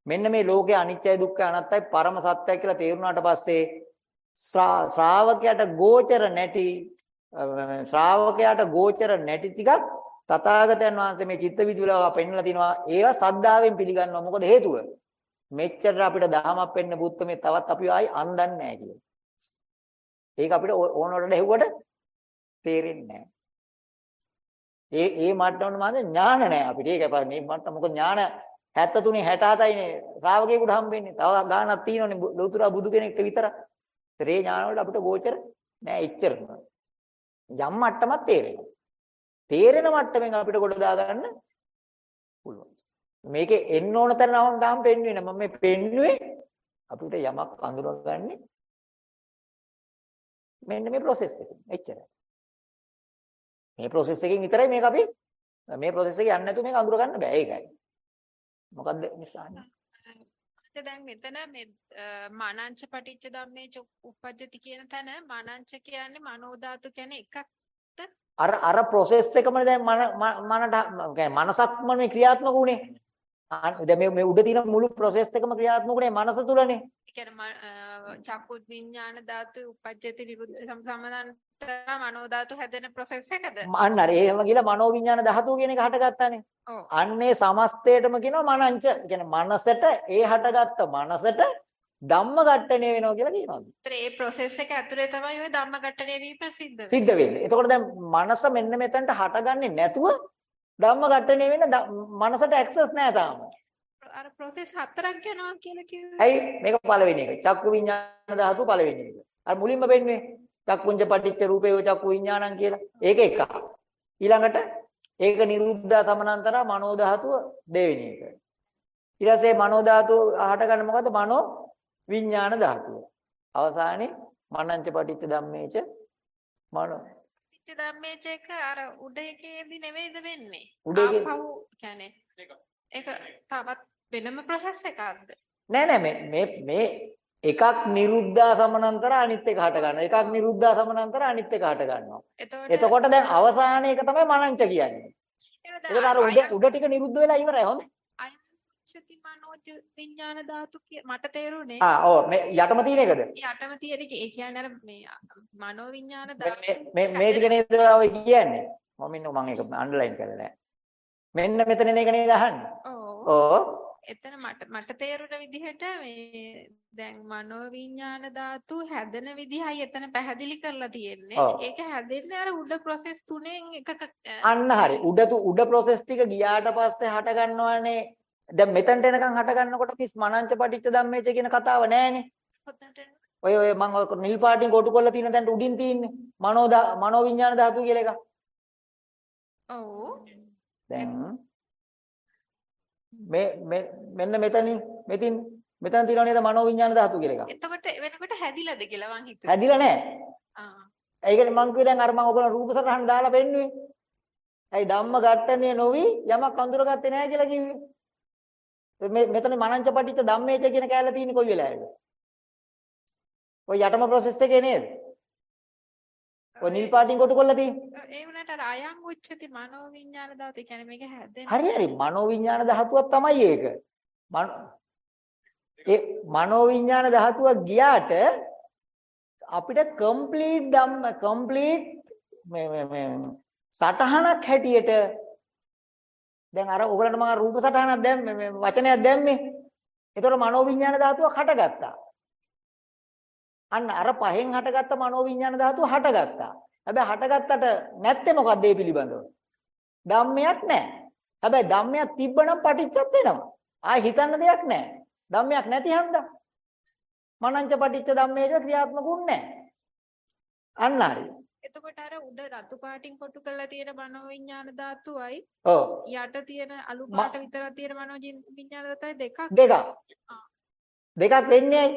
Speaker 1: මෙන්න මේ ලෝකේ අනිත්‍යයි දුක්ඛයි අනාත්තයි පරම සත්‍යයි කියලා තේරුණාට පස්සේ ශ්‍රා- ශ්‍රාවකයාට ගෝචර නැටි අ, ශ්‍රාවකයාට ගෝචර නැටි ටිකක් තථාගතයන් වහන්සේ මේ චිත්ත විදුලව පෙන්වලා තිනවා ඒවා සද්ධාවෙන් පිළිගන්නවා මොකද හේතුව මෙච්චර අපිට දහමක් වෙන්න බුද්ධ මේ තවත් අපි ආයි අන්දන්නේ නැහැ කියලා. ඒක අපිට ඕ- ඕනවට හෙව්වට තේරෙන්නේ නැහැ. ඒ ඒ මට්ටමට මාද ඥාන නැහැ අපිට. ඒක අප මේ මට්ටම මොකද ඥාන 73 67යිනේ ශ්‍රාවකයෙකුට හම්බෙන්නේ. තව ගාණක් තියෙනවනේ බු- ලෞතර බුදු කෙනෙක්ට විතරක්. ඒ ඥාන වලට අපිට ගෝචර නෑ එච්චරම. යම් මට්ටමක් තේරෙනවා. තේරෙන මට්ටමින් අපිට කොට දාගන්න පුළුවන්. මේකේ එන්න ඕන තැන නම් තාම පෙන්වෙන්නේ නෑ. මම මේ පෙන්නුවේ අපිට යමක් අඳුරගන්නේ මෙන්න මේ process එකෙන්. එච්චරයි. මේ process එකෙන් විතරයි මේක අපි මේ process එක යන්නේ නැතුව මේක අඳුර ගන්න බෑ ඒකයි. මොකද්ද මිස්සහන්නේ?
Speaker 7: අද දැන් මෙතන මේ මානංච පටිච්ච ධම්මේ උප්පජ්ජති කියන තැන මානංච කියන්නේ මනෝ ධාතු කියන්නේ එකක්ද?
Speaker 1: අර අර process එකමනේ දැන් මන මනට කියන්නේ මනසක්ම මේ ක්‍රියාත්මක උනේ. දැන් මේ මේ උඩ තියෙන මුළු process එකම ක්‍රියාත්මක උනේ මනස තුලනේ.
Speaker 7: කියන්නේ චක්කුත් විඥාන ධාතු උපජ්ජති නිරුද්ධ සම්සමනන් සම්සමනන්ත මනෝ ධාතු හැදෙන process එකද?
Speaker 1: අන්න අර එහෙම ගිහලා මනෝ විඥාන ධාතුව කියන එක හටගත්තානේ.
Speaker 7: ඔව්.
Speaker 1: අන්නේ සමස්තයටම කියනවා මනංච. කියන්නේ මනසට ඒ හටගත්ත මනසට ධම්ම ඝට්ටණය වෙනවා කියලා කියනවා.
Speaker 7: ඒතර ඒ process එක ඇතුලේ තමයි ওই ධම්ම ඝට්ටණය වීම සිද්ධ වෙන්නේ.
Speaker 1: සිද්ධ වෙන්නේ. එතකොට දැන් මනස මෙන්න මෙතනට හටගන්නේ නැතුව ධම්ම ඝට්ටණය වෙන්න ද- මනසට ඇක්සස් නැහැ තාම.
Speaker 7: අර process හතරක් යනවා කියලා කිව්වේ.
Speaker 1: ඇයි මේක පළවෙනි එක. චක්කු විඥාන ධාතු පළවෙනි එක. අර මුලින්ම වෙන්නේ චක්කුංජ පටිච්ච රූපේ චක්කු විඥානං කියලා. ඒක එකක්. ඊළඟට ඒක නිරුද්ධ සමනන්තර මනෝ ධාතුව දෙවෙනි එක. ඊට පස්සේ මනෝ ධාතුව හට ගන්න මොකද්ද? මනෝ විඥාන ධාතුව. අවසානයේ මනංච පටිච්ච ධම්මේච මනෝ
Speaker 7: පිච්ච ධම්මේච එක අර උඩ එකේදී නෙවෙයිද වෙන්නේ.
Speaker 1: උඩ එකේ-
Speaker 7: කියන්නේ ඒක තවත් වෙනම process එකක්ද?
Speaker 1: නෑ නෑ මේ මේ මේ එකක් නිරුද්ධ සමනන්තර අනිත් එක හට ගන්නවා. එකක් නිරුද්ධ සමනන්තර අනිත් එක හට ගන්නවා.
Speaker 7: එතකොට
Speaker 1: දැන් අවසාන එක තමයි මනංච කියන්නේ. එතකොට අර උඩ උඩ ටික නිරුද්ධ වෙලා ඉවරයි හොඳ.
Speaker 7: අයංචති මනෝජ විඥාන ධාතු මට තේරුනේ.
Speaker 1: ආ ඔව් මේ යටම තියෙන එකද?
Speaker 7: යටම තියෙන එක ඒ කියන්නේ අර මේ මනෝ විඥාන ධාතු
Speaker 1: මේ මේ ටික නේද ඔය කියන්නේ? මම ඉන්න මම ඒක අන්ඩර්ලයින් කරලා නැහැ. මෙන්න මෙතන නේද අහන්නේ?
Speaker 7: ඔව්
Speaker 1: ඕ
Speaker 7: එතන මට මට තේරුණ විදිහට මේ දැන් මනෝ විඥාන ධාතු හැදෙන විදිහයි එතන පැහැදිලි කරලා තියෙන්නේ. ඒක හැදෙන්නේ අර උඩ process තුනෙන් එකක
Speaker 1: අන්න හරි. උඩ උඩ process ටික ගියාට පස්සේ හට ගන්නවනේ. දැන් මෙතනට එනකන් හට ගන්නකොට කිස් මනංච පටිච්ච ධම්මේච කියන කතාව.
Speaker 7: පොතට
Speaker 1: ඔය ඔය මම ඔය නිල් පාටින් කොටු කරලා තියෙන තැනට උඩින් තියෙන්නේ. මනෝ ධා- මනෝ විඥාන ධාතුව කියලා එකක්.
Speaker 7: ඔව්
Speaker 1: දැන් මේ මෙන්න මෙතනින් මෙතින් මෙතන තියෙනව නේද මනෝ විඥාන ධාතුව කියලා එකක්.
Speaker 7: එතකොට වෙනකොට හැදිලාද කියලා මං හිතුවා.
Speaker 1: හැදිලා නැහැ.
Speaker 7: ආ
Speaker 1: ඒකනේ මං කිව්වේ දැන් අර මං ඔයගොල්ලෝ රූප සටහන් දාලා පෙන්නුවේ. ඇයි ධම්ම ඝට්ටනේ නොවි යමක් අඳුරගත්තේ නැහැ කියලා කිව්වේ. මේ මෙතන මනංච පටිච්ච ධම්මේච කියන කැලේ තියෙන්නේ කොයි වෙලාවේද? ඔය යටම process එකේ නේද? ඔය නිල් පාටින් කොටු කරලා තියෙන්නේ.
Speaker 7: ඒ වුණාට අර අයං උච්චති මනෝ විඥාන ධාතු. ඒ කියන්නේ මේක හැදෙන
Speaker 1: හරි හරි මනෝ විඥාන ධාතුවක් තමයි ඒක. ඒ මනෝ විඥාන ධාතුව ගියාට අපිට complete ධම්ම complete මේ මේ මේ සටහනක් හැටියට දැන් අර ඔයගලන්ට මම රූප සටහනක් දැම්මේ වචනයක් දැම්මේ. ඒතර මනෝ විඥාන ධාතුවක් හටගත්තා. අන්න අර පහෙන් හටගත්ත මනෝ විඥාන ධාතුව හටගත්තා. හැබැයි හටගත්තට නැත්තේ මොකක්ද ඒ පිළිබඳව? ධම්මයක් නැහැ. හැබැයි ධම්මයක් තිබ්බනම් පටිච්චත් වෙනවා. ආයි හිතන්න දෙයක් නැහැ. ධම්මයක් නැති හන්දා. මනංච පටිච්ච ධම්මේක ක්‍රියාත්මකුන්නේ නැහැ. අන්න හරි.
Speaker 7: එතකොට අර උඩ රතු පාටින් කොටු කරලා තියෙන මනෝ විඥාන ධාතුවයි
Speaker 1: ඔව්.
Speaker 7: යට තියෙන අලු පාට විතරක් තියෙන මනෝ ජින්- විඥාන ධාතුවයි දෙකක්
Speaker 1: දෙකක්. දෙකක් වෙන්නේ?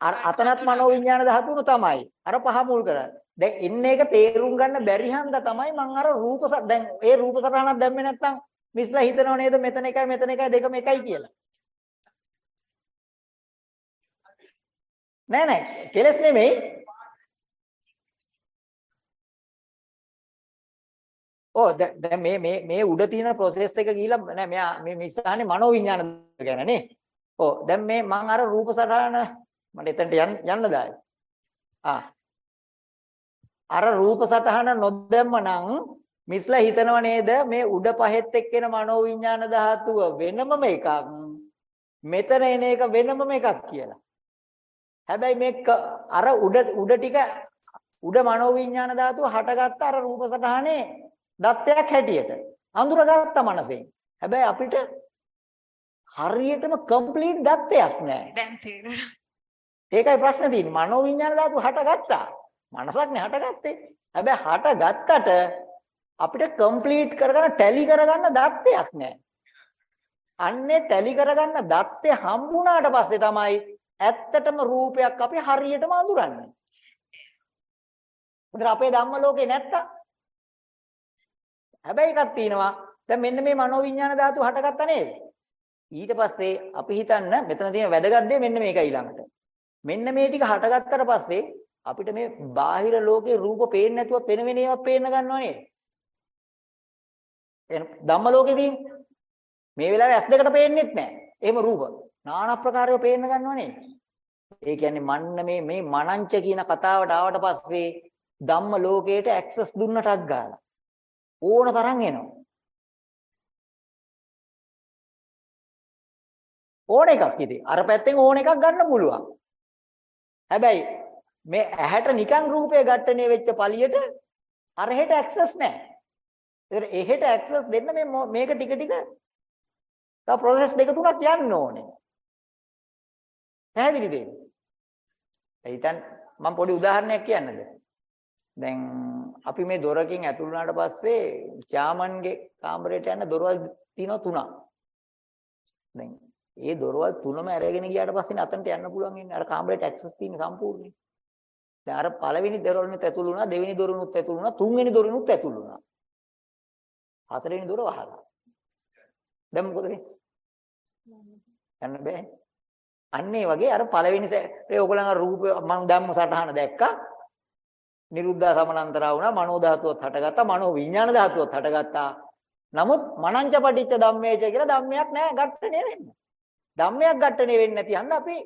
Speaker 1: අර
Speaker 7: අර
Speaker 1: අතනත්
Speaker 7: අතන
Speaker 1: මනෝ විඥාන ධාතුම තමයි. අර පහ මුල් කරන්නේ. දැන් ඉන්න එක තේරුම් ගන්න බැරි හන්දා තමයි මම අර රූප ස- දැන් ඒ රූප සටහනක් දැම්මේ නැත්තම් මිස්ලා හිතනව නේද මෙතන එකයි මෙතන එකයි දෙකම එකයි කියලා. නෑ නෑ කෙලස් නෙමෙයි ඔව් දැන් මේ මේ මේ උඩ තියෙන process එක ගිහිලා නෑ මෙයා මේ මිස් අහන්නේ මනෝවිඤ්ඤාණ ගැන නේ. ඔව් දැන් මේ මං අර රූප සටහන මට එතනට යන්න යන්න දායි. ආ. අර රූප සටහන නොදැම්ම නම් මිස්ලා හිතනව නේද මේ උඩ පහෙත් එක්කෙන මනෝවිඤ්ඤාණ ධාතුව වෙනමම එකක්. මෙතන එන එක වෙනමම එකක් කියලා. හැබැයි මේ අර උඩ උඩ ටික උඩ මනෝවිඤ්ඤාණ ධාතුව හටගත්ත අර රූප සටහනේ දත්තයක් හැටියට අඳුරගත්ත මනසෙන්. හැබැයි අපිට හරියටම කම්ප්ලීට් දත්තයක් නැහැ.
Speaker 7: දැන් තේරෙනවා.
Speaker 1: ඒකයි ප්‍රශ්නේ තියෙන්නේ. මනෝවිඤ්ඤාණ ධාතුව හටගත්තා. මනසක් නේ හටගත්තේ. හැබැයි හටගත්තට අපිට කම්ප්ලීට් කරගන්න ටැලි කරගන්න දත්තයක් නැහැ. අන්නේ ටැලි කරගන්න දත්තේ හම්බුණාට පස්සේ තමයි ඇත්තටම රූපයක් අපි හරියටම අඳුරන්නේ. උදේ අපේ ධම්ම ලෝකේ නැත්තම් හැබැයි එකක් තියෙනවා. දැන් මෙන්න මේ මනෝවිඤ්ඤාණ ධාතු හටගත්තා නේද? ඊට පස්සේ අපි හිතන්න මෙතන තියෙන වැදගත් දේ මෙන්න මේකයි ඊළඟට. මෙන්න මේ ටික හටගත්තට පස්සේ අපිට මේ බාහිර ලෝකේ රූප පේන්නේ නැතුව වෙන වෙන ඒවා පේන්න ගන්නව නේද? එහෙනම් ධම්ම ලෝකෙදී මේ වෙලාවේ ඇස් දෙකට පේන්නේත් නැහැ. එහෙම රූප. নানা ප්‍රකාරව පේන්න ගන්නව නේද? ඒ කියන්නේ මන්න මේ මේ මනංච කියන කතාවට ආවට පස්සේ ධම්ම ලෝකයට ඇක්සස් දුන්නටක් ගාලා ඕන තරම් එනවා. ඕන එකක් ඉතින්. අර පැත්තෙන් ඕන එකක් ගන්න පුළුවන්. හැබැයි මේ ඇහැට නිකන් රූපය ඝට්ටණය වෙච්ච පළියට අර හෙට ඇක්සස් නැහැ. ඒතර එහෙට ඇක්සස් දෙන්න මේ මේක ටික ටික තව process දෙක තුනක් යන්න ඕනේ. පැහැදිලිද? ඒ හිතන් මම පොඩි උදාහරණයක් කියන්නද? දැන් අපි මේ දොරකින් ඇතුල් වුණාට පස්සේ චාමන්ගේ කාමරයට යන දොරවල් තියෙනවා තුනක්. දැන් ඒ දොරවල් තුනම අරගෙන ගියාට පස්සේ අතනට යන්න පුළුවන් ඉන්නේ. අර කාමරේට ඇක්සස් තියෙන සම්පූර්ණයි. දැන් අර පළවෙනි දොරවලුත් ඇතුල් වුණා, දෙවෙනි දොරවලුත් ඇතුල් වුණා, තුන්වෙනි දොරවලුත් ඇතුල් වුණා. හතරවෙනි දොර වහලා. දැන් මොකද වෙන්නේ? යන්න බෑ. අන්න ඒ වගේ අර පළවෙනි සැරේ ඕගොල්ලන් අර රූප මං ධම්ම සටහන දැක්කා. නිරුද්ධ සමනන්තරා වුණා මනෝ ධාතුවත් හටගත්තා මනෝ විඥාන ධාතුවත් හටගත්තා. නමුත් මනංච පටිච්ච ධම්මේච කියලා ධම්මයක් නැහැ ඝට්ටණය වෙන්න. ධම්මයක් ඝට්ටණය වෙන්නේ නැති හන්ද අපි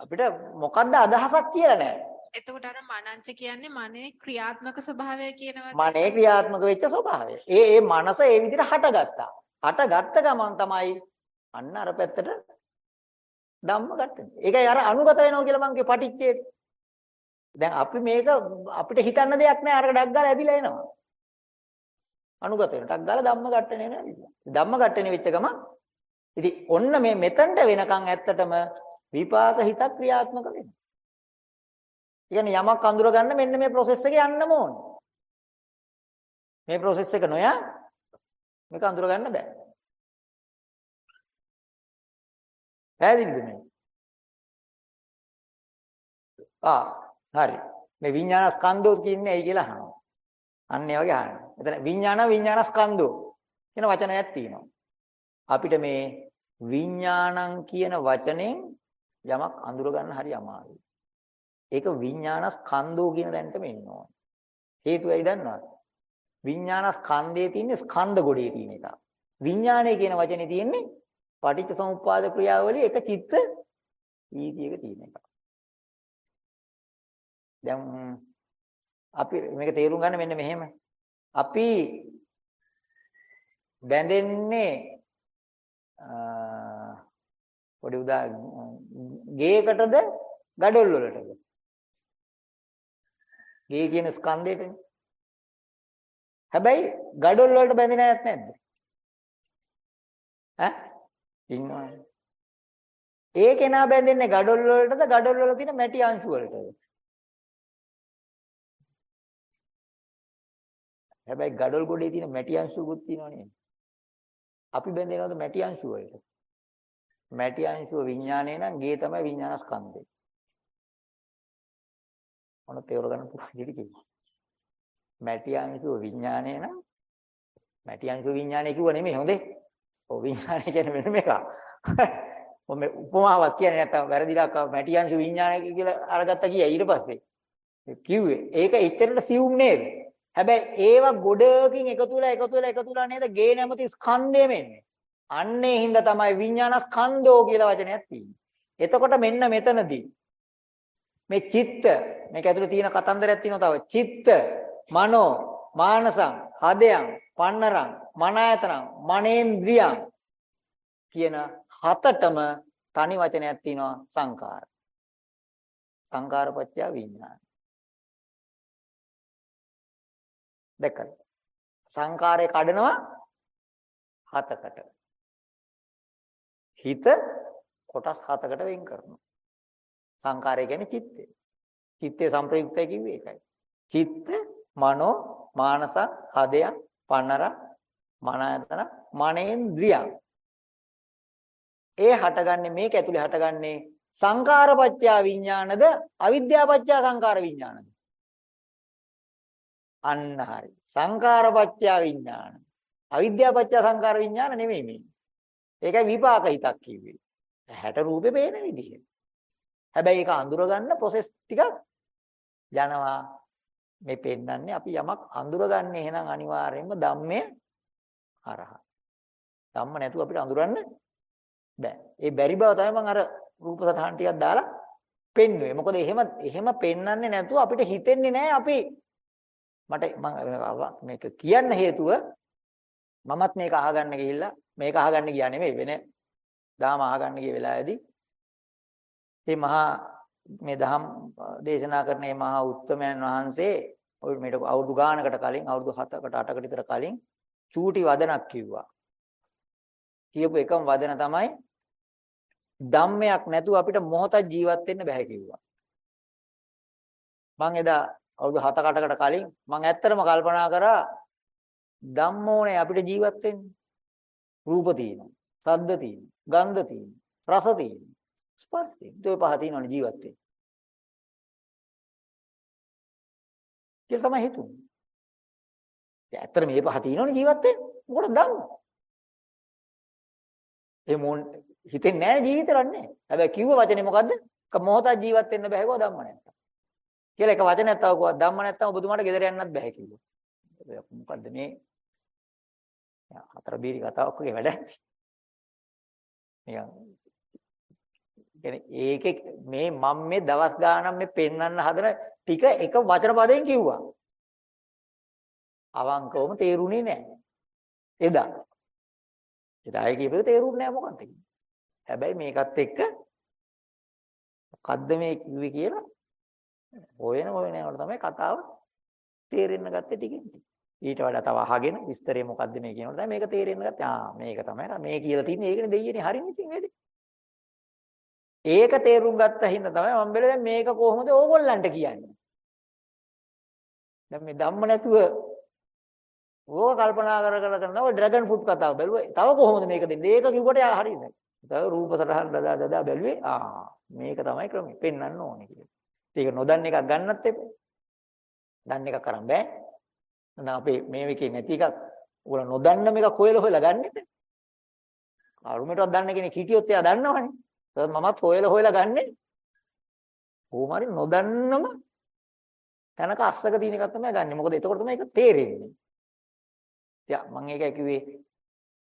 Speaker 1: අපිට මොකද්ද අදහසක් කියලා නැහැ.
Speaker 7: එතකොට අර මනංච කියන්නේ මනේ ක්‍රියාත්මක ස්වභාවය කියනවා.
Speaker 1: මනේ ක්‍රියාත්මක වෙච්ච ස්වභාවය. ඒ ඒ මනස ඒ විදිහට හටගත්තා. හටගත්ත ගමන් තමයි අන්න අර පැත්තට ධම්ම ගන්න. ඒකයි අර අනුගත වෙනවා කියලා මං කිය පටිච්චේට. දැන් අපි මේක අපිට හිතන්න දෙයක් නෑ අර ඩක් ගාලා ඇදිලා එනවා. අනුගත වෙන ඩක් ගාලා ධම්ම ගට්ටනේ නෑ. ධම්ම ගට්ටනේ වෙච්ච ගමන් ඉතින් ඔන්න මේ මෙතනට වෙනකන් ඇත්තටම විපාක හිතක් ක්‍රියාත්මක වෙනවා. කියන්නේ යමක් අඳුර ගන්න මෙන්න මේ process එකේ යන්නම ඕනේ. මේ process එක නොයා මේක අඳුර ගන්න බෑ. පැහැදිලිද මේ? ආ හරි. මේ විඥාන ස්කන්ධෝ කියන්නේ ඇයි කියලා අහනවා. අන්න ඒ වගේ අහනවා. එතන විඥාන විඥාන ස්කන්ධෝ කියන වචනයක් තියෙනවා. අපිට මේ විඥානං කියන වචනෙන් යමක් අඳුර ගන්න හරි අමාරුයි. ඒක විඥාන ස්කන්ධෝ කියන දැනටම එන්න ඕන. හේතුව ඇයි දන්නවද? විඥාන ස්කන්ධයේ තියෙන ස්කන්ධ ගොඩේ තියෙන එක. විඥානය කියන වචනේ තියෙන්නේ පටිච්ච සමුප්පාද ක්‍රියාවලිය එක චිත්ත වීතියක තියෙන එක. දැන් අපි මේක තේරුම් ගන්න මෙන්න මෙහෙම. අපි බැඳෙන්නේ පොඩි උදා ගේකටද gadol වලටද? ගේ කියන ස්කන්ධයටනේ. හැබැයි gadol වලට බැඳෙන අයත් නැද්ද? ඈ? ඉන්නවා. ඒ කෙනා බැඳෙන්නේ gadol වලටද gadol වල තියෙන මැටි අංශු වලටද? හැබැයි gadol ගොඩේ තියෙන මැටි අංශුකුත් තියෙනව නේද? අපි බැඳෙනවද මැටි අංශු වලට? මැටි අංශුව විඥානේ නම් ගේ තමයි විඥාන ස්කන්ධය. මොන තේරුම් ගන්න පුළුවන් දෙයක් කිව්වා. මැටි අංශුව විඥානේ නම් මැටි අංශුව විඥානේ කිව්ව නෙමෙයි හොඳේ. ඔව් විඥානේ කියන්නේ වෙනම එකක්. මම උපමාවක් කියන්නේ නැත්තම් වැරදිලා මැටි අංශුව විඥානේ කියලා අරගත්තා කියයි ඊට පස්සේ. කිව්වේ ඒක එච්චරට සියුම් නේද? හැබැයි ඒවා ගොඩකින් එකතු වෙලා එකතු වෙලා එකතු වෙලා නේද ගේ නැමති ස්කන්ධය මෙන්නේ. අන්නේ හින්දා තමයි විඥානස්කන්ධෝ කියලා වචනයක් තියෙන්නේ. එතකොට මෙන්න මෙතනදී මේ චිත්ත මේක ඇතුලේ තියෙන කතන්දරයක් තියෙනවා තව. චිත්ත, මනෝ, මානසං, හදයන්, පන්නරං, මනායතනං, මනේන්ද්‍රියං කියන හතටම තනි වචනයක් තියෙනවා සංකාර. සංකාරපච්චය විඥාන. දැක්කද? සංකාරය කඩනවා හතකට. හිත කොටස් හතකට වෙන් කරනවා. සංකාරය කියන්නේ චිත්තය. චිත්තේ සංප්‍රයුක්තයි කිව්වේ ඒකයි. චිත්ත, මනෝ, මානස, හදය, පන්නර, මනායතන, මනේන්ද්‍රියං. ඒ හටගන්නේ මේක ඇතුලේ හටගන්නේ සංකාරපච්චය විඥානද අවිද්‍යාපච්චය සංකාර විඥානද? අන්න හරි. සංකාරපච්චය විඥාන. අවිද්‍යාපච්චය සංකාර විඥාන නෙමෙයි මේ. ඒකයි විපාක හිතක් කිව්වේ. හැට රූපේ පේන විදිහ. හැබැයි ඒක අඳුරගන්න process ටිකක් යනවා. මේ පෙන්නන්නේ අපි යමක් අඳුරගන්නේ එහෙනම් අනිවාර්යයෙන්ම ධම්මය හරහා. ධම්ම නැතුව අපිට අඳුරන්න බෑ. ඒ බැරි බව තමයි මම අර රූප සතහන් ටිකක් දාලා පෙන්නුවේ. මොකද එහෙම එහෙම පෙන්වන්නේ නැතුව අපිට හිතෙන්නේ නැහැ අපි මට මම මේක කියන්න හේතුව මමත් මේක අහගන්න ගිහිල්ලා මේක අහගන්න ගියා නෙමෙයි වෙන දාම අහගන්න ගිය වෙලාවේදී මේ මහා මේ දහම් දේශනා කරන මේ මහා උත්තමයන් වහන්සේ ඔය මේක අවුරුදු ගානකට කලින් අවුරුදු 7කට 8කට විතර කලින් චූටි වදනක් කිව්වා. කියපු එකම වදන තමයි ධම්මයක් නැතුව අපිට මොහොතක් ජීවත් වෙන්න බෑ කිව්වා. මම එදා අවුරුදු 7-8කට කලින් මම ඇත්තටම කල්පනා කරා ධම්මෝනේ අපිට ජීවත් වෙන්න. රූප තියෙනවා, ශබ්ද තියෙනවා, ගන්ධ තියෙනවා, රස තියෙනවා, ස්පර්ශ තියෙනවා. ඒ පහ තියෙනවනේ ජීවත් වෙන්න. කියලා තමයි හිතුනේ. ඒ ඇත්තට මේ පහ තියෙනවනේ ජීවත් වෙන්න. මොකටද ධම්ම? ඒ මොන් හිතෙන්නේ නැහැ ජීවිතේ රන්නේ. හැබැයි කිව්ව වචනේ මොකද්ද? මොහොතක් ජීවත් වෙන්න බෑ කිව්වා ධම්ම නැත්තම්. කියලා එක වචනයක් තව කිව්වා ධම්ම නැත්තම් ඔබතුමාට ගෙදර යන්නත් බෑ කිව්වා. මොකද්ද මේ හතර බීරි කතාවක් වගේ වැඩ. නිකන් කියන්නේ ඒකේ මේ මම මේ දවස් ගානක් මේ පෙන්වන්න හදන ටික එක වචන පදයෙන් කිව්වා. අවංකවම තේරුණේ නැහැ. එදා. එදා ඒ කියපේක තේරුන්නේ නැහැ මොකක්ද හැබැයි මේකත් එක්ක මොකද්ද මේ කිව්වේ කියලා හොයන හොයන යනකොට තමයි කතාව තේරෙන්න ගත්තේ ටිකෙන් ටික. ඊට වඩා තව අහගෙන විස්තරය මොකද්ද මේ කියනකොට තමයි මේක තේරෙන්න ගත්තේ. ආ මේක තමයි මේ කියලා තින්නේ ඒකනේ දෙයියනේ හරිනේ ඉතින් වැඩි. ඒක තේරුම් ගත්ත හින්දා තමයි මම බැලුවා දැන් මේක කොහොමද ඕගොල්ලන්ට කියන්නේ. දැන් මේ ධම්ම නැතුව ඕක කල්පනා කර කර කරනවා ඩ්‍රැගන් ෆෘට් කතාව බැලුවා. තව කොහොමද මේක දෙන්නේ? ඒක කිව්වට හරියන්නේ. තව රූප සටහන් දදා දදා බැලුවේ ආ මේක තමයි ක්‍රමය. පෙන්වන්න ඕනේ කියලා. ඒක නොදන්න එකක් ගන්නත් එපා. දන්න එකක් කරන් බෑ. නැත්නම් අපේ මේ එකේ නැති එකක් උගල නොදන්න මේක හොයලා හොයලා ගන්න එපා. අරුමෙටවත් දන්න කෙනෙක් හිටියොත් එයා දන්නවනේ. ඒත් මමත් හොයලා හොයලා ගන්නෙ. කොහොමරි නොදන්නම තැනක අස්සක තියෙන එකක් තමයි ගන්නෙ. මොකද එතකොට තමයි ඒක තේරෙන්නේ. යා මම ඒකයි කිව්වේ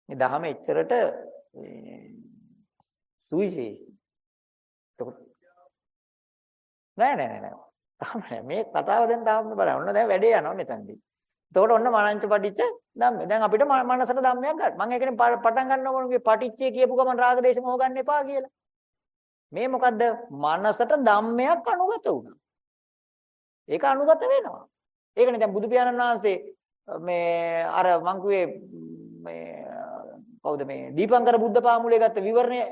Speaker 1: මේ දහම එච්චරට සුවිශේෂී. නෑ නෑ නෑ. තාම නෑ. මේ කතාව දැන් තාම බලන්න. ඔන්න දැන් වැඩේ යනවා මෙතනදී. එතකොට ඔන්න මනංච පටිච්ච ධම්ම. දැන් අපිට මනසට ධම්මයක් ගන්න. මම ඒකනේ පටන් ගන්නකොට මේ පටිච්චය කියපු ගමන් රාග දේශ මොහ ගන්න එපා කියලා. මේ මොකද්ද? මනසට ධම්මයක් අනුගත වුණා. ඒක අනුගත වෙනවා. ඒකනේ දැන් බුදු පියාණන් වහන්සේ මේ අර මං කිව්වේ මේ කවුද මේ දීපංකර බුද්ධ පාමුලේ ගත්ත විවරණය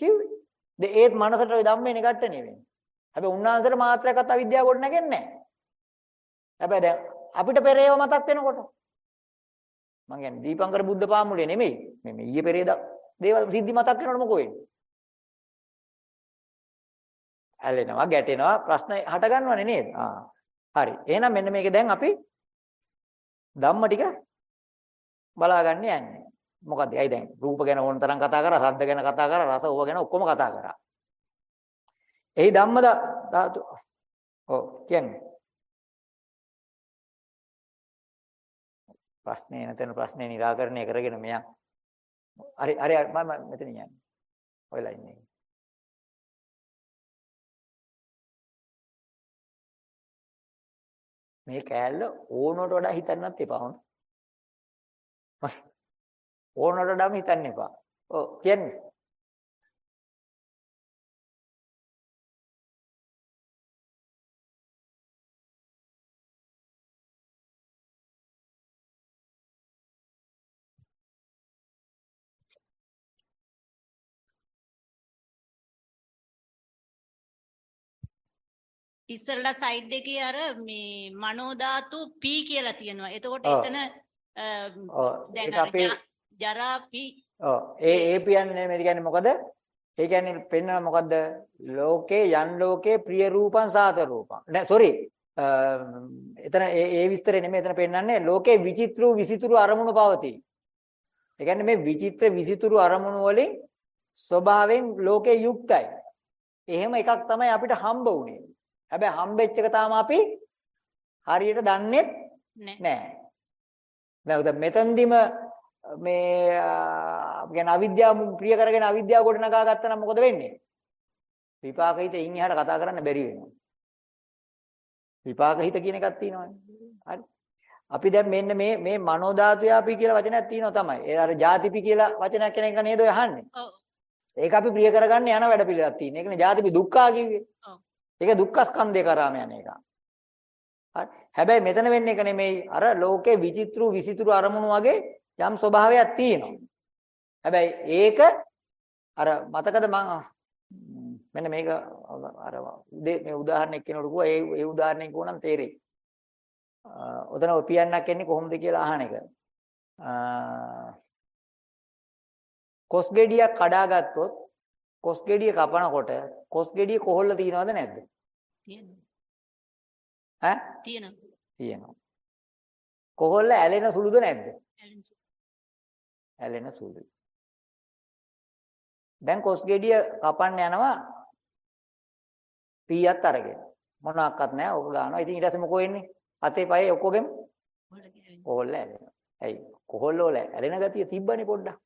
Speaker 1: කිව්වේ. ද ඒත් මනසට ওই ධම්මේනේ ගන්න නෙවෙයි. හැබැයි උන්වහන්සේට මාත්‍රයක්වත් අවිද්‍යාව ගොඩ නැගෙන්නේ නැහැ. හැබැයි දැන් අපිට පෙරේව මතක් වෙනකොට මං කියන්නේ දීපංකර බුද්ධ පාමුලේ නෙමෙයි. මේ මේ ඊයේ පෙරේද දේවල් සිද්ධි මතක් වෙනකොට මොකෝ වෙන්නේ? ඇලෙනවා, ගැටෙනවා, ප්‍රශ්න හට ගන්නවනේ නේද? ආ. හරි. එහෙනම් මෙන්න මේක දැන් අපි ධම්ම ටික බලාගන්න යන්නේ. මොකද? ඇයි දැන් රූප ගැන ඕන තරම් කතා කරා, ශබ්ද ගැන කතා කරා, රස ඕව ගැන ඔක්කොම කතා කරා. එහි ධම්ම ධාතු ඔව් කියන්නේ ප්‍රශ්නේ නැතන ප්‍රශ්නේ निराකරණය කරගෙන මෙයන් හරි හරි හරි, මම මම මෙතන යන්නේ. ඔයලා ඉන්නේ. මේ කෑල්ල ඕනකට වඩා හිතන්නත් එපා වුණ. (laughs) ඕනකට වඩාම හිතන්න එපා. ඔව් කියන්නේ.
Speaker 6: ඉස්සරලා සයිඩ් එකේ අර මේ මනෝ ධාතු P කියලා තියෙනවා. එතකොට. එතන දැන්
Speaker 1: අපේ
Speaker 6: ජරා P
Speaker 1: ඔව් ඒ ඒ කියන්නේ මේ කියන්නේ මොකද? ඒ කියන්නේ පෙන්වන මොකද්ද? ලෝකේ යන් ලෝකේ ප්‍රිය රූපං සාත රූපං. නෑ සෝරි. එතන ඒ ඒ විස්තරේ නෙමෙයි එතන පෙන්වන්නේ ලෝකේ විචිත්‍ර වූ විසිතුරු අරමුණු පවතී. ඒ කියන්නේ මේ විචිත්‍ර විසිතුරු අරමුණු වලින් ස්වභාවයෙන් ලෝකේ යුක්තයි. එහෙම එකක් තමයි අපිට හම්බ වුනේ. හැබැයි හම්බෙච්ච එක තාම අපි හරියට දන්නේ
Speaker 6: නෑ.
Speaker 1: නෑ. මෙතෙන්දිම මේ කියන අවිද්‍යාව ප්‍රිය කරගෙන අවිද්‍යාව කොට නගා ගත්තා නම් මොකද වෙන්නේ? විපාක හිත ඉන් එහාට කතා කරන්න බැරි වෙනවා. විපාක හිත කියන එකක් තියෙනවානේ. හරි. අපි දැන් මෙන්න මේ මේ මනෝ ධාතුයාපි කියලා වචනයක් තියෙනවා තමයි. ඒ අර ಜಾතිපි කියලා වචනයක් කෙනෙක් නේද ඔය අහන්නේ?
Speaker 6: ඔව්.
Speaker 1: ඒක අපි ප්‍රිය කරගන්න යන වැඩ පිළිවෙලක් තියෙන. ඒකනේ ಜಾතිපි දුක්ඛා කිව්වේ.
Speaker 6: ඔව්.
Speaker 1: ඒක දුක්ඛ ස්කන්ධේ කරාම යන එක. හරි. හැබැයි මෙතන වෙන්නේ ඒක නෙමෙයි. අර ලෝකේ විචිත්‍රු විසිතුරු අරමුණු වගේ යම් ස්වභාවයක් තියෙනවා. හැබැයි ඒක අර මතකද මං මෙන්න මේක අර උදේ මේ උදාහරණයක් කියනකොට කිව්වා ඒ ඒ උදාහරණයක් කිව්වනම් තේරෙයි. ඔතන ඔය පියන්නක් එන්නේ කොහොමද කියලා අහන එක. කොස් ගෙඩියක් කඩාගත්තොත් කොස් ගෙඩිය කපනකොට කොස් ගෙඩිය කොහොල්ල තියනවද නැද්ද?
Speaker 6: තියෙනවා.
Speaker 1: ඈ
Speaker 6: තියෙනවා.
Speaker 1: තියෙනවා. කොහොල්ල ඇලෙන සුළුද නැද්ද?
Speaker 6: ඇලෙන සු-
Speaker 1: ඇලෙන සුළුයි. දැන් කොස් ගෙඩිය කපන්න යනවා පීයක් අරගෙන. මොනවාක්වත් නැහැ. ඕක ගන්නවා. ඉතින් ඊට පස්සේ මොකෝ වෙන්නේ? අතේ පයේ ඔක්කොගෙම. කොහොල්ල ඇලෙනවා. ඇයි? කොහොල්ල වල ඇලෙන ගතිය තිබ්බනේ පොඩ්ඩක්.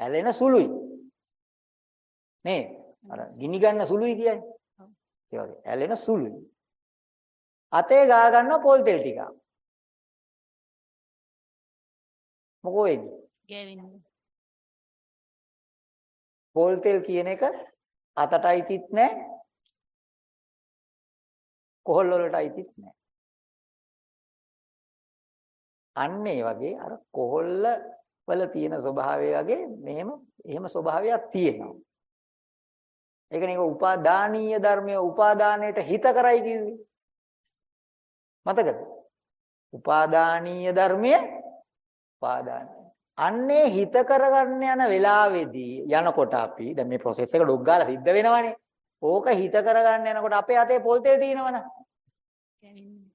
Speaker 1: ඇලෙන සුළුයි. නේ? අර ගිනි ගන්න සුළුයි කියන්නේ. ඒ වගේ ඇලෙන සුළුයි. අතේ ගා ගන්න පොල් තෙල් ටික. මොකෝ වෙන්නේ?
Speaker 6: ගෑවෙනවා.
Speaker 1: පොල් තෙල් කියන එක අතට අයිතිත් නැහැ. කොහොල් වලට අයිතිත් නැහැ. අන්න ඒ වගේ අර කොහොල්ල වල තියෙන ස්වභාවය වගේ මෙහෙම එහෙම ස්වභාවයක් තියෙනවා. ඒකනේ ඒක උපාදානීය ධර්මය උපාදානයට හිත කරයි කිව්වේ. මතකද? උපාදානීය ධර්මය උපාදාන. අන්නේ හිත කරගන්න යන වෙලාවේදී යනකොට අපි දැන් මේ process එක ඩොග් ගාලා සිද්ධ වෙනවනේ. ඕක හිත කරගන්න යනකොට අපේ අතේ පොල් තෙල් තියෙනවනේ.
Speaker 6: ගෑවෙනවා.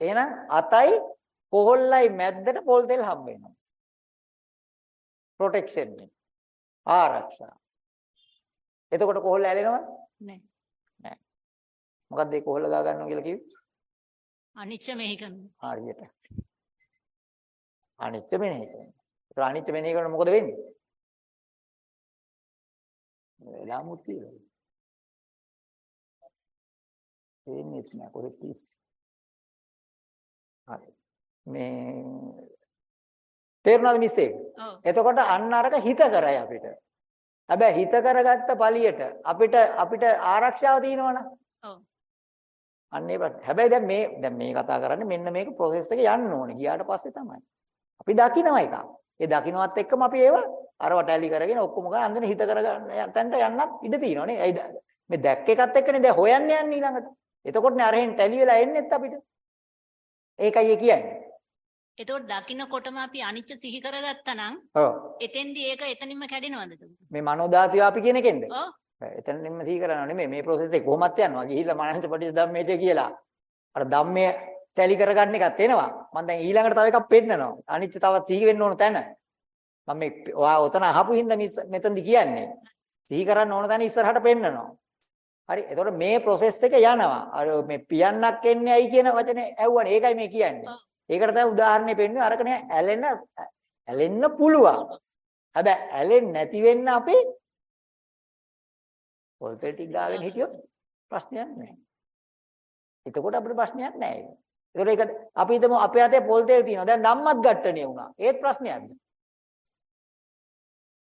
Speaker 1: එහෙනම් අතයි කොහොල්ලයි මැද්දට පොල් තෙල් හම්බ වෙනවා. ප්‍රොටෙක්ෂන් එක. ආරක්ෂා. එතකොට කොහොල්ල ඇලෙනවද?
Speaker 6: නෑ.
Speaker 1: මොකද්ද ඒ කොහොල්ල ගා ගන්නවා කියලා කිව්වේ?
Speaker 6: අනිච්ච මෙහි කරනවා.
Speaker 1: හරියට. අනිත්‍ය මෙනෙහි කරනවා. ඒතර අනිත්‍ය මෙනෙහි කරනකොට මොකද වෙන්නේ? වෙලාමුත් තියෙනවා. එන්නේ නැහැ කොහෙද තියෙන්නේ? හරි. මේ තේරුණාද මිස්සේ?
Speaker 6: ඔව්.
Speaker 1: එතකොට අන්න අරක හිත කරයි අපිට. හැබැයි හිත කරගත්ත පළියට අපිට අපිට ආරක්ෂාව තියෙනවනේ.
Speaker 6: ඔව්.
Speaker 1: අන්න ඒ ප්‍රශ්නේ. හැබැයි දැන් මේ දැන් මේ කතා කරන්නේ මෙන්න මේක process එක යන්න ඕනේ. ගියාට පස්සේ තමයි. අපි දකිනවා එක. ඒ දකින්නවත් එක්කම අපි ඒව අරවට ඇලි කරගෙන ඔක්කොම ගන්න අන්දන හිත කරගන්න යන්නත් ඉඩ තියෙනවා නේ. ඇයි මේ දැක්ක එකත් එක්කනේ දැන් හොයන්න යන්නේ ඊළඟට. එතකොටනේ අරහෙන් ටැලි වෙලා එන්නෙත් අපිට. ඒකයි කියන්නේ.
Speaker 6: එතකොට දකින්නකොටම අපි අනිච්ච සිහි කරගත්තා නම්
Speaker 1: ඔව්.
Speaker 6: එතෙන්දී ඒක එතනින්ම කැඩෙනවද?
Speaker 1: මේ මනෝධාතුය අපි කියන එකෙන්ද?
Speaker 6: ඔව්.
Speaker 1: එතනින්ම සිහි කරනවා නෙමෙයි මේ process එක කොහොමත් යනවා. ගිහිල්ලා මනස පටිච්ච ධම්මේට කියලා. අර ධම්මය තැලි කරගන්න එකත් එනවා. මම දැන් ඊළඟට තව එකක් පෙන්නනවා. අනිත්‍ය තවත් සිහි වෙන්න ඕන තැන. මම මේ ඔයා ඔතන අහපු හින්දා මෙතනදි කියන්නේ. සිහි කරන්න ඕන තැන ඉස්සරහට පෙන්නනවා. හරි. එතකොට මේ process එක යනවා. අර මේ පියන්නක් එන්නේ ඇයි කියන වචනේ ඇහුවනේ. ඒකයි මේ කියන්නේ.
Speaker 6: ඔව්.
Speaker 1: ඒකට තමයි උදාහරණේ පෙන්වන්නේ අරක නෑ ඇලෙන්න ඇලෙන්න පුළුවන්. හැබැයි ඇලෙන්නේ නැති වෙන්න අපි පොල් තෙල් ටික ගාගෙන හිටියොත් ප්‍රශ්නයක් නෑ. එතකොට අපිට ප්‍රශ්නයක් නෑ ඒක. ඒකට ඒක අපි හිතමු අපේ අතේ පොල් තෙල් තියෙනවා. දැන් ධම්මත් ඝට්ටණය වුණා. ඒත් ප්‍රශ්නයක්ද?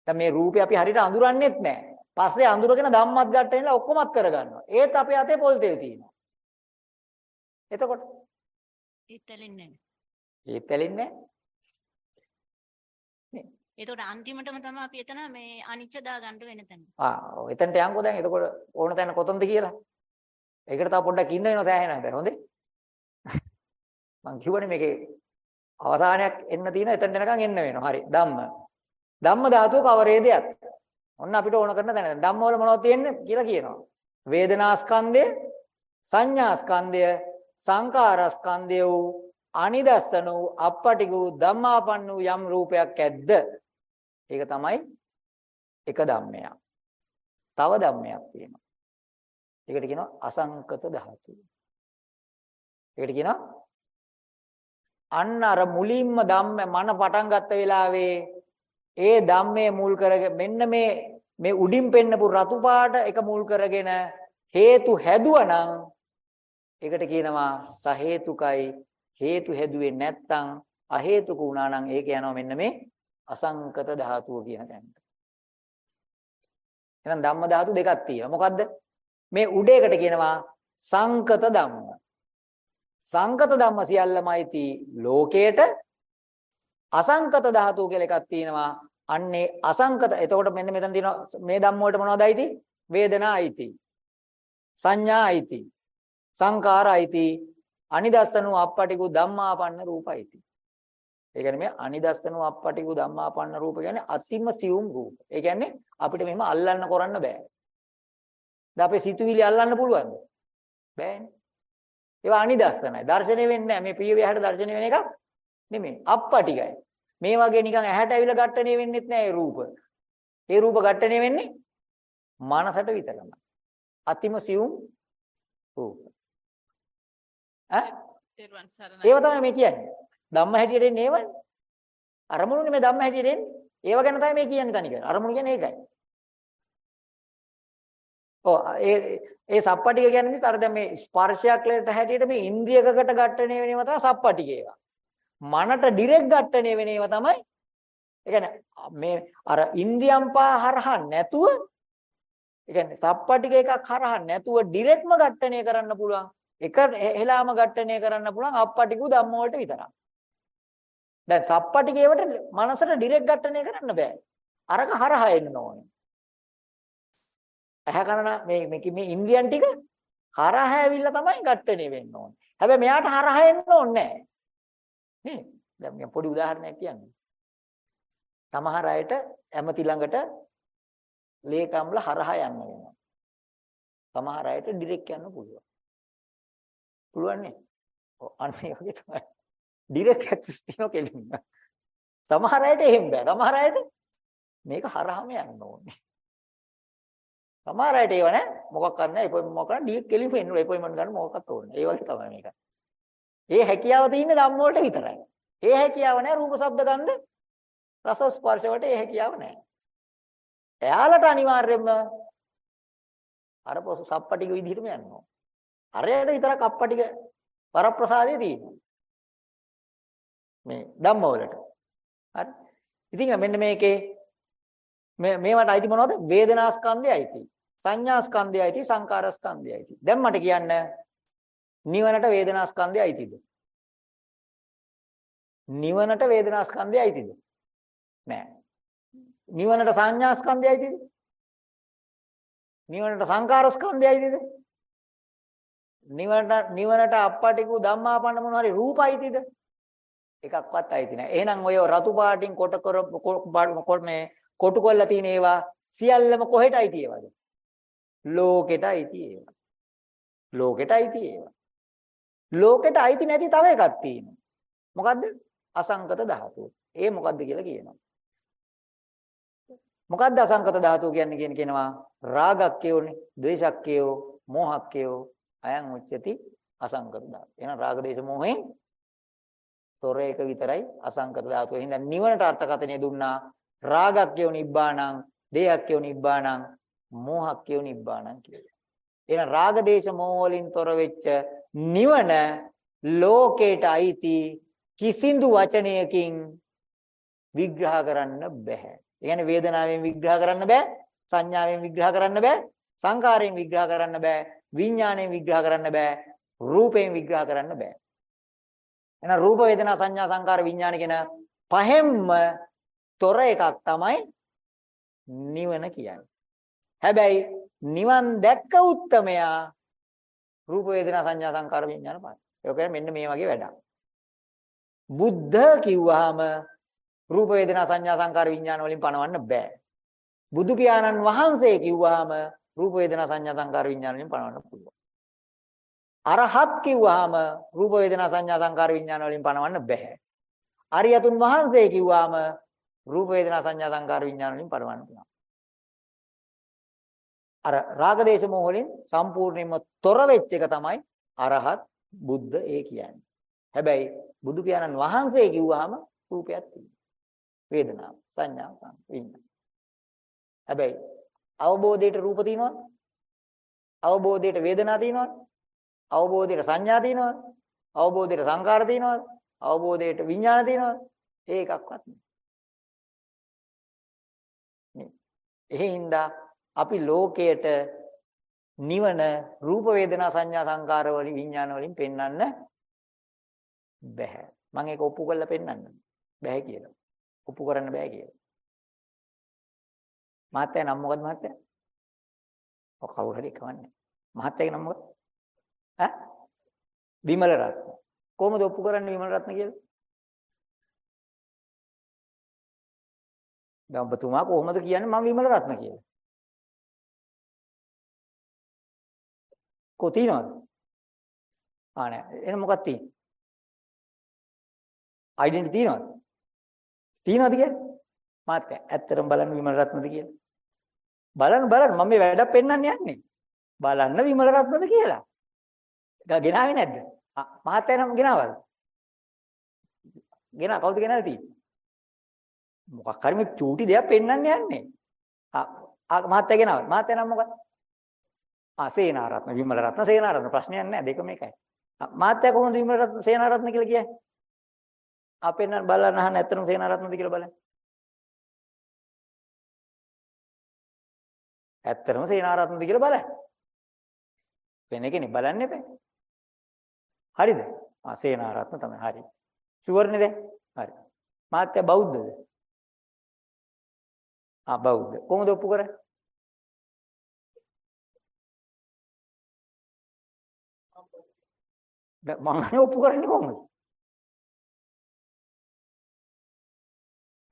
Speaker 1: දැන් මේ රූපේ අපි හරියට අඳුරන්නේත් නෑ. පස්සේ අඳුරගෙන ධම්මත් ඝට්ටණයලා ඔක්කොමත් කරගන්නවා. ඒත් අපේ අතේ පොල් තෙල් තියෙනවා. එතකොට
Speaker 6: ඒත් ඇලෙන්නේ නැහැ.
Speaker 1: ඒත් ඇලෙන්නේ නෑ.
Speaker 6: ඒතකොට අන්තිමටම තමයි අපි එතන මේ අනිච්ච දා ගන්න වෙන තැන.
Speaker 1: ආ ඔව් එතනට යන්කෝ දැන් එතකොට ඕන තැන කොතනද කියලා. ඒකට තව පොඩ්ඩක් ඉන්න වෙනවා සෑහෙන හැබැයි හොඳේ. මං කිව්වනේ මේකේ අවසානයක් එන්න තියෙන එතනට යනකම් එන්න වෙනවා. හරි. ධම්ම. ධම්ම ධාතුව කවරේදයක්? ඔන්න අපිට ඕන කරන තැන. ධම්ම වල මොනවද තියෙන්නේ කියලා කියනවා. වේදනාස්කන්ධය, සංඥාස්කන්ධය, සංකාරස්කන්ධය වූ අනිදස්සන වූ අපපටික වූ ධම්මාපන්න වූ යම් රූපයක් ඇද්ද? ඒක තමයි එක ධම්මයක්. තව ධම්මයක් තියෙනවා. ඒකට කියනවා අසංකත ධාතුව. ඒකට කියනවා අන්න අර මුලින්ම ධම්ම මන පටන් ගත්ත වෙලාවේ ඒ ධම්මේ මුල් කරගෙන මෙන්න මේ මේ උඩින් පෙන්නපු රතු පාට එක මුල් කරගෙන හේතු හැදුවනම් ඒකට කියනවා සහේතුකයි හේතු හැදුවේ නැත්තම් අහේතුක වුණා නම් ඒක යනවා මෙන්න මේ අසංකත ධාතුව කියන තැනට. එහෙනම් ධම්ම ධාතු දෙකක් තියෙනවා. මොකද්ද? මේ උඩේකට කියනවා සංකත ධම්ම. සංකත ධම්ම සියල්ලමයි ලෝකේට අසංකත ධාතුව කියලා එකක් තියෙනවා. අන්නේ අසංකත එතකොට මෙන්න මෙතන තියෙනවා මේ ධම්ම වලට මොනවද අයිති? වේදනා අයිති. සංඥා අයිති. සංකාර අයිති. අනිදස්සනු අප්පටිකු ධම්මාපන්න රූපයිති. ඒ කියන්නේ මේ අනිදස්සනු අප්පටිකු ධම්මාපන්න රූප කියන්නේ අතිම සියුම් රූප. ඒ කියන්නේ අපිට මෙහෙම අල්ලන්න කරන්න බෑ. දැන් අපේ සිතුවිලි අල්ලන්න පුළුවන්ද? බෑනේ. ඒවා අනිදස්සනයි. දර්ශනය වෙන්නේ නැහැ. මේ පියවි ඇහැට දර්ශනය වෙන එකක් නෙමෙයි. අප්පටිකයි. මේ වගේ නිකන් ඇහැට ඇවිල්ලා ඝට්ටණය වෙන්නෙත් නැහැ ඒ රූප. ඒ රූප ඝට්ටණය වෙන්නේ මනසට විතරමයි. අතිම සියුම් රූප. ඈ?
Speaker 7: තෙරුවන් සරණයි.
Speaker 1: ඒව තමයි මේ කියන්නේ. ධම්ම හැටියට එන්නේ ඒවනේ. අරමුණුනේ මේ ධම්ම හැටියට එන්නේ. ඒව ගැන තමයි මේ කියන්නේ තනිකර. අරමුණු කියන්නේ ඒකයි. ඔව් ඒ ඒ සප්පටික කියන්නේ අර දැන් මේ ස්පර්ශයක් ලෙට හැටියට මේ ඉන්ද්‍රියකකට ඝට්ටණය වෙනව තමයි සප්පටික ඒවා. මනට ඩිරෙක්ට් ඝට්ටණය වෙන ඒවා තමයි ඒ කියන්නේ මේ අර ඉන්ද්‍රියම් පහ හරහා නැතුව ඒ කියන්නේ සප්පටික එකක් හරහා නැතුව ඩිරෙක්ට්ම ඝට්ටණය කරන්න පුළුවන්. එක හෙලාම ඝට්ටණය කරන්න පුළුවන් අප්පටිකු ධම්ම වලට විතරක්. දැන් සප්පටිකේවට මනසට ඩිරෙක්ට් ඝට්ටණය කරන්න බෑ. අරක හරහා එන්න ඕනේ. ඇහැ කන මේ මේ මේ ඉන්ද්‍රියන් ටික හරහා ඇවිල්ලා තමයි ඝට්ටණය වෙන්න ඕනේ. හැබැයි මෙයාට හරහා එන්න ඕනේ නැහැ. නේ? දැන් මම පොඩි උදාහරණයක් කියන්නම්. සමහර අයට ඇමති ළඟට ලේකම්ල හරහා යන්න වෙනවා. සමහර අයට ඩිරෙක්ට් යන්න පුළුවන්. පුළුවන් නේ? ඔව් අන්න ඒ වගේ තමයි. ඩිරෙක්ට් ඇක්සස් තියෙනවා කෙලින්ම. සමහර අයට එහෙම බෑ. සමහර අයට මේක හරහාම යන්න ඕනේ. සමහර අයට ඒව නෑ මොකක් කරන්න එපොයින්ට් මොකක් කරන්න ඩිරෙක්ට් කෙලින්ම එන්න එපොයින්ට්මන්ට් ගන්න මොකක්වත් ඕනේ. ඒ වගේ තමයි මේක. ඒ හැකියාව තියෙන්නේ ධම්ම වලට විතරයි. ඒ හැකියාව නෑ රූප ශබ්ද ගන්ධ රස ස්පර්ශ වලට ඒ හැකියාව නෑ. එයාලට අනිවාර්යයෙන්ම අර පොස සප්පටික විදිහටම යන්න ඕන. අරයට විතරක් අප්පටික වරප්‍රසාදයේ තියෙනවා. මේ ධම්ම වලට. හරි. ඉතින් මෙන්න මේකේ මේ මේවට අයිති මොනවද? වේදනා ස්කන්ධය අයිති. සංඥා ස්කන්ධය අයිති, සංකාර ස්කන්ධය අයිති. දැන් මට කියන්න නිවනට වේදනා ස්කන්ධය අයිතිද? නිවනට වේදනා ස්කන්ධය අයිතිද? නෑ. නිවනට සංඥා ස්කන්ධය අයිතිද? නිවනට සංකාර ස්කන්ධය අයිතිද? නිවනට නිවනට අප්පටිකු ධම්මාපන්න මොන හරි රූප අයිතිද? එකක්වත් අයිති නෑ. එහෙනම් ඔය රතු පාටින් කොට කර මේ කොටු කරලා තියෙන ඒවා සියල්ලම කොහෙට අයිති ඒවාද? ලෝකෙට අයිති ඒවා. ලෝකෙට අයිති ඒවා. ලෝකෙට අයිති නැති තව එකක් තියෙනවා. මොකද්ද? අසංකත ධාතුව. ඒ මොකද්ද කියලා කියනවා. මොකද්ද අසංකත ධාතුව කියන්නේ කියන කියනවා රාගක්කයෝනේ, ද්වේෂක්කයෝ, මෝහක්කයෝ අයං උච්චති අසංකත ධාතුව. එහෙනම් රාග දේශ මොහෙන් තොර එක විතරයි අසංකත ධාතුව. හින්දා නිවනට අර්ථකථනය දුන්නා රාගක්කයෝ නිබ්බාණං, දේහක්කයෝ නිබ්බාණං, මෝහක්කයෝ නිබ්බාණං කියලා. එහෙනම් රාග දේශ මොහ වලින් තොර වෙච්ච නිවන ලෝකේට අයිති කිසිඳු වචනයකින් විග්‍රහ කරන්න බෑ. ඒ කියන්නේ වේදනාවෙන් විග්‍රහ කරන්න බෑ, සංඥාවෙන් විග්‍රහ කරන්න බෑ, සංකාරයෙන් විග්‍රහ කරන්න බෑ, විඥාණයෙන් විග්‍රහ කරන්න බෑ, රූපයෙන් විග්‍රහ කරන්න බෑ. එහෙනම් රූප වේදනා සංඥා සංකාර විඥාන කියන පහෙන්ම තොර එකක් තමයි නිවන කියන්නේ. හැබැයි නිවන් දැක්ක උත්තමයා රූප වේදනා සංඥා සංකාර විඥාන පහ. ඒක කියන්නේ මෙන්න මේ වගේ වැඩක්. බුද්ධ කිව්වහම රූප වේදනා සංඥා සංකාර විඥාන වලින් පණවන්න බෑ. බුදු පියාණන් වහන්සේ කිව්වහම රූප වේදනා සංඥා සංකාර විඥාන වලින් පණවන්න පුළුවන්. අරහත් කිව්වහම රූප වේදනා සංඥා සංකාර විඥාන වලින් පණවන්න බෑ. අරියතුන් වහන්සේ කිව්වහම රූප වේදනා සංඥා සංකාර විඥාන වලින් පණවන්න පුළුවන්. අර රාග දේශ මොහ වලින් සම්පූර්ණයෙන්ම තොර වෙච්ච එක තමයි අරහත් බුද්ධ ඒ කියන්නේ. හැබැයි බුදු පියාණන් වහන්සේ කිව්වහම රූපයක් තියෙනවා. වේදනාව, සංඥාව, විඤ්ඤාණ. හැබැයි අවබෝධයට රූප තියෙනවද? අවබෝධයට වේදනා තියෙනවද? අවබෝධයට සංඥා තියෙනවද? අවබෝධයට සංකාර තියෙනවද? අවබෝධයට විඥාන තියෙනවද? ඒ එකක්වත් නෑ. එහෙනම් අපි ලෝකයට නිවන රූප වේදනා සංඥා සංකාර වලින් විඥාන වලින් පෙන්වන්න බෑ. මම ඒක ඔප්පු කරලා පෙන්වන්න බෑ කියලා. ඔප්පු කරන්න බෑ කියලා. මහත්තයා නම මොකද්ද මහත්තයා? ඔය කවුරු හරි කවන්නේ. මහත්තයාගේ නම මොකක්ද? ඈ? විමල රත්න. කොහොමද ඔප්පු කරන්නේ විමල රත්න කියලා? දැන් ඔබතුමා කොහොමද කියන්නේ මම විමල රත්න කියලා? කො තියනවද? ආ නෑ. එහෙනම් මොකක්ද තියෙන්නේ? ඩෙන්ටි තියනවද? තියනවද කියන්නේ? මාත් ඇත්තටම බලන්න විමල රත්නද කියලා. බලන්න බලන්න මම මේ වැඩක් පෙන්වන්න යන්නේ. බලන්න විමල රත්නද කියලා. ගෙනාවේ නැද්ද? මහත්තයා නම් ගෙනාවද? ගෙනා කවුද ගෙනාලා තියෙන්නේ? මොකක් හරි මේ චූටි දෙයක් පෙන්වන්න යන්නේ. ආ මහත්තයා ගෙනාවද? මහත්තයා නම් මොකක්ද? ආ සේනාරත්න විමල රත්න සේනාරත්න ප්‍රශ්නයක් නැහැ දෙකම එකයි. මහත්තයා කොහොමද විමල රත්න සේනාරත්න කියලා කියන්නේ? අපෙන් බලන්න අහන්න ඇත්තටම සේනාරත්නද කියලා බලන්න. ඇත්තටම සේනාරත්නද කියලා බලන්න. වෙන කෙනෙක් බලන්න එපා. හරිද? ආ සේනාරත්න තමයි හරි. ෂුවර්නේ දැන්? හරි. මාත්‍ය බෞද්ධද? ආ බෞද්ධ. කොහොමද ඔප්පු කරන්නේ? දැන් මම ඔප්පු කරන්නේ කොහොමද?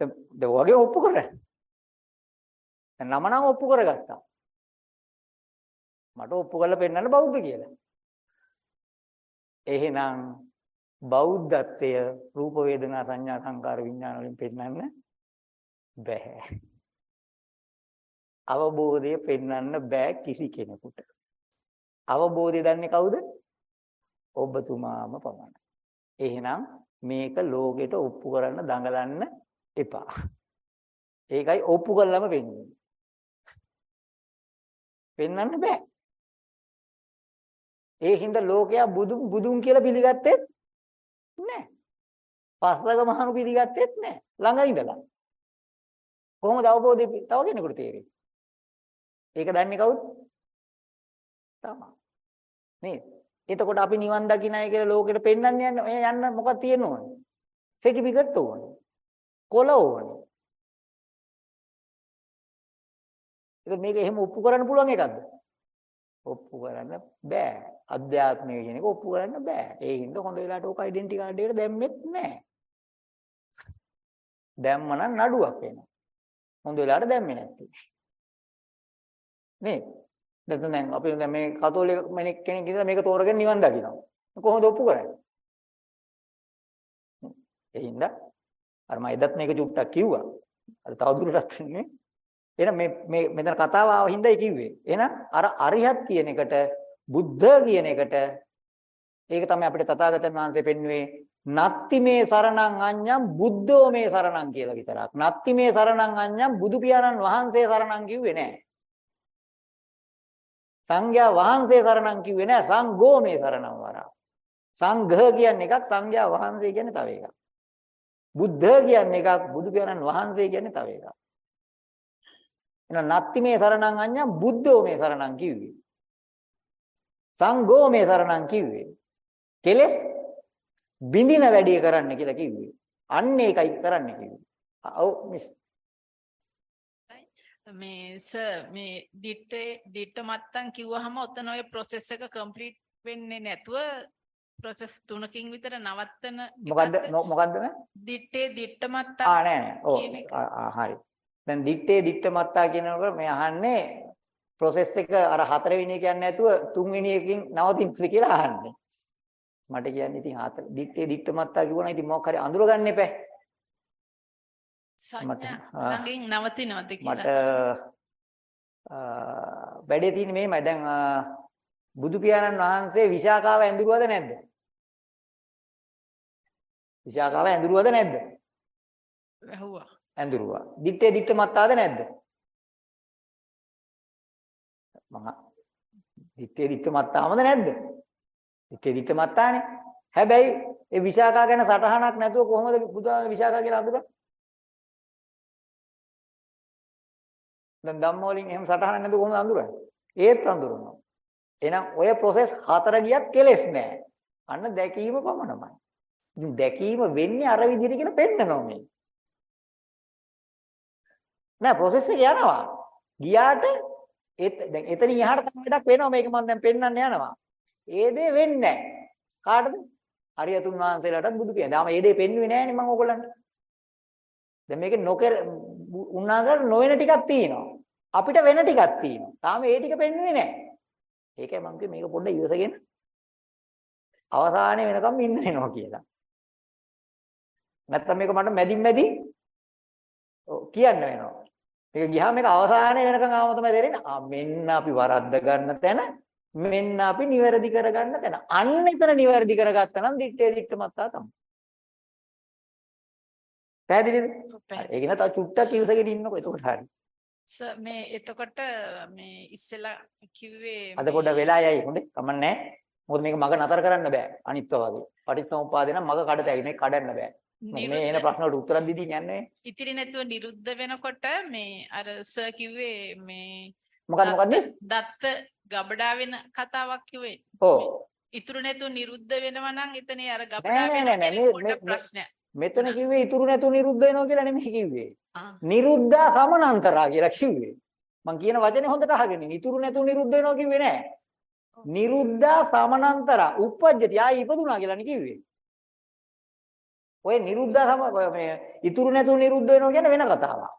Speaker 1: දැන් වගේ ඔප්පු කරන්නේ. දැන් නම නම් ඔප්පු කරගත්තා. මට ඔප්පු කරලා පෙන්නන්න බෞද්ධ කියලා. එහෙනම් බෞද්ධත්වය රූප වේදනා සංඥා සංකාර විඥාන වලින් පෙන්වන්න බෑ. අවබෝධය පෙන්වන්න බෑ කිසි කෙනෙකුට. අවබෝධය දන්නේ කවුද? ඔබතුමාම පමණයි. එහෙනම් මේක ලෝකෙට ඔප්පු කරන්න දඟලන්න එපා. ඒකයි ඔප්පු කළාම වෙන්නේ. පෙන්වන්න බෑ. ඒ හින්දා ලෝකයා බුදු බුදුන් කියලා පිළිගත්තෙත් නෑ. පස්වග මහණු පිළිගත්තෙත් නෑ. ළඟ ඉඳලා. කොහොමද අවබෝධය තව කෙනෙකුට තේරෙන්නේ? ඒක දන්නේ කවුද? තමයි. නේද? එතකොට අපි නිවන් දකින්නයි කියලා ලෝකෙට පෙන්වන්න යන්නේ යන්න මොකක්ද තියෙන්න ඕනේ? සර්ටිෆිකට් ඕනේ. කොළ ඕනේ. ඒක මේක එහෙම ඔප්පු කරන්න පුළුවන් එකක්ද? ඔප්පු කරන්න බෑ. අධ්‍යාත්මය කියන එක ඔප්පු කරන්න බෑ. ඒ හින්දා හොඳ වෙලාවට ඕක ඩෙන්ටි කාඩ් එකට දැම්මෙත් නෑ. දැම්ම නම් නඩුවක් වෙනවා. හොඳ වෙලාවට දැම්මේ නැත්තේ. නේද? දැන් දැන් අපි දැන් මේ කතෝලික කෙනෙක් ඉඳලා මේක තෝරගෙන නිවන් දකිනවා. කොහොමද ඔප්පු කරන්නේ? ඒ හින්දා අර මම එදත් මේක චුට්ටක් කිව්වා. අර තවදුරටත් නේ. එහෙනම් මේ මේ මෙතන කතාව ආව හින්දායි කිව්වේ. එහෙනම් අර අරිහත් කියන එකට බුද්ධ කියන එකට ඒක තමයි අපිට තථාගතයන් වහන්සේ පෙන්වුවේ නත්ති මේ සරණං අඤ්ඤං බුද්ධෝ මේ සරණං කියලා විතරක්. නත්ති මේ සරණං අඤ්ඤං බුදු පියාණන් වහන්සේ සරණං කිව්වේ නෑ. සංඝයා වහන්සේ සරණං කිව්වේ නෑ. සංඝෝ මේ සරණං වරා. සංඝ කියන්නේ එකක් සංඝයා වහන්සේ කියන්නේ තව එකක්. බුද්ධ කියන්නේ එකක් බුදු පියාණන් වහන්සේ කියන්නේ තව එකක්. එහෙනම් නත්ති මේ සරණං අඤ්ඤං බුද්ධෝ මේ සරණං කිව්වේ. සංඝෝ මේ සරණං කිව්වේ. කෙලස් බිඳින වැඩේ කරන්න කියලා කිව්වේ. අන්න ඒකයි කරන්න කිව්වේ. ඔව් මිස්.
Speaker 6: මේ සර් මේ දිට්ටේ දිට්ට මත්තන් කිව්වහම ඔතන ඔය process එක complete වෙන්නේ නැතුව process තුනකින් විතර නවත්තන
Speaker 1: මොකද්ද මොකද්ද මේ?
Speaker 6: දිට්ටේ දිට්ට මත්තන්
Speaker 1: ආ නෑ නෑ. ඔව් හරි. දැන් දිත්තේ දිත්ත මත්තා කියනකොට මේ අහන්නේ process එක අර හතරවෙනි එක කියන්නේ නැතුව තුන්වෙනි එකකින් නවතින්නද කියලා අහන්නේ. මට කියන්නේ ඉතින් හතර දිත්තේ දිත්ත මත්තා කිව්වනම් ඉතින් මොකක් හරි අඳුරගන්න එපා. මට
Speaker 6: සංඥා. ළඟින් නවතිනවද
Speaker 1: මට
Speaker 6: කියලා
Speaker 1: අ, වැඩේ තියෙන්නේ මෙහෙමයි. දැන් බුදු පියාණන් වහන්සේ විශාකාව ඇඳුරුවද නැද්ද? විශාකාව ඇඳුරුවද නැද්ද?
Speaker 6: ඇහුවා
Speaker 1: ඇඳුරුවා. දිත්තේ දිත්ත මත්තාද නැද්ද? මම දිත්තේ දිත්ත මත්තාමද නැද්ද? දිත්තේ දිත්ත මත්තානේ. හැබැයි ඒ විශාකා ගැන සටහනක් නැතුව කොහොමද බුදුහාම විශාකා කියලා අඳුරන්නේ? දැන් ධම්ම වලින් එහෙම සටහනක් නැතුව කොහොමද අඳුරන්නේ? ඒත් අඳුරනවා. එහෙනම් ඔය process හතර ගියත් කෙලෙස් නෑ. අන්න දැකීම පමණමයි. ඉතින් දැකීම වෙන්නේ අර විදිහට කියලා පෙන්නනවා මේ. නෑ process එක යනවා. ගියාට ඒත් දැන් එතනින් එහාට තව වැඩක් වෙනවා මේක මම දැන් පෙන්වන්න යනවා. ඒ දේ වෙන්නේ නැහැ. කාටද? අරියතුන් වහන්සේලාටත් බුදු පියා. දාම ඒ දේ පෙන්වුවේ නැහැනේ මම ඕගොල්ලන්ට. දැන් මේකේ නොකර උන්වහන්සේලාට නොවන ටිකක් තියෙනවා. අපිට වෙන ටිකක් තියෙනවා. තාම ඒ ටික පෙන්වුවේ නැහැ. ඒකයි මම කිව්වේ මේක පොඩ්ඩක් ඉවසගෙන අවසානයේ වෙනකම් ඉන්න වෙනවා කියලා. නැත්තම් මේක මට මැදින් මැදි ඔව් කියන්න වෙනවා. මේක ගියාම මේක අවසානයේ වෙනකන් ආවම තමයි තේරෙන්නේ. ආ මෙන්න අපි වරද්ද ගන්න තැන මෙන්න අපි නිවැරදි කරගන්න තැන. අන්න එතන නිවැරදි කරගත්තා නම් දිත්තේ දිත්ත මත්තා තමයි. පැහැදිලිද? ඒක නේ තව චුට්ටක් ඉවසගෙන ඉන්නකො එතකොට හරි.
Speaker 6: සර් මේ එතකොට මේ ඉස්සෙල්ලා කිව්වේ
Speaker 1: අද පොඩ්ඩක් වෙලා යයි හොඳේ. කමන්නේ මොකද මේක මග නතර කරන්න බෑ. අනිත්ව වගේ. පටිච්චසමුප්පාදේ නම් මග කඩතයි මේ කඩන්න බෑ. මේ එන ප්‍රශ්න වලට උත්තර දීදී යන්නේ.
Speaker 6: ඉතිරි නැතුව නිරුද්ධ වෙනකොට මේ අර සර් කිව්වේ මේ
Speaker 1: මොකද්ද මොකද්ද?
Speaker 6: දත්ත ගබඩා වෙන කතාවක් කිව්වේ.
Speaker 1: ඔව්.
Speaker 6: ඉතුරු නැතුව නිරුද්ධ වෙනවා නම් එතනේ අර ගබඩා වෙන ප්‍රශ්නයක්.
Speaker 1: මෙතන කිව්වේ ඉතුරු නැතු නිරුද්ධ වෙනවා කියලා නෙමෙයි කිව්වේ. නිරුද්ධා සමනන්තරා කියලා කිව්වේ. මං කියන වචනේ හොඳට අහගෙන. ඉතුරු නැතු නිරුද්ධ වෙනවා කිව්වේ නෑ. නිරුද්ධා සමනන්තරා උප්පජ්ජති ආයි ඉපදුනා කියලානේ කිව්වේ. ඔය නිරුද්ධා සම මේ ඉතුරු නැතු නිරුද්ධ වෙනවා කියන්නේ වෙන කතාවක්.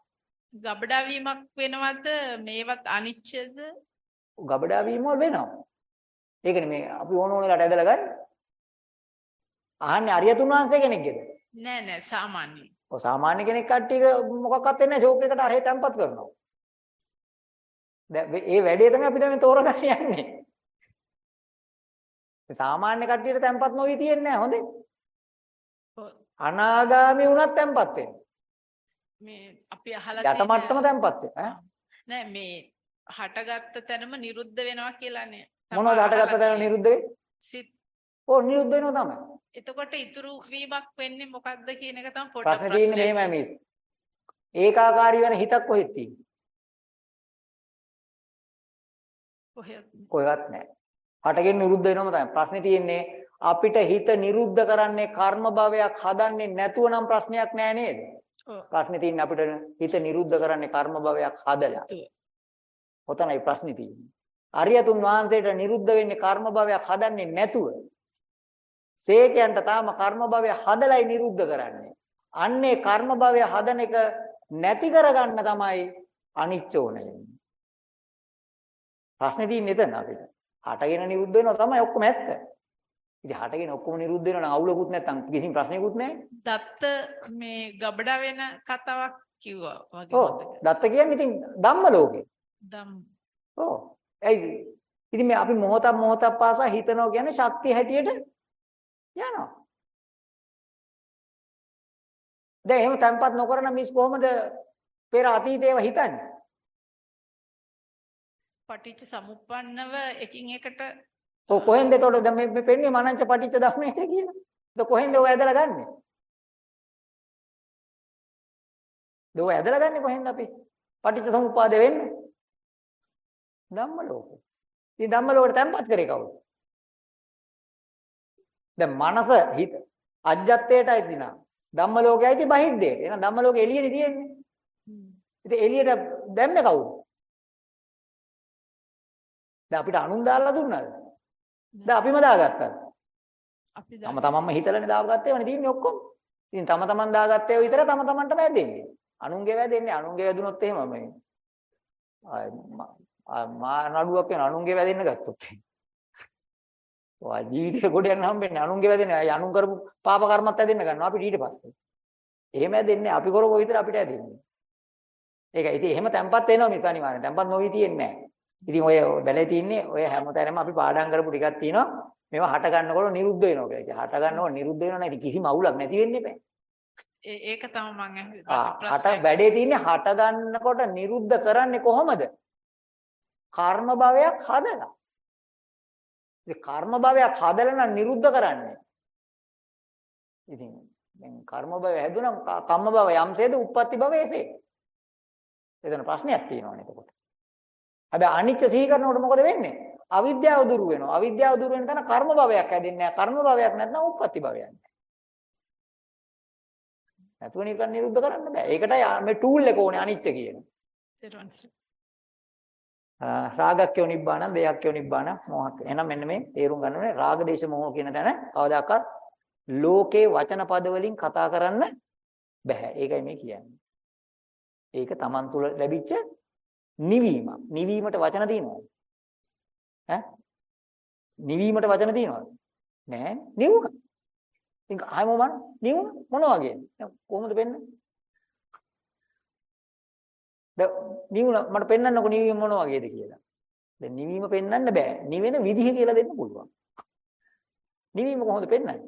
Speaker 6: ගබඩා වීමක් වෙනවද මේවත් අනිච්චද
Speaker 1: ගබඩා වීම වෙනවා. ඒකනේ මේ අපි ඕන ඕන වෙලාවට ඇදලා ගන්න. අහන්නේ අරියතුන් වහන්සේ කෙනෙක්ගේද?
Speaker 6: නෑ නෑ සාමාන්‍ය
Speaker 1: ඔය සාමාන්‍ය කෙනෙක් කට්ටියක මොකක්වත් වෙන්නේ නැහැ ෂෝක් එකට අරේ තැම්පත් කරනවා. දැන් මේ වැඩේ තමයි අපි දැන් තෝරගන්න යන්නේ. සාමාන්‍ය කට්ටියට තැම්පත් නොවි තියන්නේ නැහැ හොඳේ. අනාගාමී වුණත් තැම්පත් වෙන්න.
Speaker 6: මේ අපි අහලා
Speaker 1: යට
Speaker 6: තියෙන-
Speaker 1: මට්ටම තැම්පත් වෙන්න. ඈ
Speaker 6: නෑ මේ හටගත්ත තැනම නිරුද්ධ වෙනවා කියලානේ
Speaker 1: මොනවද හටගත්ත තැන නිරුද්ධ වෙන්නේ?
Speaker 6: සිත්
Speaker 1: ඕ නිරුද්ධ වෙනවා තමයි.
Speaker 6: එතකොට ඉතුරු වීමක් වෙන්නේ මොකක්ද කියන එක තමයි පොඩ්ඩක්
Speaker 1: ප්‍රශ්නේ තියෙන්නේ
Speaker 6: ප්‍රශ්නයක්.
Speaker 1: මෙහෙමයි මිස්. ඒකාකාරී වෙන හිතක් කොහෙද තියෙන්නේ? කොහෙවත් නැහැ. හටගෙන නිරුද්ධ වෙනවම තමයි. ප්‍රශ්නේ තියෙන්නේ අපිට හිත නිරුද්ධ කරන්නේ කර්ම භවයක් හදන්නේ නැතුව නම් ප්‍රශ්නයක් නෑ නේද? ප්‍රශ්නේ තියෙන්නේ අපිට හිත නිරුද්ධ කරන්නේ කර්ම භවයක් හදලා. ඔතනයි ප්‍රශ්නේ තියෙන්නේ. අරියතුන් වහන්සේට නිරුද්ධ වෙන්නේ කර්ම භවයක් හදන්නේ නැතුව. සේකයන්ට තාම කර්ම භවය හදලයි නිරුද්ධ කරන්නේ. අන්නේ කර්ම භවය හදන එක නැති කරගන්න තමයි අනිච්ච ඕන වෙන්නේ. ප්‍රශ්නේ තියෙන්නේ එතන අපිට. හටගෙන නිරුද්ධ වෙනවා තමයි ඔක්කොම ඇත්ත. ඉතින් හටගෙන ඔක්කොම නිරුද්ධ වෙනවා නම් අවුලකුත් නැත්තම් කිසිම ප්‍රශ්නයකුත් නැහැ.
Speaker 6: දත්ත මේ ගබඩා වෙන කතාවක් කිව්වා වගේ
Speaker 1: ඔව්. දත්ත කියන්නේ ඉතින් ධම්ම ලෝකේ.
Speaker 6: දම්
Speaker 1: ඔව්. ඇයි ඉතින් මේ අපි මොහොතක් මොහොතක් පාසා හිතනවා කියන්නේ ශක්තිය හැටියට යනවා. දැන් එහෙම තැම්පත් නොකරන මිස් කොහොමද පෙර අතීතේව හිතන්නේ?
Speaker 6: පටිච්ච සමුප්පන්නව එකින් එකට
Speaker 1: ඔය කොහෙන්ද එතකොට දැන් මේ මේ පෙන්වන්නේ මනංච පටිච්ච ධම්මේට කියලා. ඒක කොහෙන්ද ඔය ඇදලා ගන්නෙ? දෝ ඇදලා ගන්නෙ කොහෙන්ද අපි? පටිච්ච සමුප්පාදේ වෙන්නේ. ධම්ම ලෝකෙ. ඉතින් ධම්ම ලෝකෙට තැම්පත් කරේ කවුද? දැන් මනස හිත අජ්ජත්තේටයි දිනා. ධම්ම ලෝකයයි බහිද්දේට. එහෙනම් ධම්ම ලෝකෙ එළියනේ තියෙන්නේ. ඉතින් එළියට දැම්මේ කවුද? දැන් අපිට අනුන් දාලා දුන්නාද? දැන් අපිම දාගත්තා.
Speaker 6: අපි
Speaker 1: තම තමන්ම හිතලානේ දාගත්තේවනේ තියෙන්නේ ඔක්කොම. ඉතින් තම තමන් දාගත්තේ විතර තම තමන්ටම ඇදෙන්නේ. අනුන්ගේ වැදෙන්නේ අනුන්ගේ වැදුනොත් එහෙම මේ ආ මා නඩුවක් වෙන අනුන්ගේ වැදෙන්න ගත්තොත්. ඔය ජීවිතේ ගොඩ යන හම්බෙන්නේ අනුන්ගේ වැදෙන්නේ අය අනුන් කරපු පාප කර්මත් ඇදෙන්න ගන්නවා අපිට ඊට පස්සේ. එහෙම ඇදෙන්නේ අපි කරපුව විතර අපිට ඇදෙන්නේ. ඒක ඉතින් එහෙම තැම්පත් වෙනවා මිස අනිවාර්යෙන්. තැම්පත් නොවි තියෙන්නේ නැහැ. ඉතින් ඔය බැලේ තින්නේ ඔය හැමතැනම අපි පාඩම් කරපු ටිකක් තියෙනවා. මේවා හට ගන්නකොට නිරුද්ධ වෙනවා කියලා. ඉතින් හට ගන්නකොට නිරුද්ධ වෙනවා ඉතින් කිසිම අවුලක් නැති වෙන්නේ.
Speaker 6: ඒ- ඒක තමයි මං ඇහුවේ.
Speaker 1: ආ
Speaker 6: මට
Speaker 1: හට. වැඩේ තින්නේ හට ගන්නකොට නිරුද්ධ කරන්නේ කොහොමද? කර්ම භවයක් හදලා. ඉතින් කර්ම භවයක් හදලා නම් නිරුද්ධ කරන්නේ. ඉතින් දැන් කර්ම භවය හැදුනම් කම්ම භව යම්සේද උප්පත්ති භව එසේ. එතන ප්‍රශ්නයක් එතකොට. හැබැයි අනිච්ච සිහි කරනකොට මොකද වෙන්නේ? අවිද්‍යාව දුරු වෙනවා. අවිද්‍යාව දුරු වෙන තැන කර්ම භවයක් හැදෙන්නේ නැහැ. කර්ම භවයක් නැත්නම් උප්පත්ති භවයක් නැහැ. නැතුව නිකන් නිරුද්ධ කරන්න බෑ. ඒකටයි මේ ටූල් එක ඕනේ අනිච්ච කියන. රාගක්කයෝ නිබ්බාන, දේයක්කයෝ නිබ්බාන, මොහක්. එහෙනම් මෙන්න මේ තේරුම් ගන්න ඕනේ රාග දේශ මොහ කියන තැන කවදාකවත් ලෝකේ වචන පද වලින් කතා කරන්න බෑ. ඒකයි මේ කියන්නේ. ඒක Taman තුල ලැබිච්ච නිවීම. නිවීමට වචන තියෙනවද? ඈ? නිවීමට වචන තියෙනවද? නෑ. නිවුණා. ඉතින් ආයෙ මොමන නිවුණ මොන වගේද? දැන් කොහොමද වෙන්නේ? දැන් නිවුණ මට පෙන්වන්නකො නිවීම මොන වගේද කියලා. දැන් නිවීම පෙන්වන්න බෑ. නිවෙන විදිහ කියලා දෙන්න පුළුවන්. නිවීම කොහොමද පෙන්වන්නේ?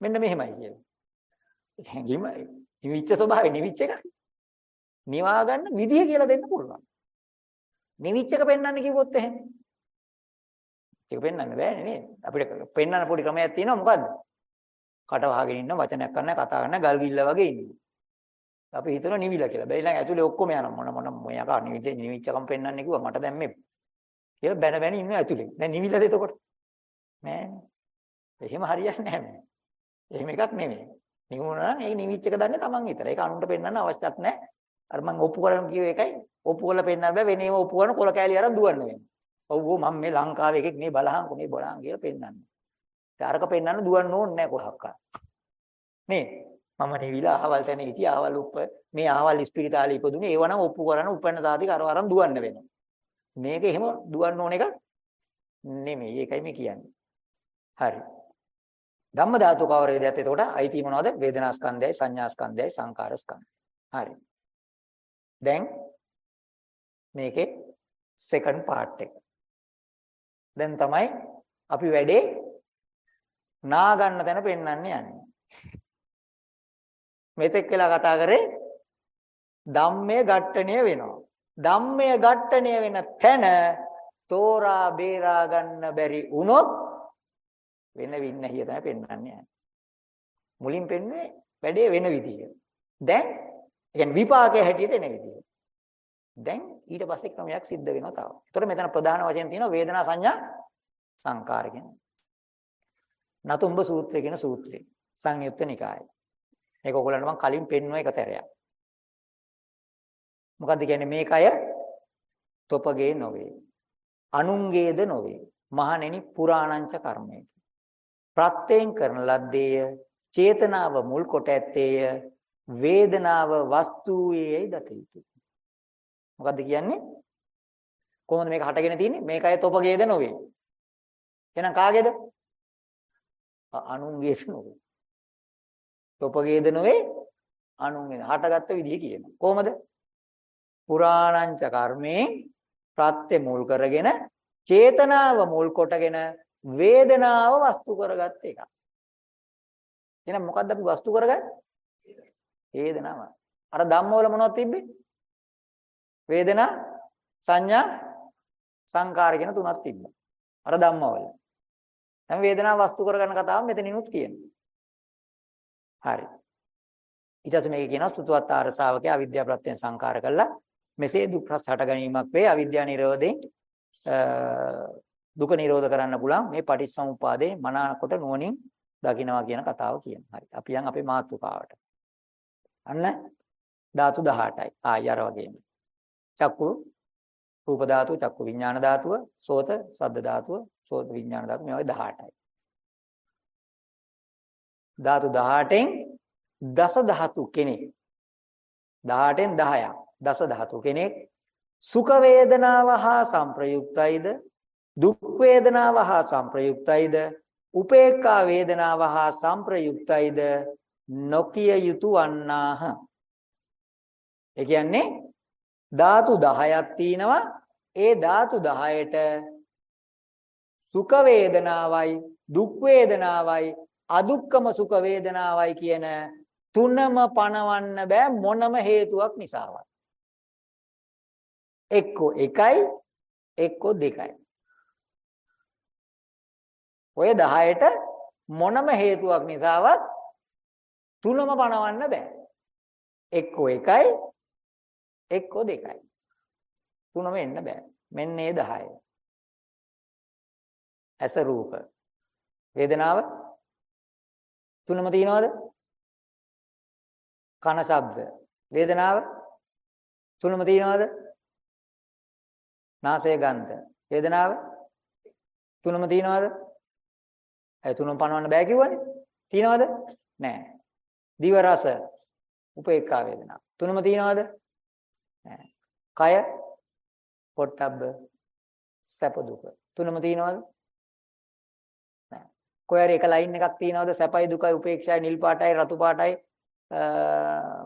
Speaker 1: මෙන්න මෙහෙමයි කියලා. හැඟීම නිවිච්ච ස්වභාවය නිවිච්ච එක. නිවා ගන්න විදිහ කියලා දෙන්න පුළුවන්. නිවිච්ච එක පෙන්වන්න කිව්වොත් එහෙම. ඒක පෙන්වන්න බෑනේ නේද? අපිට පෙන්වන්න පොඩි ක්‍රමයක් තියෙනවා මොකද්ද? කට වහගෙන ඉන්න වචනයක් කරන්න කතා කරන්න ගල් ගිල්ල වගේ ඉන්නේ. අපි හිතනවා නිවිලා කියලා. බැරි නම් ඇතුලේ ඔක්කොම යනවා මොන මොන මොයක නිවිච්ච නිවිච්චකම් පෙන්වන්නේ කිව්වා මට දැන් මේ කියලා බැන බැන ඉන්නවා ඇතුලේ. දැන් නිවිලාද එතකොට? නෑ. එහෙම හරියන්නේ නැහැ මේ. එහෙම එකක් නෙමෙයි. නිවුණා නම් ඒ නිවිච්ච එක දන්නේ Taman විතරයි. ඒක අනුන්ට පෙන්වන්න අවශ්‍යත් නැහැ. අර මම ඔප්පු කරන කිව්ව එකයි ඔප්පු කරලා පෙන්නන්න බෑ වෙනේම ඔප්පු කරන කොල කෑලි අරන් දුවන්න වෙනවා. ඔව් ඔව් මම මේ ලංකාවේ එකෙක් මේ බලහන් කොනේ බලහන් කියලා පෙන්නන්න. ඒ අරක පෙන්නන්න දුවන්න ඕනේ නැහැ කොහක්වත්. නේ මම නිවිලා අහවල් තැන හිටියා අහවල් උප්ප මේ අහවල් ඉස්පිරිතාලේ ඉපදුනේ ඒව නම් ඔප්පු කරන උපන්න තාතික අර අරන් දුවන්න වෙනවා. මේක එහෙම දුවන්න ඕන එක නෙමෙයි. ඒකයි මේ කියන්නේ. හරි. ධම්ම ධාතු කවර වේදයත් එතකොට අයිති මොනවද? වේදනා ස්කන්ධයයි සංඥා ස්කන්ධයයි සංකාර ස්කන්ධය. හරි. දැන් මේකේ සෙකන්ඩ් පාර්ට් එක. දැන් තමයි අපි වැඩේ නා ගන්න තැන පෙන්වන්න යන්නේ. මෙතෙක් වෙලා කතා කරේ ධම්මයේ ඝට්ටණය වෙනවා. ධම්මයේ ඝට්ටණය වෙන තැන තෝරා බේරා ගන්න බැරි වුණොත් වෙන වින්නහිය තමයි පෙන්වන්නේ යන්නේ. මුලින් පෙන්වන්නේ වැඩේ වෙන විදිය. දැන් කියන්නේ විපාකයේ හැටියට එන විදිය. දැන් ඊට පස්සේ ක්‍රමයක් සිද්ධ වෙනවා තව. ඒතකොට මෙතන ප්‍රධාන වශයෙන් තියෙනවා වේදනා සංඥා සංකාර කියන. නතුම්බ සූත්‍රය කියන සූත්‍රය. සංයුත්ත නිකායේ. මේක ඔයගොල්ලන්ට මම කලින් පෙන්වුවා එක සැරයක්. මොකද්ද කියන්නේ මේකය තොපගේ නොවේ. අනුන්ගේද නොවේ. මහණෙනි පුරාණංච කර්මය. ප්‍රත්‍යයෙන් කරන ලද්දේය චේතනාව මුල් කොට ඇත්තේය වේදනාව වස්තුවේයි දත යුතුය. මොකද්ද කියන්නේ? කොහොමද මේක හටගෙන තියෙන්නේ? මේකයි තොපගේද නොවේ. එහෙනම් කාගේද? අනුන්ගේද නොවේ. තොපගේද නොවේ අනුන්ගේ හටගත්ත විදිහ කියනවා. කොහොමද? පුරාණංච කර්මේ ප්‍රත්‍ය මුල් කරගෙන චේතනාව මුල් කොටගෙන වේදනාව වස්තු කරගත්ත එක. එහෙනම් මොකද්ද අපි වස්තු කරගන්නේ? වේදනාව. අර ධම්මවල මොනවද තිබ්බේ? වේදනා, සංඥා, සංකාර කියන තුනක් තිබ්බා. අර ධම්මවල. දැන් වේදනාව වස්තු කරගන්න කතාව මෙතනිනුත් කියනවා. හරි. ඊට පස්සේ මේක කියනවා සුතුවත් ආර ශ්‍රාවකයා අවිද්‍යාව ප්‍රත්‍යයෙන් සංකාර කළා. මෙසේ දුක් රස හට ගැනීමක් වේ අවිද්‍යාව නිරෝධයෙන් දුක නිරෝධ කරන්න පුළුවන් මේ පටිච්චසමුපාදේ මනාකොට නුවණින් දකින්නවා කියන කතාව කියනවා. හරි. අපි යන් අපේ මාතෘකාවට. අන්න ධාතු 18යි. ආය අර වගේම. චක්කු රූප ධාතුව, චක්කු විඥාන ධාතුව, සෝත සද්ද ධාතුව, සෝත විඥාන ධාතුව මේ වගේ 18යි. ධාතු 18න් දස ධාතු කෙනෙක් 18න් 10ක් දස ධාතු කෙනෙක් සුඛ වේදනාව හා සංප්‍රයුක්තයිද දුක් වේදනාව හා සංප්‍රයුක්තයිද උපේක්ඛා වේදනාව හා සංප්‍රයුක්තයිද නොකිය යුතු වන්නාහ. ඒ කියන්නේ ධාතු 10ක් තියෙනවා. ඒ ධාතු 10ට සුඛ වේදනාවයි දුක් වේදනාවයි අදුක්කම සුඛ වේදනාවයි කියන තුනම පණවන්න බෑ මොනම හේතුවක් නිසාවත්. එක්කෝ එකයි එක්කෝ දෙකයි. ඔය 10ට මොනම හේතුවක් නිසාවත් තුනම පණවන්න බෑ. එක්කෝ එකයි එක්කෝ දෙකයි. තුනම එන්න බෑ. මෙන්න මේ 10 ඇස රූප. වේදනාව? තුනම තියනවද? කන ශබ්ද. වේදනාව? තුනම තියනවද? නාසය ගන්ධ. වේදනාව? තුනම තියනවද? ඒ තුනම පනවන්න බෑ කිව්වනේ? තියනවද? නෑ. දිව රස උපේක්ඛා වේදනා. තුනම තියනවද? නෑ. කය පොට්ටබ්බ සැප දුක. තුනම තියනවද? නෑ. කොහේ එක ලයින් එකක් තියනවද? සැපයි දුකයි උපේක්ෂායි නිල් පාටයි රතු පාටයි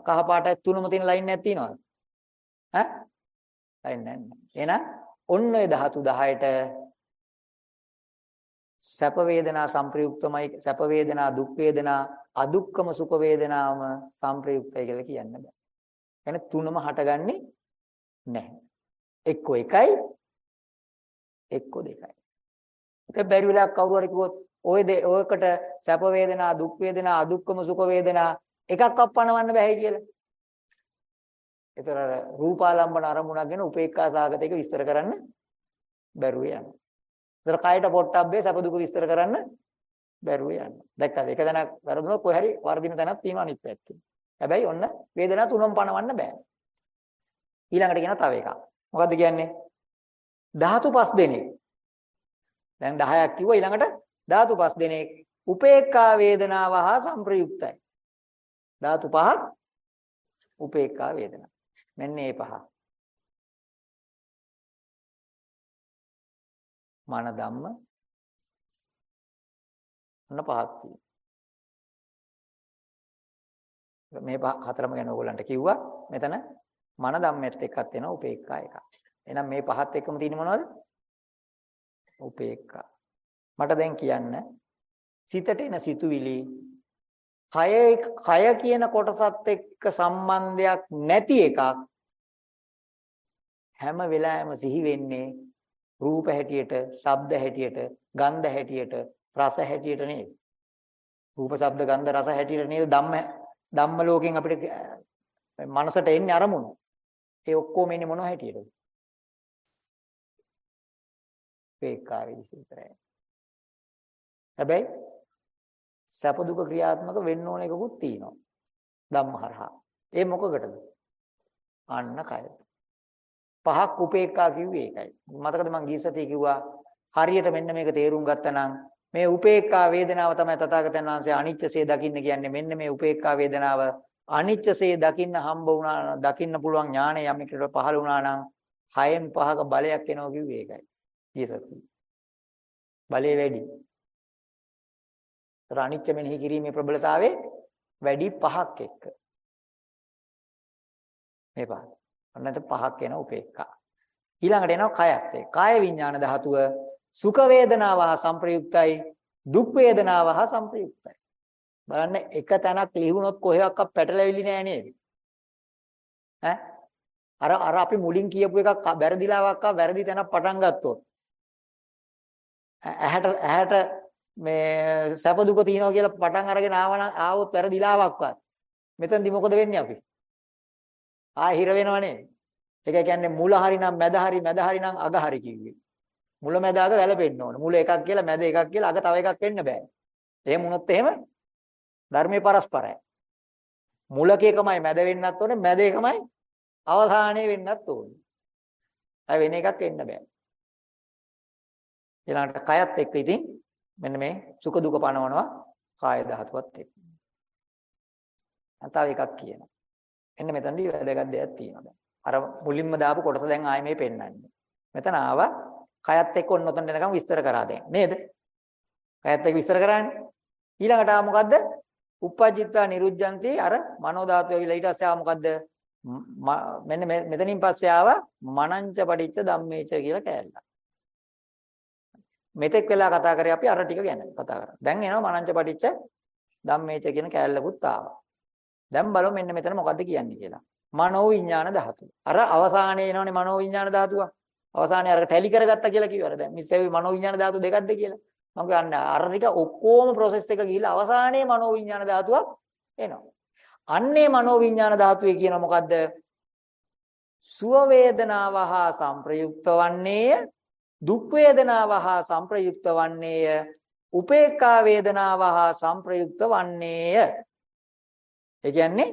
Speaker 1: කහ පාටයි තුනම තියෙන ලයින් එකක් තියනවද? ඈ? ලයින් නැහැ එහෙනම් ඔන්න ඔය ධාතු 10ට සැප වේදනා සංප්‍රයුක්තමයි සැප වේදනා දුක් වේදනා අදුක්කම සුඛ වේදනාම සංප්‍රයුක්තයි කියලා කියන්න බෑ. එහෙනම් තුනම හටගන්නේ නැහැ. එක්ක එකයි එක්ක දෙකයි. ඒක බැරි වෙලාවක් කවුරු හරි කිව්වොත් ওই ඔයකට සැප වේදනා දුක් වේදනා අදුක්කම සුඛ වේදනා එකක්වත් පණවන්න බෑ කියලා. ඒතර රූපාලම්බන අරමුණක් ගැන උපේක්ඛා සාගතයක විස්තර කරන්න බැරුව යනවා. ඒතර කයට පොට්ටබ්බේ සැප දුක විස්තර කරන්න බැරුව යනවා. දැක්කද? එක තැනක් වරදුනොත් කොහේ හරි වර්ධින තැනක් තියෙනවා අනිත් පැත්තේ. හැබැයි ඔන්න වේදනාව තුනම පණවන්න බෑ. ඊළඟට කියනවා තව එකක්. මොකද්ද කියන්නේ? ධාතු පස් දෙනෙක්. දැන් 10ක් කිව්වා ඊළඟට ධාතු පස් දෙනෙක් උපේක්ඛා වේදනාව හා සංප්‍රයුක්තයි. ධාතු පහක් උපේක්ඛා වේදනා. මෙන්න මේ පහ. මන ධම්ම ඔන්න පහක් තියෙනවා. මේ හතරම ගැන ඕගොල්ලන්ට කිව්වා. මෙතන මන ධම්මෙත් එක්කත් වෙනවා උපේක්ඛා එකක්. එහෙනම් මේ පහත් එක්කම තියෙන්නේ මොනවද? උපේක්ඛා. මට දැන් කියන්න සිතට එන සිතුවිලි කය කය කියන කොටසත් එක්ක සම්බන්ධයක් නැති එකක් හැම වෙලාවෙම සිහි වෙන්නේ රූප හැටියට, ශබ්ද හැටියට, ගන්ධ හැටියට, රස හැටියට නේද? රූප, ශබ්ද, ගන්ධ, රස හැටියට නේද ධම්ම ධම්ම ලෝකෙන් අපිට මනසට එන්නේ අරමුණු. ඒ ඔක්කොම එන්නේ මොන හැටියටද? වේකාරී විසිතරයි. හැබැයි සැප දුක ක්‍රියාත්මක වෙන්න ඕන එකකුත් තියෙනවා. ධම්මහරහා. ඒ මොකකටද? අන්න කය. පහක් උපේක්ඛා කිව්වේ ඒකයි. මතකද මං ගීසතේ කිව්වා හරියට මෙන්න මේක තේරුම් ගත්තා නම් මේ උපේක්ඛා වේදනාව තමයි තථාගතයන් වහන්සේ අනිත්‍යසේ දකින්න කියන්නේ මෙන්න මේ උපේක්ඛා වේදනාව අනිත්‍යසේ දකින්න හම්බ වුණා දකින්න පුළුවන් ඥානය යමෙකුට පහළ වුණා නම් හයෙන් පහක බලයක් එනවා කිව්වේ ඒකයි. ගීසතේ. බලය වැඩි. ඒතර අනිත්‍ය මෙනෙහි කිරීමේ ප්‍රබලතාවය වැඩි පහක් එක්ක. මේ පහ. ඔන්නත පහක් එන උපේක්ඛා. ඊළඟට එනවා කයත් එක්ක. කාය විඥාන ධාතුව සුඛ වේදනාව හා සංප්‍රයුක්තයි දුක් වේදනාව හා සංප්‍රයුක්තයි. බලන්න එක තැනක් ලිහුනොත් කොහෙවත් පැටලෙවිලි නෑ නේද? ඈ? අර අර අපි මුලින් කියපු එකක් වැරදිලාවක් ආ වැරදි තැනක් පටන් ගත්තොත්. ඇහැට ඇහැට මේ සැප දුක තියෙනවා කියලා පටන් අරගෙන ආවන ආවොත් වැරදිලාවක්වත් මෙතනදි මොකද වෙන්නේ අපි? ආ හිර වෙනවනේ ඒක කියන්නේ මුල හරිනම් මැද හරි මැද හරිනම් අග හරි කිව්වේ. මුල මැද අග වැළපෙන්න ඕන මුල එකක් කියලා මැද එකක් කියලා අග තව එකක් වෙන්න බෑ එහෙම වුණොත් එහෙම ධර්මයේ පරස්පරයි මුලක එකමයි මැද වෙන්නත් ඕනේ මැද එකමයි අවසානයේ වෙන්නත් ඕනේ. අය වෙන එකක් වෙන්න බෑ. ඊළඟට කයත් එක්ක ඉතින් මෙන්න මේ සුඛ දුක පනවනවා කාය ධාතුවත් එක්ක. තව එකක් කියනවා. එන්න මෙතනදී වැදගත් දෙයක් තියෙනවා. අර මුලින්ම දාපු කොටස දැන් ආයෙ මේ පෙන්වන්නේ. මෙතන ආවා කයත් එක්ක ඔන්න ඔතන එනකම් විස්තර කරා දැන් නේද? කයත් එක්ක විස්තර කරානේ. ඊළඟට ආ මොකද්ද? uppajjitta niruddhanti අර මනෝ ධාතුව ඇවිල්ලා ඊට පස්සේ ආ මොකද්ද? මෙන්න මෙතනින් පස්සේ ආවා මනංච පටිච්ච ධම්මේච කියලා කෑල්ල. මෙතෙක් වෙලා කතා කරේ අපි අර ටික ගැන කතා කරා. දැන් එනවා මනංච පටිච්ච ධම්මේච කියන කෑල්ලකුත් ආවා. දැන් බලමු මෙන්න මෙතන මොකද්ද කියන්නේ කියලා. මනෝ විඥාන ධාතුව. අර අවසානයේ එනවනේ මනෝ විඥාන ධාතුව. අවසානයේ අර ටැලි කරගත්තා කියලා කිව්වර දැන් මිස්සෙවි මනෝ විඥාන ධාතු දෙකක්ද කියලා. මම කියන්නේ අර ටික ඔක්කොම process එක ගිහිල්ලා අවසානයේ මනෝ විඥාන ධාතුවක් එනවා. අන්නේ මනෝ විඥාන ධාතුවේ කියන මොකද්ද? සුව වේදනාව හා සංප්‍රයුක්ත වන්නේය දුක් වේදනාව හා සංප්‍රයුක්ත වන්නේය උපේක්ඛා වේදනාව හා සංප්‍රයුක්ත වන්නේය ඒ කියන්නේ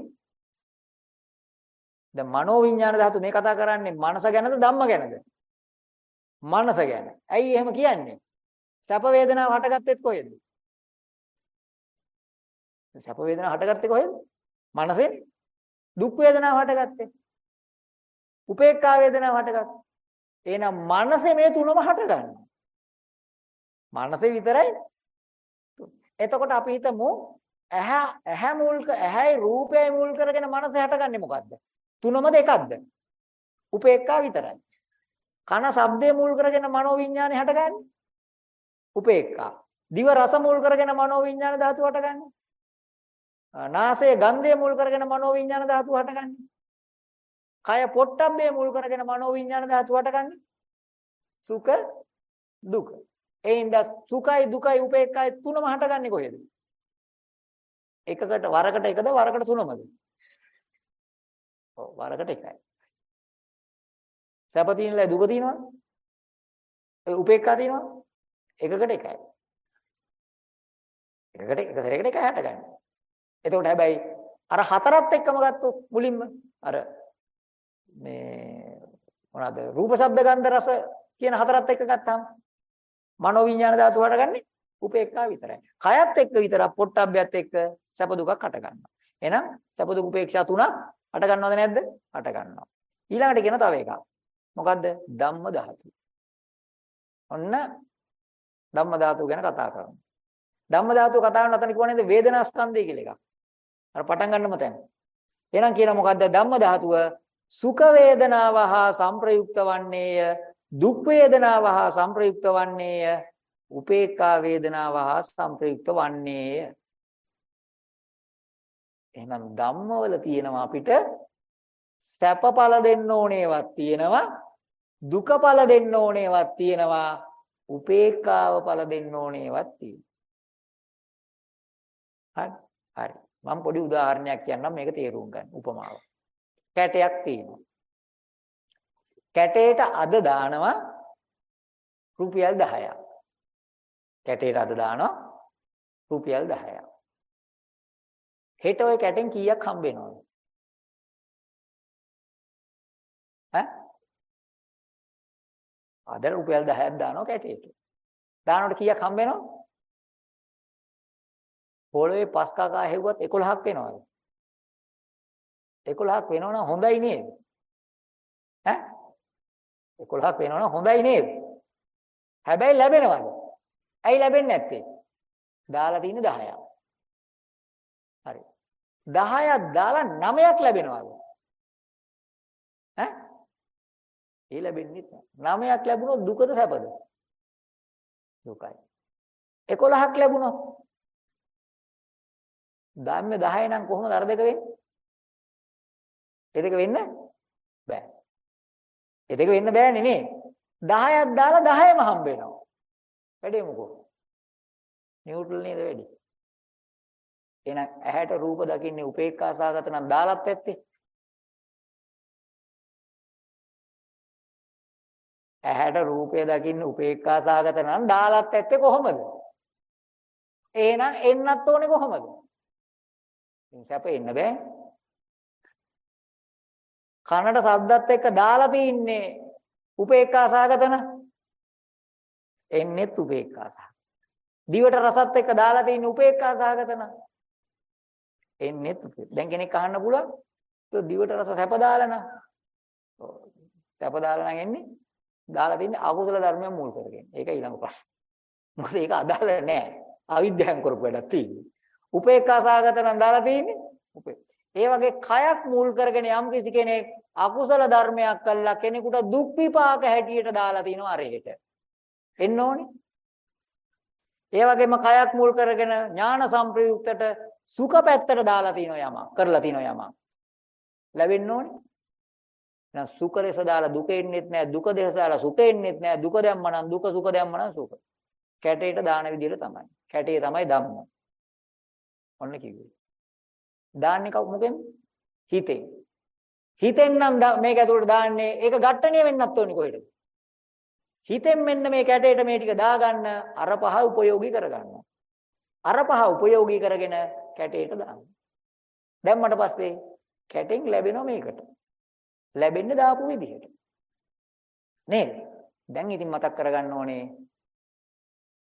Speaker 1: දැන් මනෝ විඥාන ධාතු මේ කතා කරන්නේ මනස ගැනද ධම්ම ගැනද මනස ගැන ඇයි එහෙම කියන්නේ සැප වේදනාව හටගත්තෙත් කොහෙද සැප වේදනාව හටගත්තේ කොහෙද මනසෙන් දුක් වේදනාව හටගත්තේ. උපේක්ඛා වේදනාව හටගත්තා. එහෙනම් මනසේ මේ තුනම හටගන්නවා. මනසේ විතරයි. එතකොට අපි හිතමු ඇහැ ඇහැ මුල් ඇහැයි රූපයයි මුල් කරගෙන මනස හටගන්නේ මොකද්ද? තුනම දෙකක්ද? උපේක්ඛා විතරයි. කන ශබ්දේ මුල් කරගෙන මනෝ විඥානේ හටගන්නේ. උපේක්ඛා. දිව රස මුල් කරගෙන මනෝ විඥාන ධාතුව හටගන්නේ. නාසය ගන්ධය මුල් කරගෙන මනෝ විඥාන ධාතුව හටගන්නේ. කය පොට්ටබ්බේ මුල් කරගෙන මනෝ විඥාන ධාතුව හටගන්නේ. සුඛ දුක. එයින්ද සුඛයි දුකයි උපේක්ඛයි තුනම හටගන්නේ කොහෙද? එකකට වරකට එකද වරකට තුනමද? ඔව් වරකට එකයි. සැප තියෙනලා දුක තියෙනවද? උපේක්ඛා තියෙනවද? එකකට එකයි. එකකට එක සැරයකට එකයි හටගන්නේ. එතකොට හැබැයි අර හතරත් එක්කම ගත්තොත් මුලින්ම අර මේ මොනවාද රූප ශබ්ද ගන්ධ රස කියන හතරත් එක්ක ගත්තාම මනෝ විඥාන ධාතු හටගන්නේ උපේක්ඛා විතරයි. කයත් එක්ක විතරක් පොට්ටබ්බයත් එක්ක සැප දුකක් හට ගන්නවා. එහෙනම් සැප දුක උපේක්ෂා තුනක් හට ගන්නවද නැද්ද? හට ගන්නවා. ඊළඟට කියන තව එකක්. මොකද්ද? ධම්ම ධාතු. ඔන්න ධම්ම ධාතු ගැන කතා කරමු. ධම්ම ධාතුව කතා කරන අතන කියවනේ වේදනා ස්කන්ධය කියලා එකක්. අර පටන් ගන්නම තැන. එහෙනම් කියන මොකද්ද ධම්ම ධාතුව සුඛ වේදනාව හා සංප්‍රයුක්ත වන්නේය දුක් වේදනාව හා සංප්‍රයුක්ත වන්නේය උපේක්ඛා වේදනාව හා සංප්‍රයුක්ත වන්නේය. එහෙනම් ධම්මවල තියෙනවා අපිට සැපඵල දෙන්න ඕනේවත් තියෙනවා දුකඵල දෙන්න ඕනේවත් තියෙනවා උපේක්ඛාව ඵල දෙන්න ඕනේවත් තියෙනවා. හරි. හරි. මම පොඩි උදාහරණයක් කියන්නම් මේක තේරුම් ගන්න. උපමාව. කැටයක් තියෙනවා. කැටේට අද දානවා රුපියල් 10ක්. කැටේට අද දානවා රුපියල් 10ක්. හෙට ඔය කැටෙන් කීයක් හම්බ වෙනවද? අද රුපියල් 10ක් දානවා කැටේට. දානකොට කීයක් හම්බ වෙනවද? පොළවේ පස් කකා හෙව්වත් 11ක් වෙනවද? 11ක් වෙනවනම් හොඳයි නේද? ඈ 11ක් වෙනවනම් හොඳයි නේද? හැබැයි ලැබෙනවද? ඇයි ලැබෙන්නේ නැත්තේ? දාලා තියෙන්නේ 10ක්. හරි. 10ක් දාලා 9ක් ලැබෙනවද? ඈ? ඒ ලැබෙන්නේ නැහැ. 9ක් ලැබුණොත් දුකද සැපද? දුකයි. 11ක් ලැබුණොත් ධම්ම 10 නම් කොහොමද අර දෙක වෙන්නේ? ඒ දෙක වෙන්න බෑ. ඒ දෙක වෙන්න බෑනේ නේ. 10ක් දාලා 10ම හම්බ වෙනවා. වැඩේ මොකෝ? නියුට්‍රල් නේද වැඩි? එහෙනම් ඇහැට රූප දකින්නේ උපේක්ඛා සාගත නම් දාලත් ඇත්තේ. ඇහැට රූපය දකින්න උපේක්ඛා සාගත නම් දාලත් ඇත්තේ කොහොමද? එහෙනම් එන්නත් ඕනේ කොහොමද? ඉතින් සැප එන්න බෑ. කනට ශබ්දත් එක්ක දාලා තින්නේ උපේක්ඛා සාගතන එන්නේත් උපේක්ඛා සාගත. දිවට රසත් එක්ක දාලා තින්නේ උපේක්ඛා සාගතන එන්නේත් උපේ. දැන් කෙනෙක් අහන්න පුළුවන් તો දිවට රස සැප දාලා නම් ඔව් සැප දාලා නම් එන්නේ දාලා තින්නේ අකුසල ධර්මයන් මුල් කරගෙන. ඒක ඊළඟ ප්‍රශ්න. මොකද ඒක අදාළ නැහැ. අවිද්‍යාවෙන් කරපු වැඩක් තියෙන්නේ. උපේක්ඛා සාගත නම් දාලා තියෙන්නේ උපේ. ඒ වගේ කයක් මුල් කරගෙන යම් කිසි කෙනෙක් අකුසල ධර්මයක් කළා කෙනෙකුට දුක් විපාක හැටියට දාලා තිනවා අරහෙට. එන්න ඕනේ. ඒ වගේම කයක් මුල් කරගෙන ඥාන සම්ප්‍රයුක්තට සුඛ පැත්තට දාලා තිනවා යමක්. කරලා තිනවා යමක්. ලැබෙන්න ඕනේ. එහෙනම් සුඛ ලෙස දාලා දුක එන්නෙත් නැහැ දුක දෙස දාලා සුඛ එන්නෙත් නැහැ දුක දැම්ම නම් දුක සුඛ දැම්ම නම් සුඛ. කැටේට දාන විදිහට තමයි. කැටේ තමයි ධම්ම. ඔන්න කිව්වේ. දාන්නේ කවු මොකෙන්ද? හිතෙන්. හිතෙන් නම් මේක ඇතුළට දාන්නේ ඒක ඝට්ටණිය වෙන්නත් ඕනි කොහෙටද? හිතෙන් මෙන්න මේ කැටේට මේ ටික දාගන්න අර පහ උපයෝගී කරගන්නවා. අර පහ උපයෝගී කරගෙන කැටේට දාන්න. දැම්මට පස්සේ කැටෙන් ලැබෙනවා මේකට. ලැබෙන්නේ දාපු විදිහට. නේද? දැන් ඉතින් මතක් කරගන්න ඕනේ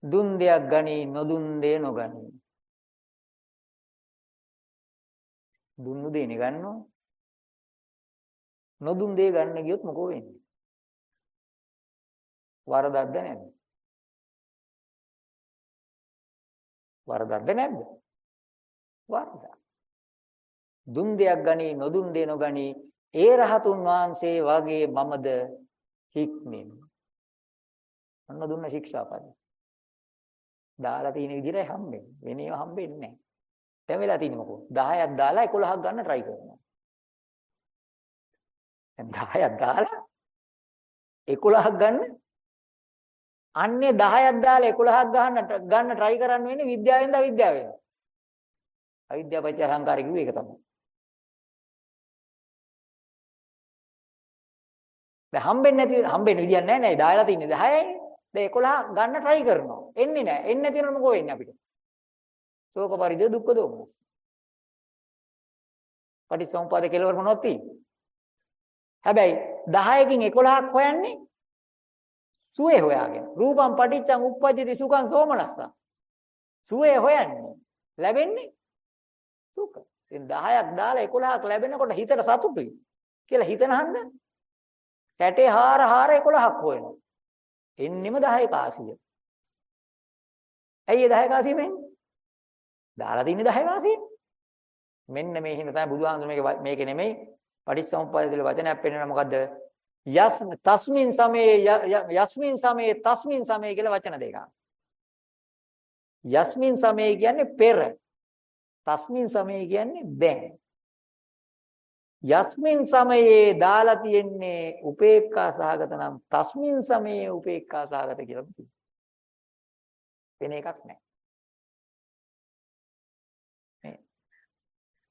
Speaker 1: දුන් දෙයක් ගනි නොදුන් දේ නොගනි. දුන්නු දේනේ ගන්නෝ. නොදුන් දේ ගන්න ගියොත් මොකෝ වෙන්නේ? වරදක්ද නැද්ද? වරදක්ද නැද්ද? වරදක්. දුන් දෙයක් ගනි නොදුන් දේ නොගනි ඒ රහතුන් වහන්සේ වගේ මමද හික්මෙන්. අන්න දුන්න ශික්ෂාපද. දාලා තියෙන විදිහට හම්බෙන්නේ. වෙන ඒවා හම්බෙන්නේ නැහැ. දැන් වෙලා තියෙන්නේ මොකෝ 10ක් දාලා 11ක් ගන්න try කරනවා දැන් 10ක් දාලා 11ක් ගන්න අන්නේ 10ක් දාලා 11ක් ගන්න ගන්න try කරන්න වෙන්නේ විද්‍යාවෙන්ද අවිද්‍යාවෙන්ද අවිද්‍යාව පත්‍ය සංකාරය කිව්වේ ඒක තමයි දැන් හම්බෙන්නේ නැති හම්බෙන්න විදියක් නැහැ නේද දාලා තින්නේ 10යි දැන් 11 ගන්න try කරනවා එන්නේ නැහැ එන්නේ නැතිනම් මොකෝ වෙන්නේ අපිට ශෝක පරිදේ දුක්ඛ දෝමනස්. පටිච්චසමුපාද කෙලවර මොනවද තියෙන්නේ? හැබැයි 10කින් 11ක් හොයන්නේ සුවේ හොයාගෙන. රූපම් පටිච්චං උප්පජ්ජති සුඛං සෝමනස්ස. සුවේ හොයන්නේ. ලැබෙන්නේ සුඛ. ඉතින් 10ක් දාලා 11ක් ලැබෙනකොට හිතට සතුටුයි කියලා හිතන හන්ද කැටේ හාර හාර 11ක් හොයනවා. එන්නෙම 10 කාසිය. ඇයි ඒ 10 කාසිය මෙන්නේ? දාලා තින්නේ 10 වාසිය. මෙන්න මේ හින්දා තමයි බුදුහාමුදුර මේක මේක නෙමෙයි පටිච්චසමුප්පාද කියලා වචනයක් පෙන්නන මොකද්ද? යස් තස්මින් සමේ යස්මින් සමේ තස්මින් සමේ කියලා වචන දෙකක්. යස්මින් සමේ කියන්නේ පෙර. තස්මින් සමේ කියන්නේ දැන්. යස්මින් සමයේ දාලා තියෙන්නේ උපේක්ඛා සහගත නම් තස්මින් සමයේ උපේක්ඛා සහගත කියලා තියෙනවා. වෙන එකක් නැහැ.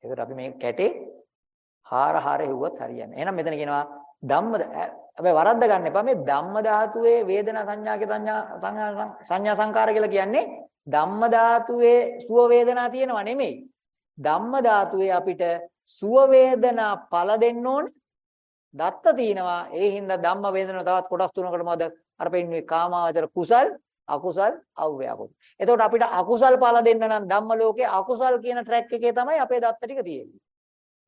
Speaker 1: ඒකට අපි මේ කැටේ හාර හාර හෙව්වත් හරියන්නේ. එහෙනම් මෙතන කියනවා ධම්ම හැබැයි වරද්ද ගන්න එපා මේ ධම්ම ධාතුවේ වේදනා සංඥාක සංඥා සංඥා සංකාර කියලා කියන්නේ ධම්ම ධාතුවේ සුව වේදනා තියෙනව නෙමෙයි. ධම්ම ධාතුවේ අපිට සුව වේදනා ඵල දෙන්න ඕනේ. දත්ත තියෙනවා. ඒ හින්දා ධම්ම වේදනා තවත් කොටස් තුනකට මොකද අර පෙන්නුවේ කාමාවචර කුසල් අකුසල් අව්‍යාකුසල්. එතකොට අපිට අකුසල් ඵල දෙන්න නම් ධම්ම ලෝකේ අකුසල් කියන ට්‍රැක් එකේ තමයි අපේ දත්ත ටික තියෙන්නේ.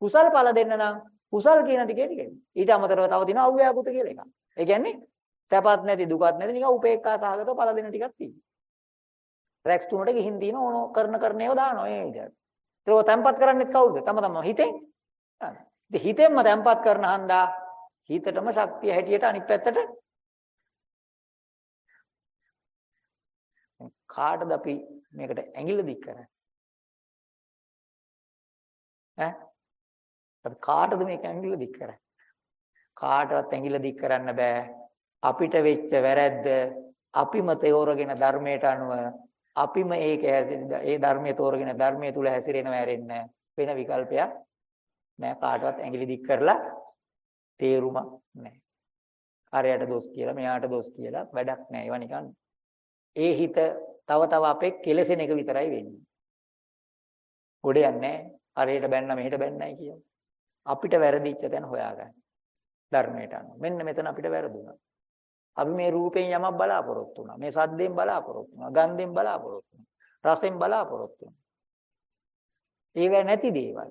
Speaker 1: කුසල් ඵල දෙන්න නම් කුසල් කියන ටිකේ ටිකේ. ඊට අමතරව තව තියෙනවා අව්‍යාකුත කියලා එකක්. ඒ කියන්නේ සැපත් නැති දුකත් නැති නිකන් උපේක්ඛා සහගත ඵල දෙන ටිකක් තියෙනවා. ට්‍රැක්ස් තුනට ගිහින් දින ඕන කරන කරන ඒවා දානවා මේ විදිහට. ඒක තැම්පත් කරන්නේත් කවුද? තම තමන් හිතෙන්. ඉතින් හිතෙන්ම තැම්පත් කරන හන්දා හිතටම ශක්තිය හැටියට අනිත් පැත්තට කාටද අපි මේකට ඇඟිල්ල දික් කරන්නේ? ඈ අපි කාටද මේක ඇඟිල්ල දික් කරන්නේ කාටවත් ඇඟිල්ල දික් කරන්න බෑ අපිට වෙච්ච වැරැද්ද අපිම තෝරගෙන ධර්මයට අනුව අපිම ඒක ඒ ධර්මයේ තෝරගෙන ධර්මයේ තුල හැසිරෙනව ඇරෙන්න වෙන විකල්පයක් නෑ කාටවත් ඇඟිලි දික් කරලා තේරුමක් නෑ. අරයට දොස් කියලා මෙයාට දොස් කියලා වැඩක් නෑ. ඒවා නිකන් ඒ හිත තව තව අපේ කෙලසෙන එක විතරයි වෙන්නේ. ගොඩ යන්නේ අරයට බැන්න මෙහෙට බැන්නයි කියලා. අපිට වැරදිච්ච තැන හොයාගන්න. ධර්මයට අනුව. මෙන්න මෙතන අපිට වැරදුනා. අපි මේ රූපයෙන් යමක් බලාපොරොත්තු වුණා. මේ සද්දෙන් බලාපොරොත්තු වුණා. ගන්ධෙන් බලාපොරොත්තු වුණා. රසෙන් බලාපොරොත්තු වුණා. ඒවැ නැති දේවල්.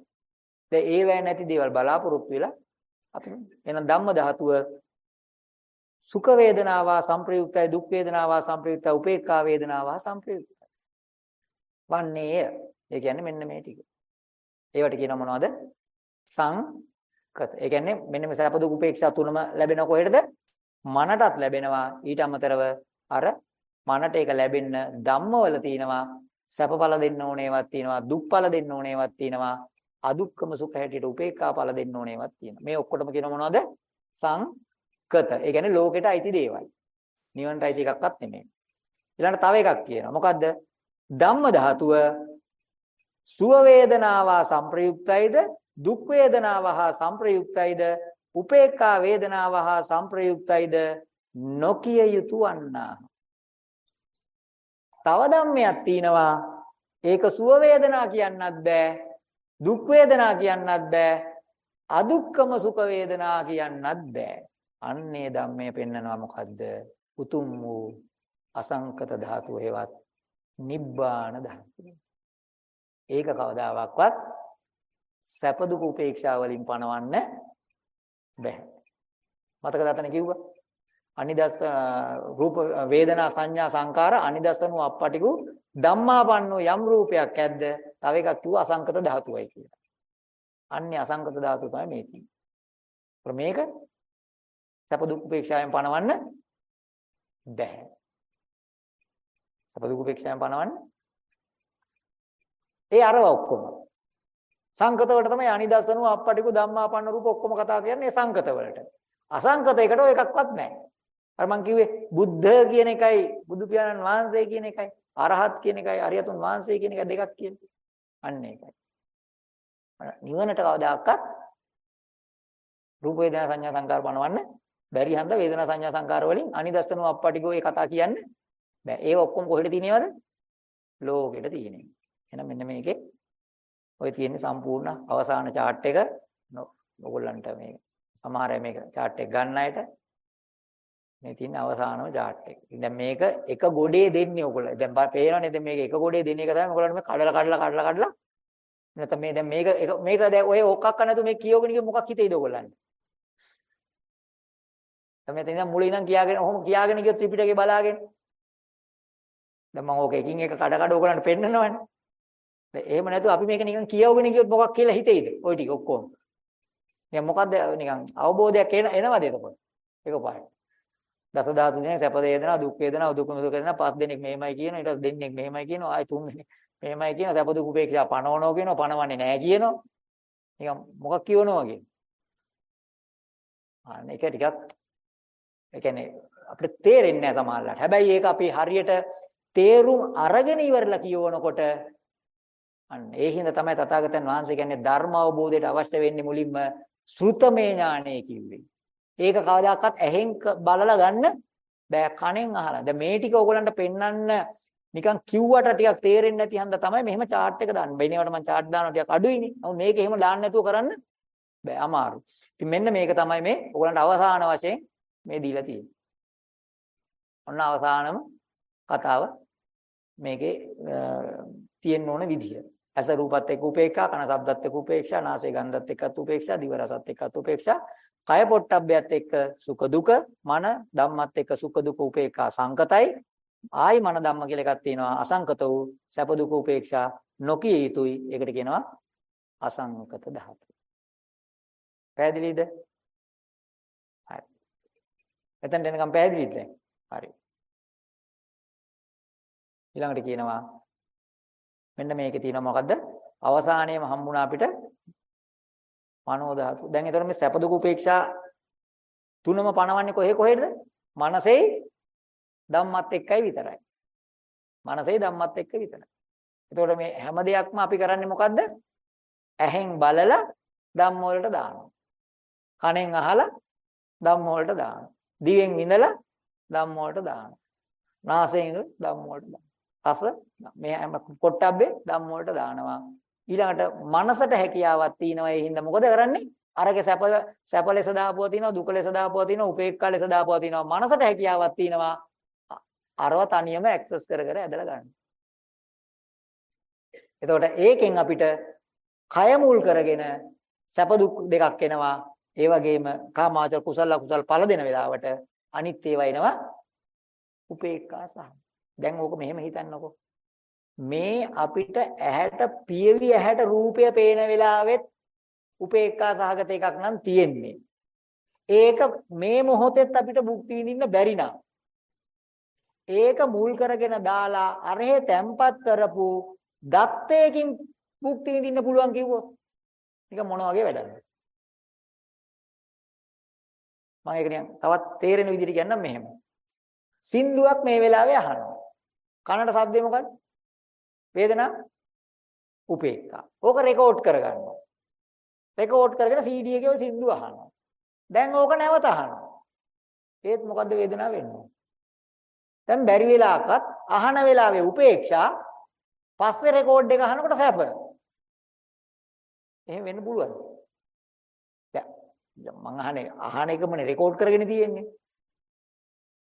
Speaker 1: දැන් ඒවැ නැති දේවල් බලාපොරොත්තු වෙලා අපි එහෙනම් ධම්ම ධාතුව සුඛ වේදනාවා සංප්‍රයුක්තයි දුක් වේදනාවා සංප්‍රයුක්තයි උපේක්ඛා වේදනාවා සංප්‍රයුක්තයි. වන්නේය. ඒ කියන්නේ මෙන්න මේ ටික. ඒවට කියනවා මොනවද? සංකත. ඒ කියන්නේ මෙන්න මේ සැප දුක් උපේක්ෂා තුනම ලැබෙන කොහෙටද? මනටත් ලැබෙනවා ඊට අමතරව අර මනට ඒක ලැබෙන්න ධම්මවල තියෙනවා සැපඵල දෙන්න ඕනේවත් තියෙනවා දුක්ඵල දෙන්න ඕනේවත් තියෙනවා අදුක්කම සුඛ හැටියට උපේක්ඛා ඵල දෙන්න ඕනේවත් තියෙනවා. මේ ඔක්කොටම කියන මොනවද? සංකත. ඒ කියන්නේ ලෝකෙට අයිති දේවල්. නිවන්ට අයිති එකක්වත් නෙමෙයි. ඊළඟට තව එකක් කියනවා. මොකද්ද? ධම්ම ධාතුව සුව වේදනාවා සංප්‍රයුක්තයිද දුක් වේදනාවා සංප්‍රයුක්තයිද උපේක්ඛා වේදනාව හා සංප්‍රයුක්තයිද නොකිය යුතු වන්නා. තව ධම්මයක් තියෙනවා. ඒක සුව වේදනා කියන්නත් බෑ. දුක් වේදනා කියන්නත් බෑ. අදුක්කම සුඛ වේදනා කියන්නත් බෑ. අන්නේ ධම්මය පෙන්නනවා මොකද්ද? උතුම් වූ අසංකත ධාතුව හේවත් නිබ්බාන ධාතුව. ඒක කවදාවත් සැප දුක උපේක්ෂා වලින් පණවන්න බැහැ. මතකද අතන කිව්වා? අනිදස් රූප වේදනා සංඥා සංකාර අනිදස්සනු අපපටිකු ධම්මාපන්නෝ යම් රූපයක් ඇද්ද? තව එකක් කිව්වා අසංකත ධාතුවයි කියලා. අන්නේ අසංකත ධාතුව තමයි මේ තියෙන්නේ. මේක සැප දුක් උපේක්ෂාවෙන් පණවන්න බැහැ. සැප දුක් උපේක්ෂාවෙන් පණවන්න ඒ අරව ඔක්කොම සංකත වලට තමයි අනිදස්සනු අපපටිකු ධම්මාපන්න රූප ඔක්කොම කතා කියන්නේ සංකත වලට. අසංකත එකට ඔය එකක්වත් නැහැ. අර මං කිව්වේ බුද්ධ කියන එකයි බුදු පියාණන් වහන්සේ කියන එකයි අරහත් කියන එකයි අරියතුන් වහන්සේ කියන එක දෙකක් කියන්නේ. අන්න ඒකයි. නිවනට කවදාකවත් රූප වේදනා සංඥා සංකාර පනවන්න බැරි හන්ද වේදනා සංඥා සංකාර වලින් අනිදස්සනු අපපටිකෝ ඒ කතා කියන්නේ බෑ. ඒ ඔක්කොම කොහෙද තියෙනවද? ලෝකෙට තියෙන්නේ. එහෙනම් මෙන්න මේකේ ඔය තියෙන්නේ සම්පූර්ණ අවසාන chart එක ඔයගොල්ලන්ට මේ සමහර අය මේක chart එක ගන්න අයට මේ තියෙන අවසානම chart එක. දැන් මේක එක ගොඩේ දෙන්නේ ඔයගොල්ලෝ. දැන් පේනවනේ දැන් මේක එක ගොඩේ දෙන එක තමයි ඔයගොල්ලන්ට මේ කඩලා කඩලා කඩලා කඩලා නැත්නම් මේ දැන් මේක මේක දැන් ඔය ඔක්කක් නැතු මේ කියවගෙන ගිය මොකක් හිතේද ඔයගොල්ලන්ට? තමයි තේින්න මුලින් ඉඳන් කියාගෙන ඔහොම කියාගෙන ගිය ත්‍රිපිටකේ බලාගෙන දැන් මම ඕක එකින් එක කඩ කඩ ඔයගොල්ලන්ට පෙන්නනවනේ. දැන් එහෙම නැතුව අපි මේක නිකන් කියවගෙන ගියොත් මොකක් කියලා හිතෙයිද? ওই ටික ඔක්කොම. නිකන් මොකද්ද නිකන් අවබෝධයක් එන එනවද එතකොට? එකපාරට. දස ධාතු දෙනෙක් සැප වේදනා දුක් වේදනා දුක් දුක් වේදනා පස් දෙනෙක් මෙහෙමයි කියන ඊට පස්සේ දෙන්නෙක් මෙහෙමයි කියනවා ආයි තුන් දෙනෙක් මෙහෙමයි කියන සැප දුක් උපේක්ෂා පනවනවා කියනවා පනවන්නේ නැහැ කියනවා නිකන් මොකක් කියවනවා වගේ අන්න ඒක ටිකක් ඒ කියන්නේ අපිට තේරෙන්නේ නැහැ සමහරවිට හැබැයි ඒක අපි හරියට තේරුම් අරගෙන ඉවරලා කියවනකොට අන්න ඒ හින්දා තමයි තථාගතයන් වහන්සේ කියන්නේ ධර්ම අවබෝධයට අවශ්‍ය වෙන්නේ මුලින්ම ශ්‍රුතමේ ඥානය කිව්වේ. ඒක කවදාකවත් ඇහෙන් බලලා ගන්න බෑ කනෙන් අහලා. දැන් මේ ටික ඕගලන්ට පෙන්වන්න නිකන් කිව්වට ටිකක් තේරෙන්නේ නැති හන්ද තමයි මෙහෙම chart එක දාන්න. බැිනේවට මම chart දානවා ටිකක් අඩුයිනේ. නමුත් මේක එහෙම දාන්න නැතුව කරන්න බෑ අමාරු. ඉතින් මෙන්න මේක තමයි මේ ඕගලන්ට අවසාන වශයෙන් මේ දීලා තියෙන්නේ. ඔන්න අවසානම කතාව මේකේ තියෙන්න ඕන විදිය. ඇස රූපත් එක්ක උපේක්ෂා, කන ශබ්දත් එක්ක උපේක්ෂා, නාසය ගන්ධත් එක්කත් උපේක්ෂා, දිව රසත් එක්කත් උපේක්ෂා, කය පොට්ටබ්බයත් එක්ක සුඛ දුක, මන ධම්මත් එක්ක සුඛ දුක උපේක්ඛා සංකතයි. ආයි මන ධම්ම කියලා එකක් තියෙනවා අසංකත වූ සැප දුක උපේක්ෂා නොකිය යුතුයි. ඒකට කියනවා අසංකත ධාතු. පැහැදිලිද? හරි. එතෙන් එනකම් පැහැදිලිද දැන්? හරි. ඊළඟට කියනවා මෙන්න මේකේ තියෙනවා මොකද්ද? අවසානයේම හම්බුණා අපිට මනෝ ධාතු. දැන් එතකොට මේ සැප දුක උපේක්ෂා තුනම පණවන්නේ කොහේ කොහෙද? මනසෙයි ධම්මත් එක්කයි විතරයි. මනසෙයි ධම්මත් එක්ක විතරයි. එතකොට මේ හැම දෙයක්ම අපි කරන්නේ මොකද්ද? ඇහෙන් බලලා ධම්ම වලට දානවා. කනෙන් අහලා ධම්ම වලට දානවා. දිවෙන් විඳලා ධම්ම වලට දානවා. නාසයෙන් ධම්ම වලට දානවා. රස මේ හැම පොට්ටබ්බේ ධම්ම වලට දානවා. ඊළඟට මනසට හැකියාවක් තියෙනවා ඒ හින්දා මොකද කරන්නේ? අරගේ සැප සැප ලෙස දාපුවා තියෙනවා දුක ලෙස දාපුවා තියෙනවා උපේක්ඛා ලෙස දාපුවා තියෙනවා මනසට හැකියාවක් තියෙනවා අරව තනියම ඇක්සස් කර කර ඇදලා ගන්න. එතකොට ඒකෙන් අපිට කය මුල් කරගෙන සැප දුක් දෙකක් එනවා. ඒ වගේම කාමාචර කුසල අකුසල ඵල දෙන වෙලාවට අනිත් ඒවා එනවා උපේක්ඛා සහ. දැන් ඕක මෙහෙම හිතන්නකෝ. මේ අපිට ඇහැට පියවි ඇහැට රූපය පේන වෙලාවෙත් උපේක්ඛා සහගත එකක් නම් තියෙන්නේ. ඒක මේ මොහොතෙත් අපිට භුක්ති විඳින්න බැරි ඒක මුල් කරගෙන දාලා අරහේ තැම්පත් කරපු දත්තයකින් භුක්ති විඳින්න පුළුවන් කිව්වොත් නික මොන වගේ වැඩක්ද? මම ඒක නිකන් තවත් තේරෙන විදිහට කියන්නම් මෙහෙම. සින්දුවක් මේ වෙලාවේ අහනවා කනට සද්දේ මොකද්ද? වේදනා? උපේක්ඛා. ඕක රෙකෝඩ් කරගන්නවා. රෙකෝඩ් කරගෙන CD එකේ ඔය සින්දුව අහනවා. දැන් ඕක නැවත අහනවා. ඒත් මොකද්ද වේදනාව වෙන්නේ? දැන් බැරි වෙලාවකත් අහන වෙලාවේ උපේක්ෂා පස්සේ රෙකෝඩ් එක අහනකොට සැප. එහෙම වෙන්න පුළුවන්ද? දැන් මං අහන්නේ අහන එකමනේ රෙකෝඩ් කරගෙන තියෙන්නේ.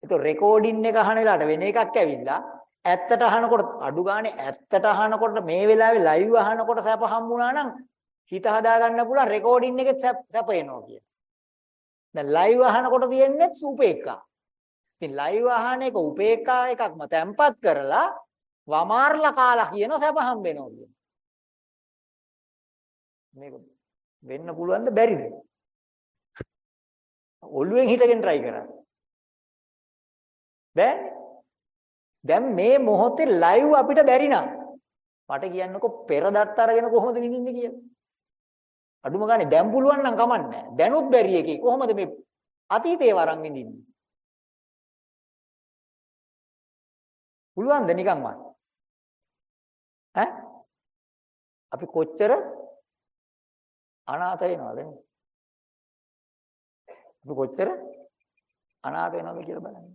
Speaker 1: ඒතකොට රෙකෝඩින් එක අහන වෙලාවට වෙන එකක් ඇවිල්ලා ඇත්තට අහනකොට අඩු ගානේ ඇත්තට අහනකොට මේ වෙලාවේ ලයිව් අහනකොට සැප හම්බුණා නම් හිත හදා ගන්න පුළුවන් රෙකෝඩින් එකේ සැප එනවා කියන. දැන් ලයිව් අහනකොට තියෙන්නේ සුපේක්කා. ඉතින් ලයිව් අහන එක උපේක්ඛා එකක්ම තැම්පත් කරලා වමාර්ලා කාලා කියන සැප හම්බ වෙනවා කියන. මේක වෙන්න පුළුවන්ද බැරිද? ඔළුවෙන් හිටගෙන try කරා. බෑනේ. දැන් මේ මොහොතේ ලයිව් අපිට බැරි නම් මට කියන්නකෝ පෙර දත් අරගෙන කොහොමද විඳින්නේ කියලා. අඩුම ගානේ දැන් පුළුවන් නම් කමන්නේ. දැනුත් බැරි එකේ කොහොමද මේ අතීතේ වරන් විඳින්නේ? පුළුවන්ද නිකන්වත්? ඈ? අපි කොච්චර අනාථ වෙනවද නේ? අපි කොච්චර අනාථ වෙනවද කියලා බලන්න.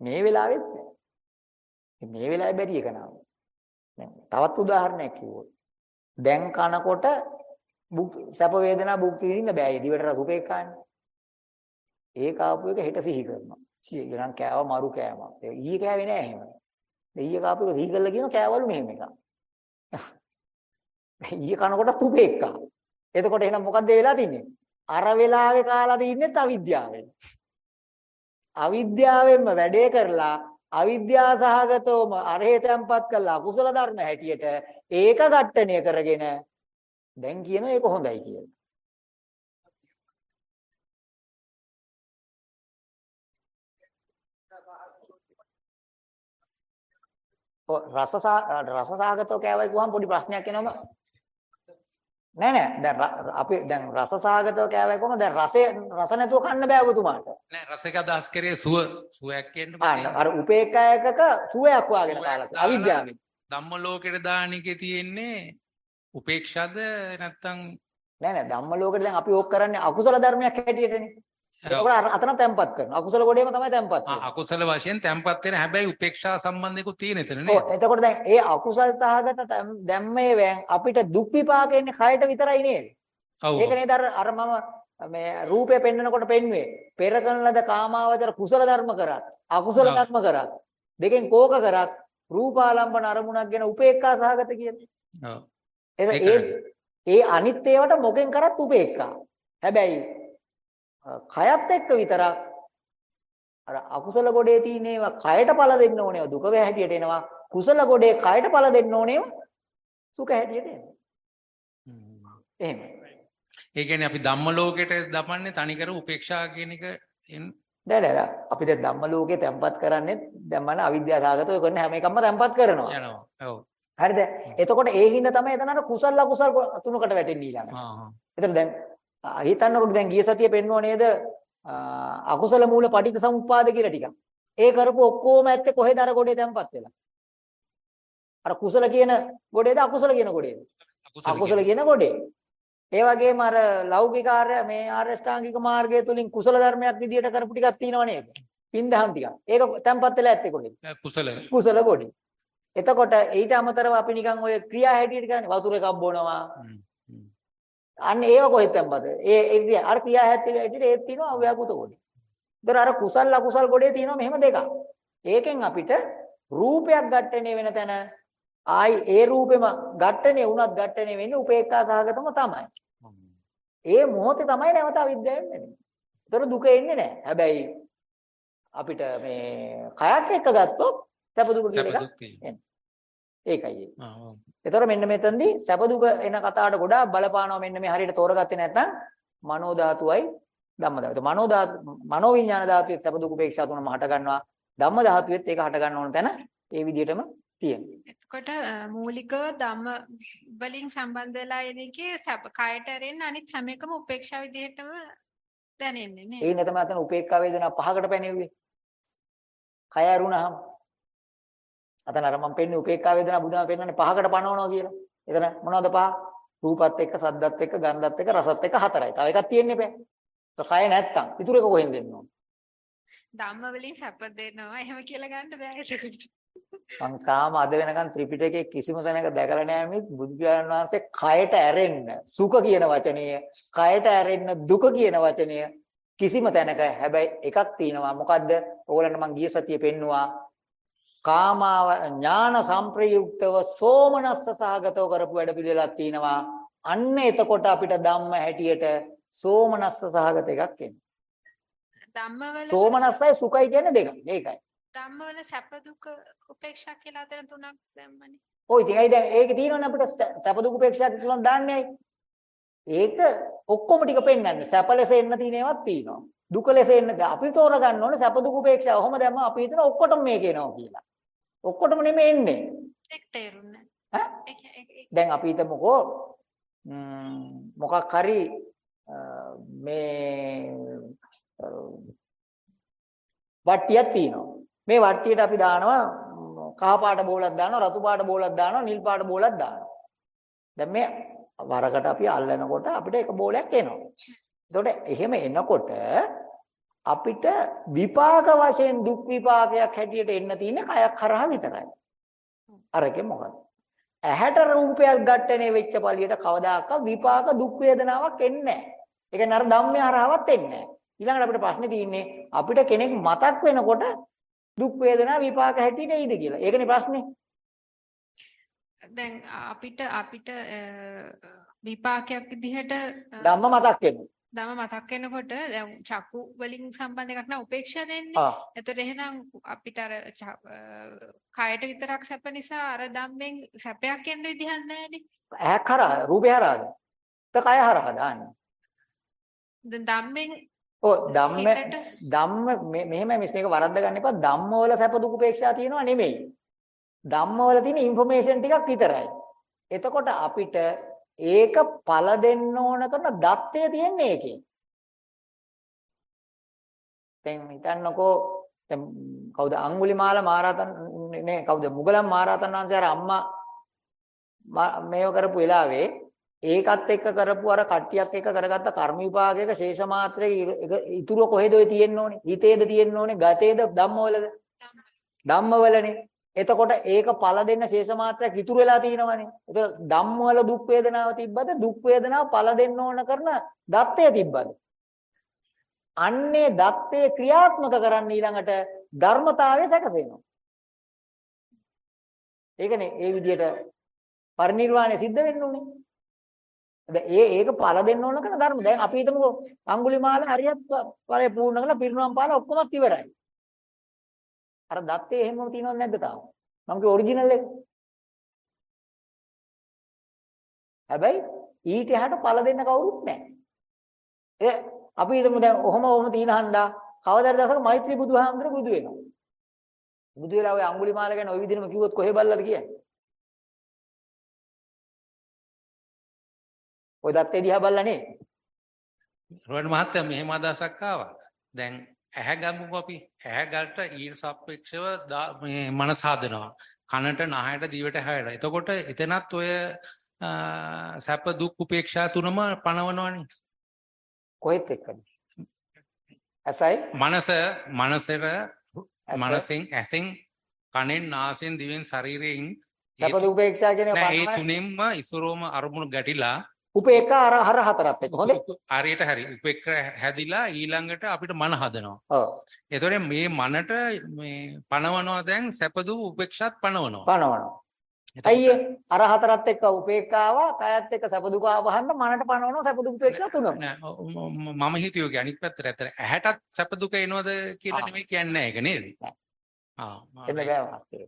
Speaker 1: මේ වෙලාවෙත් නෑ. මේ වෙලාවේ බැරි එක නාම. දැන් තවත් උදාහරණයක් කිව්වොත්. දැන් කනකොට සැප වේදනා භුක්ති විඳින්න බෑ. දිවට රූපේ කාන්නේ. ඒක ආපු එක හෙට සිහි කරනවා. ගණන් කෑව මරු කෑමක්. ඊයේ කෑවේ නෑ එහෙම. ඊයේ කාපු එක සිහි කරලා කියන කෑවලු මෙහෙම එකක්. (laughs) ඊයේ කනකොට තුපේ එකක්. එතකොට එහෙනම් මොකද්ද වෙලා තින්නේ? අර වෙලාවේ කාලා තින්නේත් අවිද්‍යාවෙන්. අවිද්‍යාවෙන්ම වැඩේ කරලා අවිද්‍යා සහගතවම අරහේ තැම්පත් කළා අකුසල ධර්ම හැටියට ඒක ඝට්ටණය කරගෙන දැන් කියන ඒක හොඳයි කියලා. ඔව් රස රසසාගතව කෑවයි කිව්වම පොඩි ප්‍රශ්නයක් එනවා නෑ නෑ. දැන් අපි දැන් රසසාගතව කෑවයි කොහොමද? දැන් රසේ රස නැතුව කන්න බෑ ඔබතුමාට.
Speaker 8: නෑ රසක අදහස් කරේ සුව සුවයක් කියන්න
Speaker 1: අන්න අර උපේක්ඛායකක සුවයක් වාගෙන කාලා අවිද්‍යාවෙන්.
Speaker 8: ධම්ම ලෝකෙට දාන එකේ තියෙන්නේ උපේක්ෂාද නැත්තම්
Speaker 1: නෑ නෑ. ධම්ම ලෝකෙට දැන් අපි ඕක කරන්නේ අකුසල ධර්මයක් හැටියටනේ ඒකට අතන තැම්පත් කරනවා. අකුසල ගොඩේම තමයි තැම්පත් වෙන්නේ.
Speaker 8: අකුසල වශයෙන් තැම්පත් වෙන හැබැයි උපේක්ෂා සම්බන්ධයකුත් තියෙන එතන නේද?
Speaker 1: ඔව් එතකොට දැන් ඒ අකුසල් සහගත දැම්මේ වැන් අපිට දුක් විපාක එන්නේ කයට විතරයි නේද?
Speaker 8: ඔව්.
Speaker 1: ඒක නේද අර අර මම මේ රූපය පෙන්වනකොට පෙන්වුවේ. පෙර කරන ලද කාමාවචර කුසල ධර්ම කරත් අකුසල ධර්ම කරත් දෙකෙන් කෝක කරත් රූපාලම්බන අරමුණක් ගැන උපේක්ඛා සහගත කියන්නේ. ඒ ඒ අනිත් ඒවාට මොකෙන් කරත් උපේක්ඛා. හැබැයි කයත් එක්ක විතරක් අර අකුසල ගොඩේ තියෙන ඒවා කයට පළ දෙන්න ඕනේ දුක වේ හැටියට එනවා. කුසල ගොඩේ කයට පළ දෙන්න ඕනේ සුඛ හැටියට එනවා. එහෙම.
Speaker 8: ඒ කියන්නේ අපි ධම්ම ලෝකෙට දපන්නේ තනිකර උපේක්ෂා කියන එක
Speaker 1: නෑ නෑ අපි දැන් ධම්ම ලෝකේ තැම්පත් කරන්නේ දැන් මන අවිද්‍යාව සාගතව කරන හැම එකක්ම තැම්පත් කරනවා.
Speaker 8: යනවා. ඔව්.
Speaker 1: හරිද? එතකොට ඒ හින්දා තමයි එතන අර කුසල අකුසල් තුනකට වැටෙන්නේ ඊළඟට. එතන දැන් හිතන්නකො දැන් ගිය සතියේ පෙන්වුව නේද? අකුසල මූල පටිච්ච සමුප්පාද කියලා ටිකක්. ඒ කරපු ඔක්කොම ඇත්තේ කොහෙද අර ගොඩේ තැම්පත් වෙලා? අර කුසල කියන ගොඩේද අකුසල කියන ගොඩේද? අකුසල කියන ගොඩේ. ඒ වගේම අර ලෞකික ආර්ය මේ ආර්ය ශ්‍රාංගික මාර්ගය තුලින් කුසල ධර්මයක් විදියට කරපු ටිකක් තියෙනව නේද? පින්දහම් ටිකක්. ඒක තැම්පත් වෙලා ඇත්තේ කොහෙද?
Speaker 8: කුසල
Speaker 1: කුසල ගොඩේ. එතකොට ඊට අමතරව අපි නිකන් ඔය ක්‍රියා හැටියට කරන්නේ වතුර එකක් බොනවා. අන්න ඒව කොහෙද තැම්පත්? ඒ ඒ අර ක්‍රියා හැටියට ඒත් තියෙනවා අව්‍යාකෘත ගොඩේ. ඒතර අර කුසල අකුසල් ගොඩේ තියෙනවා මෙහෙම දෙකක්. ඒකෙන් අපිට රූපයක් ඝට්ටණය වෙන තැන ආයි ඒ රූපෙම ඝට්ටණය වුණත් ඝට්ටණය වෙන්නේ උපේක්ඛා සහගතම තමයි. ඒ මොහොතේ තමයි නැවත අවිද්‍යාව එන්නේ. ඒතර දුක එන්නේ නැහැ. හැබැයි අපිට මේ කයක් එක්ක ගත්තොත් සැප දුක කියන
Speaker 8: සැප
Speaker 1: එක
Speaker 8: දුක් තියෙනවා.
Speaker 1: ඒකයි ඒ.
Speaker 8: ආ, ආ.
Speaker 1: ඒතර මෙන්න මෙතනදී සැප දුක එන කතාවට ගොඩාක් බලපානවා මෙන්න මේ හරියට තෝරගත්තේ නැත්නම් මනෝ ධාතුවයි ධම්ම ධාතුව. මනෝ ධාතු මනෝ විඥාන ධාතුවේ සැප දුක උපේක්ෂා තුනම හට ගන්නවා. ධම්ම ධාතුවේත් ඒක හට ගන්න ඕන තැන ඒ විදිහටම තියෙනවා.
Speaker 7: එතකොට මූලිකව ධම්ම වලින් සම්බන්ධ වෙලා එන එකේ සැප කයට ඇරෙන්න අනිත් හැම එකම උපේක්ෂා විදිහටම දැනෙන්නේ නේ.
Speaker 1: ඒ තමයි අතන උපේක්ඛා වේදනා පහකට පැනෙන්නේ. කය අරුණහම. අතන අර මම පෙන්නේ උපේක්ඛා වේදනා බුදුහාම පෙන්නන්නේ පහකට පනවනවා කියලා. එතන මොනවද පහ? රූපත් එක්ක, සද්දත් එක්ක, ගන්ධත් එක්ක, රසත් එක්ක හතරයි. තව එකක් තියෙන්නේ බෑ. ඒක කය නැත්තම්. ඉතුරු එක කොහෙන්ද එන්න ඕන?
Speaker 7: ධම්ම වලින් සැප දෙනවා එහෙම කියලා ගන්න බෑ ඒකට.
Speaker 1: මං තාම අද වෙනකන් ත්‍රිපිටකයේ කිසිම තැනක දැකලා නැහැ මේ බුදු පියාණන් වහන්සේ කයට ඇරෙන්න සුඛ කියන වචනය, කයට ඇරෙන්න දුක කියන වචනය කිසිම තැනක හැබැයි එකක් තියෙනවා. මොකද්ද? ඕගොල්ලන්ට මං ගිය සතියේ පෙන්නුවා. කාමාව ඥාන සංප්‍රයුක්තව සෝමනස්ස සහගතව කරපු වැඩ පිළිවෙලක් තියෙනවා. අන්න එතකොට අපිට ධම්ම හැටියට සෝමනස්ස සහගත එකක් එන්නේ.
Speaker 7: ධම්මවල
Speaker 1: සෝමනස්සයි සුඛයි කියන්නේ දෙක. ඒකයි.
Speaker 7: ධම්මවල සැප දුක උපේක්ෂා කියලා අතර තුනක් දැම්මනේ.
Speaker 1: ඔය ඉතින් ඇයි දැන් ඒක තියෙනවනේ අපිට සැප දුක උපේක්ෂා කියලා දාන්නේ ඇයි? ඒක ඔක්කොම ටික පෙන්වන්නේ. සැප ලෙස එන්න තියෙන ඒවාත් තියෙනවා. දුක ලෙස එන්න අපි තෝරගන්න ඕනේ සැප දුක උපේක්ෂා. ඔහොම දැම්ම අපි හිතන ඔක්කොටම මේක එනවා කියලා. ඔක්කොටම නෙමෙයි එන්නේ.
Speaker 7: ඒක තේරුන්නේ
Speaker 1: ඈ? දැන් අපි හිතමුකෝ මොකක් හරි මේ වට්ටියක් තියෙනවා. මේ වට්ටියට අපි දානවා කහ පාට බෝලක් දානවා, රතු පාට බෝලක් දානවා, නිල් පාට බෝලක් දානවා. දැන් මේ වරකට අපි අල්ලනකොට අපිට එක බෝලයක් එනවා. එතකොට එහෙම එනකොට අපිට විපාක වශයෙන් දුක් විපාකයක් හැටියට එන්න තියෙන්නේ කයක් හරහා විතරයි. අරකේ මොකද? ඇහැට රූපයක් ඝට්ටනේ වෙච්ච පළියට කවදාකවත් විපාක දුක් වේදනාවක් එන්නේ නැහැ. ඒ කියන්නේ අර ධම්මය හරහාවත් එන්නේ නැහැ. ඊළඟට අපිට ප්‍රශ්නේ තියෙන්නේ අපිට කෙනෙක් මතක් වෙනකොට දුක් වේදනා විපාක හැටියට එයිද කියලා. ඒකනේ ප්‍රශ්නේ.
Speaker 7: දැන් අපිට අපිට විපාකයක් විදිහට
Speaker 1: ධම්ම මතක් වෙනවා.
Speaker 7: දම මතක් වෙනකොට දැන් චක්කු වලින් සම්බන්ධ එකක් නම් උපේක්ෂා නෙන්නේ. එතකොට එහෙනම් අපිට අර කයට විතරක් සැප නිසා අර ධම්මෙන් සැපයක් එන්න විදිහක් නැහැනේ.
Speaker 1: ඇහැ කරා රූපය හරහාද? ත කය හරහා දාන්න.
Speaker 7: දැන් ධම්මෙන්
Speaker 1: ඔව් ධම්ම ධම්ම මෙහෙම මේක වරද්ද ගන්න එපා. ධම්ම වල සැප දුක උපේක්ෂා තියෙනවා නෙමෙයි. ධම්ම වල තියෙන ইনফෝමේෂන් ටිකක් විතරයි. එතකොට අපිට ඒක පළ දෙන්න ඕන කරන දත්තය තියෙන්නේ ඒකේ දැන් හිතන්නකෝ දැන් කවුද අඟුලිමාල මහරහතන් නේ කවුද මුගලන් මහරහතන් වහන්සේ අර අම්මා මේව කරපු වෙලාවේ ඒකත් එක්ක කරපු අර කට්ටියක් එක්ක කරගත්ත කර්ම විපාකයක ශේෂ මාත්‍රයේ ඉතුරු කොහෙද ඔය තියෙන්න ඕනේ? හිතේද තියෙන්න ඕනේ? ගතේද ධම්මවලද? ධම්මවලනේ. එතකොට ඒක පළ දෙන්න ශේෂ මාත්‍රයක් ඉතුරු වෙලා තියෙනවනේ. එතකොට ධම්මවල දුක් වේදනාව තිබ්බද? දුක් වේදනාව පළ දෙන්න ඕන කරන දත්තය තිබ්බද? අන්නේ දත්තේ ක්‍රියාත්මක කරන්න ඊළඟට ධර්මතාවය සැකසෙනවා. ඒකනේ ඒ විදිහට පරිණිරවාණය සිද්ධ වෙන්න ඕනේ. දැන් ඒ ඒක පළ දෙන්න ඕන කරන ධර්ම. දැන් අපි හිතමුකෝ අඟුලිමාල හරියට ඵලය පූර්ණ කරලා පිරිනවම් පාලා ඔක්කොමත් ඉවරයි. අර දත්තේ එහෙමම තියෙනවද නැද්ද තාම? මම කිව්වේ ඔරිජිනල් එක. හැබැයි ඊට එහාට පළ දෙන්න කවුරුත් නැහැ. ඒ අපි හිතමු දැන් ඔහොම ඔහොම තියෙන හන්දා කවදාද දවසක මෛත්‍රී බුදුහාමුදුර බුදු වෙනවා. බුදු වෙලා ওই අඟුලිමාල ගැන ওই විදිහම කිව්වොත් කොහේ බල්ලද කියන්නේ? ওই දත්තේ දිහා බල්ලා නේ.
Speaker 8: රොවන් මහත්තයා මෙහෙම අදහසක් ආවා. දැන් ඇහැ ගමුකෝ අපි. ඇහැ ගලට ඊට සාපේක්ෂව මේ මනස හදනවා. කනට නහයට දිවට හැයට. එතකොට එතනත් ඔය සැප දුක් උපේක්ෂා තුනම පනවනවනේ.
Speaker 1: කොහෙත් එක්කද? ඇසයි
Speaker 8: මනස මනසට
Speaker 1: ඇස,
Speaker 8: මනසෙන් ඇසෙන් කනෙන් නාසයෙන් දිවෙන් ශරීරයෙන්
Speaker 1: සැප දුක් උපේක්ෂා කියන
Speaker 8: ඒ තුනෙන්ම ඉසුරෝම අරමුණු ගැටිලා
Speaker 1: උපේක්ඛා අර හර හතරත් එක්ක හොඳේ.
Speaker 8: හරියට හරි උපෙක්‍ර හැදිලා ඊළඟට අපිට මන හදනවා.
Speaker 1: ඔව්.
Speaker 8: එතකොට මේ මනට මේ පනවනවා දැන් සැපදු උපේක්ෂාත්. පනවනවා. එතකොට
Speaker 1: අයියේ අර හතරත් එක්ක උපේක්ඛාව කයත් එක්ක සැප දුක ආවහම මනට පනවනවා සැප දුක් උපේක්ෂා තුනම.
Speaker 8: මම හිතුවේ අනිත් පැත්තට ඇත්තට ඇහැටත් සැප දුක එනවද කියලා. නෙමෙයි කියන්නේ ඒක නේද? ආ.
Speaker 1: එන්න බෑ.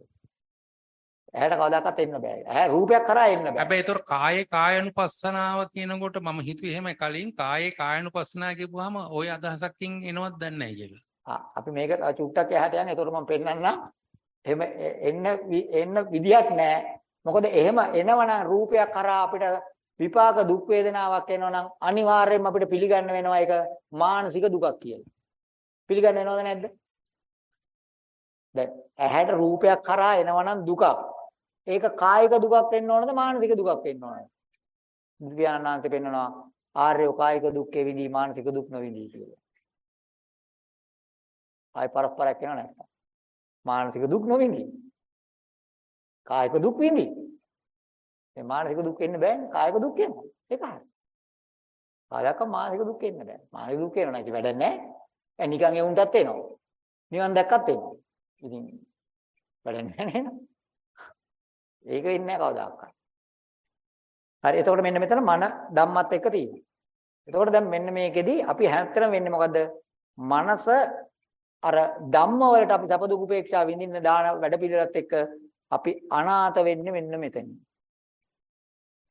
Speaker 1: ඇහැට කවදාකවත් එන්න බෑ. ඇහැ රූපයක් කරා එන්න බෑ.
Speaker 8: හැබැයි ඒතර කායේ කායනුපස්සනාව කියනකොට මම හිතුවේ එහෙමයි කලින් කායේ කායනුපස්සනාව කියපුවාම ওই අදහසකින් එනවද දන්නේ නැහැ කියලා.
Speaker 1: අපි මේක චුට්ටක් එහාට යන්නේ. ඒතකොට මම පෙන්නන්නම්. එහෙම එන්න එන්න විදියක් නැහැ. මොකද එහෙම එනවනම් රූපයක් කරා අපිට විපාක දුක් වේදනාවක් එනවනම් අනිවාර්යයෙන්ම අපිට පිළිගන්න වෙනවා ඒක මානසික දුකක් කියලා. පිළිගන්න වෙනවද නැද්ද? දැන් ඇහැට රූපයක් කරා එනවනම් දුකක්. ඒක කායික දුකක් වෙන්න ඕනද මානසික දුකක් වෙන්න ඕනද? බුදුපියාණන්සේ පෙන්නනවා ආර්යෝ කායික දුක්ඛේ විඳී මානසික දුක් නොවිඳී කියලා. ආයි පරස්පරයක් වෙනව නැත්තම්. මානසික දුක් නොවිඳී. කායික දුක් විඳී. මේ මානසික දුක් එන්න බෑනේ. කායික දුක් එනවා. ඒක හරි. කායක මානසික දුක් එන්න බෑ. මානසික දුක් එනවා නම් වැඩක් නැහැ. ඒ නිකන් ඒ උන්ටත් එනවා. නිකන් දැක්කත් එනවා. ඉතින් වැඩක් නැහැ නේද? ඒක වෙන්නේ නැහැ කවදාකවත්. හරි එතකොට මෙන්න මෙතන මන ධම්මත් එක්ක තියෙනවා. එතකොට දැන් මෙන්න මේකෙදි අපි හැමතැනම වෙන්නේ මොකද්ද? මනස අර ධම්ම වලට අපි සප දුක උපේක්ෂා විඳින්න දාන වැඩපිළිවෙලත් එක්ක අපි අනාථ වෙන්නේ මෙන්න මෙතන.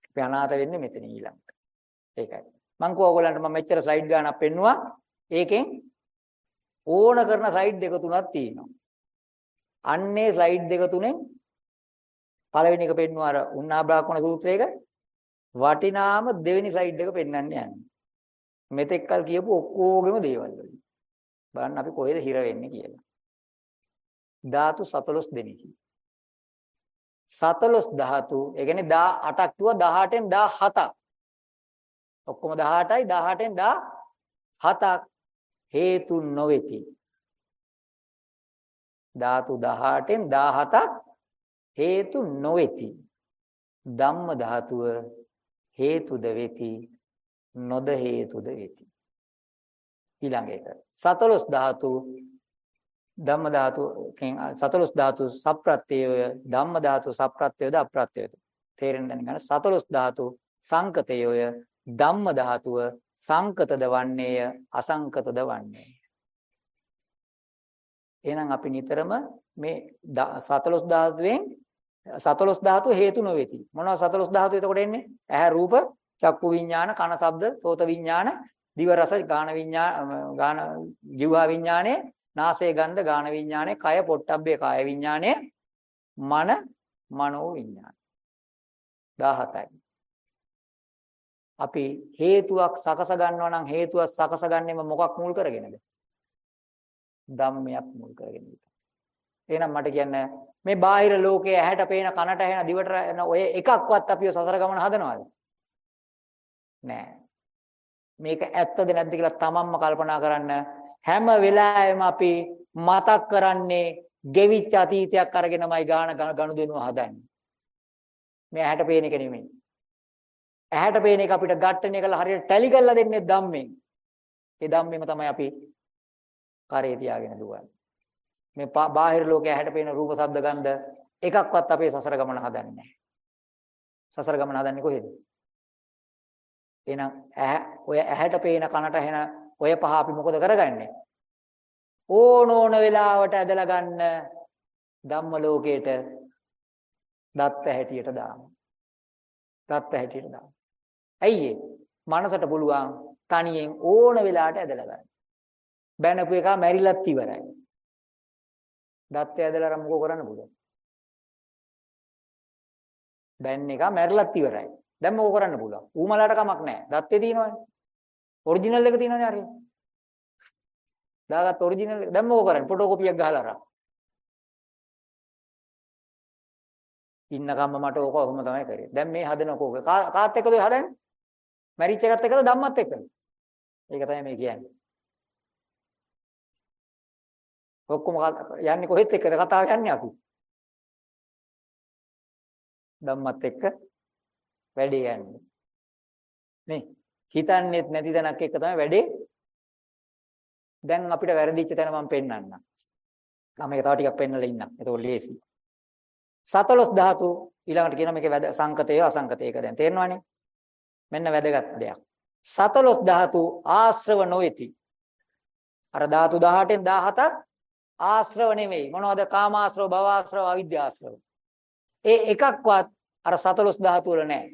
Speaker 1: අපි අනාථ වෙන්නේ මෙතන ඊළඟට. ඒකයි. මං කෝ ඔයගොල්ලන්ට මම මෙච්චර ස්ලයිඩ් ගානක් පෙන්නුවා. ඒකෙන් ඕන කරන ස්ලයිඩ් දෙක තුනක් තියෙනවා. අන්නේ ස්ලයිඩ් දෙක තුනෙන් පළවෙනි එක පෙන්නුවා අර උන්නා බ්‍රාහ්මණ සූත්‍රයක වටිනාම දෙවෙනි ස්ලයිඩ් එක පෙන්වන්න යන්නේ. මෙතෙක්කල් කියපු ඔක්කොගෙම දේවල් වලින්. බලන්න අපි කොහෙද හිර වෙන්නේ කියලා. ධාතු 14 දෙනෙකි. 14 ධාතු, ඒ කියන්නේ 18ක් කිව්වා 18න් 17ක්. ඔක්කොම 18යි 18න් 17ක් හේතු නොවේති. ධාතු 18න් 17ක් හේතු නොවේති. ධම්ම ධාතුව හේතුද වෙති නොද හේතුද වෙති. ඊළඟ එක. 14 ධාතු ධම්ම ධාතු කෙන් 14 ධාතු සප්‍රත්‍යය ධම්ම ධාතු සප්‍රත්‍යයද අප්‍රත්‍යයද තේරෙන්න දැනගන්න. 14 ධාතු සංකතයය ධම්ම ධාතුව සංකතද වන්නේය අසංකතද වන්නේය. එහෙනම් අපි නිතරම මේ 14 ධාතුවෙන් 14 ධාතු හේතු නොවේති. මොනවද 14 ධාතු එතකොට එන්නේ? ඇහැ රූප, චක්කු විඥාන, කන ශබ්ද, සෝත විඥාන, දිව රස, ගාන විඥාන, ගාන ජීවා විඥානය, නාසය ගන්ධ, ගාන විඥානය, කය පොට්ටබ්බේ කාය විඥානය, මන මනෝ විඥාන. 17යි. අපි හේතුවක් සකස ගන්නවා නම් හේතුවක් සකස ගන්නෙම මොකක් මුල් කරගෙනද? ධම්මයක් මුල් කරගෙන. එහෙනම් මට කියන්න මේ බාහිර ලෝකයේ ඇහැට පේන කනට ඇහෙන දිවට එන ඔය එකක්වත් අපිව සසර ගමන හදනවද? නෑ. මේක ඇත්තද නැද්ද කියලා තමන්ම කල්පනා කරන්න හැම වෙලාවෙම අපි මතක් කරන්නේ ගෙවිච්ච අතීතයක් අරගෙනමයි ගාන ගනුදෙනුව හදන්නේ. මේ ඇහැට පේන එක නෙමෙයි. ඇහැට පේන එක අපිට ගැට්ටනේ කළා හරියට ටැලි කරලා දෙන්නේ ධම්මෙන්. ඒ ධම්මෙම තමයි අපි කරේ තියාගෙන දුවන්නේ. මේ බාහිර ලෝකයේ ඇහැට පේන රූප ශබ්ද ගන්ධ එකක්වත් අපේ සසර ගමන හදන්නේ නැහැ. සසර ගමන හදන්නේ කොහෙද? එහෙනම් ඇහැ ඔය ඇහැට පේන කනට ඇහෙන ඔය පහ අපි මොකද කරගන්නේ? ඕන ඕන වෙලාවට ඇදලා ගන්න ධම්ම ලෝකයට දත්ත හැටියට දාමු. දත්ත හැටියට දාමු. ඇයි ඒ? මනසට පුළුවන් තනියෙන් ඕන වෙලාවට ඇදලා ගන්න. බැනපු එක මැරිලත් ඉවරයි. දත්ත ඇදලා අර මොකෝ කරන්න පුළුවන්. බැන් එක මැරලත් ඉවරයි. දැන් මොකෝ කරන්න පුළුවන්? ඌමලාට කමක් නැහැ. දත්තේ තියෙනවනේ. ඔරිජිනල් එක තියෙනවනේ හරියට. දාගත්ත ඔරිජිනල් එක. දැන් මොකෝ කරන්නේ? ෆොටෝකෝපියක් ගහලා අරන්. ඉන්නකම්ම මට ඕක ඔහොම තමයි කරේ. දැන් මේ හදන කෝක කාත් එක්කද ඔය හදන්නේ? මැරිච් එකත් එක්කද ධම්මත් එක්කද? ඒක තමයි මේ කියන්නේ. ඔක්කොම යන්නේ කොහෙත් එක්කද කතාව යන්නේ අපි? ධම්මත් එක්ක වැඩේ යන්නේ. නේ? හිතන්නේත් නැති තැනක් එක්ක තමයි වැඩේ. දැන් අපිට වැරදිච්ච තැන මම පෙන්නන්නම්. මම මේක තව ටිකක් පෙන්නලා ඉන්නම්. ඒක ලේසි. සතලොස් ධාතු ඊළඟට කියනවා මේකේ වැද සංකතය අසංකතයක දැන් තේරෙනවනේ. මෙන්න වැදගත් දෙයක්. සතලොස් ධාතු ආශ්‍රව නොවේති. අර ධාතු 18න් 17ක් ආශ්‍රව නෙමෙයි. මොනවද? කාමාශ්‍රව, භවආශ්‍රව, අවිද්‍යාශ්‍රව. ඒ එකක්වත් අර සතලොස් ධාතු වල නැහැ.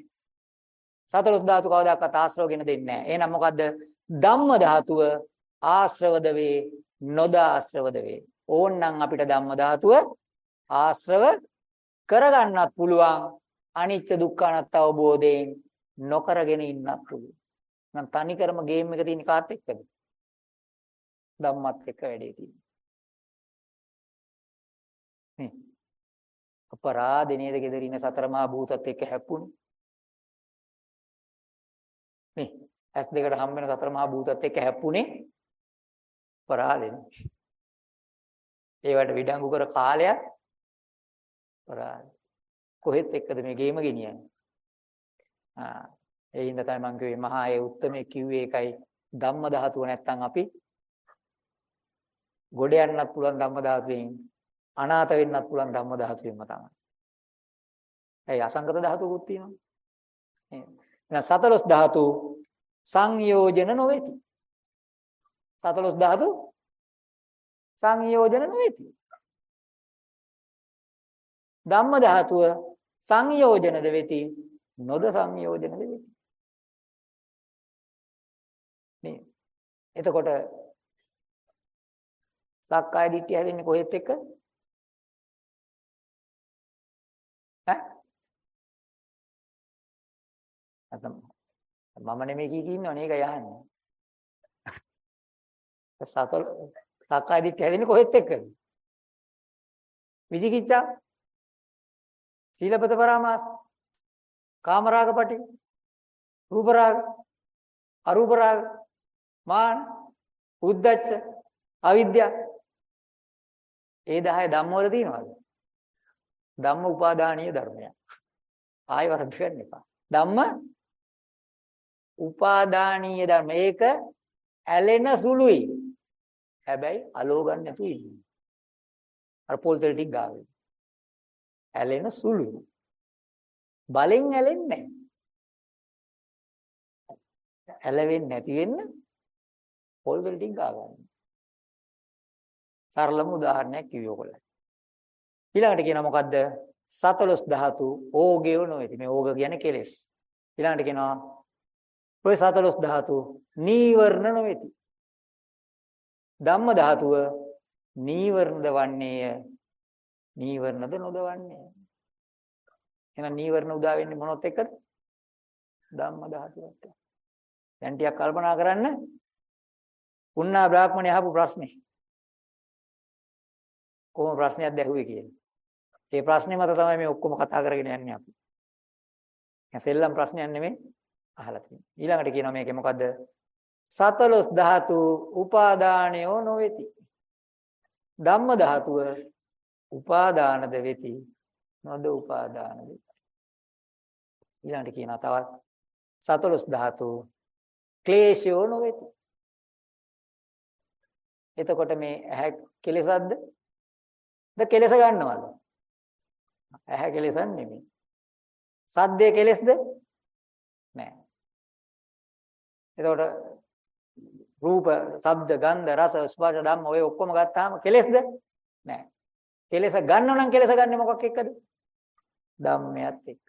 Speaker 1: සතලොස් ධාතු කවදාකවත් ආශ්‍රවගෙන දෙන්නේ නැහැ. එහෙනම් මොකද්ද? ධම්ම ධාතුව ආශ්‍රවද වේ, නොදාශ්‍රවද වේ. ඕන්නම් අපිට ධම්ම ධාතුව ආශ්‍රව කරගන්නත් පුළුවන්. අනිච්ච දුක්ඛ අනාත්ම අවබෝධයෙන් නොකරගෙන ඉන්නත් පුළුවන්. නම් තනි කරම ගේම් එක තියෙන කාත් එක්කද? ධම්මත් එක්ක වැඩේ තියෙන්නේ. නේ. අපරාධ නේද gedara ඉන්න සතර මහා භූතත් එක්ක හැප්පුණේ. නේ. ඇස් දෙකට හම් වෙන සතර මහා භූතත් එක්ක හැප්පුණේ අපරාධනේ. ඒවට විඩංගු කර කාලයක් අපරාධ. කොහෙත් එක්කද මේ ගේම ගෙනියන්නේ? ආ ඒ හින්දා තමයි මම කිව්වේ මහා ඒ උත්තරමේ කිව්වේ ඒකයි ධම්ම ධාතුව නැත්තම් අපි ගොඩ යන්නත් පුළුවන් ධම්ම ධාතුවෙන් අනාථ වෙන්නත් පුළුවන් ධම්ම ධාතුවෙන්ම තමයි. ඒ අසංගත ධාතුකුත් තියෙනවා. එහෙනම් සතලොස් ධාතු සංයෝජන නොවේති. සතලොස් ධාතු සංයෝජන නොවේති. ධම්ම ධාතුව සංයෝජනද වෙති නොද සංයෝජනද වෙති. නේ. එතකොට සක්කාය දිට්ඨිය හැදෙන්නේ කොහෙත් එක්ක? අතම් මම නෙමෙයි කී කී ඉන්නවනේ ඒක යහන්නේ. (laughs) සතල සක්කාය දිට්ඨිය හැදෙන්නේ කොහෙත් එක්කද? විචිකිච්ඡා? සීලපත පරාමාස? කාමරාගපටි රූපරාග? අරූපරාග? මාන? උද්දච්ච? අවිද්‍යාව ඒ 10 ධම්ම වල තියෙනවද? ධම්ම උපාදානීය ධර්මය ආයෙ වරද්ද ගන්න එපා. ධම්ම උපාදානීය ධර්ම ඒක ඇලෙන සුළුයි හැබැයි අලෝ ගන්න නැතුව ඉන්න අර පොල් තෙල් ටික ගාවේ ඇලෙන සුළුයි බලෙන් ඇලෙන්නේ නැහැ ඇලෙන්නේ නැති වෙන්න පොල් වල ටික ගා ගන්න. සරලම උදාහරණයක් කිව්වේ ඔයගොල්ලෝ. ඊළඟට කියනවා මොකද්ද? සතලොස් ධාතු ඕගේව නොවේති. මේ ඕග කියන්නේ කෙලෙස්. ඊළඟට කියනවා ඔය සතලොස් ධාතු නීවරණ නොවේති. ධම්ම ධාතුව නීවරණද වන්නේය. නීවරණද නොදවන්නේ. එහෙනම් නීවරණ උදා වෙන්නේ මොනොත් එක්කද? ධම්ම ධාතුවත්. දැන් ටිකක් කල්පනා කරන්න පුන්නා බ්‍රාහ්මණය අහපු ප්‍රශ්නේ. කොහොම ප්‍රශ්නයක්ද ඇහුවේ කියන්නේ. ඒ ප්‍රශ්නේ මත තමයි මේ ඔක්කොම කතා කරගෙන යන්නේ අපි. දැන් සෙල්ලම් ප්‍රශ්නයක් නෙමෙයි අහලා තියෙන්නේ. ඊළඟට කියනවා මේකේ මොකද්ද? සතලොස් ධාතු උපාදානයෝ නොවේති. ධම්ම ධාතුව උපාදානද වෙති. නොද උපාදානද. ඊළඟට කියනවා තවත් සතලොස් ධාතු ක්ලේශයෝ නොවේති. එතකොට මේ ඇහැ කෙලෙසක්ද? ද කෙලෙස ගන්නවද? ඇහැ කෙලෙසක් නෙමෙයි. සද්දේ කෙලෙස්ද? නෑ. එතකොට රූප, ශබ්ද, ගන්ධ, රස, ස්පර්ශ ධම්ම ඔය ඔක්කොම ගත්තාම කෙලෙස්ද? නෑ. කෙලෙස ගන්නව නම් කෙලෙස ගන්නෙ මොකක් එක්කද? ධම්මයත් එක්ක.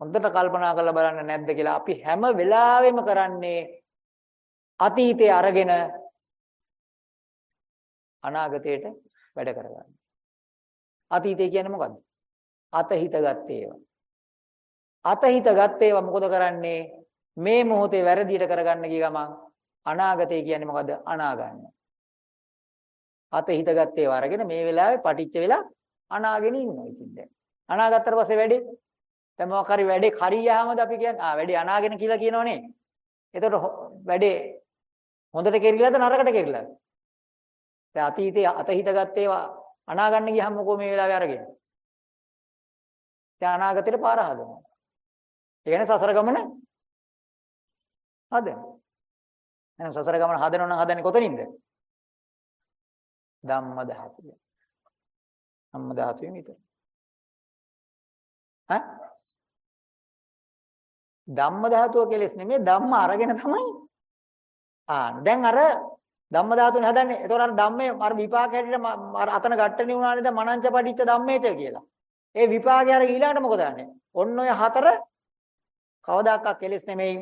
Speaker 1: හොඳට කල්පනා කරලා බලන්න නැද්ද කියලා අපි හැම වෙලාවෙම කරන්නේ අතීතයේ අරගෙන අනාගතයට වැඩ කරගන්න. අතීතය කියන්නේ මොකද්ද? අතහිත ගත්තේ ඒවා. අතහිත ගත්ත ඒවා මොකද කරන්නේ? මේ මොහොතේ වැරදියට කරගන්න ගිය ගමන් අනාගතය කියන්නේ මොකද්ද? අනාගන්න. අතහිත ගත්ත ඒවා අරගෙන මේ වෙලාවේ පටිච්ච වෙලා අනාගෙන ඉන්නවා ඉතින් දැන්. අනාගත්තට පස්සේ වැඩේ දැන් මොකක් හරි වැඩේ හරියහමද අපි කියන්නේ ආ වැඩේ අනාගෙන කියලා කියනෝනේ. එතකොට හො- වැඩේ හොඳට කෙරිලාද නරකට කෙරිලාද? දැන් අතීතේ අතහිත ගත්ත ඒවා අනාගන්න ගියහම මොකෝ මේ වෙලාවේ අරගෙන? දැන් අනාගතේට පාර හදනවා. ඒ කියන්නේ සසර ගමන හදනවා. එහෙනම් සසර ගමන හදනව නම් හදන්නේ කොතනින්ද? ධම්ම ධාතුවේ. ධම්ම ධාතුවේ විතර. ඈ? ධම්ම ධාතුව කෙලස් නෙමෙයි ධම්ම අරගෙන තමයි. ආ දැන් අර ධම්ම ධාතුනේ හදන්නේ. ඒතකොට අර ධම්මේ අර විපාක හැටියට ම- අර අතන ගැට්ටනේ වුණානේ දැන් මනංච පටිච්ච ධම්මේච කියලා. ඒ විපාකේ අර ඊළඟට මොකද කරන්නේ? ඔන්න ඔය හතර කවදාකවත් කෙලස් නෙමෙයි.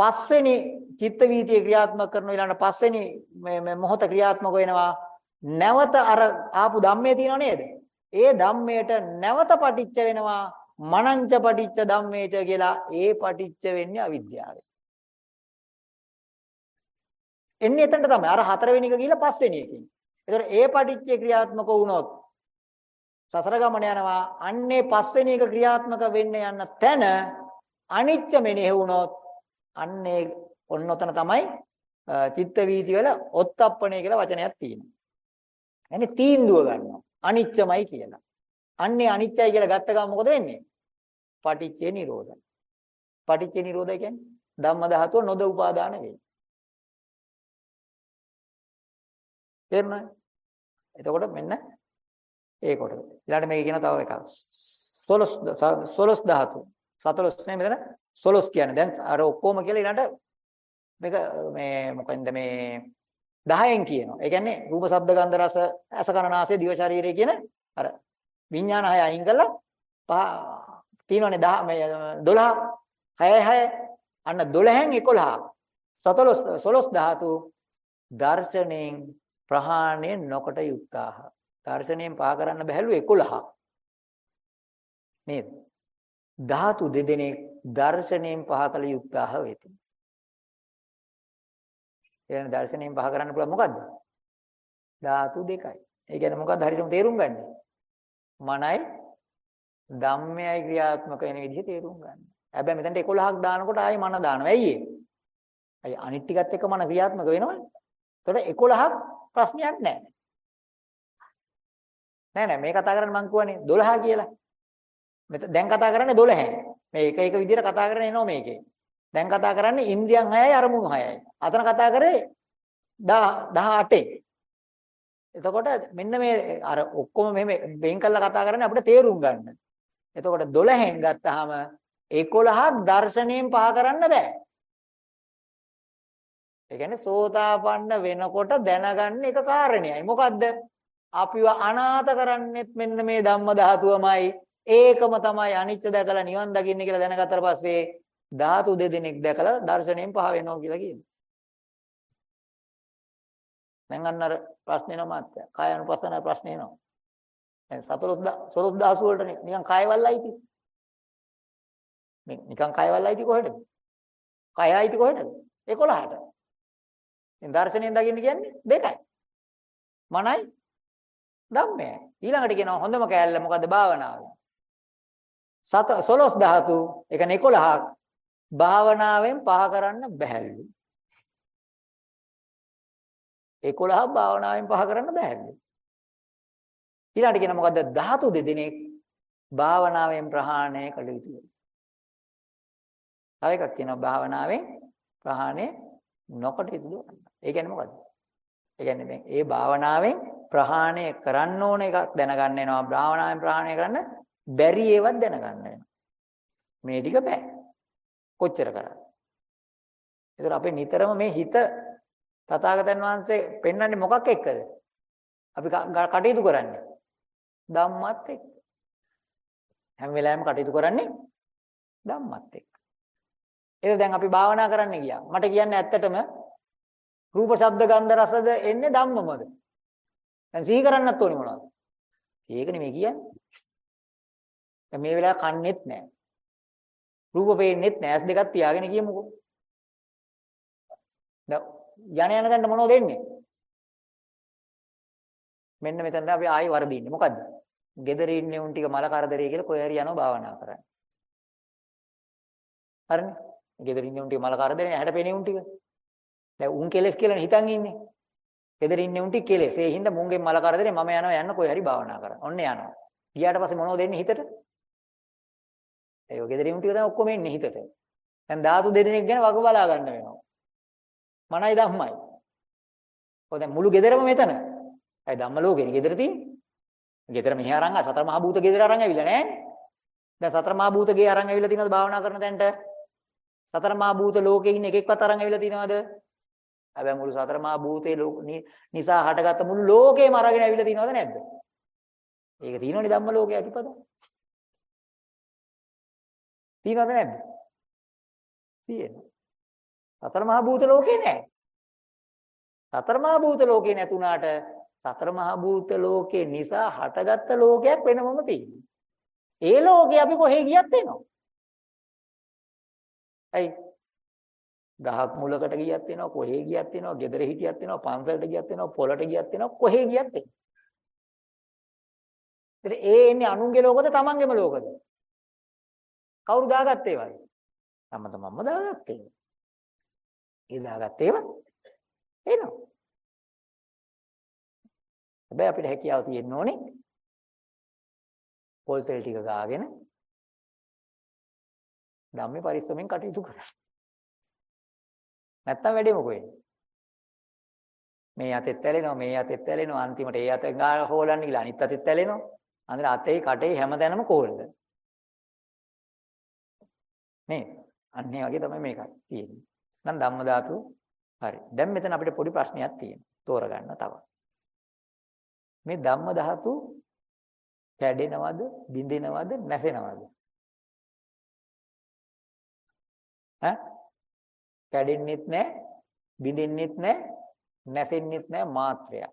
Speaker 1: පස්වෙනි චිත්ත වීතිය ක්‍රියාත්මක කරන ඊළඟ පස්වෙනි මේ මේ මොහොත ක්‍රියාත්මක වෙනවා. නැවත අර ආපු ධම්මේ තියෙනව නේද? ඒ ධම්මයට නැවත පටිච්ච වෙනවා. මනංච පටිච්ච ධම්මේච කියලා ඒ පටිච්ච වෙන්නේ අවිද්‍යාවෙන්. එන්නේ එතනට තමයි. අර හතරවෙනි එක ගිහිල්ලා පස්වෙනි එකකින්. ඒතර ඒ පටිච්චේ ක්‍රියාත්මක වුණොත් සසර ගමන යනවා. අන්නේ පස්වෙනි එක ක්‍රියාත්මක වෙන්න යන තැන අනිච්ච මෙනෙහි වුණොත් අන්නේ ඔන්නතන තමයි අ, චිත්ත වීති වල ඔත්තප්පණය කියලා වචනයක් තියෙනවා. يعني තීන්දුව ගන්නවා. අනිච්චමයි කියලා. අන්නේ අනිච්චයි කියලා ගත්ත ගමන් මොකද වෙන්නේ? පටිච්චේ නිරෝධය. පටිච්චේ නිරෝධය කියන්නේ ධම්ම ධාතුව නොද උපාදාන වේ. තේරුණාද? එතකොට මෙන්න ඒ කොට. ඊළඟට මේක කියන තව එකක්. 16 16 ධාතු. 14 නේ මෙතන 16 කියන්නේ. දැන් අර ඔක්කොම කියලා ඊළඟට මේක මේ මොකෙන්ද මේ 10න් කියනවා. ඒ කියන්නේ රූප, ශබ්ද, ගන්ධ, රස, ඇස, කන, නාසය, දිව, ශරීරය කියන අර විඥාන හය අයින් කරලා පහ තියෙනවනේ 10 මේ 12 6 6 අන්න 12න් 11 17 16 ධාතු දර්ශනෙන් ප්‍රහාණය නොකොට යුක්තාහ. දර්ශනයෙන් පහ කරන්න බැහැලු 11. නේද? ධාතු දෙදෙනෙක් දර්ශනයෙන් පහ කළ යුක්තාහ වෙති. එහෙනම් දර්ශනයෙන් පහ කරන්න පුළුවන් මොකද්ද? ධාතු දෙකයි. ඒ කියන්නේ මොකද්ද හරියටම තේරුම් ගන්න. මනයි ධම්මයයි ක්‍රියාත්මක වෙන විදිහ තේරුම් ගන්න. හැබැයි මෙතනට 11ක් දානකොට ආයි මන දානවා. ඇයි ඒ? අය අනිත් ටිකත් එක්ක මන ක්‍රියාත්මක වෙනවනේ. එතකොට 11ක් ප්‍රශ්නයක් නැහැ. නෑ නෑ මේ කතා කරන්නේ මං කියවනේ 12 කියලා. මෙත දැන් කතා කරන්නේ 12න්. මේ එක එක විදිහට කතා කරගෙන එනවා මේකේ. දැන් කතා කරන්නේ ඉන්ද්‍රියන් 6යි අරමුණු 6යි. අතන කතා කරේ 18න්. එතකොට මෙන්න මේ අර ඔක්කොම මෙහෙම වෙන් කරලා කතා කරන්නේ අපිට තේරුම් ගන්න. එතකොට 12න් ගත්තාම 11ක් දර්ශනයෙන් පහ කරන්න බෑ. ඒ කියන්නේ සෝතාපන්න වෙනකොට දැනගන්න එක කාරණේයි. මොකද්ද? අපිව අනාථ කරන්නෙත් මෙන්න මේ ධම්ම ධාතුවමයි. ඒකම තමයි අනිත්‍ය දැකලා නිවන් දකින්න කියලා දැනගත්තට පස්සේ ධාතු දෙදෙනෙක් දැකලා දර්ශනයෙන් පහ වෙනවා කියලා කියනවා. දැන් අන්න අර ප්‍රශ්නේ නෝ මාත්‍ය. කාය අනුපස්සන ප්‍රශ්නේ නෝ. දැන් 14000 14000 වලට නිකන් කායවල්ලයි තියෙන්නේ. නිකන් කායවල්ලයි තියෙ කොහෙටද? කායයි තියෙ කොහෙටද? 11ට. ඉතින් දර්ශනයෙන් දකින්න කියන්නේ දෙකයි. මනයි ධම්මයයි. ඊළඟට කියනවා හොඳම කෑල්ල මොකද්ද භාවනාව. සත 16 ධාතු ඒ කියන්නේ 11ක් භාවනාවෙන් පහ කරන්න බැහැලු. 11ක් භාවනාවෙන් පහ කරන්න බැහැලු. ඊළඟට කියන මොකද්ද ධාතු දෙදෙනෙක් භාවනාවෙන් ප්‍රහාණය කළ යුතුයි. තව එකක් කියනවා භාවනාවෙන් ප්‍රහාණය නොකොට යුතුයි. ඒ කියන්නේ මොකද්ද? ඒ කියන්නේ දැන් ඒ භාවනාවෙන් ප්‍රහාණය කරන්න ඕන එකක් දැනගන්න වෙනවා. භාවනාවෙන් ප්‍රහාණය කරන්න බැරි ඒවත් දැනගන්න වෙනවා. මේ ටික බෑ. කොච්චර කරා. ඒතර අපි නිතරම මේ හිත තථාගතයන් වහන්සේ පෙන්වන්නේ මොකක් එක්කද? අපි කටයුතු කරන්නේ ධම්මත් එක්ක. හැම වෙලාවෙම කටයුතු කරන්නේ ධම්මත් එක්ක. ඒක දැන් අපි භාවනා කරන්න ගියා. මට කියන්න ඇත්තටම රූප ශබ්ද ගන්ධ රසද එන්නේ ධම්මමද? දැන් සිහි කරන්නත් ඕනේ මොනවද? ඒක නෙමෙයි කියන්නේ. දැන් මේ වෙලාව කන්නේත් නැහැ. රූප පේන්නෙත් නෑ. ඇස් දෙකක් තියාගෙන කියමුකෝ. දැන් යන යන තැනට මොනවද දෙන්නේ? මෙන්න මෙතනට අපි ආයි වරදින්නේ. මොකද්ද? gedare ඉන්නේ උන් ටික මල කරදරේ කියලා කොහේ හරි යනවා භාවනා කරන්න. හරිනේ? gedare ඉන්නේ උන් ටික මල කරදරේ ඇහැට පෙනේ උන් ටික. දැන් උන් කෙලස් කියලානේ හිතන් ඉන්නේ. gedare ඉන්නේ උන් ටික කෙලස්. ඒ හින්දා මුන්ගේ මල කරදරේ මම යනවා යන්න කොහේ හරි භාවනා කරන්න. ඔන්න යනවා. ගියාට පස්සේ මොනවද දෙන්නේ හිතට? ඒ gedare උන් ටික තමයි ඔක්කොම එන්නේ හිතට. දැන් ධාතු දෙදෙනෙක් ගැන වග බලා ගන්න වෙනවා. මනයි ධම්මයි. ඔය දැන් මුළු gederම මෙතන. ඇයි ධම්ම ලෝකෙනේ gedare තියෙන්නේ? gedare මෙහි අරන් ආ සතර මහා භූත gedare අරන් ඇවිල්ලා නෑනේ. දැන් සතර මහා භූත ගේ අරන් ඇවිල්ලා තියෙනවද භාවනා කරන තැනට? සතර මහා භූත ලෝකේ ඉන්න එකෙක්වත් අරන් ඇවිල්ලා තියෙනවද? හැබැයි මුළු සතර මහා භූතේ නිසා හටගත්ත මුළු ලෝකේම අරගෙන ඇවිල්ලා තියෙනවද නැද්ද? ඒක තියෙනවනේ ධම්ම ලෝකයේ අතිපද. තියෙනවද නැද්ද? තියෙනවා. සතර මහා භූත ලෝකේ නැහැ. සතර මහා භූත ලෝකේ නැතුණාට සතර මහා භූත ලෝකේ නිසා හටගත්ත ලෝකයක් වෙනමම තියෙනවා. ඒ ලෝකේ අපි කොහේ ගියත් එනවා. ඇයි? ගහක් මුලකට ගියත් එනවා, කොහේ ගියත් එනවා, ගෙදර හිටියත් එනවා, පන්සලට ගියත් එනවා, පොලට ගියත් එනවා, කොහේ ගියත් එනවා. ඒ එන්නේ අනුන්ගේ ලෝකද තමන්ගේම ලෝකද? කවුරු දාගත්තේ වයි? තම තමන්ම දාගත්තේ. ඒ දාගත්තේ ඒවා එනවා. හැබැයි අපිට හැකියාව තියෙන්න ඕනේ පොල් තෙල් ටික ගාගෙන ධම්මේ පරිස්සමෙන් කටයුතු කරන්න. නැත්තම් වැඩේ මොකෝ වෙන්නේ? මේ අතෙත් ඇලෙනවා මේ අතෙත් ඇලෙනවා අන්තිමට ඒ අත ගා හොලන්න ගිහලා අනිත් අතෙත් ඇලෙනවා. අන්දර අතේ කටේ හැමදැනම කෝල්ද. නේ අන්න ඒ වගේ තමයි මේක තියෙන්නේ. නම් ධම්ම ධාතු හරි. දැන් මෙතන අපිට පොඩි ප්‍රශ්නයක් තියෙනවා. තෝරගන්න තව. මේ ධම්ම ධාතු කැඩෙනවද, බිඳෙනවද, නැසෙනවද? ඈ? කැඩෙන්නෙත් නැහැ, බිඳෙන්නෙත් නැහැ, නැසෙන්නෙත් නැහැ මාත්‍රයක්.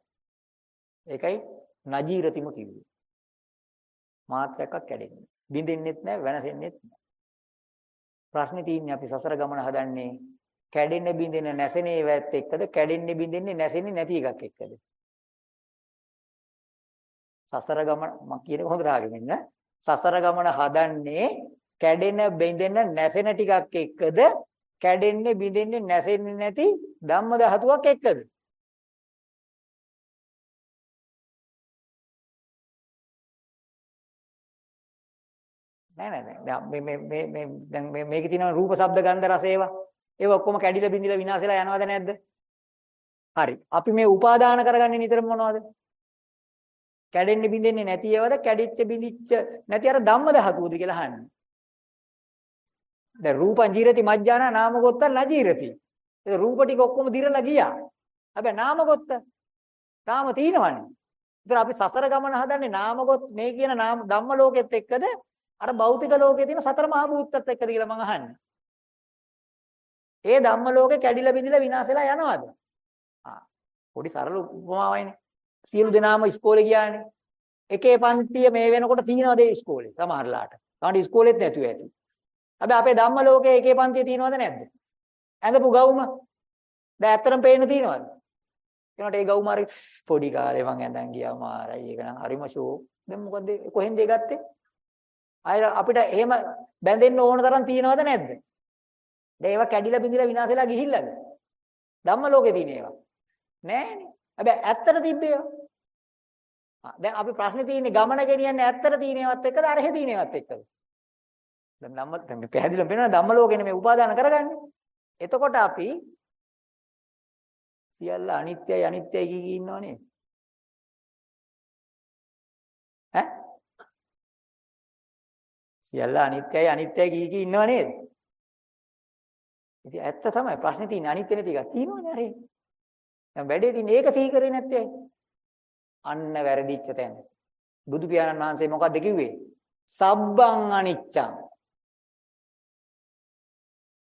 Speaker 1: ඒකයි නජීරතිම කිව්වේ. මාත්‍රයක් කැඩෙන්නේ. බිඳෙන්නෙත් නැහැ, වෙනසෙන්නෙත් නැහැ. ප්‍රශ්නේ තියෙන්නේ අපි සසර ගමන හදන්නේ කැඩෙන්න බිඳෙන්න නැසෙන ඒවත් එක්කද? කැඩෙන්නේ බිඳෙන්නේ නැසෙන්නේ නැති එකක් එක්කද? සසර ගමන මම කියන එක හොඳට අහගෙන ඉන්න. සසර ගමන හදන්නේ කැඩෙන බිඳෙන නැසෙන ටිකක් එක්කද? කැඩෙන්නේ බිඳෙන්නේ නැසෙන්නේ නැති ධම්ම ධාතුවක් එක්කද? නෑ නෑ නෑ. මේ මේ මේ මේ දැන් මේ මේකේ තියෙන රූප ශබ්ද ගන්ධ රස ඒවා. ඒව ඔක්කොම කැඩිලා බිඳිලා විනාශ වෙලා යනවද නැද්ද? හරි. අපි මේ උපාදාන කරගන්නේ නිතරම මොනවද? කැඩෙන්නේ බිඳෙන්නේ නැති ඒවාද? කැඩිච්ච බිඳිච්ච නැති අර ධම්ම ධාතුවද කියලා අහන්නේ. දැන් රූපං ජීරති මජ්ජාන නාමගොත්ත නජීරති. ඒ රූප ටික ඔක්කොම දිරලා ගියා. හැබැයි නාමගොත්ත තාම තියෙනවනේ. ඒතර අපි සසර ගමන හදන්නේ නාමගොත් මේ කියන නාම ධම්ම ලෝකෙත් එක්කද? අර භෞතික ලෝකයේ තියෙන සතර මහා භූතත් එක්කද කියලා මම අහන්නේ. ඒ ධම්ම ලෝකේ කැඩිලා බිඳිලා විනාශ වෙලා යනවද? ආ පොඩි සරල උපමාවයිනේ. සියලු දෙනාම ඉස්කෝලේ ගියානේ. එකේ පන්තිය මේ වෙනකොට තියෙනවද ඒ ඉස්කෝලේ? සමහරලාට. තමයි ඉස්කෝලෙත් නැතුව ඇති. හැබැයි අපේ ධම්ම ලෝකේ එකේ පන්තිය තියෙනවද නැද්ද? ඇඳපු ගවුම දැන් ඇත්තටම පේන්න තියෙනවද? ඒනට ඒ ගවුම හරි පොඩි කාලේ මං ඇඳන් ගියා මාරයි. ඒක නම් හරිම ෂෝ. දැන් මොකද කොහෙන්ද ඒ ගත්තේ? අය අපිට එහෙම බැඳෙන්න ඕන තරම් තියනවද නැද්ද? දැන් ඒවා කැඩිලා බිඳිලා විනාශ වෙලා ගිහිල්ලාද? ධම්ම ලෝකේ තියෙන ඒවා. නෑනේ. හැබැයි ඇත්තට තිබ්බේ දැන් අපි ප්‍රශ්නේ තියෙන්නේ ගමන ගෙනියන්නේ ඇත්තට තියෙන ඒවත් එක්කද අරහෙ තියෙන ඒවත් එක්කද? දැන් ධම්ම දැන් මේ පැහැදිලිවම වෙනවා ධම්ම ලෝකේ නෙමෙයි උපාදාන කරගන්නේ. එතකොට අපි සියල්ල අනිත්‍යයි අනිත්‍යයි කී කී ඉන්නව නේද? ඈ සියල්ල අනිත්‍යයි අනිත්‍යයි කී කී ඉන්නව නේද? ඉතින් ඇත්ත තමයි ප්‍රශ්නේ තියෙන්නේ අනිත්‍ය නැති එකක් තියෙනවනේ අර. දැන් වැඩේ තියෙන්නේ ඒක සිහි කරේ නැත්තේ. අන්න වැරදිච්ච තැන. බුදු පියාණන් වහන්සේ මොකද්ද කිව්වේ? සබ්බං අනිච්චං.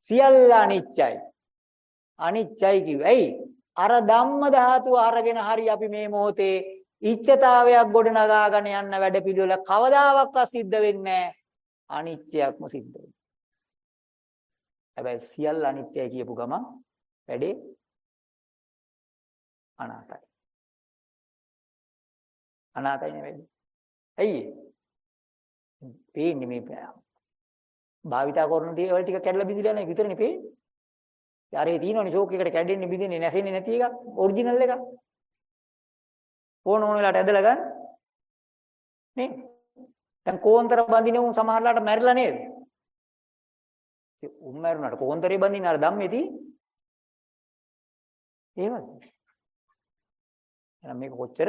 Speaker 1: සියල්ල අනිච්චයි. අනිච්චයි කිව්වේ. ඇයි? අර ධම්ම ධාතුව අරගෙන හරි අපි මේ මොහොතේ ඉච්ඡතාවයක් ගොඩනගාගෙන යන්න වැඩ පිළිවෙල කවදාවත් සිද්ධ වෙන්නේ නැහැ. අනිත්‍යයක්ම සිද්ධ වෙනවා. හැබැයි සියල්ල අනිත්‍යයි කියපු ගමන් වැඩේ අනාතයි. අනාතයි නෙවෙයි. ඇයි? පේන්නේ මේ භාවිතා කරන දේවල් ටික කැඩලා බිඳිලා නැහැ විතරනේ පේන්නේ. අරේ තියෙනවනේ ෂෝක් එකට කැඩෙන්නේ බිඳින්නේ නැසෙන්නේ නැති එක ඔරිජිනල් එක. ඕන ඕන වෙලාවට ඇදලා ගන්න. නේ? දැන් කෝන්තර බඳින උන් සමහරලාට මැරිලා නේද? උන් මැරුණාට කෝන්තරේ බඳින්න අර ධම්මේ තියෙන්නේ. එහෙමද? එහෙනම් මේක කොච්චර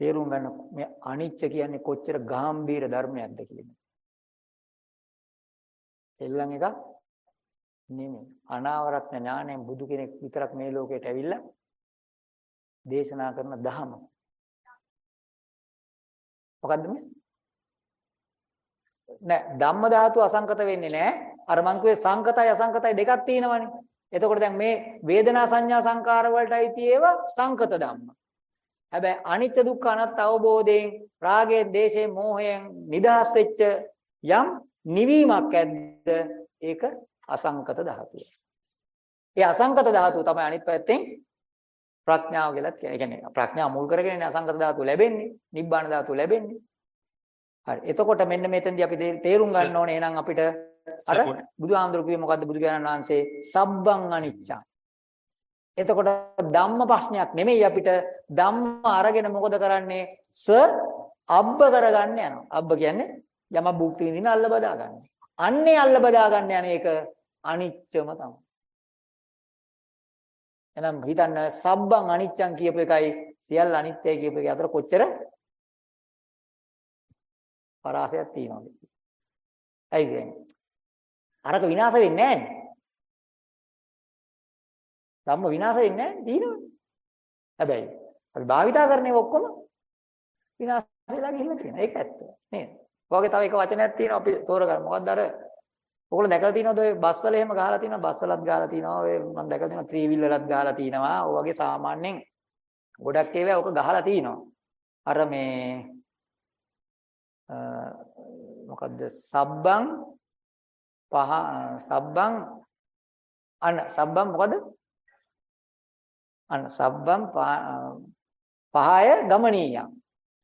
Speaker 1: තේරුම් ගන්න මේ අනිච්ච කියන්නේ කොච්චර ගැඹීර ධර්මයක්ද කියන්නේ. එල්ලන් එක නෙමෙයි. අනාවරත්න ඥාණයෙන් බුදු කෙනෙක් විතරක් මේ ලෝකයට ඇවිල්ලා දේශනා කරන ධහම. මොකද්ද මේ? නෑ ධම්ම ධාතු අසංකත වෙන්නේ නෑ. අර මං කිව්වේ සංකතයි අසංකතයි දෙකක් තියෙනවනේ. එතකොට දැන් මේ වේදනා සංඥා සංකාර වලට අයිති ඒවා සංකත ධම්ම. හැබැයි අනිත්‍ය දුක්ඛ අනාත්ම අවබෝධයෙන් රාගයෙන් දේශයෙන් මෝහයෙන් නිදහස් වෙච්ච යම් නිවීමක් ඇද්ද ඒක අසංකත ධාතුව. ඒ අසංකත ධාතුව තමයි අනිත් පැත්තෙන් ප්‍රඥාව කියලාත් කියන්නේ. ඒ කියන්නේ ප්‍රඥාව මුල් කරගෙන අසංකත ධාතුව ලැබෙන්නේ, නිබ්බාන ධාතුව ලැබෙන්නේ. හරි. එතකොට මෙන්න මෙතෙන්දී අපි තේරුම් ගන්න ඕනේ එහෙනම් අපිට අර බුදුහාමුදුරු කිව්වේ මොකද්ද බුදු පියාණන් වහන්සේ සබ්බං අනිච්චං. එතකොට ධම්ම ප්‍රශ්නයක් නෙමෙයි අපිට ධම්ම අරගෙන මොකද කරන්නේ? ස අබ්බ කරගන්න යනවා. අබ්බ කියන්නේ යම භුක්ති විඳින අල්ල බදා ගන්න. අන්නේ අල්ල බදා ගන්න යන එක අනිච්චම තමයි. එහෙනම් හිතන්න සබ්බං අනිච්චං කියපු එකයි සියල්ල අනිත්‍යයි කියපු එක අතර කොච්චර පරාසයක් තියෙනවද? ඇයි කියන්නේ? අරක විනාශ වෙන්නේ නැහැ ධම්ම විනාශ වෙන්නේ නැහැ තියෙනවනේ. හැබැයි අපි භාවිතා කරන්නේ ඔක්කොම විනාශ වෙලා ගිහිල්ලා තියෙනවා. ඒක ඇත්ත. නේද? ඔයගේ තව එක වචනයක් තියෙනවා අපි තෝරගන්න. මොකක්ද අර ඔයගොල්ලෝ දැකලා තියෙනවද ඔය බස් වල එහෙම ගහලා තියෙනවා බස් වලත් ගහලා තියෙනවා ඔය මම දැකලා තියෙනවා ත්‍රිවිල් වලත් ගහලා තියෙනවා. ඔය වගේ සාමාන්‍යයෙන් ගොඩක් ඒවා ඔක ගහලා තියෙනවා. අර මේ මොකද්ද සබ්බං පහ සබ්බං අන සබ්බං මොකද අන සබ්බම් පහය ගමනීයම්.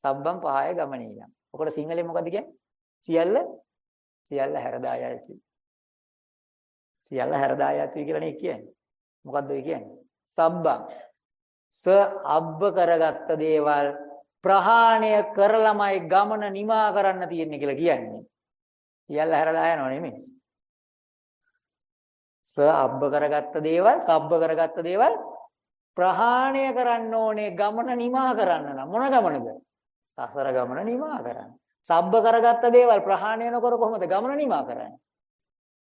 Speaker 1: සබ්බම් පහය ගමනීයම්. ඔකට සිංහලෙන් මොකද කියන්නේ? සියල්ල සියල්ල හැරදායයි කියන්නේ. සියල්ල හැරදායයි කියලා නේ කියන්නේ. මොකද්ද ඒ කියන්නේ? සබ්බම් ස අබ්බ කරගත්ත දේවල් ප්‍රහාණය කරලමයි ගමන නිමා කරන්න තියෙන්නේ කියලා කියන්නේ. සියල්ල හැරදා යනව නෙමෙයි. ස අබ්බ කරගත්ත දේවල්, සබ්බ කරගත්ත දේවල් ප්‍රහාණය කරන්න ඕනේ ගමන නිමා කරන්න නම් මොන ගමනද? සසර ගමන නිමා කරන්න. සබ්බ කරගත්ත දේවල් ප්‍රහාණය නොකර කොහොමද ගමන නිමා කරන්නේ?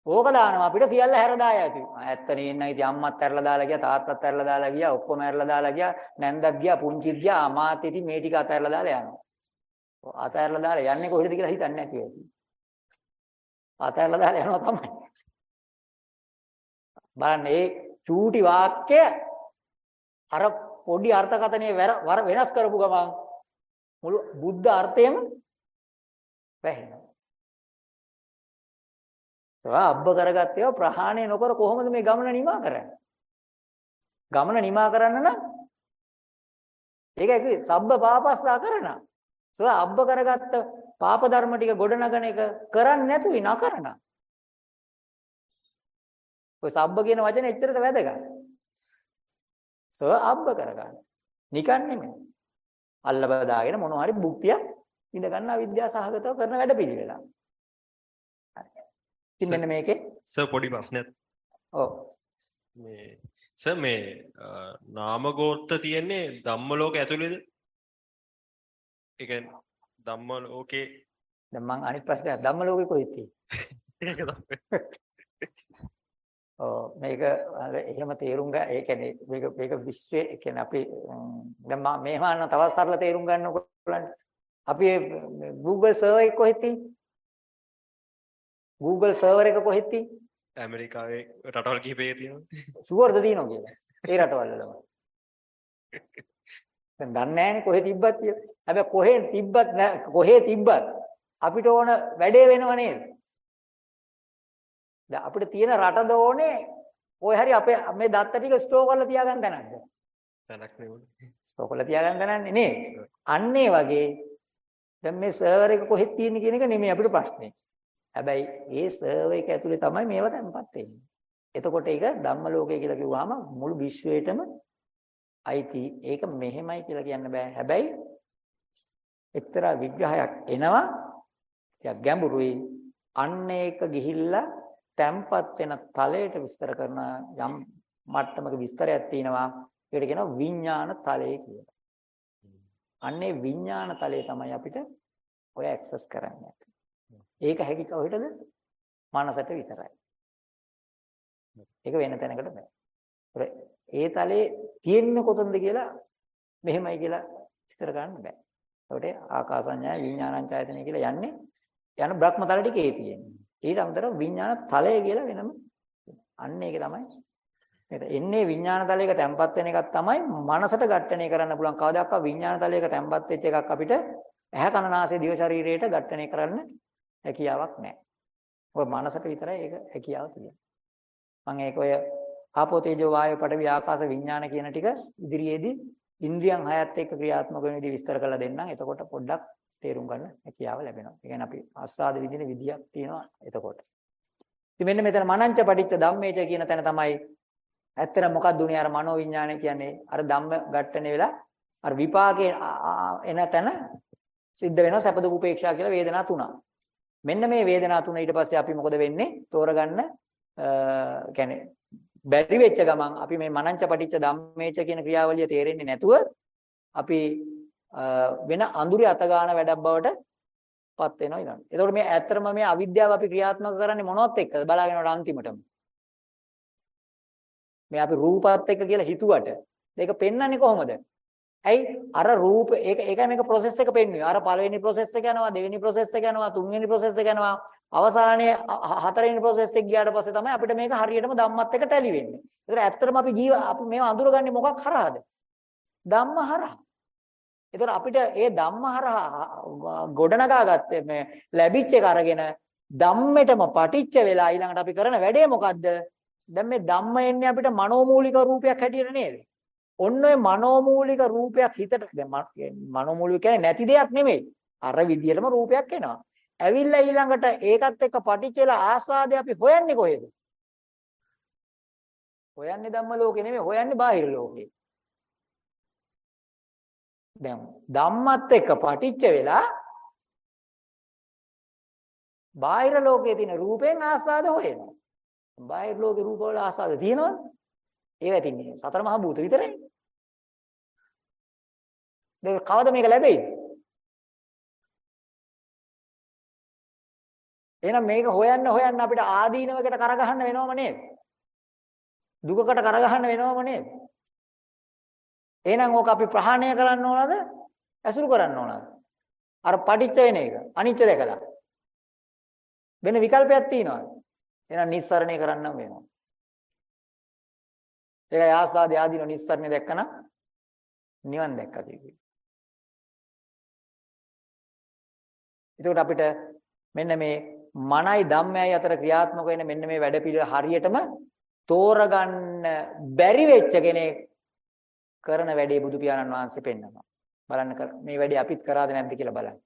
Speaker 1: ඕක දානවා අපිට සියල්ල හැරදා යති. ඇත්තනේ ඉන්න ඉතින් අම්මත් ඇරලා දාලා ගියා තාත්තත් ඇරලා දාලා ගියා ඔක්කොම ඇරලා දාලා ගියා නැන්දක් ගියා පුංචිත් ගියා අමාත් ඉතින් මේ ටික අතහැරලා දාලා යනවා. අතහැරලා දාලා යන්නේ කොහෙද කියලා හිතන්නේ නැති වෙයි. අතහැරලා දාලා යනවා තමයි. බලන්න ඒ චූටි වාක්‍ය අර පොඩි අර්ථකථනයේ වර වෙනස් කරපු ගමන් මුළු බුද්ධ අර්ථයම වැහෙනවා. ඒවා අබ්බ කරගත්තේ ප්‍රහාණය නොකර කොහොමද මේ ගමන නිමා කරන්නේ? ගමන නිමා කරන්න නම් ඒකයි කිව්වේ සබ්බ පාපස්සා කරන. සෝ අබ්බ කරගත්ත පාප ධර්ම ටික ගොඩනගන එක කරන්නේ නැතුයි නකරන. ඔය සබ්බ කියන වචනේ එච්චරට වැදගත්. සව අබ්බ කරගන්න. නිකන් නෙමෙයි. අල්ල බදාගෙන මොනවා හරි භුක්තිය විඳ ගන්න අවිද්‍යාව සහගතව කරන වැඩ පිළිවෙලක්. ඉතින් මෙන්න මේකේ
Speaker 2: සර් පොඩි ප්‍රශ්නයක්.
Speaker 1: ඔව්.
Speaker 2: මේ සර් මේ නාම ගෝත්‍ර තියෙන්නේ ධම්ම ලෝක ඇතුළේද? ඒ කියන්නේ ධම්ම ලෝකේ
Speaker 1: දැන් මං අනිත් ප්‍රශ්නය ධම්ම ලෝකේ කොහෙද තියෙන්නේ? (laughs) ඔව් මේක එහෙම තේරුම් ගන්න ඒ කියන්නේ මේක මේක විශ්වයේ කියන්නේ අපි දැන් මම මේව අන්න තවත් සරල තේරුම් ගන්න ඕගොල්ලන්ට අපි Google සර්වර් එක කොහෙද තියෙන්නේ Google සර්වර් එක කොහෙද තියෙන්නේ
Speaker 2: ඇමරිකාවේ රටවල් කිහිපයක තියෙනවා.
Speaker 1: ෂුවර්ද තියෙනවා කියලා ඒ රටවල් වලම දැන් දන්නේ නැහැනේ කොහෙ තිබ්බත් කියලා හැබැයි කොහෙ තිබ්බත් කොහෙ තිබ්බත් අපිට ඕන වැඩේ වෙනව නේද දැන් අපිට තියෙන රටද ඕනේ ඔය හරි අපේ මේ දත්ත ටික ස්ටෝර් කරලා තියාගන්න තැනක්ද?
Speaker 2: තැනක් නෙවෙයි.
Speaker 1: ස්ටෝර් කරලා තියාගන්න තැනන්නේ නේ. අන්න ඒ වගේ දැන් මේ සර්වර් එක කොහෙද තියෙන්නේ කියන එක නෙමෙයි අපිට ප්‍රශ්නේ. හැබැයි ඒ සර්වර් එක ඇතුලේ තමයි මේවා තැන්පත් වෙන්නේ. එතකොට ඒක ධම්ම ලෝකය කියලා කිව්වම මුළු විශ්වයටම අයිති. ඒක මෙහෙමයි කියලා කියන්න බෑ. හැබැයි එක්තරා විග්‍රහයක් එනවා. ටිකක් ගැඹුරුයි. අන්න ඒක ගිහිල්ලා තැම්පත් වෙන තලයට විස්තර කරන යම් මට්ටමක විස්තරයක් තියෙනවා. ඒකට කියනවා විඥාන තලය කියලා. අන්නේ විඥාන තලය තමයි අපිට ඔය ඇක්සස් කරන්නේ. ඒක හැකි කොහෙටද? මනසට විතරයි. ඒක වෙන තැනකට බෑ. ඒ තලයේ තියෙන්නේ කොතනද කියලා මෙහෙමයි කියලා විස්තර කරන්න බෑ. ඒකට ආකාසඤ්ඤය විඥානංචායතනෙ කියලා යන්නේ යන බ්‍රහ්ම තල ටිකේ තියෙන්නේ. ඊට අමතරව විඥාන තලය කියලා වෙනම අන්න ඒක තමයි නේද? එන්නේ විඥාන තලයක තැම්පත් වෙන එකක් තමයි මනසට ඝට්ටණය කරන්න පුළුවන්. කවදාකවත් විඥාන තලයක තැම්පත් වෙච්ච එකක් අපිට ඇහැ කන නාසය දිව ශරීරයට ඝට්ටණය කරන්න හැකියාවක් නැහැ. ඔය මනසට විතරයි ඒක හැකියාව තියෙන්නේ. මම ඒක ඔය ආපෝ තේජෝ වායෝ පඨවි ආකාශ විඥාන කියන ටික ඉදිරියේදී ඉන්ද්‍රියන් හයත් එක්ක ක්‍රියාත්මක වෙන විදිහ විස්තර කරලා දෙන්නම්. එතකොට පොඩ්ඩක් තේරුම් ගන්න හැකියාව ලැබෙනවා. ඒ කියන්නේ අපි ආස්වාද විදින විදියක් තියෙනවා එතකොට. ඉතින් මෙන්න මෙතන මනංච පටිච්ච ධම්මේච කියන තැන තමයි ඇත්තට මොකක්ද උනේ අර මනෝ විඥානය කියන්නේ අර ධම්ම ඝට්ටනේ වෙලා අර විපාකේ එන තැන සිද්ධ වෙනවා සැප දුක උපේක්ෂා කියලා වේදනා තුනක්. මෙන්න මේ වේදනා තුන ඊට පස්සේ අපි මොකද වෙන්නේ? තෝරගන්න කියන්නේ බැරි වෙච්ච ගමන් අපි මේ මනංච පටිච්ච ධම්මේච කියන ක්‍රියාවලිය තේරෙන්නේ නැතුව අපි වෙන අඳුරේ අත ගන්න වැඩක් බවට පත් වෙනවා ඊළඟ. එතකොට මේ ඇත්තටම මේ අවිද්‍යාව අපි ක්‍රියාත්මක කරන්නේ මොනවත් එක්කද බලාගෙනට අන්තිමටම. මේ අපි රූපات එක්ක කියලා හිතුවට මේක පෙන්වන්නේ කොහොමද? ඇයි අර රූප ඒක ඒකයි මේක process එක පෙන්වන්නේ. අර පළවෙනි process එක යනවා, දෙවෙනි process එක යනවා, තුන්වෙනි process එක යනවා. අවසානයේ හතරවෙනි process එක ගියාට පස්සේ තමයි අපිට මේක හරියටම ධම්මත් එක්ක ටැලි වෙන්නේ. ඒකට ඇත්තටම අපි ජීව අපි මේව අඳුරගන්නේ මොකක් හරහාද? ධම්ම හරහා. ඒතර අපිට ඒ ධම්ම හරහා ගොඩනගා ගත්තේ මේ ලැබිච්ච එක අරගෙන ධම්මෙටම පටිච්ච වෙලා ඊළඟට අපි කරන වැඩේ මොකද්ද? දැන් මේ ධම්ම එන්නේ අපිට මනෝමූලික රූපයක් හැටියට නේද? ඔන්න ඔය මනෝමූලික රූපයක් හිතට දැන් මනෝමූලික කියන්නේ නැති දෙයක් නෙමෙයි. අර විදියටම රූපයක් එනවා. ඇවිල්ලා ඊළඟට ඒකත් එක්ක පටිච්ච වෙලා ආස්වාදේ අපි හොයන්නේ කොහෙද? හොයන්නේ ධම්ම ලෝකේ නෙමෙයි හොයන්නේ බාහිර ලෝකේ. දැන් ධම්මත් එක්ක පටිච්ච වෙලා බාහිර ලෝකයේ තියෙන රූපෙන් ආස්වාද හොයනවා. බාහිර ලෝකේ රූප වල ආස්වාද තියෙනවද? ඒව ඇතින්නේ සතර මහා භූත විතරයි. දැන් කවද මේක ලැබෙයිද? එහෙනම් මේක හොයන්න හොයන්න අපිට ආදීනවකට කරගහන්න වෙනවම නේද? දුකකට කරගහන්න වෙනවම නේද? එහෙනම් ඕක අපි ප්‍රහාණය කරන්න ඕනද? ඇසුරු කරන්න ඕනද? අර පටිච්ච වෙන එක අනිත්‍ය දැකලා. වෙන විකල්පයක් තියනවද? එහෙනම් නිස්සරණය කරන්නම් වෙනවා. ඒකයි ආස්වාද ආදීන නිස්සරණය දැක්කනම් නිවන් දැක්කා කියන්නේ. එතකොට අපිට මෙන්න මේ මනයි ධම්මයයි අතර ක්‍රියාත්මක වෙන මෙන්න මේ වැඩ පිළිවෙල හරියටම තෝරගන්න බැරි වෙච්ච කෙනෙක් කරන වැඩේ බුදු පියාණන් වහන්සේ පෙන්නනවා. බලන්න මේ වැඩේ අපිත් කරාද නැද්ද කියලා බලන්න.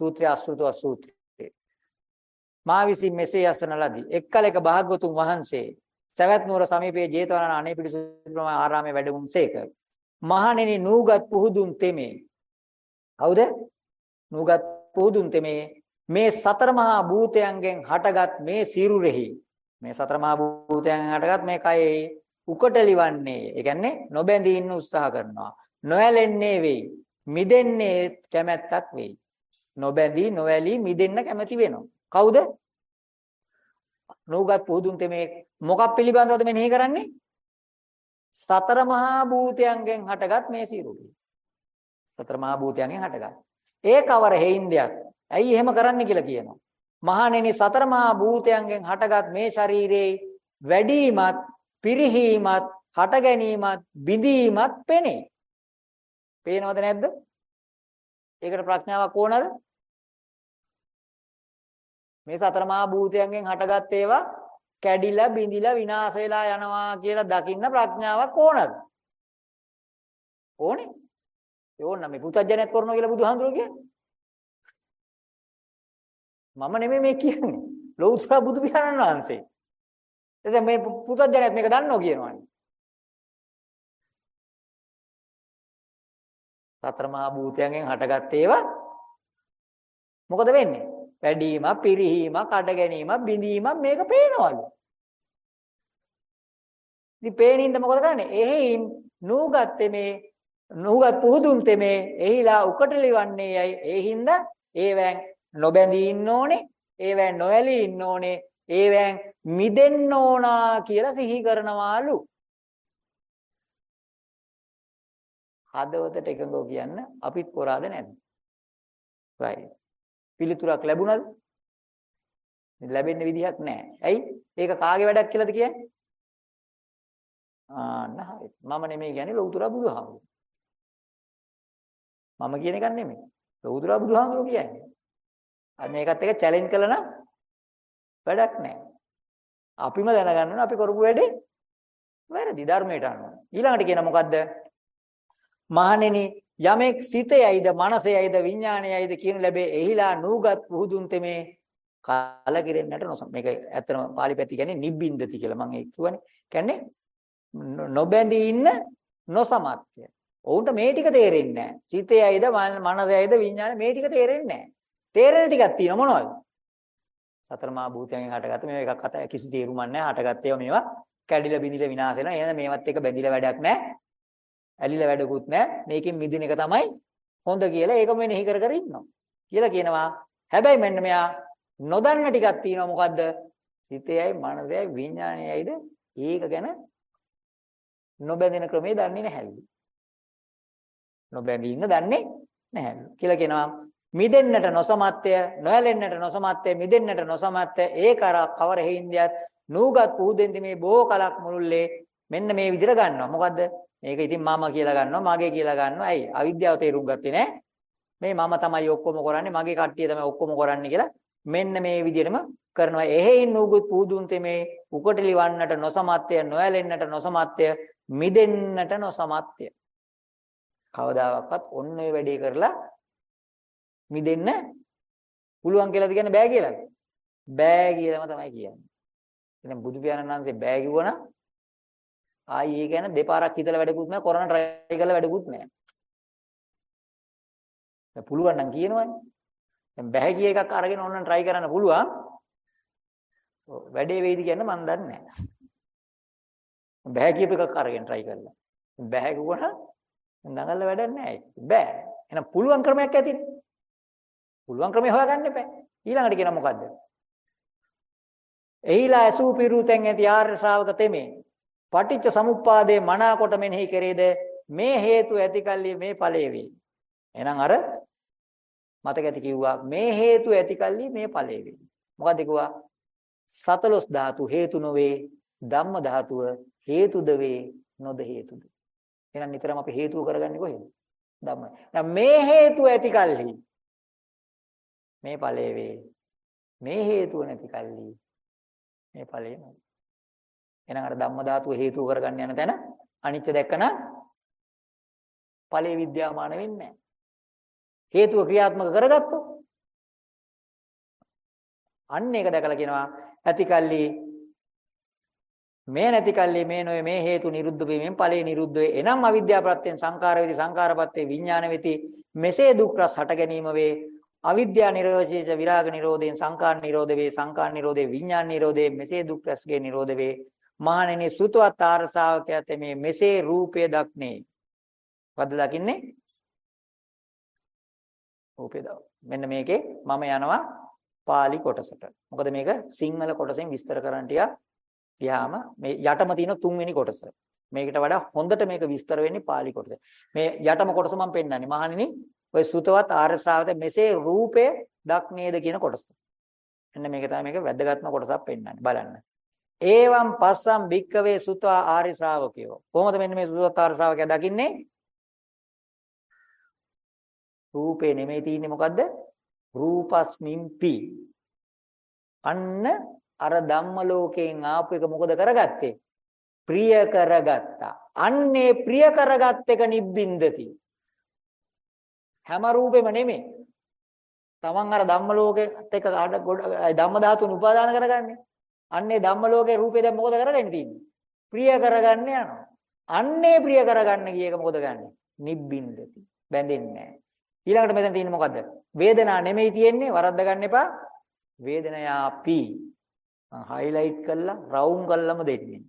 Speaker 1: සූත්‍රය අසෘතව සූත්‍රය. මා විසින් මෙසේ අසන ලදී. එක්කලක භාග්‍යතුන් වහන්සේ සවැත් නුවර සමීපයේ ජේතවනාරාම අනේපිඩි ආරාමයේ වැඩුම්සේක. මහණෙනි නූගත් පුහුදුන් තෙමේ. හවුද? නූගත් පුහුදුන් තෙමේ මේ සතර මහා භූතයන්ගෙන් හටගත් මේ සිරුරෙහි. මේ සතර මහා භූතයන්ගෙන් හටගත් මේ කයේ උකටලිවන්නේ ඒ කියන්නේ නොබැඳී ඉන්න උත්සාහ කරනවා. නොඇලෙන්නේ වෙයි මිදෙන්නේ කැමැත්තක් වෙයි. නොබැඳී නොඇලී මිදෙන්න කැමැති වෙනවා. කවුද? නෝගත් පුදුන් තෙමේ මොකක් පිළිබඳවද මෙනෙහි කරන්නේ? සතර මහා භූතයන්ගෙන් හටගත් මේ සිරුරේ සතර මහා භූතයන්ගෙන් හටගත්. ඒ කවර හේින්දයක් ඇයි එහෙම කරන්න කියලා කියනවා. මහණෙනි සතර මහා භූතයන්ගෙන් හටගත් මේ ශරීරේ වැඩිමත් පිරිහීමත් හට ගැනීමත් බිඳීමත් පෙනේ. පේනවද නැද්ද? ඒකට ප්‍රඥාවක් ඕනද? මේ සතර මහා භූතයන්ගෙන් හටගත් ඒවා කැඩිලා බිඳිලා විනාශ වෙලා යනවා කියලා දකින්න ප්‍රඥාවක් ඕනද? ඕනේ. ඒ ඕන මේ පුතඥයත් කරනවා කියලා බුදුහාමුදුරුවෝ කියන්නේ. මම නෙමෙයි මේ කියන්නේ. ලෞතර බුදු පියාණන් වහන්සේ. එතෙන් මේ පුතඥයත් මේක දන්නෝ කියනවානේ. සතර මහා භූතයන්ගෙන් හටගත් ඒවා මොකද වෙන්නේ? වැඩිම, පිරිහීම, කඩ ගැනීම, බිඳීම මේක පේනවලු. ඉතින් පේනින්ද මොකද කරන්නේ? එහෙයින් නූගත්තේ මේ නූගත් පුහුදුන් තෙමේ එහිලා උකටලිවන්නේ යයි. ඒ හින්දා ඒවැන් නොබැඳී ඉන්න ඕනේ. ඒවැන් නොඇලී ඉන්න ඕනේ. ඒවැන් මිදෙන්න ඕනා කියලා සිහි කරනවාලු. හදවතට එකඟව කියන්න අපිත් පොරාද නැද්ද? right. පිළිතුරක් ලැබුණද? ලැබෙන්න විදිහක් නැහැ. ඇයි? ඒක කාගේ වැඩක් කියලාද කියන්නේ? ආන්න හරි. මම නෙමෙයි කියන්නේ ලෞතර බුදුහාමුදුරුවෝ. මම කියන එකක් නෙමෙයි. ලෞතර බුදුහාමුදුරුවෝ කියන්නේ. අර මේකත් එක චැලෙන්ජ් කළා නම් වැඩක් නැහැ. අපිම දැනගන්න ඕනේ අපි කරපු වැඩේ වැරදි ධර්මයට අනුව. ඊළඟට කියන මොකද්ද? මහණෙනි යමෙක් සිතයයිද මනසයයිද විඥානයයිද කියන ලැබේ එහිලා නූගත් පුහුදුන් තෙමේ කලකිරෙන්නට නොසම මේක ඇත්තම පාලි පැති කියන්නේ නිබ්බින්දති කියලා මම ඒක කියවනේ. කියන්නේ නොබැඳී ඉන්න නොසමත්ය. ඔවුන්ට මේ ටික තේරෙන්නේ නැහැ. සිතයයිද මනසයයිද විඥානය මේ ටික තේරෙන්නේ නැහැ. තේරෙන ටිකක් තියෙන මොනවද? සතර මහා භූතයන්ගෙන් හටගත්ත මේවා එකක් අත කිසි තේරුමක් නැහැ. හටගත්ත ඒවා මේවා කැඩිලා බිඳිලා විනාශ වෙනවා. එහෙනම් මේවත් එක බැඳිලා වැඩක් නැහැ. ඇලිලා වැඩකුත් නැහැ. මේකෙන් මිදින එක තමයි හොඳ කියලා ඒක මෙනෙහි කර කර ඉන්නවා. කියලා කියනවා. හැබැයි මෙන්න මෙයා නොදන්න ටිකක් තියෙනවා මොකද්ද? සිතේයි මනසේයි විඥානයයිද ඒක ගැන නොබැඳෙන ක්‍රමේ දන්නේ නැහැලු. නොබැඳී ඉන්න දන්නේ නැහැලු. කියලා කියනවා මිදෙන්නට නොසමත්ය, නොයැලෙන්නට නොසමත්ය, මිදෙන්නට නොසමත්ය ඒ කර කවර හේින්දියත් නූගත් පුහුදෙන්දි මේ බොහෝ කලක් මුළුල්ලේ මෙන්න මේ විදිහට ගන්නවා. මොකද්ද? මේක ඉතින් මම කියලා ගන්නවා, මගේ කියලා ගන්නවා. ඇයි? අවිද්‍යාව තේරුම් ගත්තේ නැහැ. මේ මම තමයි ඔක්කොම කරන්නේ, මගේ කට්ටිය තමයි ඔක්කොම කරන්නේ කියලා මෙන්න මේ විදිහටම කරනවා. එහෙයින් නූගුත් පුදුන් තෙමේ උකටලි වන්නට නොසමත්ය, නොයැලෙන්නට නොසමත්ය, මිදෙන්නට නොසමත්ය. කවදාවත් ඔන්න ඔය වැඩේ කරලා මිදෙන්න පුළුවන් කියලාද කියන්නේ බෑ කියලාද? බෑ කියලාම තමයි කියන්නේ. එහෙනම් බුදු පියාණන් වහන්සේ බෑ කිව්වනම් ආයි ඒ ගැන දෙපාරක් හිතලා වැඩකුත් නැහැ කරන try කරලා වැඩකුත් නැහැ. දැන් පුළුවන් නම් කියනවනේ. දැන් බෑ කිය එකක් අරගෙන ඕනනම් try කරන්න පුළුවන්. වැඩේ වෙයිද කියන්න මම දන්නේ නැහැ. බෑ කියප එකක් අරගෙන try කරලා. බෑ කිව්වනම් නගල්ල වැඩක් නැහැ. බෑ. එහෙනම් පුළුවන් ක්‍රමයක් ඇතිනේ. පුළුවන් ක්‍රමය හොයාගන්න එපා. ඊළඟට කියන මොකද්ද? එහිලා ඇසූ පිරුතෙන් ඇති ආර්ය ශ්‍රාවක තෙමේ පටිච්ච සමුප්පාදේ මනාකොට මෙනෙහි කරේද මේ හේතු ඇතිකල්ලි මේ ඵලයේ වේ. එහෙනම් අර මතක ඇති කිව්වා මේ හේතු ඇතිකල්ලි මේ ඵලයේ වේ. මොකද කිව්වා? සතලොස් ධාතු හේතු නොවේ ධම්ම ධාතුව හේතුද වේ නොද හේතුද. එහෙනම් නිතරම අපි හේතුව කරගන්නේ කොහෙද? ධම්ම. එහෙනම් මේ හේතු ඇතිකල්හි මේ ඵලයේ වේ. මේ හේතුව නැතිකල්හි මේ ඵලයේ නෑ. එහෙනම් අර ධම්ම ධාතුව හේතු කරගන්න යන තැන අනිත්‍ය දැක්කන ඵලයේ විද්‍යාමාන වෙන්නේ නැහැ. හේතුව ක්‍රියාත්මක කරගත්තොත් අන්න ඒක දැකලා කියනවා ඇතිකල්ලි මේ නැතිකල්ලි මේ නොවේ මේ හේතු නිරුද්ධ වීමෙන් ඵලයේ නිරුද්ධ වේ. එනම් අවිද්‍යාව ප්‍රත්‍යයෙන් සංකාර වේදි සංකාරපත්තේ විඥාන වේති මෙසේ දුක් රස හට ගැනීම වේ. අවිද්‍යා නිරෝධේච විරාග නිරෝධයෙන් සංකාර නිරෝධ වේ. සංකාර නිරෝධේ විඥාන නිරෝධේ මෙසේ දුක් රසගේ නිරෝධ වේ. මහණෙනි සුතවත් ආර ශ්‍රාවකයාට මේ මෙසේ රූපය දක්නේ. මොකද්ද දකින්නේ? රූපය දව. මෙන්න මේකේ මම යනවා pāli කොටසට. මොකද මේක සිංහල කොටසෙන් විස්තර කරන්න ටිකක් ගියාම මේ යටම තියෙන තුන්වෙනි කොටස. මේකට වඩා හොඳට මේක විස්තර වෙන්නේ pāli කොටසේ. මේ යටම කොටස මම පෙන්නන්නේ. මහණෙනි ඔය සුතවත් ආර්ය ශ්‍රාවකයාට මෙසේ රූපය දක්නේද කියන කොටස. එන්න මේක තමයි මේක වැදගත්ම කොටසක් පෙන්නන්නේ. බලන්න. ඒවම් පස්සම් භික්කවේ සුතා ආර්ය ශ්‍රාවකයෝ. කොහොමද මෙන්න මේ සුතවත් ආර්ය ශ්‍රාවකයා දකින්නේ? රූපේ නෙමෙයි තියෙන්නේ මොකද්ද? රූපස්මින්පි. අන්න අර ධම්ම ලෝකයෙන් ආපු එක මොකද කරගත්තේ? ප්‍රිය කරගත්තා. අන්නේ ප්‍රිය කරගත් එක නිබ්බින්දති. හැම රූපෙම නෙමෙයි. තමන් අර ධම්ම ලෝකෙත් එක්ක ධම්ම ධාතුන් උපාදාන කරගන්නේ. අන්නේ ධම්ම ලෝකේ රූපේ දැන් මොකද කරගන්නේ තියෙන්නේ? ප්‍රිය කරගන්න යනවා. අන්නේ ප්‍රිය කරගන්න ගිය එක මොකද ගන්නෙ? නිබ්බින්දති. බැඳෙන්නේ නැහැ. ඊළඟට මෙතන තියෙන්නේ මොකද්ද? වේදනා නෙමෙයි තියෙන්නේ වරද්ද ගන්න එපා. වේදනයාපි. හයිලයිට් කරලා රවුම් කරලම දෙන්නේ.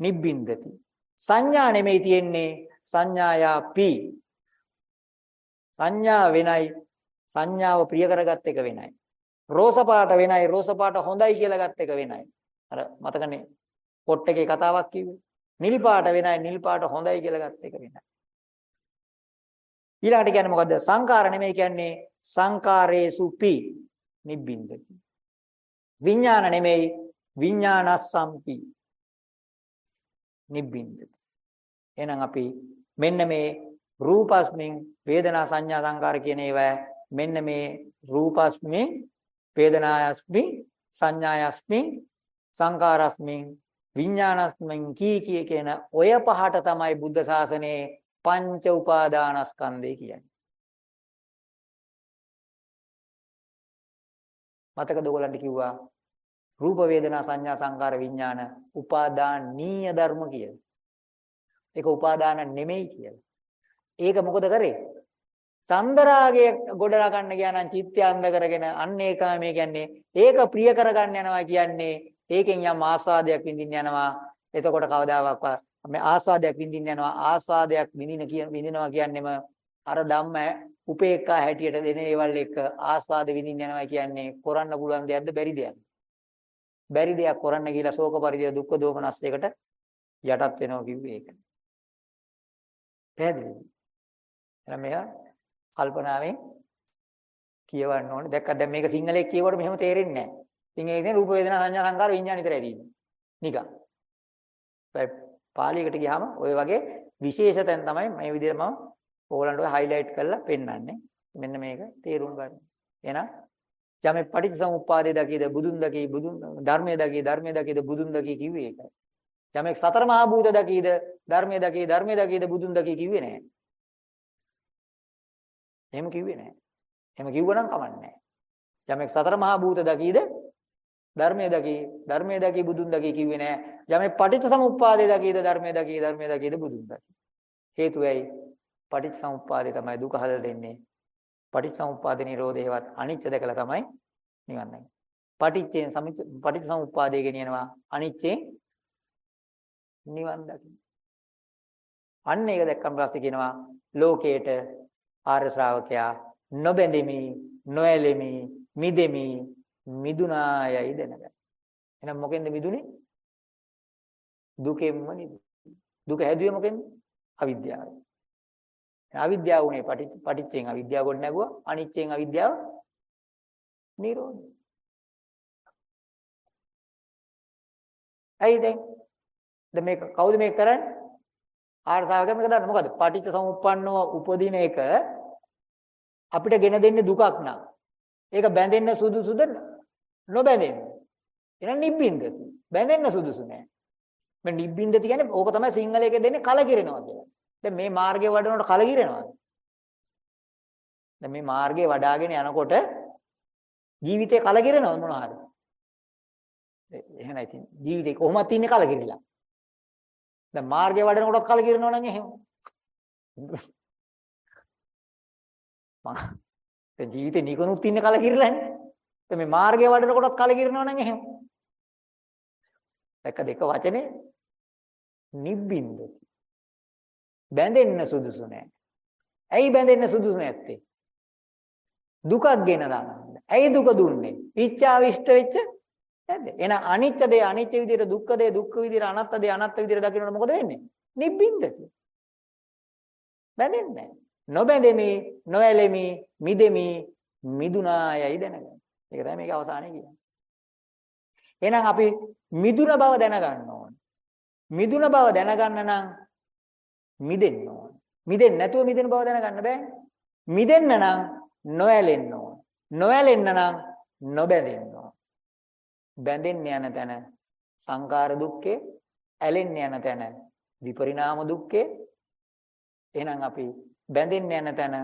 Speaker 1: නිබ්බින්දති. සංඥා නෙමෙයි තියෙන්නේ සංඥායාපි. සංඥා වෙනයි සංඥාව ප්‍රිය කරගත් එක වෙනයි. රෝස පාට වෙනයි රෝස පාට හොඳයි කියලා ගත් එක වෙනයි. අර මතකනේ පොට් එකේ කතාවක් කිව්වේ. නිල් පාට වෙනයි නිල් පාට හොඳයි කියලා ගත් එක වෙනයි. ඊළඟට කියන්නේ මොකද්ද? සංකාර නෙමෙයි කියන්නේ සංකාරේසුපි නිබ්බින්දති. විඥාන නෙමෙයි විඥානස්සම්පි නිබ්බින්දති. එහෙනම් අපි මෙන්න මේ රූපස්මින් වේදනා සංඥා සංකාර කියන ඒවා මෙන්න මේ රූපස්මින් වේදනායස්මින් සංඥායස්මින් සංකාරස්මින් විඥානස්මින් කී කී කියන ඔය පහට තමයි බුද්ධ ශාසනයේ පංච උපාදානස්කන්ධය කියන්නේ. මතකද ඔයගලන්ට කිව්වා රූප වේදනා සංඥා සංකාර විඥාන උපාදානීය ධර්ම කියලා. ඒක උපාදාන නෙමෙයි කියලා. ඒක මොකද කරේ? චන්දරාගය ගොඩනගා ගන්න ගියා නම් චිත්තය අන්ධ කරගෙන අන්න ඒක මේ කියන්නේ ඒක ප්‍රිය කරගන්න යනවා කියන්නේ ඒකෙන් යම් ආස්වාදයක් විඳින්න යනවා. එතකොට කවදාවත් මේ ආස්වාදයක් විඳින්න යනවා ආස්වාදයක් විඳින කියන විඳිනවා කියන්නේම අර ධම්ම උපේක්ඛා හැටියට දෙන ඒවල් එක ආස්වාද විඳින්න යනවා කියන්නේ කරන්න පුළුවන් දෙයක්ද බැරි දෙයක්ද බැරි දෙයක් කරන්න කියලා ශෝක පරිදේ දුක්ඛ දෝමනස් එකට යටත් වෙනවා කිව්වේ ඒක. පැහැදිලිද? එහෙනම් මෙයා කල්පනාවෙන් කියවන්න ඕනේ. දැක්කද දැන් මේක සිංහලයේ කියවුවට මෙහෙම තේරෙන්නේ නැහැ. ඉතින් ඒකනේ රූප වේදනා සංඥා සංකාර විඥාන විතරයි තියෙන්නේ. නිකන්. පාලියකට ගියාම ওই වගේ විශේෂ තැන් තමයි මේ විදිහට මම ඕගලන්ට ඔය හයිලයිට් කරලා පෙන්නන්නේ. මෙන්න මේක තේරුම් ගන්න. එහෙනම් යමෙ පටිච්චසමුප්පාදේ දකීද බුදුන් දකී බුදුන් ධර්මයේ දකී ධර්මයේ දකීද බුදුන් දකී කිව්වේ ඒකයි. යමෙක් සතර මහා භූත දකීද ධර්මයේ දකී ධර්මයේ දකීද බුදුන් දකී කිව්වේ නැහැ. එහෙම කිව්වේ නැහැ. එහෙම කිව්වනම් කමන්නේ නැහැ. යමෙක් සතර මහා භූත දකීද ධර්මයේ දකී ධර්මයේ දකී බුදුන් දකී කිව්වේ නෑ යමේ පටිච්චසමුප්පාදේ දකීද ධර්මයේ දකී ධර්මයේ දකීද බුදුන් දකී හේතුව ඇයි පටිච්චසමුප්පාදේ තමයි දුක හදලා දෙන්නේ පටිච්චසමුප්පාද නිරෝධේවත් අනිච්ච දැකලා තමයි නිවන් දකින්නේ පටිච්චයෙන් පටිච්චසමුප්පාදේ ගෙනියනවා අනිච්චයෙන් නිවන් දකින්න අන්න ඒක දැක්කම පස්සේ කියනවා ලෝකේට ආර්ය ශ්‍රාවකයා නොබැඳෙමි නොඇලෙමි මිදෙමි මිදුනායයි දැනගන්න. එහෙනම් මොකෙන්ද මිදුනේ? දුකෙන්ම නිදු. දුක හැදුවේ මොකෙන්ද? අවිද්‍යාවෙන්. අවිද්‍යාව උනේ පටිච්චෙන් අවිද්‍යාව කොට නැගුවා අනිච්චෙන් අවිද්‍යාව නිරෝධ. ඇයි දැන්? දැන් මේක කවුද මේක කරන්නේ? ආර්ථාවක මේක දන්න මොකද? පටිච්ච සමුප්පන්නව උපදින එක අපිට ගෙන දෙන්නේ දුකක් නා. ඒක බැඳෙන්න සුදුසුද නොබැඳෙන්න. එහෙනම් නිබ්බින්දති. බැඳෙන්න සුදුසු නෑ. මේ නිබ්බින්දති කියන්නේ ඕක තමයි සිංහලයේ දෙන්නේ කලකිරෙනවා කියලා. දැන් මේ මාර්ගයේ වඩනකොට කලකිරෙනවද? දැන් මේ මාර්ගයේ වඩාගෙන යනකොට ජීවිතේ කලකිරෙනවද මොනවාද? එහෙනම් ඉතින් ජීවිතේ කොහොමද තින්නේ කලකිරිලා? දැන් මාර්ගයේ වඩනකොටත් කලකිරෙනව නම් එහෙම. දැන් ජීවිතේ නිකනුත් ඉන්නේ කලකිරලානේ. මේ මාර්ගය වඩනකොටත් කලකිරෙනවා නම් එහෙම. එක දෙක වචනේ නිබ්බින්දති. බැඳෙන්න සුදුසු නෑ. ඇයි බැඳෙන්න සුදුසු නැත්තේ? දුකක් ගෙන දාන්න. ඇයි දුක දුන්නේ? ඉච්ඡාවිෂ්ඨ වෙච්ච නේද? එහෙනම් අනිච්ච දේ අනිච්ච විදියට දුක්ඛ දේ දුක්ඛ විදියට අනාත්ත දේ අනාත්ත විදියට දකින්නකොට මොකද වෙන්නේ? නිබ්බින්දති. බැඳෙන්නේ නැහැ. නොබැඳෙමි, නොඇලෙමි, මිදෙමි, මිදුනායයි දැනගන්න. ඒක තමයි මේක අවසානයේ කියන්නේ. එහෙනම් අපි මිදුන බව දැනගන්න ඕන. මිදුන බව දැනගන්න නම් මිදෙන්න ඕන. මිදෙන්නේ නැතුව මිදෙන බව දැනගන්න බෑ. මිදෙන්න නම් නොඇලෙන්න ඕන. නොඇලෙන්න නම් නොබැඳෙන්න ඕන. බැඳෙන්න යන තැන සංකාර දුක්ඛේ ඇලෙන්න යන තැන විපරිණාම දුක්ඛේ එහෙනම් අපි බැඳෙන්න යන තැන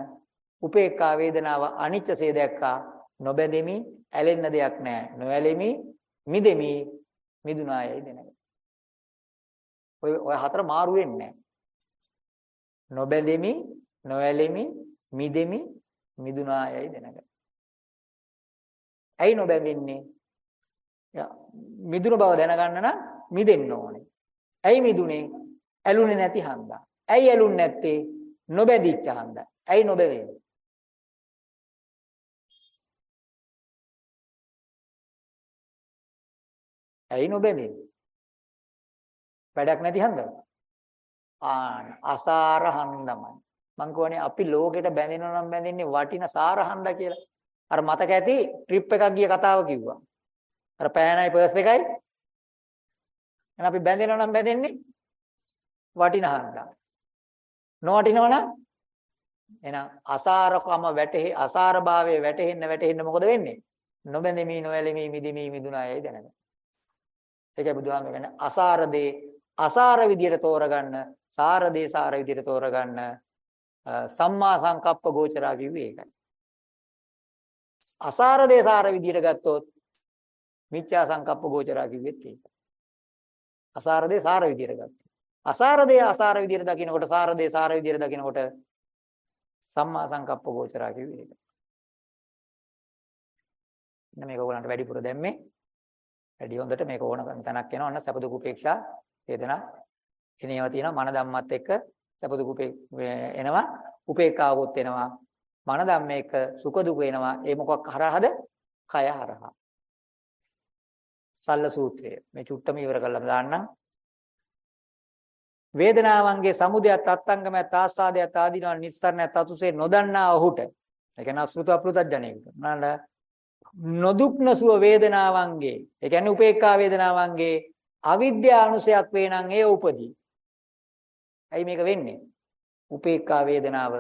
Speaker 1: උපේක්ඛා වේදනාව අනිච්චසේ දැක්කා නොබැඳෙමි ඇලෙන්න දෙයක් නැහැ නොඇලෙමි මිදෙමි මිදුනායයි දැනගන්න ඔය ඔය හතර මාරු වෙන්නේ නැහැ නොබැඳෙමි නොඇලෙමි මිදෙමි මිදුනායයි දැනගන්න ඇයි නොබැඳෙන්නේ මිදුන බව දැනගන්න නම් මිදෙන්න ඕනේ. ඇයි මිදුනේ? ඇලුනේ නැති හන්දා. ඇයි ඇලුන්නේ නැත්තේ? නොබැඳිච්ච හන්දා. ඇයි නොබැඳෙන්නේ? ඇයි නොබැඳෙන්නේ? වැඩක් නැති හන්දාද? ආන අසාර හන්දමයි. මං කියවනේ අපි ලෝකෙට බැඳෙනවා නම් බැඳෙන්නේ වටින සාර හන්දා කියලා. අර මතක ඇති ට්‍රිප් එකක් ගිය කතාව කිව්වා. අර පෑනයි පර්ස් එකයි. එහෙනම් අපි බැඳෙනවා නම් බැඳෙන්නේ වටින හන්දා. නොවටිනව නම් එහෙනම් අසාරකම වැටෙහි අසාරභාවයේ වැටෙන්න වැටෙන්න මොකද වෙන්නේ? නොබැඳෙමි නොඇලෙමි මිදිමි මිදුනායයි දැනගන්න. ඒකයි බුදුහාම කියන්නේ අසාර දේ අසාර විදියට තෝරගන්න, සාර දේ සාර විදියට තෝරගන්න සම්මා සංකප්ප ගෝචරා කිව්වේ ඒකයි. අසාර දේ සාර විදියට ගත්තොත් මිච්ඡා සංකප්ප ගෝචරා කිව්වෙත් ඒකයි. අසාර දේ සාර විදියට ගත්තා. අසාර දේ අසාර විදියට දකිනකොට සාර දේ සාර විදියට දකිනකොට සම්මා සංකප්ප ගෝචරා කිව්වේ ඒකයි. ඉන්න මේක ඕගලන්ට වැඩිපුර දැම්මේ වැඩි හොඳට මේක ඕන කරන තැනක් එනවා. ඔන්න සැප දුක උපේක්ෂා වේදනා එනේවා තියෙනවා මන ධම්මත් එක්ක සැප දුක එනවා උපේක්ඛාවොත් එනවා මන ධම්මේක සුඛ දුක එනවා ඒ මොකක් හරහාද? කය හරහා. සල්ල සූත්‍රය. මේ චුට්ටම ඉවර කරලා දාන්නම්. වේදනාවන්ගේ සමුදයත් අත්ංගමත් ආස්වාදයත් ආදීනව නිස්සරණයත් අතුසේ නොදන්නා ඔහුට ඒ කියන්නේ අසෘත අපෘතඥයෙකුට නේද නොදුක්නසුව වේදනාවන්ගේ ඒ කියන්නේ උපේක්ඛා වේදනාවන්ගේ අවිද්‍යානුසයක් වේ නම් ඒ උපදී. ඇයි මේක වෙන්නේ? උපේක්ඛා වේදනාව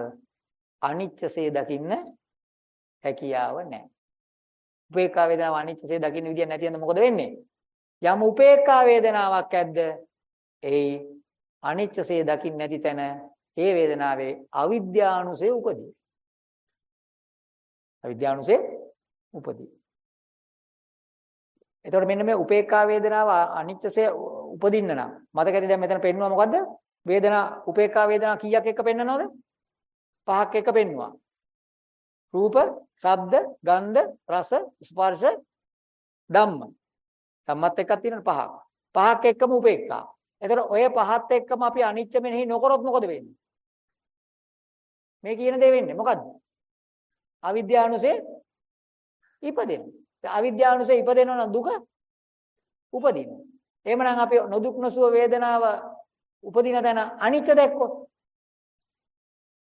Speaker 1: අනිච්චසේ දකින්න හැකියාව නැහැ. උපේක්ඛා වේදනාව අනිච්චසේ දකින්න විදිය නැති යන මොකද වෙන්නේ? යම් උපේක්ඛා වේදනාවක් ඇද්ද? එයි අනිච්චසේ දකින්න නැති තැන ඒ වේදනාවේ අවිද්‍යානුසය උපදී. අවිද්‍යානුසය උපදී. එතකොට මෙන්න මේ උපේක්ඛා වේදනාව අනිත්‍යසේ උපදින්න නම් මතකද දැන් මෙතන පෙන්නුවා මොකද්ද? වේදනා උපේක්ඛා වේදනා කීයක් එක්ක පෙන්නනවද? පහක් එක්ක පෙන්නුවා. රූප, ශබ්ද, ගන්ධ, රස, ස්පර්ශ, ධම්ම. ධම්මත් එක්කක් තියෙනවා පහක්. පහක් එක්කම උපේක්ඛා. එතකොට ඔය පහත් එක්කම අපි අනිත්‍ය මෙනෙහි නොකරොත් මොකද වෙන්නේ? මේ කියන දේ වෙන්නේ මොකද්ද? අවිද්‍යානුසේ ඉපදෙනවා. අවිද්‍යාවනුසය ඉපදෙනවා නම් දුක උපදිනවා. එහෙමනම් අපි නොදුක් නොසුව වේදනාව උපදින තැන අනිත්‍ය දැක්කොත්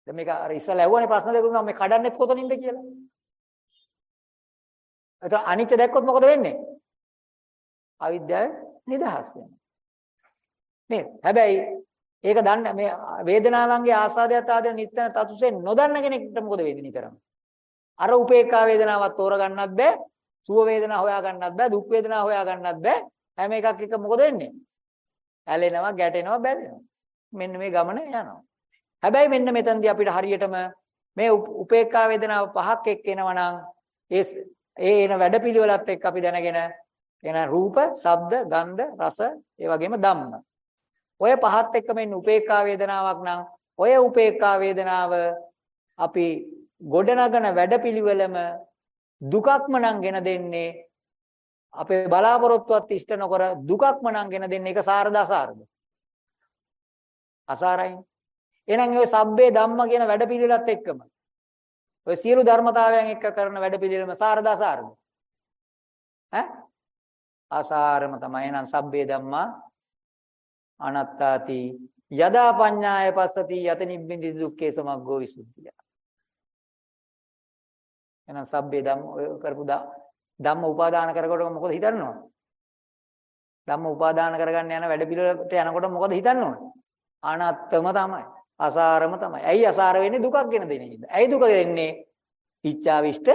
Speaker 1: දැන් මේක අර ඉස්සලා ඇහුවනේ ප්‍රශ්න දෙකක් උනා මේ කඩන්නෙත් කොතනින්ද කියලා. එතකොට අනිත්‍ය දැක්කොත් මොකද වෙන්නේ? අවිද්‍යාව නිදහස් වෙනවා. නේද? හැබැයි ඒක දන්න මේ වේදනාවන්ගේ ආස්වාදයට ආදෙන නිස්තන තතුසේ නොදන්න කෙනෙක්ට මොකද වෙන්නේ නිතරම? අර උපේක්ඛා වේදනාවක් තෝරගන්නත් බෑ සුව වේදනා හොයා ගන්නත් බෑ දුක් වේදනා හොයා ගන්නත් බෑ. හැම එකක් එක මොකද වෙන්නේ? ඇලෙනවා ගැටෙනවා බැඳෙනවා මෙන්න මේ ගමන යනවා. හැබැයි මෙන්න මෙතනදී අපිට හරියටම මේ උපේක්ඛා වේදනාව පහක් එක්ක එනවා නම් ඒ ඒ එන වැඩපිළිවෙලත් එක්ක අපි දැනගෙන එන රූප, ශබ්ද, ගන්ධ, රස, ඒ වගේම ධම්ම. ඔය පහත් එක්ක මෙන්න උපේක්ඛා වේදනාවක් නම් ඔය උපේක්ඛා වේදනාව අපි ගොඩනගන වැඩපිළිවෙලම දුකක්ම නම් ගෙන දෙන්නේ අපේ බලාපොරොත්තුවත් ඉෂ්ට නොකර දුකක්ම නම් ගෙන දෙන්නේ ඒක සාරද අසාරද? අසාරයි එහෙනම් ඔය සබ්බේ ධම්ම කියන වැඩපිළිවෙලත් එක්කම ඔය සියලු ධර්මතාවයන් එක්ක කරන වැඩපිළිවෙලම සාරද අසාරද? ඈ? අසාරම තමයි. එහෙනම් සබ්බේ ධම්මා අනත්තාති යදා පඤ්ඤාය පස්සති යත නිබ්බින්දි දුක්ඛේ සමග්ගෝ විසුද්ධිය. එහෙනම් සබ්බේ ධම්ම ඔය කරපු ධම්ම උපාදාන කරකොට මොකද හිතන්න ඕන? ධම්ම උපාදාන කරගන්න යන වැඩ පිළිවෙලට යනකොට මොකද හිතන්න ඕන? අනාත්ම තමයි. අසාරම තමයි. ඇයි අසාර වෙන්නේ දුකක් ගෙන දෙන ඉඳ. ඇයි දුක දෙන්නේ? ඉච්ඡාවිෂ්ඨ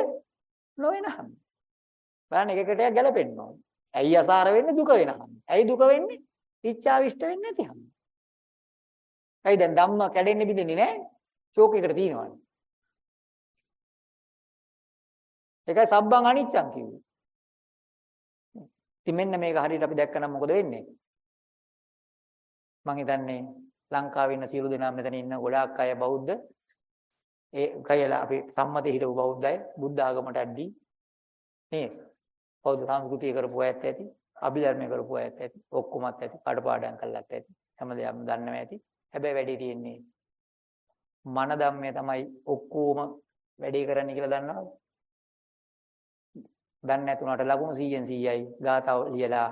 Speaker 1: නොවෙනහම. බලන්න එක එකටයක් ගැලපෙන්න ඕන. ඇයි අසාර වෙන්නේ දුක වෙනකම්. ඇයි දුක වෙන්නේ? ඉච්ඡාවිෂ්ඨ වෙන්නේ නැතිනම්. ඇයි දැන් ධම්ම කැඩෙන්නේ බින්දෙන්නේ නැහැ? ෂෝක් එකට තියෙනවානේ. ඒකයි සබ්බං අනිච්චං කිව්වේ. ඉතින් මෙන්න මේක හරියට අපි දැක්කනම් මොකද වෙන්නේ? මං හිතන්නේ ලංකාවේ ඉන්න සියලු දෙනා මෙතන ඉන්න ගොඩාක් අය බෞද්ධ ඒ කයලා අපි සම්මතේ හිටපු බෞද්ධ අය බුද්ධ ආගමට ඇද්දි නේද? බෞද්ධ සංස්කෘතිය කරපු අයත් ඇති, අභිධර්මය කරපු අයත් ඇති, ඔක්කොමත් ඇති, කඩපාඩම් කළාත් ඇති. හැමදේම දන්නව ඇති. හැබැයි වැඩි තියෙන්නේ මන ධම්මය තමයි ඔක්කොම වැඩේ කරන්න කියලා දන්නවද? දන්නේ නැතුණාට ලකුණු 100න් 100යි ගාතාව ලියලා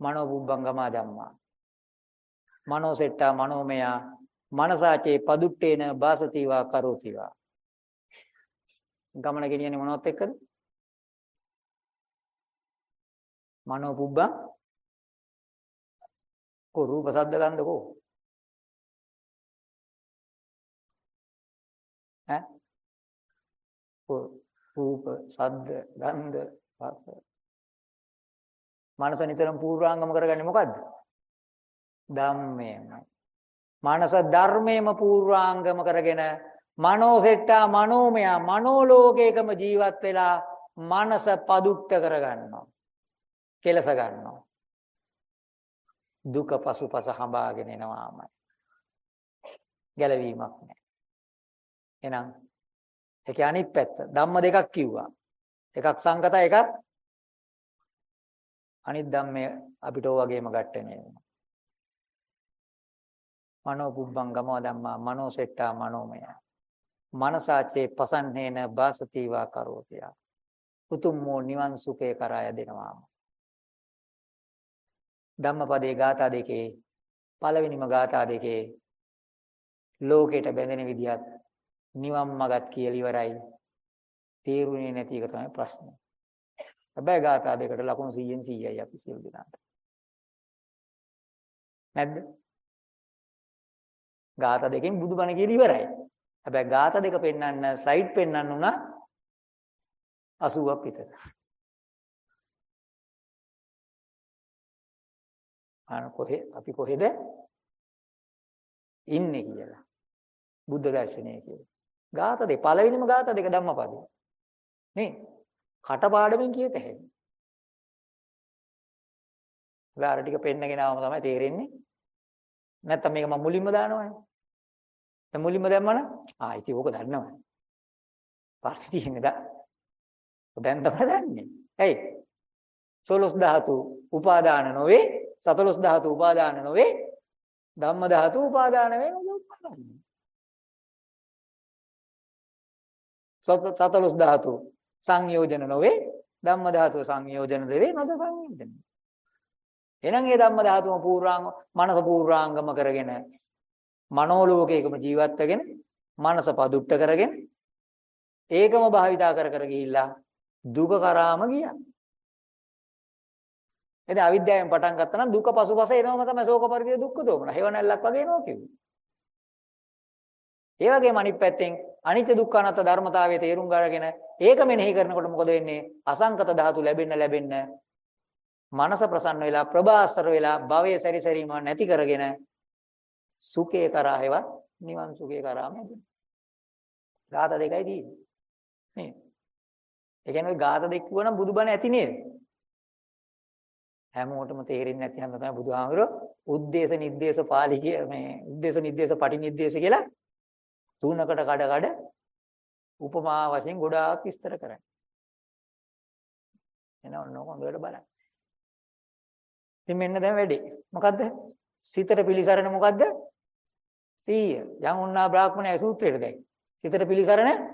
Speaker 1: මනෝ බුබ්බංගමා ධම්මා. මනෝ සෙට්ටා මනෝමයා මනසාචේ පදුට්ටේන බාසතිවා කරෝතිවා. ගමන ගෙනියන්නේ මොනවත් එක්කද? මනෝ පුබ්බං කො රූප සද්ද ගන්ධ කො ඈ කො රූප සද්ද ගන්ධ රස මනස නිතරම පූර්වාංගම කරගන්නේ මොකද්ද ධම්මයමයි මනස ධර්මයේම පූර්වාංගම කරගෙන මනෝසෙට්ටා මනෝමය මනෝලෝකයකම ජීවත් වෙලා මනස පදුට්ට කරගන්නවා කෙලස ගන්නවා. දුක පසුපස හඹාගෙන එනවාමයි. ගැලවීමක් නැහැ. එහෙනම් ඒකේ අනිත් පැත්ත ධම්ම දෙකක් කිව්වා. එකක් සංගත එකක් අනිත් ධම්මය අපිට ඕ වගේම ගැටෙන්නේ වෙනවා. මනෝ පුබ්බංගමෝ ධම්මා මනෝ සෙට්ටා මනෝමය. මනසාචේ පසන්නේන බාසතිවා කරෝතිය. උතුම් වූ නිවන් සුඛේ කරා යදෙනවාම. ධම්මපදයේ ගාථා දෙකේ පළවෙනිම ගාථා දෙකේ ලෝකයට බැඳෙන විදිහත් නිවන් මගත් කියලා ඉවරයි. තේරුනේ නැති එක තමයි ප්‍රශ්නේ. හැබැයි ගාථා දෙකට ලකුණු 100න් 100යි අපි සියලු දෙනාට. නැද්ද? ගාථා දෙකෙන් බුදුබණ කියලා ඉවරයි. හැබැයි ගාථා දෙක පෙන්වන්න ස්ලයිඩ් පෙන්වන්න උනා 80ක් විතර. අන කොහෙ අපි කොහෙද ඉන්නේ කියලා. බුද්ධ දර්ශනය කියලා. ගාත දෙක පළවෙනිම ගාත දෙක ධම්මපදේ. නේ? කටපාඩමින් කියත හැකියි. ඔයාර ටික පෙන්නගෙන ආවම තමයි තේරෙන්නේ. නැත්තම් මේක මම මුලින්ම දානවනේ. දැන් මුලින්ම දැම්මම ආ ඉතින් ඕක දන්නවනේ. පාරේ තියෙන්නේ දා. දැන් තමයි දන්නේ. ඇයි? සෝලොස් ධාතු උපාදාන නොවේ සතලොස් ධාතු උපාදාන නොවේ ධම්ම ධාතු උපාදාන වේ උපාදාන සතලොස් ධාතු සංයෝජන නොවේ ධම්ම ධාතු සංයෝජන දෙවේ නොද සංයෝජන එහෙනම් ඒ ධම්ම ධාතුම පූර්වාංග මනස පූර්වාංගම කරගෙන මනෝලෝකයකම ජීවත් වෙගෙන මනස පදුට්ට කරගෙන ඒකම භාවිතා කර කර ගිහිල්ලා දුක කරාම ගියා එතන අවිද්‍යාවෙන් පටන් ගත්තා නම් දුක පසුපස එනවම තමයි ශෝක පරිදේ දුක්ඛ දෝමන. හේවණල්ලක් වගේ එනවා කිව්වේ. ඒ වගේම අනිත් පැත්තෙන් අනිත්‍ය දුක්ඛ අනාත්ම ධර්මතාවයේ තේරුම් ගන්නගෙන ඒක මෙනෙහි කරනකොට මොකද වෙන්නේ? අසංකත ධාතු ලැබෙන්න ලැබෙන්න මනස ප්‍රසන්න වෙලා ප්‍රබාස්තර වෙලා භවයේ සැරිසැරීම නැති කරගෙන සුඛේ කරා හේවත් නිවන් සුඛේ කරාම යදිනවා. ධාත දෙකයි තියෙන්නේ. නේද? ඒ කියන්නේ ධාත දෙක කියවනම් බුදුබණ ඇති නේද? හැමෝටම තේරෙන්නේ නැති හන්ද තමයි බුදුහාමරෝ උද්දේශ නිද්දේශ පාළි කිය මේ උද්දේශ නිද්දේශ පටි නිද්දේශ කියලා තුනකට කඩ කඩ උපමා වශයෙන් ගොඩාක් විස්තර කරන්නේ. එන ඔන්න හොඳට බලන්න. ඉතින් මෙන්න දැන් වැඩි. මොකද්ද? සිතට පිළිසරණ මොකද්ද? සීය. යම් උන්නා බ්‍රාහ්මණය සූත්‍රයට දැයි. සිතට පිළිසරණ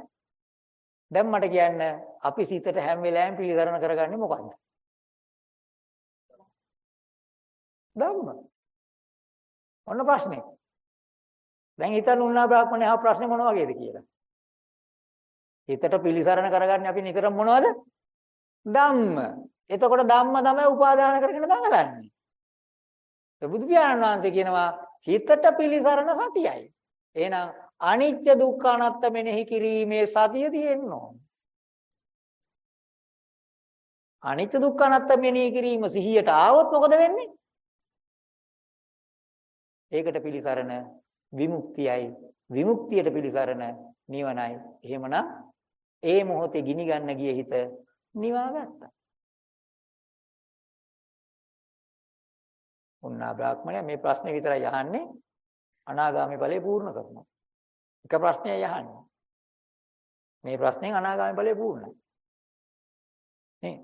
Speaker 1: දැන් මට කියන්න අපි සිතට හැම වෙලාවෙම පිළිසරණ කරගන්නේ මොකද්ද? ධම්ම. ඔන්න ප්‍රශ්නේ. දැන් හිතන්න උන්නා බ්‍රාහ්මණය අහ ප්‍රශ්නේ මොන වගේද කියලා. හිතට පිළිසරණ කරගන්නේ අපි නිතරම මොනවද? ධම්ම. එතකොට ධම්ම තමයි උපාදාන කරගෙන දඟලන්නේ. ඒ බුදු පියාණන් වහන්සේ කියනවා හිතට පිළිසරණ සතියයි. එහෙනම් අනිච්ච දුක්ඛ අනාත්ම මෙනෙහි කිරීමේ සතිය තියෙන්න ඕන. අනිත්‍ය දුක්ඛ අනාත්ම මෙනෙහි කිරීම සිහියට ආවොත් මොකද වෙන්නේ? ඒකට පිළිසරණ විමුක්තියයි විමුක්තියට පිළිසරණ නිවනයි. එහෙමනම් ඒ මොහොතේ ගිනි ගන්න ගිය හිත නිවා ගත්තා. උන්නා බ්‍රාහ්මණය මේ ප්‍රශ්නේ විතරයි අහන්නේ අනාගාමී ඵලය පූර්ණ කරනවා. එක ප්‍රශ්නයයි අහන්නේ. මේ ප්‍රශ්නෙන් අනාගාමී ඵලය පූර්ණයි. නේ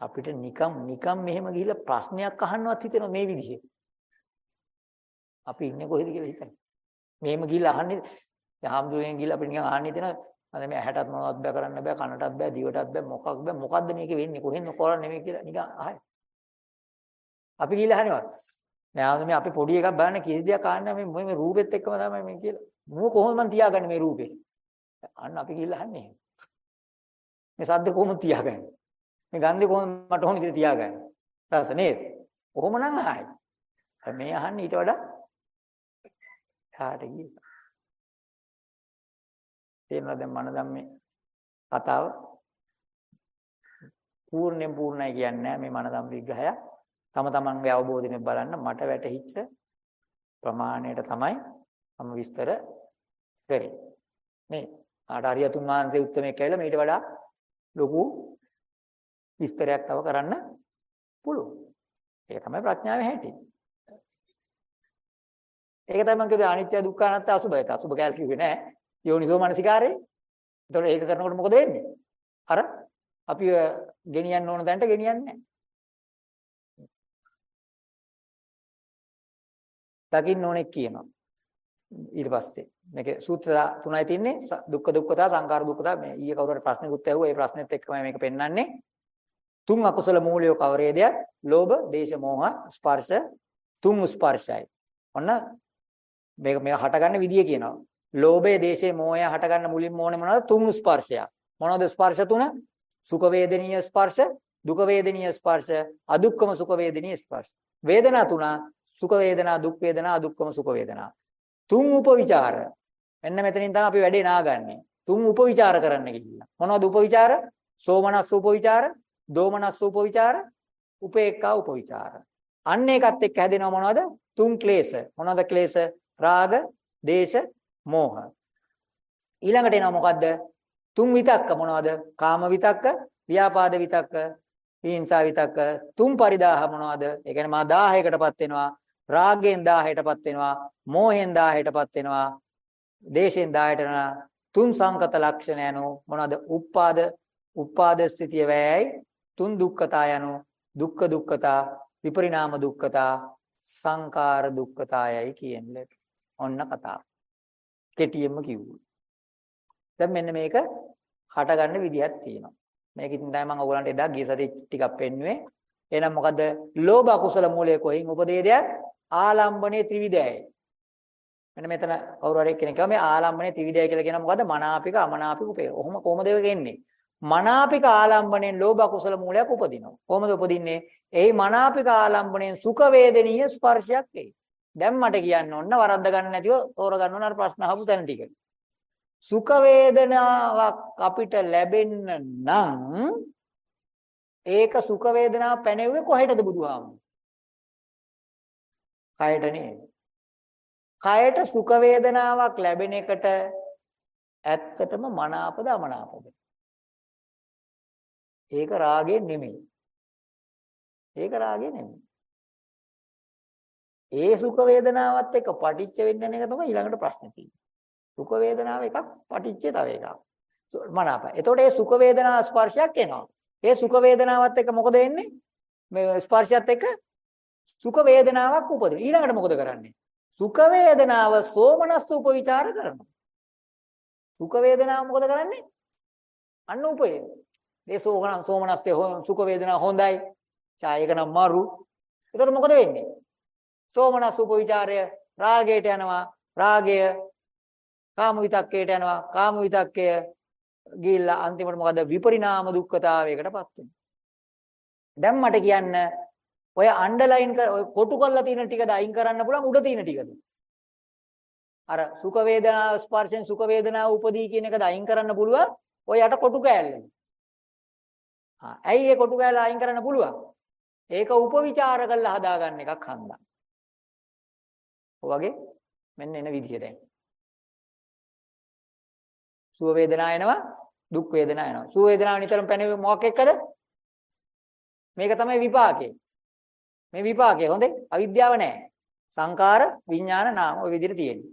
Speaker 1: අපිට නිකම් නිකම් මෙහෙම ගිහිල්ලා ප්‍රශ්නයක් අහන්නවත් හිතෙනවා මේ විදිහේ. අපි ඉන්නේ කොහෙද කියලා හිතන්නේ. මෙහෙම ගිහිල්ලා අහන්නේ හාමුදුරුවෙන් ගිහිල්ලා අපිට නිකන් අහන්න හිතෙනවා අද මේ ඇහැටත් මොනවත් බෑ කරන්න බෑ කනටත් බෑ දිවටත් බෑ මොකක් බෑ මොකද්ද මේකේ වෙන්නේ කොහෙන්ද කරන්නේ මේ කියලා නිකන් අහයි. අපි ගිහිල්ලා අහනවා. නෑ මේ අපි පොඩි එකක් බලන්න කිසි දෙයක් අහන්නේ මේ මේ රූපෙත් එක්කම තමයි මේ කියලා. මෝ කොහොමද මන් තියාගන්නේ මේ රූපේ? අන්න අපි ගිහිල්ලා අහන්නේ. මේ සද්ද කොහොමද තියාගන්නේ? මේ ගන්ධය කොහොමද මට ඕන විදිහට තියාගන්නේ? රස නේද? කොහොම නම් අහයි. මේ අහන්නේ ඊට වඩා කාට ගිහින්. තේරෙනවද දැන් මන ධම්මේ කතාව? පූර්ණයෙන් පූර්ණයි කියන්නේ මේ මන ධම් විග්‍රහය. තම තමන්ගේ අවබෝධයෙන් බලන්න මට වැටහිච්ච ප්‍රමාණයට තමයි මම විස්තර කරේ. නේ? ආට අරියතුන් වහන්සේ උත්තරයක් කියලා මේට වඩා ලොකු විස්තරයක් තව කරන්න පුළුවන්. ඒක තමයි ප්‍රඥාවේ හැටි. ඒක තමයි මම කිව්වේ අනිත්‍ය දුක්ඛ අනාත්ම අසුභය. අසුභ කැල් කිව්වේ නෑ. යෝනිසෝ මනසිකාරේ. එතකොට ඒක කරනකොට මොකද වෙන්නේ? අර අපි ගෙනියන්න ඕන තැනට ගෙනියන්නේ නෑ. දකින්න ඕනෙක් කියනවා. ඊට පස්සේ මේක සූත්‍ර තුනයි තින්නේ දුක්ඛ දුක්ඛතා සංකාර දුක්ඛතා මේ ඊයේ කවුරු හරි ප්‍රශ්නෙකුත් ඇහුවා ඒ ප්‍රශ්නෙත් එක්කම මේක පෙන්වන්නේ තුන් අකුසල මූලිය කවරේදයක් ලෝභ දේශ මොහ ස්පර්ශ තුන් ස්පර්ශයි ඔන්න මේක මේක හටගන්න විදිය කියනවා. ලෝභය දේශේ මොහය හටගන්න මුලින්ම ඕනේ මොනවද? තුන් ස්පර්ශයක්. මොනවද ස්පර්ශ තුන? සුඛ වේදනීය ස්පර්ශ දුක වේදනීය ස්පර්ශ අදුක්කම සුඛ වේදනීය ස්පර්ශ. වේදනා තුන සුඛ වේදනා දුක් වේදනා අදුක්කම සුඛ වේදනා. තුන් උපවිචාර. එන්න මෙතනින් තමයි අපි වැඩේ නාගන්නේ. තුන් උපවිචාර කරන්න ගිහිල්ලා. මොනවද උපවිචාර? සෝමනස් උපවිචාර දෝමනස් උපවිචාර උපේක්ඛා උපවිචාර. අන්න ඒකත් එක්ක හැදෙනව මොනවද? තුන් ක්ලේශ. මොනවද ක්ලේශ? රාග දේශ මෝහ. ඊළඟට එනවා මොකද්ද? තුන් විතක්ක මොනවද? කාම විතක්ක ව්‍යාපාද විතක්ක හිංසා විතක්ක. තුන් පරිදාහ මොනවද? ඒ කියන්නේ මා 1000කටපත් වෙනවා රාගයෙන් 1000ටපත් වෙනවා මෝහෙන් 1000ටපත් වෙනවා දේශයෙන් 1000ට යනවා තුන් සංකත ලක්ෂණ යනු මොනවද? උපාද උපාද ස්ථිතිය වැයයි. තුන් දුක්ඛතා යනු දුක්ඛ දුක්ඛතා විපරිණාම දුක්ඛතා සංකාර දුක්ඛතායයි කියන්නේ. ඔන්න කතාව කෙටියෙන්ම කිව්වා දැන් මෙන්න මේක හටගන්න විදිහක් තියෙනවා මේක ඉතින් තමයි මම ඔයගලන්ට එදා ගිය සතියේ ටිකක් පෙන්නුවේ එහෙනම් මොකද ලෝභ අකුසල මූලයේ කොහෙන් උපදේදයක් ආලම්බනේ ත්‍රිවිධයයි. මෙන්න මෙතන කවුරු හරි කෙනෙක් කිව්වා මේ ආලම්බනේ ත්‍රිවිධය කියලා කියන මොකද්ද? මනාපික අමනාපික උපේ. ඔහොම කොහොමද ඒක එන්නේ? මනාපික ආලම්බණයෙන් ලෝභ අකුසල මූලයක් උපදිනවා. කොහොමද උපදින්නේ? එයි මනාපික ආලම්බණයෙන් සුඛ වේදනීය ස්පර්ශයක් එයි. දැන් මට කියන්න ඕන වරද්ද ගන්න නැතිව තෝරගන්න ඕන අර ප්‍රශ්න අහපු තැන ටික. සුඛ වේදනාවක් අපිට ලැබෙන්න නම් ඒක සුඛ වේදනාව පැනෙව්වේ කොහෙටද බුදුහාමුදුරුවෝ? කයට නේද? කයට සුඛ වේදනාවක් ලැබෙන එකට ඇත්තටම මනාපද අමනාපද? ඒක රාගයෙන් නෙමෙයි. ඒක රාගය නෙමෙයි. ඒ සුඛ වේදනාවත් එක්ක පටිච්ච වෙන්න එක තමයි ඊළඟට ප්‍රශ්නේ තියෙන්නේ. සුඛ වේදනාව එකක් පටිච්ච තව එකක්. මනාප. එතකොට ඒ සුඛ වේදනා ස්පර්ශයක් එනවා. ඒ සුඛ වේදනාවත් එක්ක මොකද වෙන්නේ? මේ ස්පර්ශයත් එක්ක සුඛ වේදනාවක් උපදින. ඊළඟට මොකද කරන්නේ? සුඛ වේදනාව සෝමනස්ස උපවිචාර කරනවා. සුඛ වේදනාව මොකද කරන්නේ? අන්න උපේ. මේ සෝමන සෝමනස්සේ සුඛ වේදනාව හොඳයි. ඡායක නම් මරු. එතකොට මොකද වෙන්නේ? සෝමනස්ස උපවිචාරය රාගයට යනවා. රාගය කාම විතක්කයට යනවා. කාම විතක්කය ගිහිල්ලා අන්තිමට මොකද විපරිණාම දුක්ඛතාවයකටපත් වෙනවා. දැන් මට කියන්න ඔය අන්ඩර්ලයින් කර ඔය කොටු කරලා තියෙන ටිකද අයින් කරන්න පුළුවන් උඩ තියෙන ටිකද? අර සුඛ වේදනා ස්පර්ශෙන් සුඛ වේදනා උපදී කියන එකද අයින් කරන්න පුළුවන් ඔය යට කොටු කෑල්ල. ආ ඇයි ඒ කොටු කෑල්ල අයින් කරන්න පුළුවන්? ඒක උපවිචාර කරලා හදාගන්න එකක් හන්දා. ඔයගේ මෙන්න එන විදිය දැන්. සුව වේදනා එනවා දුක් වේදනා එනවා. සුව වේදනාව නිතරම පැනෙන්නේ මොකක් එක්කද? මේක තමයි විපාකේ. මේ විපාකේ හොඳේ අවිද්‍යාව නැහැ. සංකාර විඥාන නාම ඔය විදිහට තියෙන්නේ.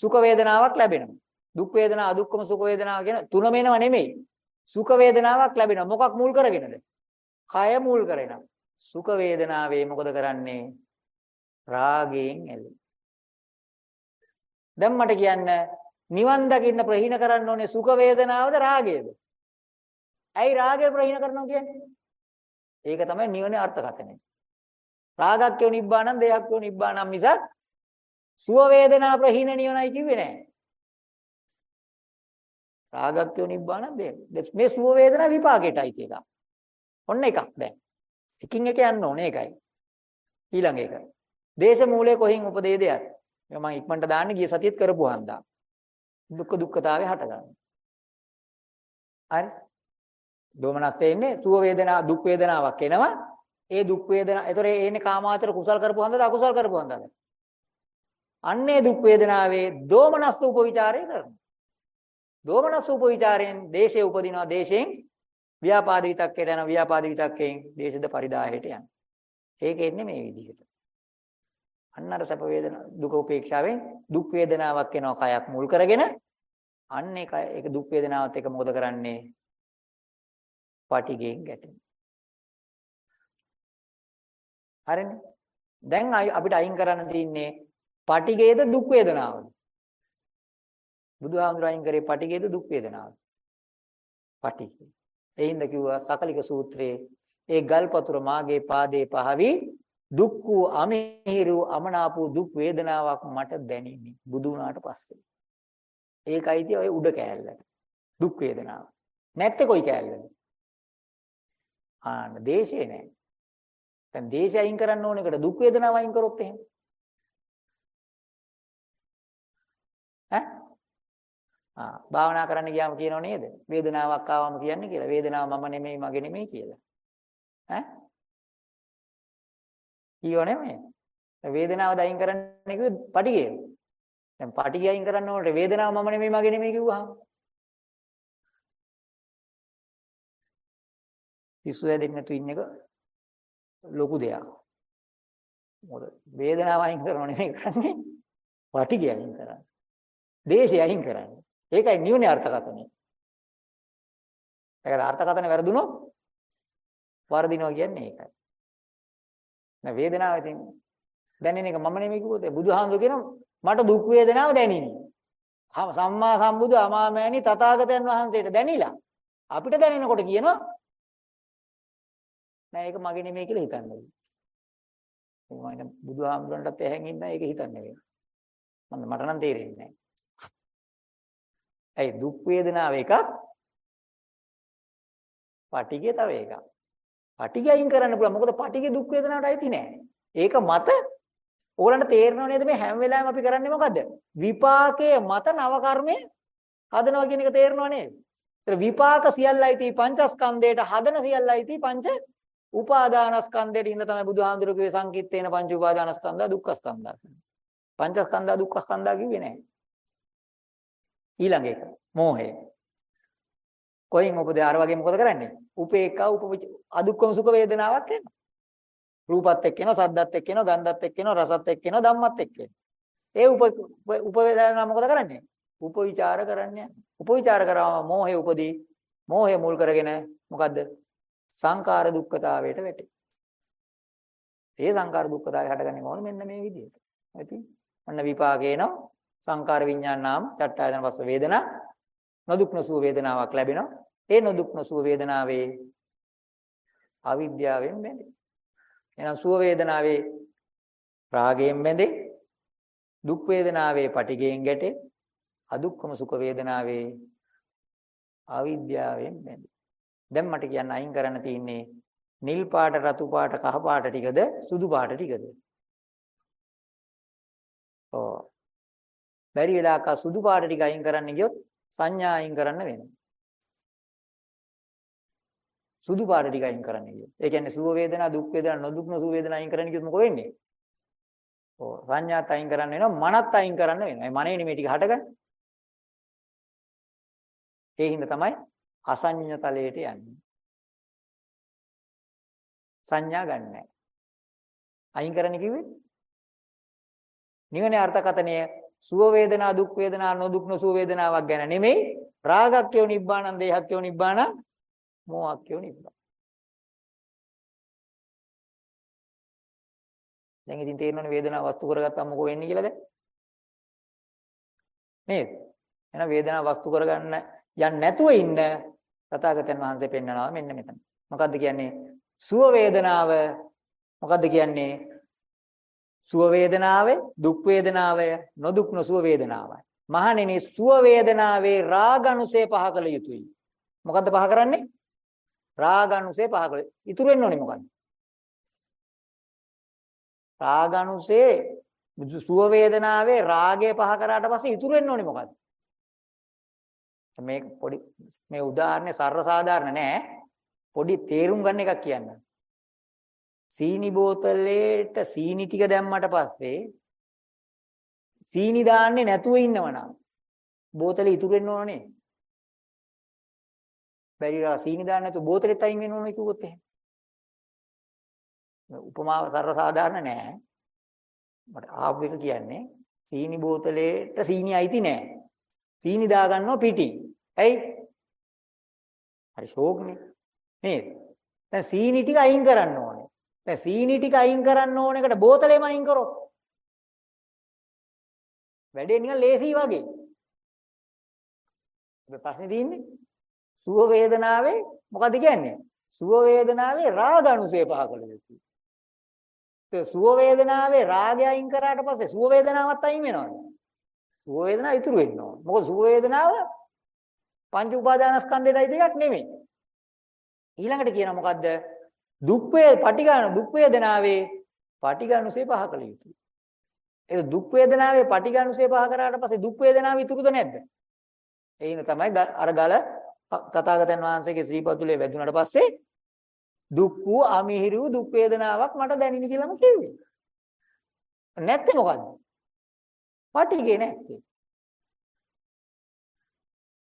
Speaker 1: සුඛ වේදනාවක් ලැබෙනවා. දුක් වේදනා අදුක්කම සුඛ වේදනාව කියන තුනම එනව නෙමෙයි. සුඛ වේදනාවක් ලැබෙනවා. මොකක් මුල් කරගෙනද? කය මුල් කරගෙන. සුඛ වේදනාවේ මොකද කරන්නේ? රාගයෙන් ඇලෙන. දැන් මට කියන්න නිවන් දකින්න ප්‍රහීන කරන්න ඕනේ සුඛ වේදනාවද රාගයද? ඇයි රාගය ප්‍රහීන කරනවා කියන්නේ? ඒක තමයි නිවනේ අර්ථකථනය. රාගක්කෝ නිබ්බාණං දෙයක්කෝ නිබ්බාණං මිසක් සුව වේදනා ප්‍රහීන නිවනයි කිව්වේ නෑ. රාගක්කෝ නිබ්බාණං දෙයක්. මේ සුව වේදනා විපාකයටයි ඒක. ඔන්න එකක් දැන්. එකින් එක යන්න ඕනේ ඒකයි. ඊළඟ එක. දේශ මූලයේ කොහින් උපදේ දෙයක්. මම ඉක්මනට දාන්නේ ගිය සතියේත් කරපු හන්දා. දුක්ඛ දුක්ඛතාවේ හට ගන්න. හරි. දෝමනස්සේ ඉන්නේ සුව වේදනා දුක් වේදනාවක් එනවා. ඒ දුක් වේදනා ඒතර ඒ එන්නේ කාමාවචර කුසල් කරපු හන්දද අකුසල් කරපු හන්දද? අන්නේ දුක් වේදනාවේ දෝමනස්ස උපවිචාරය කරනවා. දෝමනස්ස උපවිචාරයෙන් දේශේ උපදිනවා දේශයෙන් ව්‍යාපාද විතක්කයට යන ව්‍යාපාද විතක්කයෙන් දේශද පරිදාහයට යන. ඒක එන්නේ මේ විදිහට. අන්න අර සැප වේදනා දුක උපේක්ෂාවෙන් දුක් වේදනාවක් එනවා කයක් මුල් කරගෙන අන්න ඒක ඒක දුක් වේදනාවත් එක මොකද කරන්නේ? පටිගෙන් ගැටෙන. හරිනේ. දැන් අපිට අයින් කරන්න තියෙන්නේ පටිගේද දුක් වේදනාවද? බුදුහාමුදුර අයින් කරේ පටිගේද දුක් වේදනාවද? පටිගේ. එයින්ද කිව්වා සකලික සූත්‍රයේ ඒ ගල්පතුර මාගේ පාදේ පහවි දුක් වූ අමිහිරු අමනාපු දුක් වේදනාවක් මට දැනිනි බුදු වුණාට පස්සේ. ඒකයි tie ඔය උඩ කෑල්ලට. දුක් වේදනාව. නැත්තේ කොයි කෑල්ලද? ආන්න දේශේ නෑ. දැන් දේශය අයින් කරන්න ඕන එකට දුක් වේදනාව අයින් කරොත් එහෙම. ඈ? ආ භාවනා කරන්න ගියාම කියනව නේද? වේදනාවක් ආවම කියන්නේ කියලා. වේදනාව මම නෙමෙයි මගේ නෙමෙයි කියලා. ඈ? ඊව නෙමෙයි. වේදනාව දයින් කරන්න කිව්වේ පටිගය. දැන් පටිගය අයින් කරන්න ඕනේ වේදනාව මම නෙමෙයි මගේ නෙමෙයි කිව්වහම. පිස්සු හැදෙන්නේ නැතු ඉන්න එක ලොකු දෙයක්. මොකද වේදනාව අයින් කරනව නෙමෙයි කරන්නේ. පටිගය අයින් කරන්නේ. දේශය අයින් කරන්නේ. ඒකයි නිවනේ අර්ථකථනය. ඒකට අර්ථකථන වැරදුනොත් වර්ධිනවා කියන්නේ ඒකයි. දැන් වේදනාව ඉතින් දැනෙන එක මම නෙමෙයි කිව්වොත් බුදුහාමුදුර කියනවා මට දුක් වේදනාව දැනිනි. සම්මා සම්බුදු අමාමෑණි තථාගතයන් වහන්සේට දැනිලා අපිට දැනෙනකොට කියනවා නෑ ඒක මගේ නෙමෙයි කියලා හිතන්නේ. මම බුදුහාමුදුරන්ටත් ඇහෙන් ඉන්න ඒක හිතන්නේ නෙවෙයි. මම මට නම් තේරෙන්නේ නෑ. ඇයි දුක් වේදනාව එකක් පටිගය තව එකක්. පටිගය අයින් කරන්න පුළුවන්. මොකද පටිගය දුක් වේදනාවට අයිති නෑ. ඒක මත ඕගලන්ට තේරෙනව නේද මේ හැම වෙලාවෙම අපි කරන්නේ මොකද්ද? විපාකයේ මත නව කර්මය හදනවා කියන එක තේරෙනව නේද? ඒතර විපාක සියල්ලයි තී පංචස්කන්ධයට හදන සියල්ලයි තී පංච උපාදානස්කන්ධයට ඉන්න තමයි බුදුහාඳුරු කිව්වේ සංකිට්ඨේන පංච උපාදානස්කන්ධා දුක්ඛස්කන්ධා. පංචස්කන්ධා දුක්ඛස්කන්ධා කිව්වේ නෑ. ඊළඟ එක මෝහය. කොයින් උපදේ අර වගේ මොකද කරන්නේ? උපේක්ඛා උප අදුක්කම සුඛ වේදනාවක් එනවා. රූපත් එක්ක එනවා, සද්දත් එක්ක එනවා, ගන්ධත් එක්ක එනවා, රසත් එක්ක එනවා, ධම්මත් එක්ක එනවා. ඒ උප උප වේදනා මොකද කරන්නේ? උපවිචාර කරන්නේ. උපවිචාර කරාම මෝහය උපදී. මෝහය මුල් කරගෙන මොකද්ද? සංකාර දුක්ඛතාවයට වැටේ. ඒ සංකාර දුක්ඛතාවය හටගන්නේ මොන මෙන්න මේ විදිහට. ඇති? අන්න විපාකේනෝ සංකාර විඥාන නාම චට්ඨායතන පස්ස වේදනා නොදුක් නොසුව වේදනාවක් ලැබෙනවා. ඒ නොදුක් නොසුව වේදනාවේ අවිද්‍යාවෙන් බැඳේ. එහෙනම් සුව වේදනාවේ රාගයෙන් බැඳේ. දුක් වේදනාවේ පටිගයෙන් ගැටේ. අදුක්කම සුඛ වේදනාවේ අවිද්‍යාවෙන් බැඳේ. දැන් මට කියන්න අයින් කරන්න තියෙන්නේ නිල් පාට රතු පාට කහ පාට ටිකද සුදු පාට ටිකද? ඔව්. බැරි වෙලාවක සුදු පාට ටික අයින් කරන්න ගියොත් සංඥා අයින් කරන්න වෙනවා. සුදු පාට ටික අයින් කරන්න කියනවා. ඒ කියන්නේ සුව වේදනා, දුක් වේදනා, නොදුක්න සුව වේදනා අයින් කරන්න කිව්වොත් මොකද වෙන්නේ? ඔව් සංඥාත් අයින් කරන්න වෙනවා, මනත් අයින් කරන්න වෙනවා. මේ මනේ නෙමෙයි ටික හටගන්නේ. ඒ හින්දා තමයි අසඤ්ඤ තලයට යන්නේ. සංඥා ගන්නෑ. අයින් කරන්න කිව්වේ? නිවනේ අර්ථකතනය සුව වේදනා දුක් වේදනා නොදුක් නොසුව වේදනාවක් ගැන නෙමෙයි. රාගක්කයෝ නිබ්බානං දේහක්කයෝ නිබ්බාන මෝහක්කයෝ නිබ්බාන. දැන් ඉතින් තේරෙනවනේ වේදනාව වස්තු කරගත්තාම මොකෝ වෙන්නේ කියලා දැන්? නේද? එහෙනම් වේදනාව වස්තු කරගන්න යන්නේ නැතුව ඉන්න තථාගතයන් වහන්සේ පෙන්නනවා මෙන්න මෙතන. මොකද්ද කියන්නේ? සුව වේදනාව මොකද්ද කියන්නේ? සුව වේදනාවේ දුක් වේදනාවය නොදුක් නොසුව වේදනාවයි. මහණෙනි සුව වේදනාවේ රාගනුසේ පහ කළ යුතුයි. මොකද්ද පහ කරන්නේ? රාගනුසේ පහ කළ. ඉතුරු වෙන්න ඕනේ මොකද්ද? රාගනුසේ සුව වේදනාවේ රාගය පහ කරාට පස්සේ ඉතුරු වෙන්න ඕනේ මොකද්ද? මේ පොඩි මේ උදාහරණේ සර්ව සාධාරණ නෑ. පොඩි තේරුම් ගන්න එකක් කියන්න. සීනි බෝතලේට සීනි ටික දැම්මට පස්සේ සීනි දාන්නේ නැතුව ඉන්නවනම් බෝතලේ ඉතුරු වෙන්න ඕනේ. බැරිලා සීනි දාන්න නැතුව බෝතලෙත් අයින් වෙන්න ඕනේ කිව්වොත් එහෙම. උපමාව සර්ව සාධාරණ නෑ. මට ආපු එක කියන්නේ සීනි බෝතලේට සීනි අයිති නෑ. සීනි දාගන්නවා පිටින්. ඇයි? හරි ෂෝක්නේ. නේද? දැන් සීනි ටික අයින් කරන්න ඕනේ. දැන් සීනි ටික අයින් කරන්න ඕන එකට බෝතලෙම අයින් කරොත් වැඩේ නිකන් ලේසි වගේ. ඔබ ප්‍රශ්නේ තියෙන්නේ සුව වේදනාවේ මොකද කියන්නේ? සුව වේදනාවේ රාග අනුසය පහ කළ යුතුයි. ඒ සුව වේදනාවේ රාගය අයින් කරාට පස්සේ සුව වේදනාවත් අයින් වෙනවද? සුව වේදනාව ඉතුරු වෙන්න ඕන. මොකද සුව වේදනාව පංච උපාදානස්කන්ධයටයි දෙයක් නෙමෙයි. ඊළඟට කියනවා මොකද්ද? දුක් වේ පටිඝාන දුක් වේදනාවේ පටිඝානුසේ පහ කළ යුතුයි. ඒක දුක් වේදනාවේ පටිඝානුසේ පහ කරාට පස්සේ දුක් වේදනාව ඉතුරුද නැද්ද? ඒින තමයි අර ගල තථාගතයන් වහන්සේගේ ශ්‍රීපතුලේ වැදුනට පස්සේ දුක් වූ අමිහිරි වූ දුක් වේදනාවක් මට දැනිනි කියලාම කිව්වේ. නැත්තේ මොකද්ද? පටිඝේ නැත්තේ.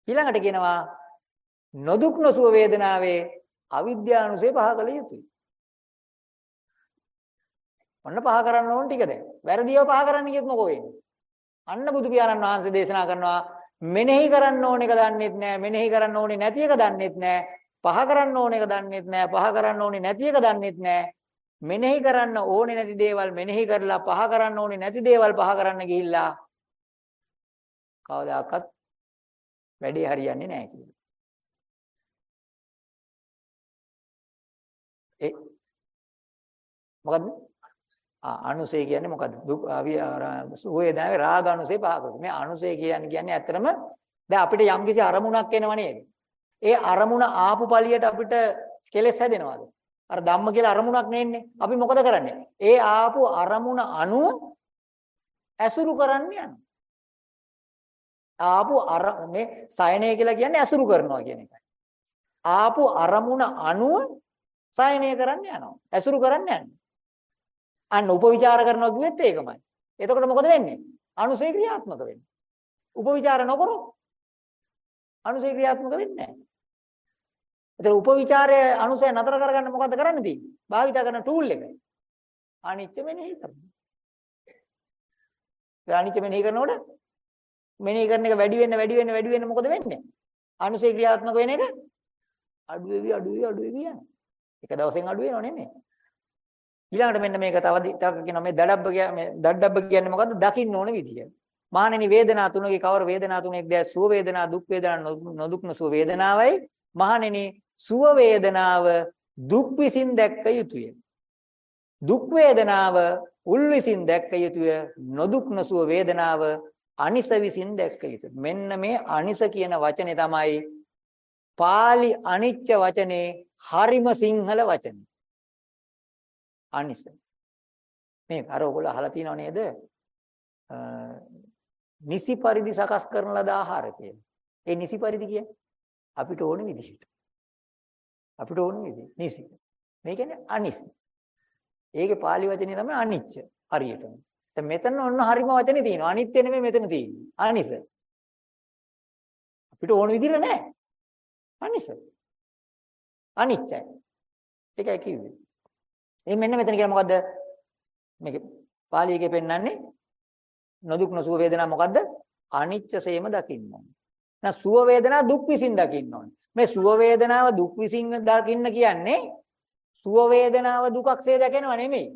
Speaker 1: ඊළඟට කියනවා නොදුක් නොසුව වේදනාවේ අවිද්‍යානුසේ පහ කළ යුතුයි. ඔන්න පහ කරන්න ඕන ටික දැන්. වැරදිව පහ කරන්න කියත් මොකෝ වෙන්නේ? අන්න බුදු පියාණන් වහන්සේ දේශනා කරනවා මෙනෙහි කරන්න ඕන එක දන්නෙත් නෑ මෙනෙහි කරන්න ඕනේ නැති එක දන්නෙත් නෑ පහ කරන්න ඕන එක දන්නෙත් නෑ පහ කරන්න ඕනේ නැති එක දන්නෙත් නෑ මෙනෙහි කරන්න ඕනේ නැති දේවල් මෙනෙහි කරලා පහ කරන්න ඕනේ නැති දේවල් පහ කරන්න ගිහිල්ලා කවදාකවත් වැඩේ හරියන්නේ නැහැ කියලා. මොකද්ද? ආ අනුසය කියන්නේ මොකද්ද? දුක් වේදනාවේ රාග අනුසය පහ කරනවා. මේ අනුසය කියන්නේ කියන්නේ ඇත්තටම දැන් අපිට යම්කිසි අරමුණක් එනව නේද? ඒ අරමුණ ආපු පළියට අපිට කෙලස් හැදෙනවද? අර ධම්ම කියලා අරමුණක් නෙන්නේ. අපි මොකද කරන්නේ? ඒ ආපු අරමුණ අනුව ඇසුරු කරන්න යනවා. ආපු අර මේ සයනය කියලා කියන්නේ ඇසුරු කරනවා කියන එකයි. ආපු අරමුණ අනුව සයනය කරන්න යනවා. ඇසුරු කරන්න යනවා. අන්න උපවිචාර කරනවා කිව්වෙත් ඒකමයි. එතකොට මොකද වෙන්නේ? අනුසය ක්‍රියාත්මක වෙන්නේ. උපවිචාර නොකරොත් අනුසය ක්‍රියාත්මක වෙන්නේ නැහැ. ඒතර උපවිචාරය අනුසය නතර කරගන්න මොකද්ද කරන්න තියෙන්නේ? භාවිත කරන ටූල් එක. අනිච්ච මෙනෙහි කරනවා. ඒ අනිච්ච මෙනෙහි කරනකොට මෙනෙහි කරන එක වැඩි වෙන්න වැඩි වෙන්න වැඩි වෙන්න මොකද වෙන්නේ? අනුසය ක්‍රියාත්මක වෙන එක අඩු වෙවි අඩු වෙවි අඩු වෙවි යනවා. එක දවසෙන් අඩු වෙනව නෙමෙයි. ඊළඟට මෙන්න මේක තව තව කියනවා මේ දඩබ්බ කියන්නේ දඩබ්බ කියන්නේ මොකද්ද? දකින්න ඕන විදිය. මහණෙනි වේදනා තුනකේ කවර වේදනා තුනෙක් දැ සුව වේදනා දුක් වේදනා නොදුක් නොසුව වේදනාවයි මහණෙනි සුව වේදනාව දුක් විසින් දැක්ක යුතුය. දුක් වේදනාව උල් විසින් දැක්ක යුතුය. නොදුක් නොසුව වේදනාව අනිස විසින් දැක්ක යුතුය. මෙන්න මේ අනිස කියන වචනේ තමයි pāli අනිච්ච වචනේ හරිම සිංහල වචනේ. අනිස. මේ අර ඔයගොල්ලෝ අහලා තියෙනව නේද? නිසි පරිදි සකස් කරන ලද ආහාර කියලා. ඒ නිසි පරිදි කියන්නේ අපිට ඕන විදිහට. අපිට ඕන විදිහ. නිසි. මේ කියන්නේ අනිස්. ඒකේ pāli වචනේ තමයි අනිච්ච. හරියටම. දැන් මෙතන ඔන්න හරිම වචනේ තියෙනවා. අනිත්‍ය නෙමෙයි මෙතන තියෙන්නේ. අනිස. අපිට ඕන විදිහට නෑ. අනිස. අනිච්චයි. ඒකයි කිව්වේ. ඒ මෙන්න මෙතන කියන මොකද්ද? මේක pāli එකේ පෙන්නන්නේ නොදුක් නොසුව වේදනා මොකද්ද? අනිච්චසේම දකින්න ඕනේ. නැහ සුව වේදනා දුක් විසින් දකින්න ඕනේ. මේ සුව වේදනාව දුක් විසින් දකින්න කියන්නේ සුව වේදනාව දුකක්සේ දැකෙනව නෙමෙයි.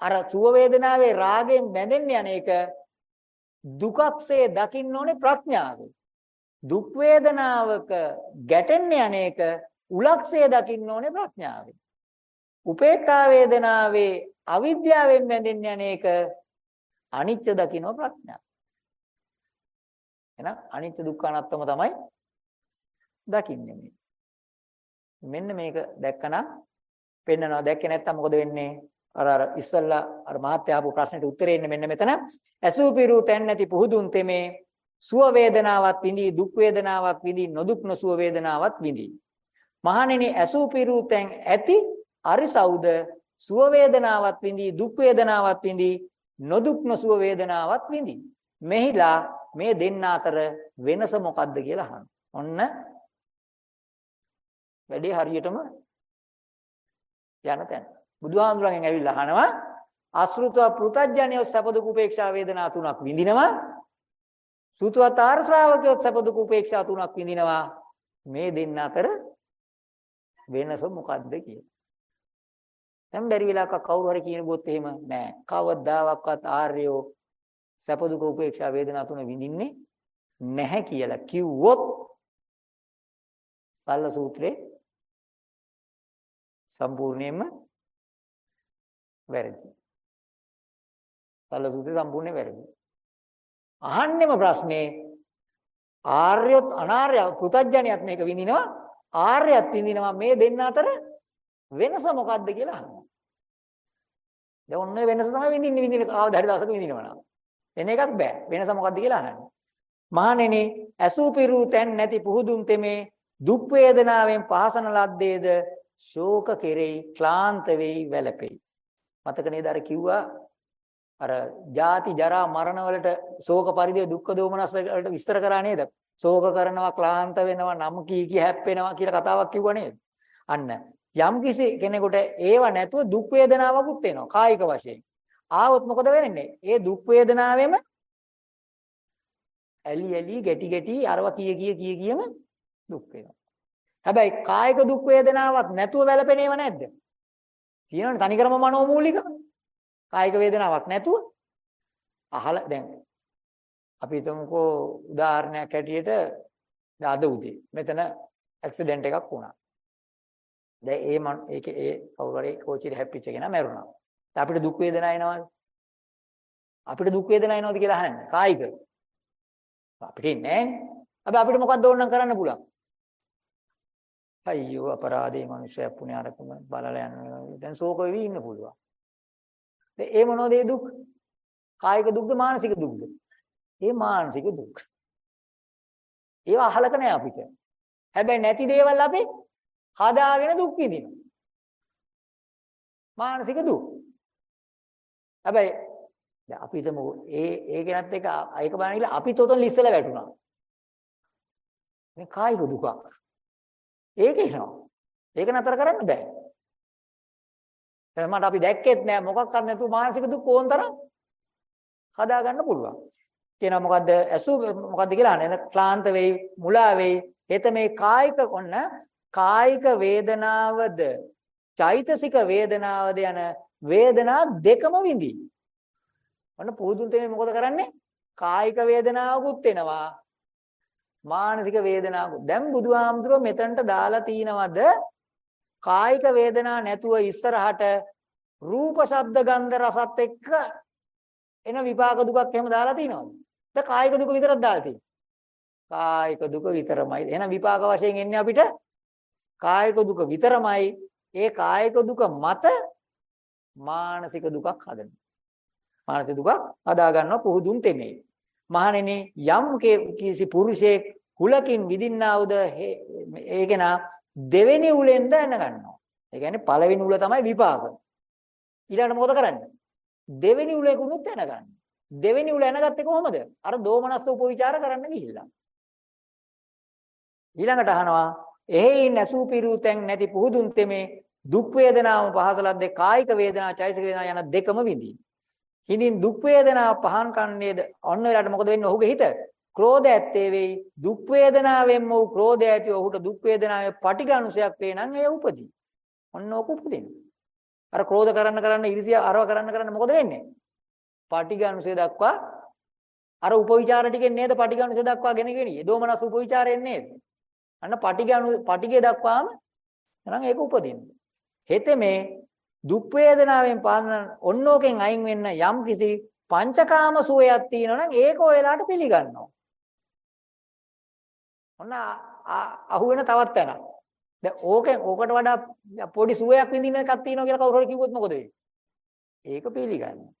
Speaker 1: අර සුව වේදනාවේ රාගයෙන් බැඳෙන්න යන එක දුකක්සේ දකින්න ඕනේ ප්‍රඥාවෙන්. දුක් වේදනාවක ගැටෙන්න යන එක උලක්සේ දකින්න ඕනේ ප්‍රඥාවෙන්. උපේක්ඛා වේදනාවේ අවිද්‍යාවෙන් බැඳෙන්න යන එක අනිච්ච දකින්න ප්‍රඥාව. එහෙනම් අනිච්ච දුක්ඛ අනාත්තම තමයි දකින්නේ මේ. මෙන්න මේක දැක්කනම් පෙන්නනවා දැක්කේ නැත්තම් මොකද වෙන්නේ? අර අර ඉස්සල්ලා අර මහත්ය ආපු ප්‍රශ්නෙට උත්තරේ ඉන්නේ මෙන්න මෙතන. ඇසූපිරු තැන් නැති පුහුදුන් තෙමේ සුව වේදනාවක් විඳී දුක් වේදනාවක් විඳී නොදුක් නොසුව වේදනාවක් විඳී. මහණෙනි ඇසූපිරු තැන් ඇති අරිසෞද සුව වේදනාවක් විඳී දුක් වේදනාවක් විඳී නොදුක් නොසුව වේදනාවක් විඳී. මෙහිලා මේ දෙන්න අතර වෙනස මොකක්ද කියලා අහනවා. ඔන්න වැඩේ හරියටම යන තැන. බුදුහාමුදුරන්ගෙන් ඇවිල්ලා අහනවා අසෘතව පෘතජ්ජනියොත් සැප දුක උපේක්ෂා වේදනා තුනක් විඳිනවා. සූතවතාර ශ්‍රාවකයොත් සැප දුක උපේක්ෂා තුනක් විඳිනවා. මේ දෙන්න අතර වෙනස මොකක්ද කියලා. දැන් බැරි වෙලාවක කවුරු හරි කියන බොත් එහෙම නෑ. කවදාවත් ආර්යෝ සැප දුක උපේක්ෂා වේදනා තුන විඳින්නේ නැහැ කියලා කිව්වොත් සල්ල සූත්‍රේ සම්පූර්ණයෙන්ම වැරදි. සල්ල සූත්‍රේ සම්පූර්ණයෙන් වැරදි. අහන්නෙම ප්‍රශ්නේ ආර්යොත් අනාර්ය පෘතජ්ජනියත් මේක විඳිනවා ආර්යත් විඳිනවා මේ දෙන්න අතර වෙනස මොකක්ද කියලා අහනවා. දැන් ඔන්න වෙනස තමයි විඳින්නේ විඳින කවදා හරි දවසක විඳිනවා නම්. එන එකක් බෑ. වෙනස මොකක්ද කියලා අහන්නේ. මහණෙනි ඇසූපිරු තැන් නැති පුහුදුන් තෙමේ දුක් වේදනාවෙන් පහසන ලද්දේද ශෝක කෙරෙයි ක්ලාන්ත වෙයි වැළපෙයි. මතක නේද අර කිව්වා අර ජාති ජරා මරණ වලට ශෝක පරිදේ දුක්ඛ දෝමනස් වලට විස්තර කරා නේද? ශෝක කරනවා ක්ලාන්ත වෙනවා නම් කී කී හැප්පෙනවා කියලා කතාවක් කිව්වා නේද? අන්න යම් කිසි කෙනෙකුට ඒව නැතුව දුක් වේදනාවකුත් එනවා කායික වශයෙන්. ආවොත් මොකද වෙන්නේ? ඒ දුක් වේදනාවෙම ඇලි ඇලි ගැටි ගැටි අරව කිය කිය කිය කියම දුක් වෙනවා. හැබැයි කායික දුක් වේදනාවක් නැතුව වැළපෙනේව නැද්ද? තියෙනවනේ තනිකරම මනෝමූලික. කායික වේදනාවක් නැතුව අහලා දැන් අපි හිතමුකෝ උදාහරණයක් හැටියට අද උදේ මෙතන ඇක්සිඩන්ට් එකක් වුණා. දැන් ඒ මන් ඒකේ ඒ කවුරු හරි කෝච්චියට හැප්පිච්ච කෙනා මැරුණා. දැන් අපිට දුක් වේදනා එනවද? අපිට දුක් වේදනා එනවද කියලා අහන්නේ. කායික. අපිට ඉන්නේ නැහැ. හැබැයි අපිට මොකක්ද ඕනනම් කරන්න පුළුවන්? අයියෝ අපරාධේ මිනිස්සු පුණ්‍ය අරකම බලලා යනවා. දැන් ශෝක වෙවි ඉන්න පුළුවන්. දැන් ඒ මොනවද ඒ දුක්? කායික දුක්ද මානසික දුක්ද? ඒ මානසික දුක්. ඒවා අහලක නෑ අපිට. හැබැයි නැති දේවල් අපි හදාගෙන දුක් විඳිනවා. මානසික දුක්. හැබැයි දැන් අපි හිතමු ඒ ඒ කෙනත් එක ඒක බලන කියලා අපි තොතන ලිස්සලා වැටුණා. මේ කායික දුකක්. ඒක එනවා. ඒක නතර කරන්න බෑ. එහෙනම් අපි දැක්කෙත් නෑ මොකක්වත් නැතුව මානසික දුක් ඕනතරම් හදා ගන්න පුළුවන්. කියනවා මොකද්ද? ඇසු මොකද්ද කියලා අහන්නේ. ක්ලාන්ත වෙයි, මුලා වෙයි. එත මේ කායික ඔන්න කායික වේදනාවද, චෛතසික වේදනාවද යන වේදනා දෙකම විඳි. ඔන්න පුදුන් තෙමේ මොකද කරන්නේ? කායික වේදනාවකුත් එනවා. මානසික වේදනාවකුත්. දැන් බුදුහාමුදුරුව මෙතනට දාලා තිනවද? කායික වේදනා නැතුව ඉස්සරහට රූප ශබ්ද ගන්ධ රසත් එක්ක එන විපාක දුකක් එහෙම දාලා තිනවද? ද කායික දුක විතරක් දාලා තියෙන්නේ. කායික දුක විතරමයි. එහෙනම් විපාක වශයෙන් එන්නේ අපිට කායික දුක විතරමයි. ඒ කායික දුක මත මානසික දුකක් හදනවා. මානසික දුකක් හදා ගන්නවා පුහුදුන් තෙමේ. මහණෙනි යම් කිසි පුරුෂයෙක් කුලකින් විදින්නා වූද ඒකේනා දෙවෙනි උලෙන් දැන ගන්නවා. ඒ කියන්නේ පළවෙනි උල තමයි විපාක. ඊළඟට මොකද කරන්නේ? දෙවෙනි උලේකුණුත් දැනගන්න. දෙවෙනි උල දැනගත්තේ කොහොමද? අර දෝමනස්ස උපවිචාර කරන්න ගිහිල්ලා. ඊළඟට අහනවා එහෙයි නැසූ පිරූතෙන් නැති පුහුදුන් තෙමේ දුක් වේදනාව පහසලද්දේ කායික වේදනා චෛතසික වේදනා යන දෙකම විඳින. හිඳින් දුක් වේදනාව පහන් කන්නේද ඔන්න වෙලාවට මොකද වෙන්නේ ඔහුගේ හිත ක්‍රෝධ ඇත්තේ වෙයි දුක් වේදනාවෙන්ම ඔහු ක්‍රෝධය ඇති ඔහුට දුක් වේදනාවේ පටිඝනුසයක් වේ නම් එය උපදී. ඔන්න ඕක උපදින. අර ක්‍රෝධ කරන්න කරන්න ඉරිසිය අරව කරන්න කරන්න මොකද වෙන්නේ? පටිඝනුසය දක්වා අර උපවිචාර ටිකෙන් නේද පටිඝනුසය දක්වා ගෙන ගෙනියේ. දෝමනස් උපවිචාරයෙන් නේද? අන්න පටිඝනු පටිඝය දක්වාම නම් ඒක උපදින්නේ. හෙතේ මේ දුක් වේදනාවෙන් පාන ඔන්නෝකෙන් අයින් වෙන්න යම් කිසි පංචකාම සුවයක් තියෙනවා නම් ඒක ඔය වෙලාවට පිළිගන්නවා. ඔන්න අහු වෙන තවත් තැනක්. දැන් ඕකෙන් ඕකට වඩා පොඩි සුවයක් විඳින එකක් තියෙනවා කියලා කවුරු හරි කිව්වොත් මොකද වෙන්නේ? ඒක පිළිගන්නවා.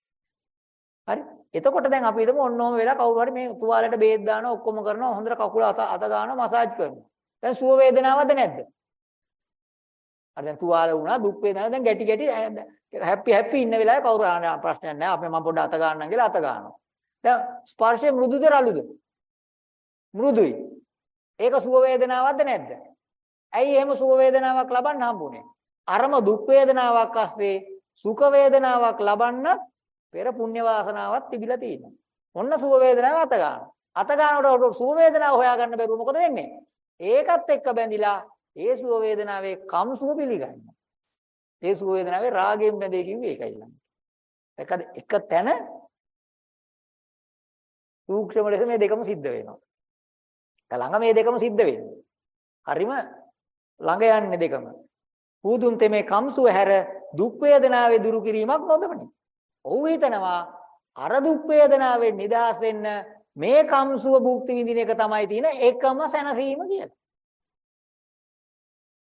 Speaker 1: හරි. එතකොට දැන් අපි හිතමු ඔන්නෝම වෙලා කවුරු හරි මේ තුවාලයට බේත් දානවා ඔක්කොම කරනවා හොඳට කකුල අත අත ගන්නවා මසාජ් කරනවා. දැන් සුව වේදනාවක්ද නැද්ද? අර දැන් තුවාල වුණා දුක් වේදනාව දැන් ගැටි ගැටි හැපි හැපි ඉන්න වෙලාවේ කවුරු ආන ප්‍රශ්නයක් නැහැ. අපි මම පොඩ්ඩක් අත ගන්නම් කියලා අත ගන්නවා. දැන් ස්පර්ශය මෘදුද රළුද? මෘදුයි. ඒක සුව වේදනාවක්ද නැද්ද? ඇයි එහෙම සුව වේදනාවක් ලබන්න හම්බුනේ? අරම දුක් වේදනාවක් අස්සේ සුඛ වේදනාවක් ලබන්න පෙර පුණ්‍ය වාසනාවක් තිබිලා තියෙනවා. ඔන්න සුව වේදනාව අත ගන්නවා. අත ගන්නකොට සුව වේදනාව හොයාගන්න බැරුව මොකද වෙන්නේ? ඒකත් එක්ක බැඳිලා ඒ සුව වේදනාවේ කම් සුව පිළිගන්නවා. ඒ සුව වේදනාවේ රාගයෙන් බැඳේ කිව්වේ ඒකයි ළඟ. එකද එක තැන සූක්ෂම ලෙස මේ දෙකම සිද්ධ වෙනවා. ළඟ මේ දෙකම සිද්ධ වෙන්නේ. හරිම ළඟ යන්නේ දෙකම. පුදුන් තෙමේ කම්සුව හැර දුක් වේදනාවේ දුරු කිරීමක් නොදබනේ. ඔහු හිතනවා අර දුක් වේදනාවෙන් නිදහස් වෙන්න මේ කම්සුව භුක්ති විඳින එක තමයි තියෙන එකම සැනසීම කියලා.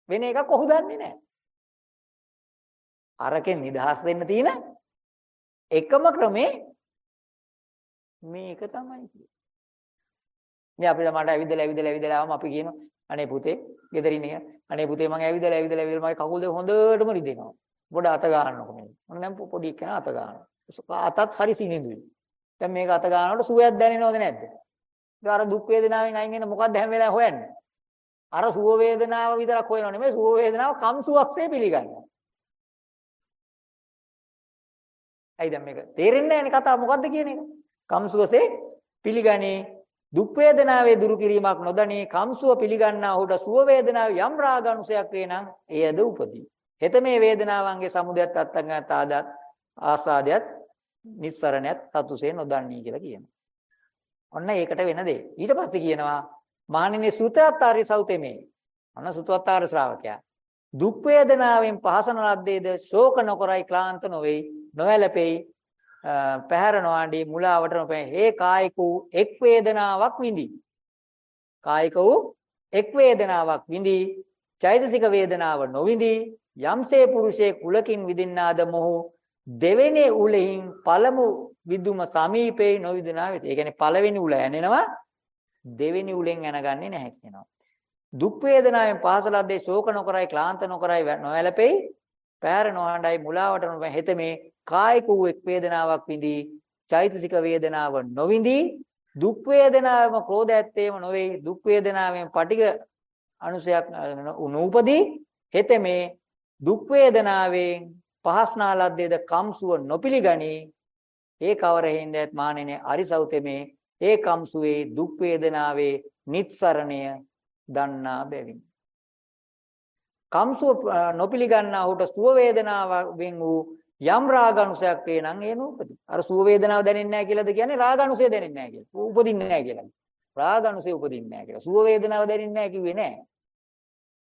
Speaker 1: වෙන එකක් ඔහු දන්නේ නැහැ. අරකින් නිදහස් වෙන්න තියෙන එකම ක්‍රමේ මේක තමයි කියන්නේ. මේ අපිට මට ඇවිදලා ඇවිදලා ඇවිදලා ආවම අපි කියනවා අනේ පුතේ ගෙදරින් ඉන්න අනේ පුතේ මම ඇවිදලා ඇවිදලා ඇවිදලා මගේ කකුල් දෙක හොඳටම රිදෙනවා. පොඩ අත ගන්නකො මේ. මම නම් පොඩි කෙනා අත ගන්නවා. අතත් හරි සිනිඳුයි. දැන් මේක අත ගන්නකොට සුවයක් දැනෙනවද නැද්ද? ඒක අර දුක් වේදනාවෙන් අයින් වෙන මොකක්ද හැම වෙලාවෙම හොයන්නේ? අර සුව වේදනාව විතරක් හොයනව නෙමෙයි සුව වේදනාව කම්සුවක්සේ පිළිගන්නවා. ඇයි දැන් මේක තේරෙන්නේ නැහැනේ කතාව මොකද්ද කියන එක? කම්සුවසේ පිළිගන්නේ දුක් වේදනාවේ දුරු කිරීමක් නොදනී කම්සුව පිළිගන්නා ඔහුට සුව වේදනාවේ යම් රාගනුසයක් වේ නම් එයද උපදී. හෙත මේ වේදනාවන්ගේ සමුදයත් අත්ංගත ආදත් ආස්වාදයත් නිස්සරණයත් සතුසේ නොදන්නී කියලා කියනවා. ඔන්න ඒකට වෙන දේ. ඊට පස්සේ කියනවා මානිනේ සුතත්තාරි සෞතෙමේ. අන්න සුතත්තාර ශ්‍රාවකයා. දුක් වේදනාවෙන් පහසන ලද්දේද ශෝක නොකරයි ක්ලාන්ත නොවේයි නොවැළපෙයි පැහැර නොආඩි මුලාවට නොපේ ඒ කායික වූ එක් වේදනාවක් විඳි කායික වූ එක් වේදනාවක් විඳි චෛතසික වේදනාව නොවිඳි යම්සේ පුරුෂයේ කුලකින් විඳින්නාද මොහු දෙවෙනි උලෙහින් පළමු විදුම සමීපේ නොවිදනා වෙත. ඒ කියන්නේ පළවෙනි උල ඇනෙනවා දෙවෙනි උලෙන් ඇනගන්නේ නැහැ කියනවා. දුක් වේදනාවෙන් පහසලද්දේ ශෝක නොකරයි ක්ලාන්ත නොකරයි නොඇලපෙයි පෑර නොහඬයි මුලාවට නොපැ හෙත මේ කායික වූ එක් වේදනාවක් විඳී චෛතසික වේදනාව නොවිඳී දුක් වේදනාවම ක්‍රෝධ ඇත්තේම නොවේ දුක් වේදනාවෙන් පටිග අනුසයක් නූපදී හෙත මේ දුක් වේදනාවෙන් පහස්නා ලද්දේද කම්සුව නොපිලිගනී ඒ කවර හේන්දත් මානෙනේ අරිසෞතෙමේ ඒ කම්සුවේ දුක් වේදනාවේ නිස්සරණය දන්නා බැවින් කම්සුව නොපිලිගන්නා ඔහුට සුව වේදනාවෙන් වූ යම් රාගනුසයක් වේ නම් ඒ නූපති. අර සුව වේදනාව දැනෙන්නේ නැහැ කියලාද කියන්නේ රාගනුසය දැනෙන්නේ නැහැ කියලා. උපදින්නේ නැහැ කියලා. රාගනුසය උපදින්නේ නැහැ කියලා. සුව වේදනාව දැනෙන්නේ නැහැ කිව්වේ නැහැ.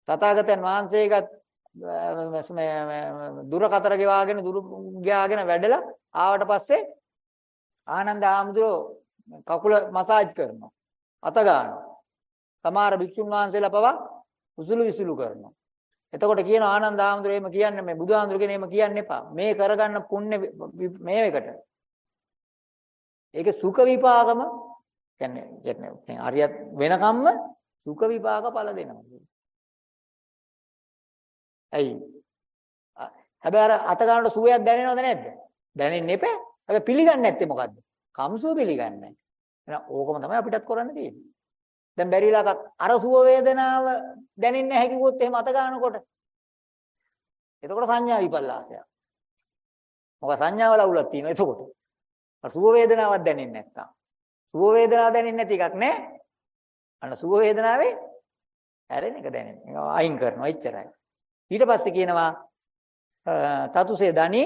Speaker 1: තථාගතයන් වහන්සේගත් දුර කතර ගෙවාගෙන දුර ගියාගෙන වැඩලා ආවට පස්සේ ආනන්ද ආමුදුරෝ කකුල මසාජ් කරනවා. අත ගන්නවා. සමහර භික්ෂුන් වහන්සේලා පවා උසුළු විසුළු කරනවා. එතකොට කියන ආනන්ද ආමඳුර එහෙම කියන්නේ මේ බුදුහාමුදුර කියන එහෙම කියන්න එපා. මේ කරගන්න පුණ්‍ය මේ එකට. ඒකේ සුඛ විපාකම කියන්නේ කියන්නේ අරියත් වෙනකම්ම සුඛ විපාක ඵල දෙනවා. ඇයි? අ- හැබැයි අර අත ගන්නකොට සුවයක් දැනෙනවද නැද්ද? දැනෙන්නේ නැහැ. හැබැයි පිළිගන්නේ නැත්තේ මොකද්ද? කම්සුව පිළිගන්නේ නැහැ. එහෙනම් ඕකම තමයි අපිටත් කරන්න තියෙන්නේ. දැන් බැරිලාකත් අර සුව වේදනාව දැනෙන්නේ නැහැ කිව්වොත් එහෙම අත ගන්නකොට. එතකොට සංඥා විපල්ලාසයක්. මොකද සංඥාවල අවුලක් තියෙනවා එතකොට. අර සුව වේදනාවක් දැනෙන්නේ නැත්තම්. සුව වේදනාව දැනෙන්නේ නැති එකක් නෑ. අන්න සුව වේදනාවේ හැරෙන එක දැනෙන්නේ. ඒක අයින් කරනවා එච්චරයි. ඊට පස්සේ කියනවා තතුසේ දනි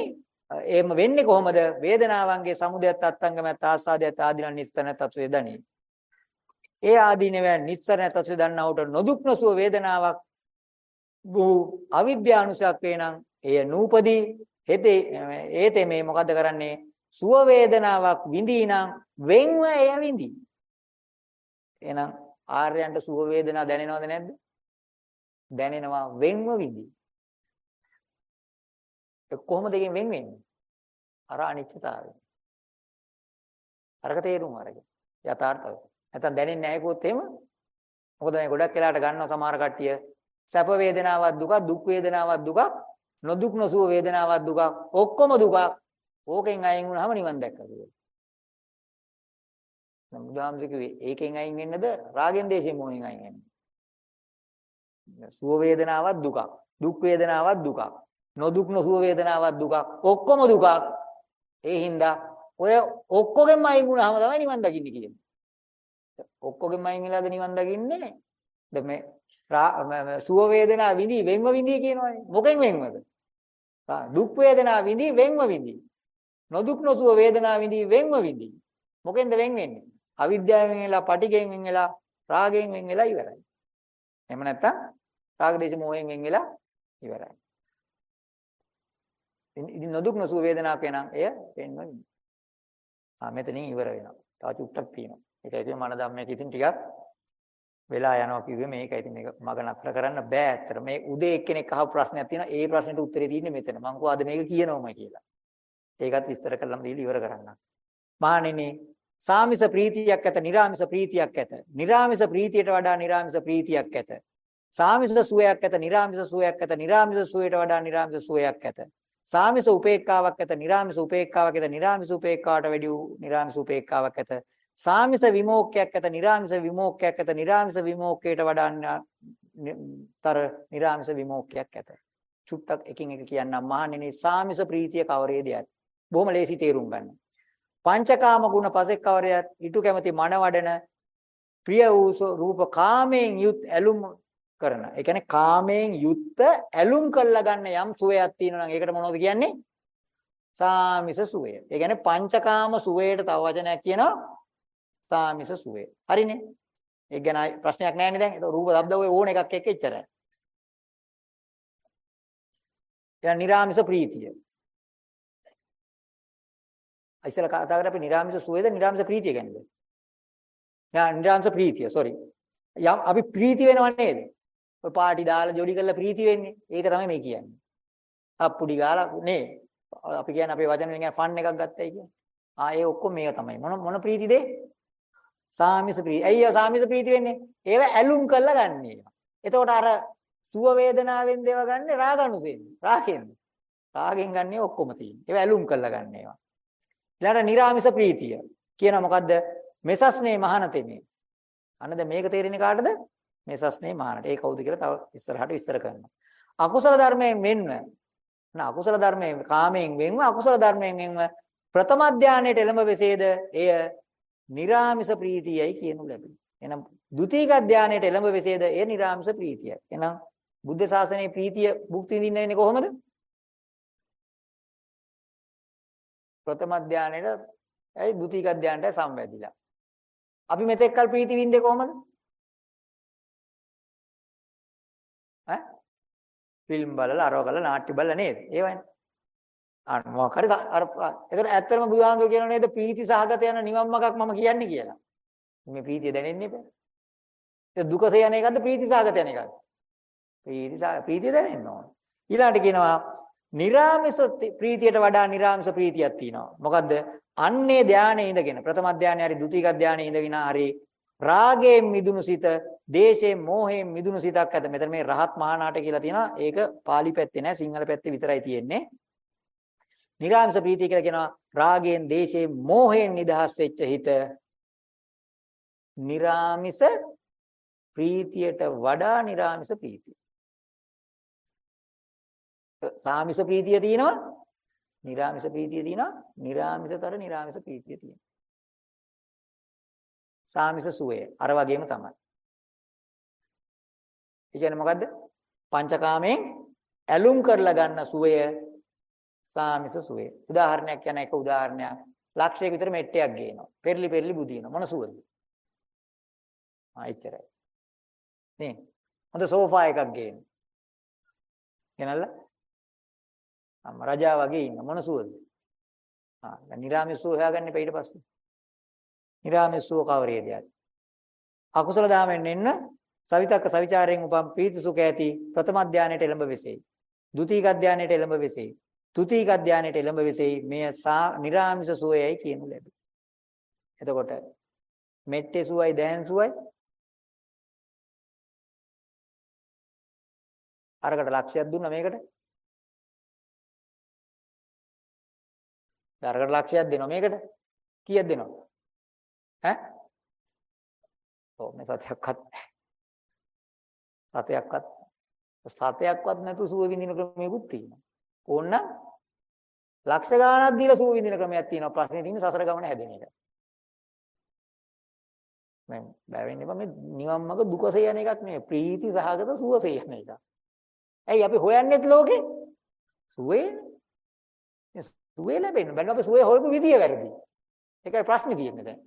Speaker 1: එහෙම වෙන්නේ කොහොමද? වේදනාවන්ගේ සමුදයත් අත්ංගමත් ආස්වාදයත් ආදීන නිස්සන තතුසේ දනි. ඒ ආදීනව නිස්සන තතුසේ දන්නවට නොදුක් නොසුව වේදනාවක් වූ අවිද්‍යානුසයක් වේනම් එය නූපදී හෙතේ ඒතේ මේ මොකද්ද කරන්නේ? සුව වේදනාවක් විඳිනම් වෙන්ව එය විඳි. එහෙනම් ආර්යයන්ට සුව වේදනා දැනෙනවද නැද්ද? දැනෙනවා වෙන්ව විඳි. ඒ කොහොමද එකෙන් වෙන් වෙන්නේ? අර අනිත්‍යතාවය. අරක තේරුම් අරගෙන. යථාර්ථය. නැත්නම් දැනෙන්නේ නැහැ කිව්වොත් එහෙම මොකද මේ ගොඩක් වෙලාට ගන්නවා සමහර කට්ටිය සැප වේදනාවක් දුකක් දුක් වේදනාවක් දුකක් නොදුක් නොසුව වේදනාවක් දුකක් ඔක්කොම දුකක් ඕකෙන් අයින් වුණාම නිවන් දැක්කා කියලා. නම් බුදුහාමුදුරු කිව්වේ ඒකෙන් අයින් වෙන්නද රාගෙන් දේශයෙන් මොහෙන් අයින් වෙන්නද? සුව වේදනාවක් දුකක් දුක් වේදනාවක් දුකක් නොදුක් නොසුව වේදනාවක් දුකක් ඔක්කොම දුකක් ඒ හින්දා ඔය ඔක්කොගෙම අයින් වුණාම තමයි නිවන් දකින්නේ කියන්නේ. ඔක්කොගෙම අයින් වෙලාද නිවන් දකින්නේ? දැන් මේ සුව වේදනා විඳි වෙන්ව විඳි කියනවනේ. මොකෙන් වෙන්වද? දුක් වේදනා විඳි වෙන්ව විඳි. නොදුක් නොසුව වේදනා විඳි වෙන්ව විඳි. මොකෙන්ද වෙන් වෙන්නේ? අවිද්‍යාවෙන් වෙලා, පටිඝයෙන් වෙන් වෙලා, රාගයෙන් වෙන් වෙලා ඉවරයි. එහෙම නැත්නම් රාග දේශ මොහෙන් වෙන් වෙලා ඉවරයි. ඉතින් නොදුක් නොසුව වේදනාවක් වෙනම් එය වෙන්ව විඳි. ආ මෙතනින් ඉවර වෙනවා. තව චුට්ටක් තියෙනවා. ඒකයි ඉතින් මන ධම්මයක ඉතින් ටිකක් වෙලා යනවා කිව්වේ මේකයි. ඉතින් මේක මග නතර කරන්න බෑ ඇත්තට මේ උදේ එක්කෙනෙක් අහපු ප්‍රශ්නයක් තියෙනවා. ඒ ප්‍රශ්නෙට උත්තරේ තියෙන්නේ මෙතන. මං කෝ අද මේක කියනවම කියලා. ඒකත් විස්තර කරලම දීලා ඉවර කරන්න. මහණෙනි සාමිස ප්‍රීතියක් ඇත නිර්ාමිස ප්‍රීතියක් ඇත. නිර්ාමිස ප්‍රීතියට වඩා නිර්ාමිස ප්‍රීතියක් ඇත. සාමිස සුවයක් ඇත නිර්ාමිස සුවයක් ඇත. නිර්ාමිස සුවයට වඩා නිර්ාමිස සුවයක් ඇත. සාමිස උපේක්ඛාවක් ඇත නිර්ාමිස උපේක්ඛාවක් ඇත නිර්ාමිස උපේක්ඛාවට වැඩි වූ නිර්ාමිස උපේක්ඛාවක් ඇත. සාමිස විමෝක්ඛයක් ඇත නිරාමිස විමෝක්ඛයක් ඇත නිරාමිස විමෝක්ඛයට වඩා තර නිරාමිස විමෝක්ඛයක් ඇත. චුට්ටක් එකින් එක කියන්නම්. මහණෙනි සාමිස ප්‍රීතිය කවරේදයත් බොහොම ලේසි තේරුම් ගන්න. පංචකාම ගුණ පසෙක් කවරයත් ඊටු කැමති මන වඩන ප්‍රිය වූ රූප කාමයෙන් යුත් ඇලුම් කරන ඒ කියන්නේ කාමයෙන් යුත් ඇලුම් කරලා ගන්න යම් සුවයක් තියෙනවා නම් ඒකට මොනවද කියන්නේ සාමිස සුවය ඒ කියන්නේ පංචකාම සුවයට තව වචනයක් කියනවා සාමිස සුවේ. හරිනේ? ඒක ගැන ප්‍රශ්නයක් නැහැ දැන්. ඒක රූප, ශබ්ද ඔය ඕන එකක් එක්ක එච්චරයි. ඊළඟ නිරාමිස ප්‍රීතිය. ඉස්සෙල්ලා කතා කරා අපි නිරාමිස සුවේද නිරාමිස ප්‍රීතිය ගැනද? යා නිරාමිස ප්‍රීතිය, sorry. යම් අපි ප්‍රීති වෙනව නේද? ඔය පාටි දාලා ජොලි කරලා ප්‍රීති වෙන්නේ. ඒක තමයි මේ කියන්නේ. අප්පුඩි ගාලා නේ. අපි කියන්නේ අපේ වචන වලින් ෆන් එකක් ගත්තයි කියන්නේ. ආ ඒ ඔක්කොම මේක තමයි. මොන මොන ප්‍රීතිද? සාමිස ප්‍රීති. ඇයි සාමිස ප්‍රීති වෙන්නේ? ඒව ඇලුම් කරලා ගන්න ඒවා. එතකොට අර සුව වේදනාවෙන් දේව ගන්න රාගනුසෙන්. රාගෙන්. රාගෙන් ගන්නේ ඔක්කොම තියෙන. ඒව ඇලුම් කරලා ගන්න ඒවා. ඊළඟට නිරාමිස ප්‍රීතිය. කියන මොකද්ද? මෙසස්නේ මහානතෙමේ. අන්න දැන් මේක තේරෙන්නේ කාටද? මෙසස්නේ මහානට. ඒ කවුද කියලා තව ඉස්සරහට විස්තර කරනවා. අකුසල ධර්මයෙන් වෙන්ව. නා අකුසල ධර්මයෙන් කාමයෙන් වෙන්ව අකුසල ධර්මයෙන් වෙන්ව ප්‍රථම ධානයට එළඹ වෙසේද එය නිරාමිස ප්‍රීතියයි කියනු ලැබෙනවා. එහෙනම් ဒုတိ ය ධානයට එළඹ වෙසේද ඒ නිරාමිස ප්‍රීතියයි. එහෙනම් බුද්ධ ශාසනයේ ප්‍රීතිය භුක්ති විඳින්න වෙන්නේ කොහොමද? ප්‍රථම ධානයට ඇයි ဒုတိ ය ධානයට සම්වැදිලා. අපි මෙතෙක් කල ප්‍රීති විඳේ කොහොමද? ෆිල්ම් බලලා අරව බලලා නාට්‍ය බලලා නේද? ඒවනේ. අර මොකක් හරි අර ඒතර ඇත්තටම බුදුහාමුදුරුවෝ කියනවා නේද ප්‍රීති සහගත යන නිවන් මාර්ගක් මම කියන්නේ කියලා. මේ ප්‍රීතිය දැනෙන්නේ නැහැ. ඒ දුකසේ යන එකක්ද ප්‍රීති සහගත යන එකක්ද? ප්‍රීති ප්‍රීතිය දැනෙන්න ඕන. ඊළඟට කියනවා නිරාමිස ප්‍රීතියට වඩා නිරාමිස ප්‍රීතියක් තියෙනවා. මොකද්ද? අන්නේ ධානයේ ඉඳගෙන ප්‍රථම ධානයේ හරි ද්විතීක ධානයේ ඉඳගෙන හරි රාගයෙන් මිදුණු සිත, දේශයෙන් මෝහයෙන් මිදුණු සිතක් ඇත. මෙතන මේ රහත් මහානාට කියලා තියෙනවා. ඒක pāli පැත්තේ නෑ සිංහල පැත්තේ විතරයි තියෙන්නේ. නිරාමස ප්‍රීතිය කියලා කියනවා රාගයෙන්, දේශයෙන්, මෝහයෙන් නිදහස් වෙච්ච හිත. නිරාමිස ප්‍රීතියට වඩා නිරාමිස ප්‍රීතිය. සාමිස ප්‍රීතිය තියෙනවා. නිරාමිස ප්‍රීතිය තියෙනවා. නිරාමිසතර නිරාමිස ප්‍රීතිය තියෙනවා. සාමිස සුවය අර වගේම තමයි. ඒ කියන්නේ මොකද්ද? පංචකාමයෙන් ඇලුම් කරලා ගන්න සුවය සාමිස සුවය. උදාහරණයක් කියන එක උදාහරණයක්. ලක්ෂයක විතර මෙට්ටයක් ගේනවා. පෙරලි පෙරලි බුදිනවා. මොන සුවද? ආ එච්චරයි. නේ. හොඳ සෝෆා එකක් ගේන්න. ගෙනල්ලා අම්ම රජා වගේ ඉන්න මොන සුවද? ආ දැන් නිරාමිස සුව හොයාගන්න එපා ඊට පස්සේ. නිරාමිස සුව කවරේදයක්? අකුසල දාමෙන් එන්න සවිතක්ක සවිචාරයෙන් උපම් ප්‍රීති සුඛ ඇති ප්‍රථම අධ්‍යානයට එළඹ වෙසෙයි. ද්විතීක අධ්‍යානයට එළඹ වෙසෙයි. තෘතීක අධ්‍යානයට එළඹ වෙසෙයි. මෙය නිරාමිස සුවයයි කියනු ලැබේ. එතකොට මෙට්ටේ සුවයි දැන් සුවයි අරකට ලක්ෂයක් දුන්නා මේකට. අරකට ලක්ෂයක් දෙනවා මේකට. කීයක් දෙනවා? ඈ? ඔව් මේ සතයක්වත් සතයක්වත් සතයක්වත් නැතු සුව විඳින ක්‍රමයකුත් තියෙනවා. ඕන්න ලක්ෂ ගාණක් දීලා සුව විඳින ක්‍රමයක් තියෙනවා. ප්‍රශ්නේ තියෙන්නේ සසර ගමන හැදෙන එක. මම බැවෙන්න එපා මේ නිවන් මඟ දුකසේ යන එකක් නෙවෙයි. ප්‍රීති සහගත සුවසේ යන එකක්. ඇයි අපි හොයන්නේත් ලෝකේ? සුවේ. සුවේ ලැබෙන්න. බැලුවා අපි සුවේ හොයපු විදිය වැරදි. ඒකයි ප්‍රශ්නේ තියෙන්නේ දැන්.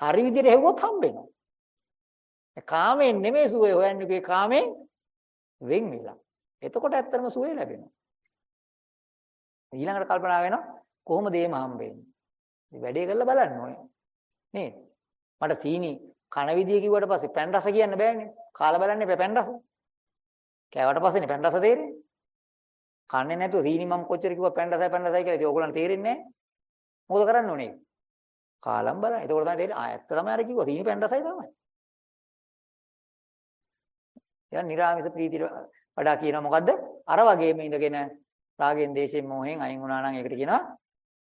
Speaker 1: හරි විදියට හෙව්වොත් හම්බෙනවා. කාමයෙන් නෙමෙයි සුවේ හොයන්නේ කාමයෙන් වෙන් වෙලා. එතකොට ඇත්තටම සුවේ ලැබෙනවා. ඊළඟට කල්පනා වෙනවා කොහොමද ඒම හම්බෙන්නේ? මේ වැඩේ කරලා බලන්න ඕනේ. නේද? මට සීනි කන විදිය කිව්වට පස්සේ පැන් රස කියන්න බෑනේ. කාලා බලන්න එපා පැන් රස. කෑවට පස්සේනේ පැන් රස තේරෙන්නේ. කන්නේ නැතුව සීනි මම කොච්චර කිව්වා පැන් රසයි පැන් රසයි කියලා ඉතින් ඕගොල්ලන්ට තේරෙන්නේ නැහැ. මොකද කරන්න ඕනේ? කාලම් බලන්න. එතකොට තමයි තේරෙන්නේ. ආ ඇත්ත තමයි අර කිව්වා සීනි පැන් රසයි තමයි. දැන් නිරාමිස ප්‍රීතිය වඩා කියනවා මොකද්ද? අර වගේම ඉඳගෙන රාගෙන් දේශයෙන් මොහෙන් අයින් වුණා නම් ඒකට කියනවා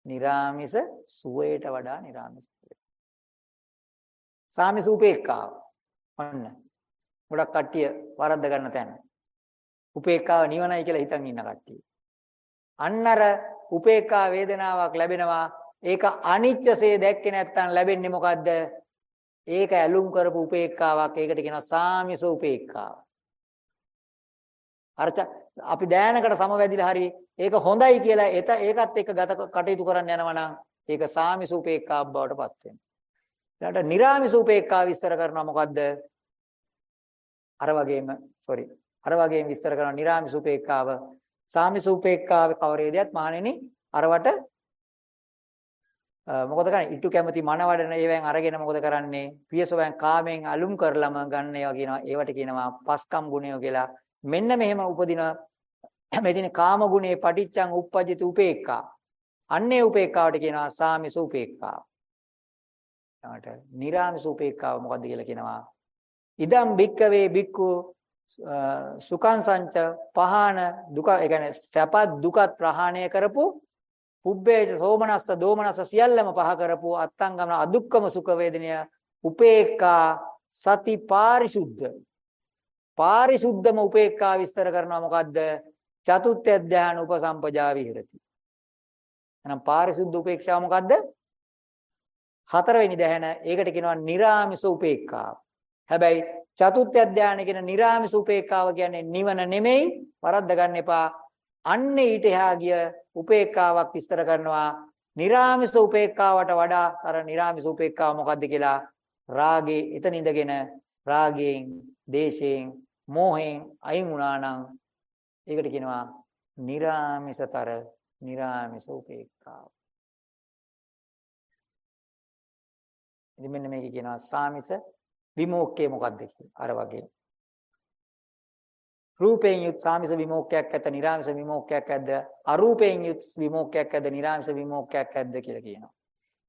Speaker 1: නිරාමිස සුවයට වඩා නිරාමිස සාමිස උපේක්ඛාව. ඔන්න. ගොඩක් කට්ටිය වරද්ද ගන්න තැන. උපේක්ඛාව නිවනයි කියලා හිතන් ඉන්න කට්ටිය. අන්නර උපේක්ඛා වේදනාවක් ලැබෙනවා. ඒක අනිච්චසේ දැක්කේ නැත්නම් ලැබෙන්නේ මොකද්ද? ඒක ඇලුම් කරපු උපේක්ඛාවක්. ඒකට කියනවා සාමිස උපේක්ඛාව. අර අපි දෑනකට සමවැදිලා හරි ඒක හොඳයි කියලා එත ඒකත් එක්ක ගත කටයුතු කරන්න යනවා නම් ඒක සාමිස උපේක්ඛාව බවට පත් වෙනවා. ඊළඟට නිරාමිස උපේක්ඛාව විස්තර කරනවා මොකද්ද? අර වගේම sorry අර වගේම විස්තර කරනවා නිරාමිස උපේක්ඛාව සාමිස උපේක්ඛාවේ කවරේදයක් මහණෙනි අරවට මොකද කරන්නේ? ඊටු කැමති මනවඩන ඒවෙන් අරගෙන මොකද කරන්නේ? පියසෝවෙන් කාමෙන් අලුම් කරලම ගන්න ඒවා කියනවා. ඒවට කියනවා පස්කම් ගුණය කියලා. මෙන්න මෙහෙම උපදින (coughs) මෙදින කාම ගුණේ පටිච්චං උප්පජ්ජති උපේක්ඛා. අන්නේ උපේක්ඛාවට කියනවා සාමිස උපේක්ඛාව. ඊට නිරාමිස උපේක්ඛාව මොකද්ද කියලා කියනවා. ඉදම් භික්කවේ භික්ඛු සුඛං සංච පහන දුක ඒ කියන්නේ සැපත් දුකත් ප්‍රහාණය කරපු පුබ්බේජ සෝමනස්ස දෝමනස්ස සියල්ලම පහ කරපු අත්තංගම අදුක්කම සුඛ වේදනය උපේක්ඛා සති පාරිසුද්ධ පාරිසුද්ධම උපේක්ඛා විස්තර කරනවා මොකද්ද? චතුත්ථ ධාන උපසම්පජා විහෙරති. එහෙනම් පාරිසුද්ධ උපේක්ෂාව මොකද්ද? හතරවෙනි දහන ඒකට කියනවා निराமிස උපේක්ඛාව. හැබැයි චතුත්ථ ධාන කියන निराமிස උපේක්ඛාව කියන්නේ නිවන නෙමෙයි වරද්ද ගන්න එපා. අන්න ඊට එහා ගිය උපේක්ඛාවක් විස්තර කරනවා. निराமிස උපේක්ඛාවට වඩා අර निराமிස උපේක්ඛාව මොකද්ද කියලා රාගේ එතන ඉඳගෙන රාගයෙන්, දේශයෙන්, මෝහයෙන් අයින් වුණා නම් ඒකට කියනවා निराமிසතර निराமிස උපේක්ඛාව. ඉතින් මෙන්න මේක කියනවා සාමිස විමුක්තිය මොකද්ද කියලා. අර වගේ රූපයෙන් යුත් සාමිස විමෝක්කයක් ඇද්ද, නිරාමිස විමෝක්කයක් ඇද්ද, අරූපයෙන් යුත් විමෝක්කයක් ඇද්ද, නිරාමිස විමෝක්කයක් ඇද්ද කියලා කියනවා.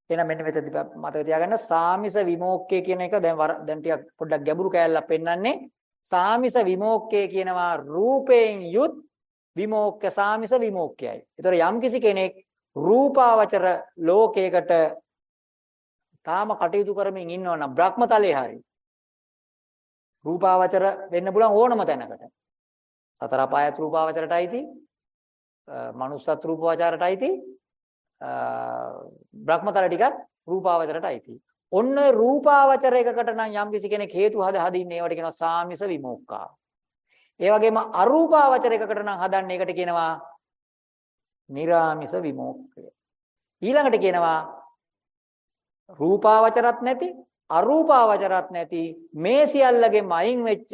Speaker 1: එහෙනම් මෙන්න මෙතනදී මතක තියාගන්න සාමිස විමෝක්කය කියන එක දැන් වර- දැන් ටිකක් පොඩ්ඩක් ගැඹුරු කෑල්ලක් පෙන්වන්නේ සාමිස විමෝක්කය කියනවා රූපයෙන් යුත් විමෝක්ක සාමිස විමෝක්කයයි. ඒතර යම්කිසි කෙනෙක් රූපාවචර ලෝකයකට තාම කටයුතු කරමින් ඉන්නවනම් බ්‍රහ්මතලයේ හරි රූපාවචර වෙන්න පුළුවන් ඕනම තැනකට. සතර අපායත් රූපාවචරට අයිති, මනුස්සත් රූපාවචරට අයිති, බ්‍රහ්මතල ටිකත් රූපාවචරට අයිති. ඔන්න ඔය රූපාවචර එකකට නම් යම්කිසි කෙනෙක් හේතු හද හදින්නේ ඒවට කියනවා සාමිස විමුක්ඛා. ඒ වගේම අරූපාවචර එකකට නම් හදන්නේ ඒකට කියනවා නිරාමිස විමුක්ඛය. ඊළඟට කියනවා රූපාවචරත් නැති අරූපාවචරත් නැති මේ සියල්ලගෙම අයින් වෙච්ච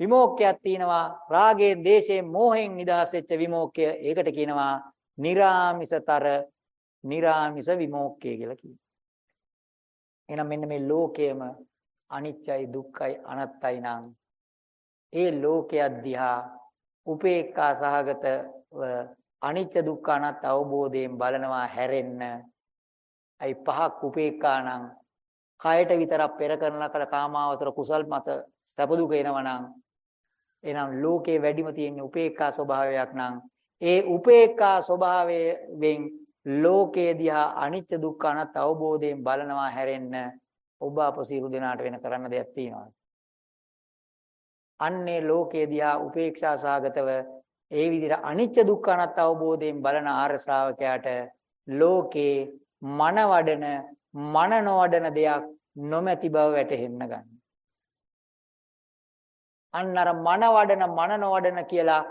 Speaker 1: විමෝක්කයක් තියෙනවා. රාගයෙන් දේශයෙන් මෝහෙන් නිදහස් වෙච්ච විමෝක්කය ඒකට කියනවා निराமிසතර निराமிස විමෝක්කය කියලා කියනවා. එහෙනම් මෙන්න මේ ලෝකයේම අනිත්‍යයි දුක්ඛයි අනත්තයි නම් ඒ ලෝකය දිහා උපේක්ඛා සහගතව අනිත්‍ය දුක්ඛ අනත් අවබෝධයෙන් බලනවා හැරෙන්න. අයි පහක් උපේක්ඛා නම් කයට විතරක් පෙර කරන කල කාමාවතර කුසල් මත සැප දුක එනවා නම් එනම් ලෝකේ වැඩිම තියෙන උපේක්ඛා ස්වභාවයක් නම් ඒ උපේක්ඛා ස්වභාවයෙන් ලෝකයේ දිහා අනිත්‍ය දුක්ඛ අනාත්ම අවබෝධයෙන් බලනවා හැරෙන්න ඔබ අප සියලු දෙනාට වෙන කරන්න දෙයක් තියෙනවා. අන්නේ ලෝකයේ දිහා උපේක්ෂා සාගතව ඒ විදිහට අනිත්‍ය දුක්ඛ අනාත්ම අවබෝධයෙන් බලන ආර්ය ශ්‍රාවකයාට ලෝකේ මන වඩන මන නොවඩන දෙයක් නොමැති බව වැටහෙන්න ගන්න. අන්න අර මන වඩන මන නොවඩන කියලා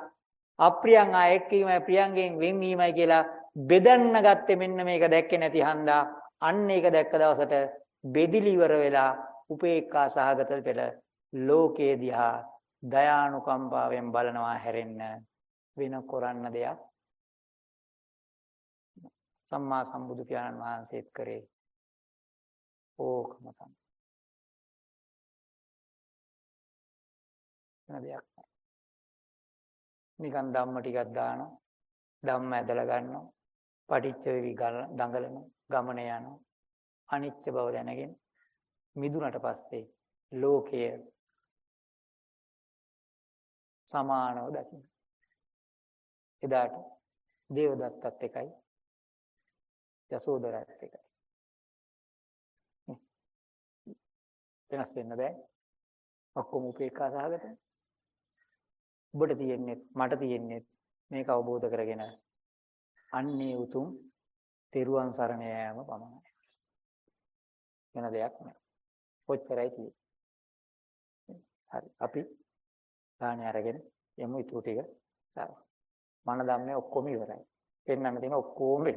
Speaker 1: අප්‍රියං ආ එක්වීමයි ප්‍රියංගෙන් වෙන්වීමයි කියලා බෙදන්න ගත්තේ මෙන්න මේක දැක්කේ නැති හන්දා අන්න ඒක දැක්ක දවසට බෙදිලි ඉවර වෙලා උපේක්ඛා සහගත පෙළ ලෝකයේ දිහා දයානුකම්පාවෙන් බලනවා හැරෙන්න වෙන කරන්න දෙයක් සම්මා සම්බුදු පියාණන් වහන්සේත් කරේ ඕකම තමයි. වෙන දෙයක් නැහැ. නිකන් ධම්ම ටිකක් දානවා. ධම්ම ඇදලා ගන්නවා. පටිච්ච වෙවි දඟලනවා. ගමන යනවා. අනිච්ච බව දැනගෙන මිදුනට පස්සේ ලෝකය සමානව දකින්න. එදාට දේවදත්තත් එකයි යසෝදරාත් එකයි. වෙනස් වෙන්න බෑ. ඔක්කොම උපේක්ඛා සහගත. ඔබට තියෙන්නේ මට තියෙන්නේ මේක අවබෝධ කරගෙන අන්නේ උතුම් තෙරුවන් සරණ යෑම පමණයි. වෙන දෙයක් නෑ. කොච්චරයි තියෙන්නේ. හරි අපි දානේ අරගෙන යමු ඊටු ටික. මන ධම්මේ ඔක්කොම ඉවරයි. පෙන්වන්න තියෙන ඔක්කොම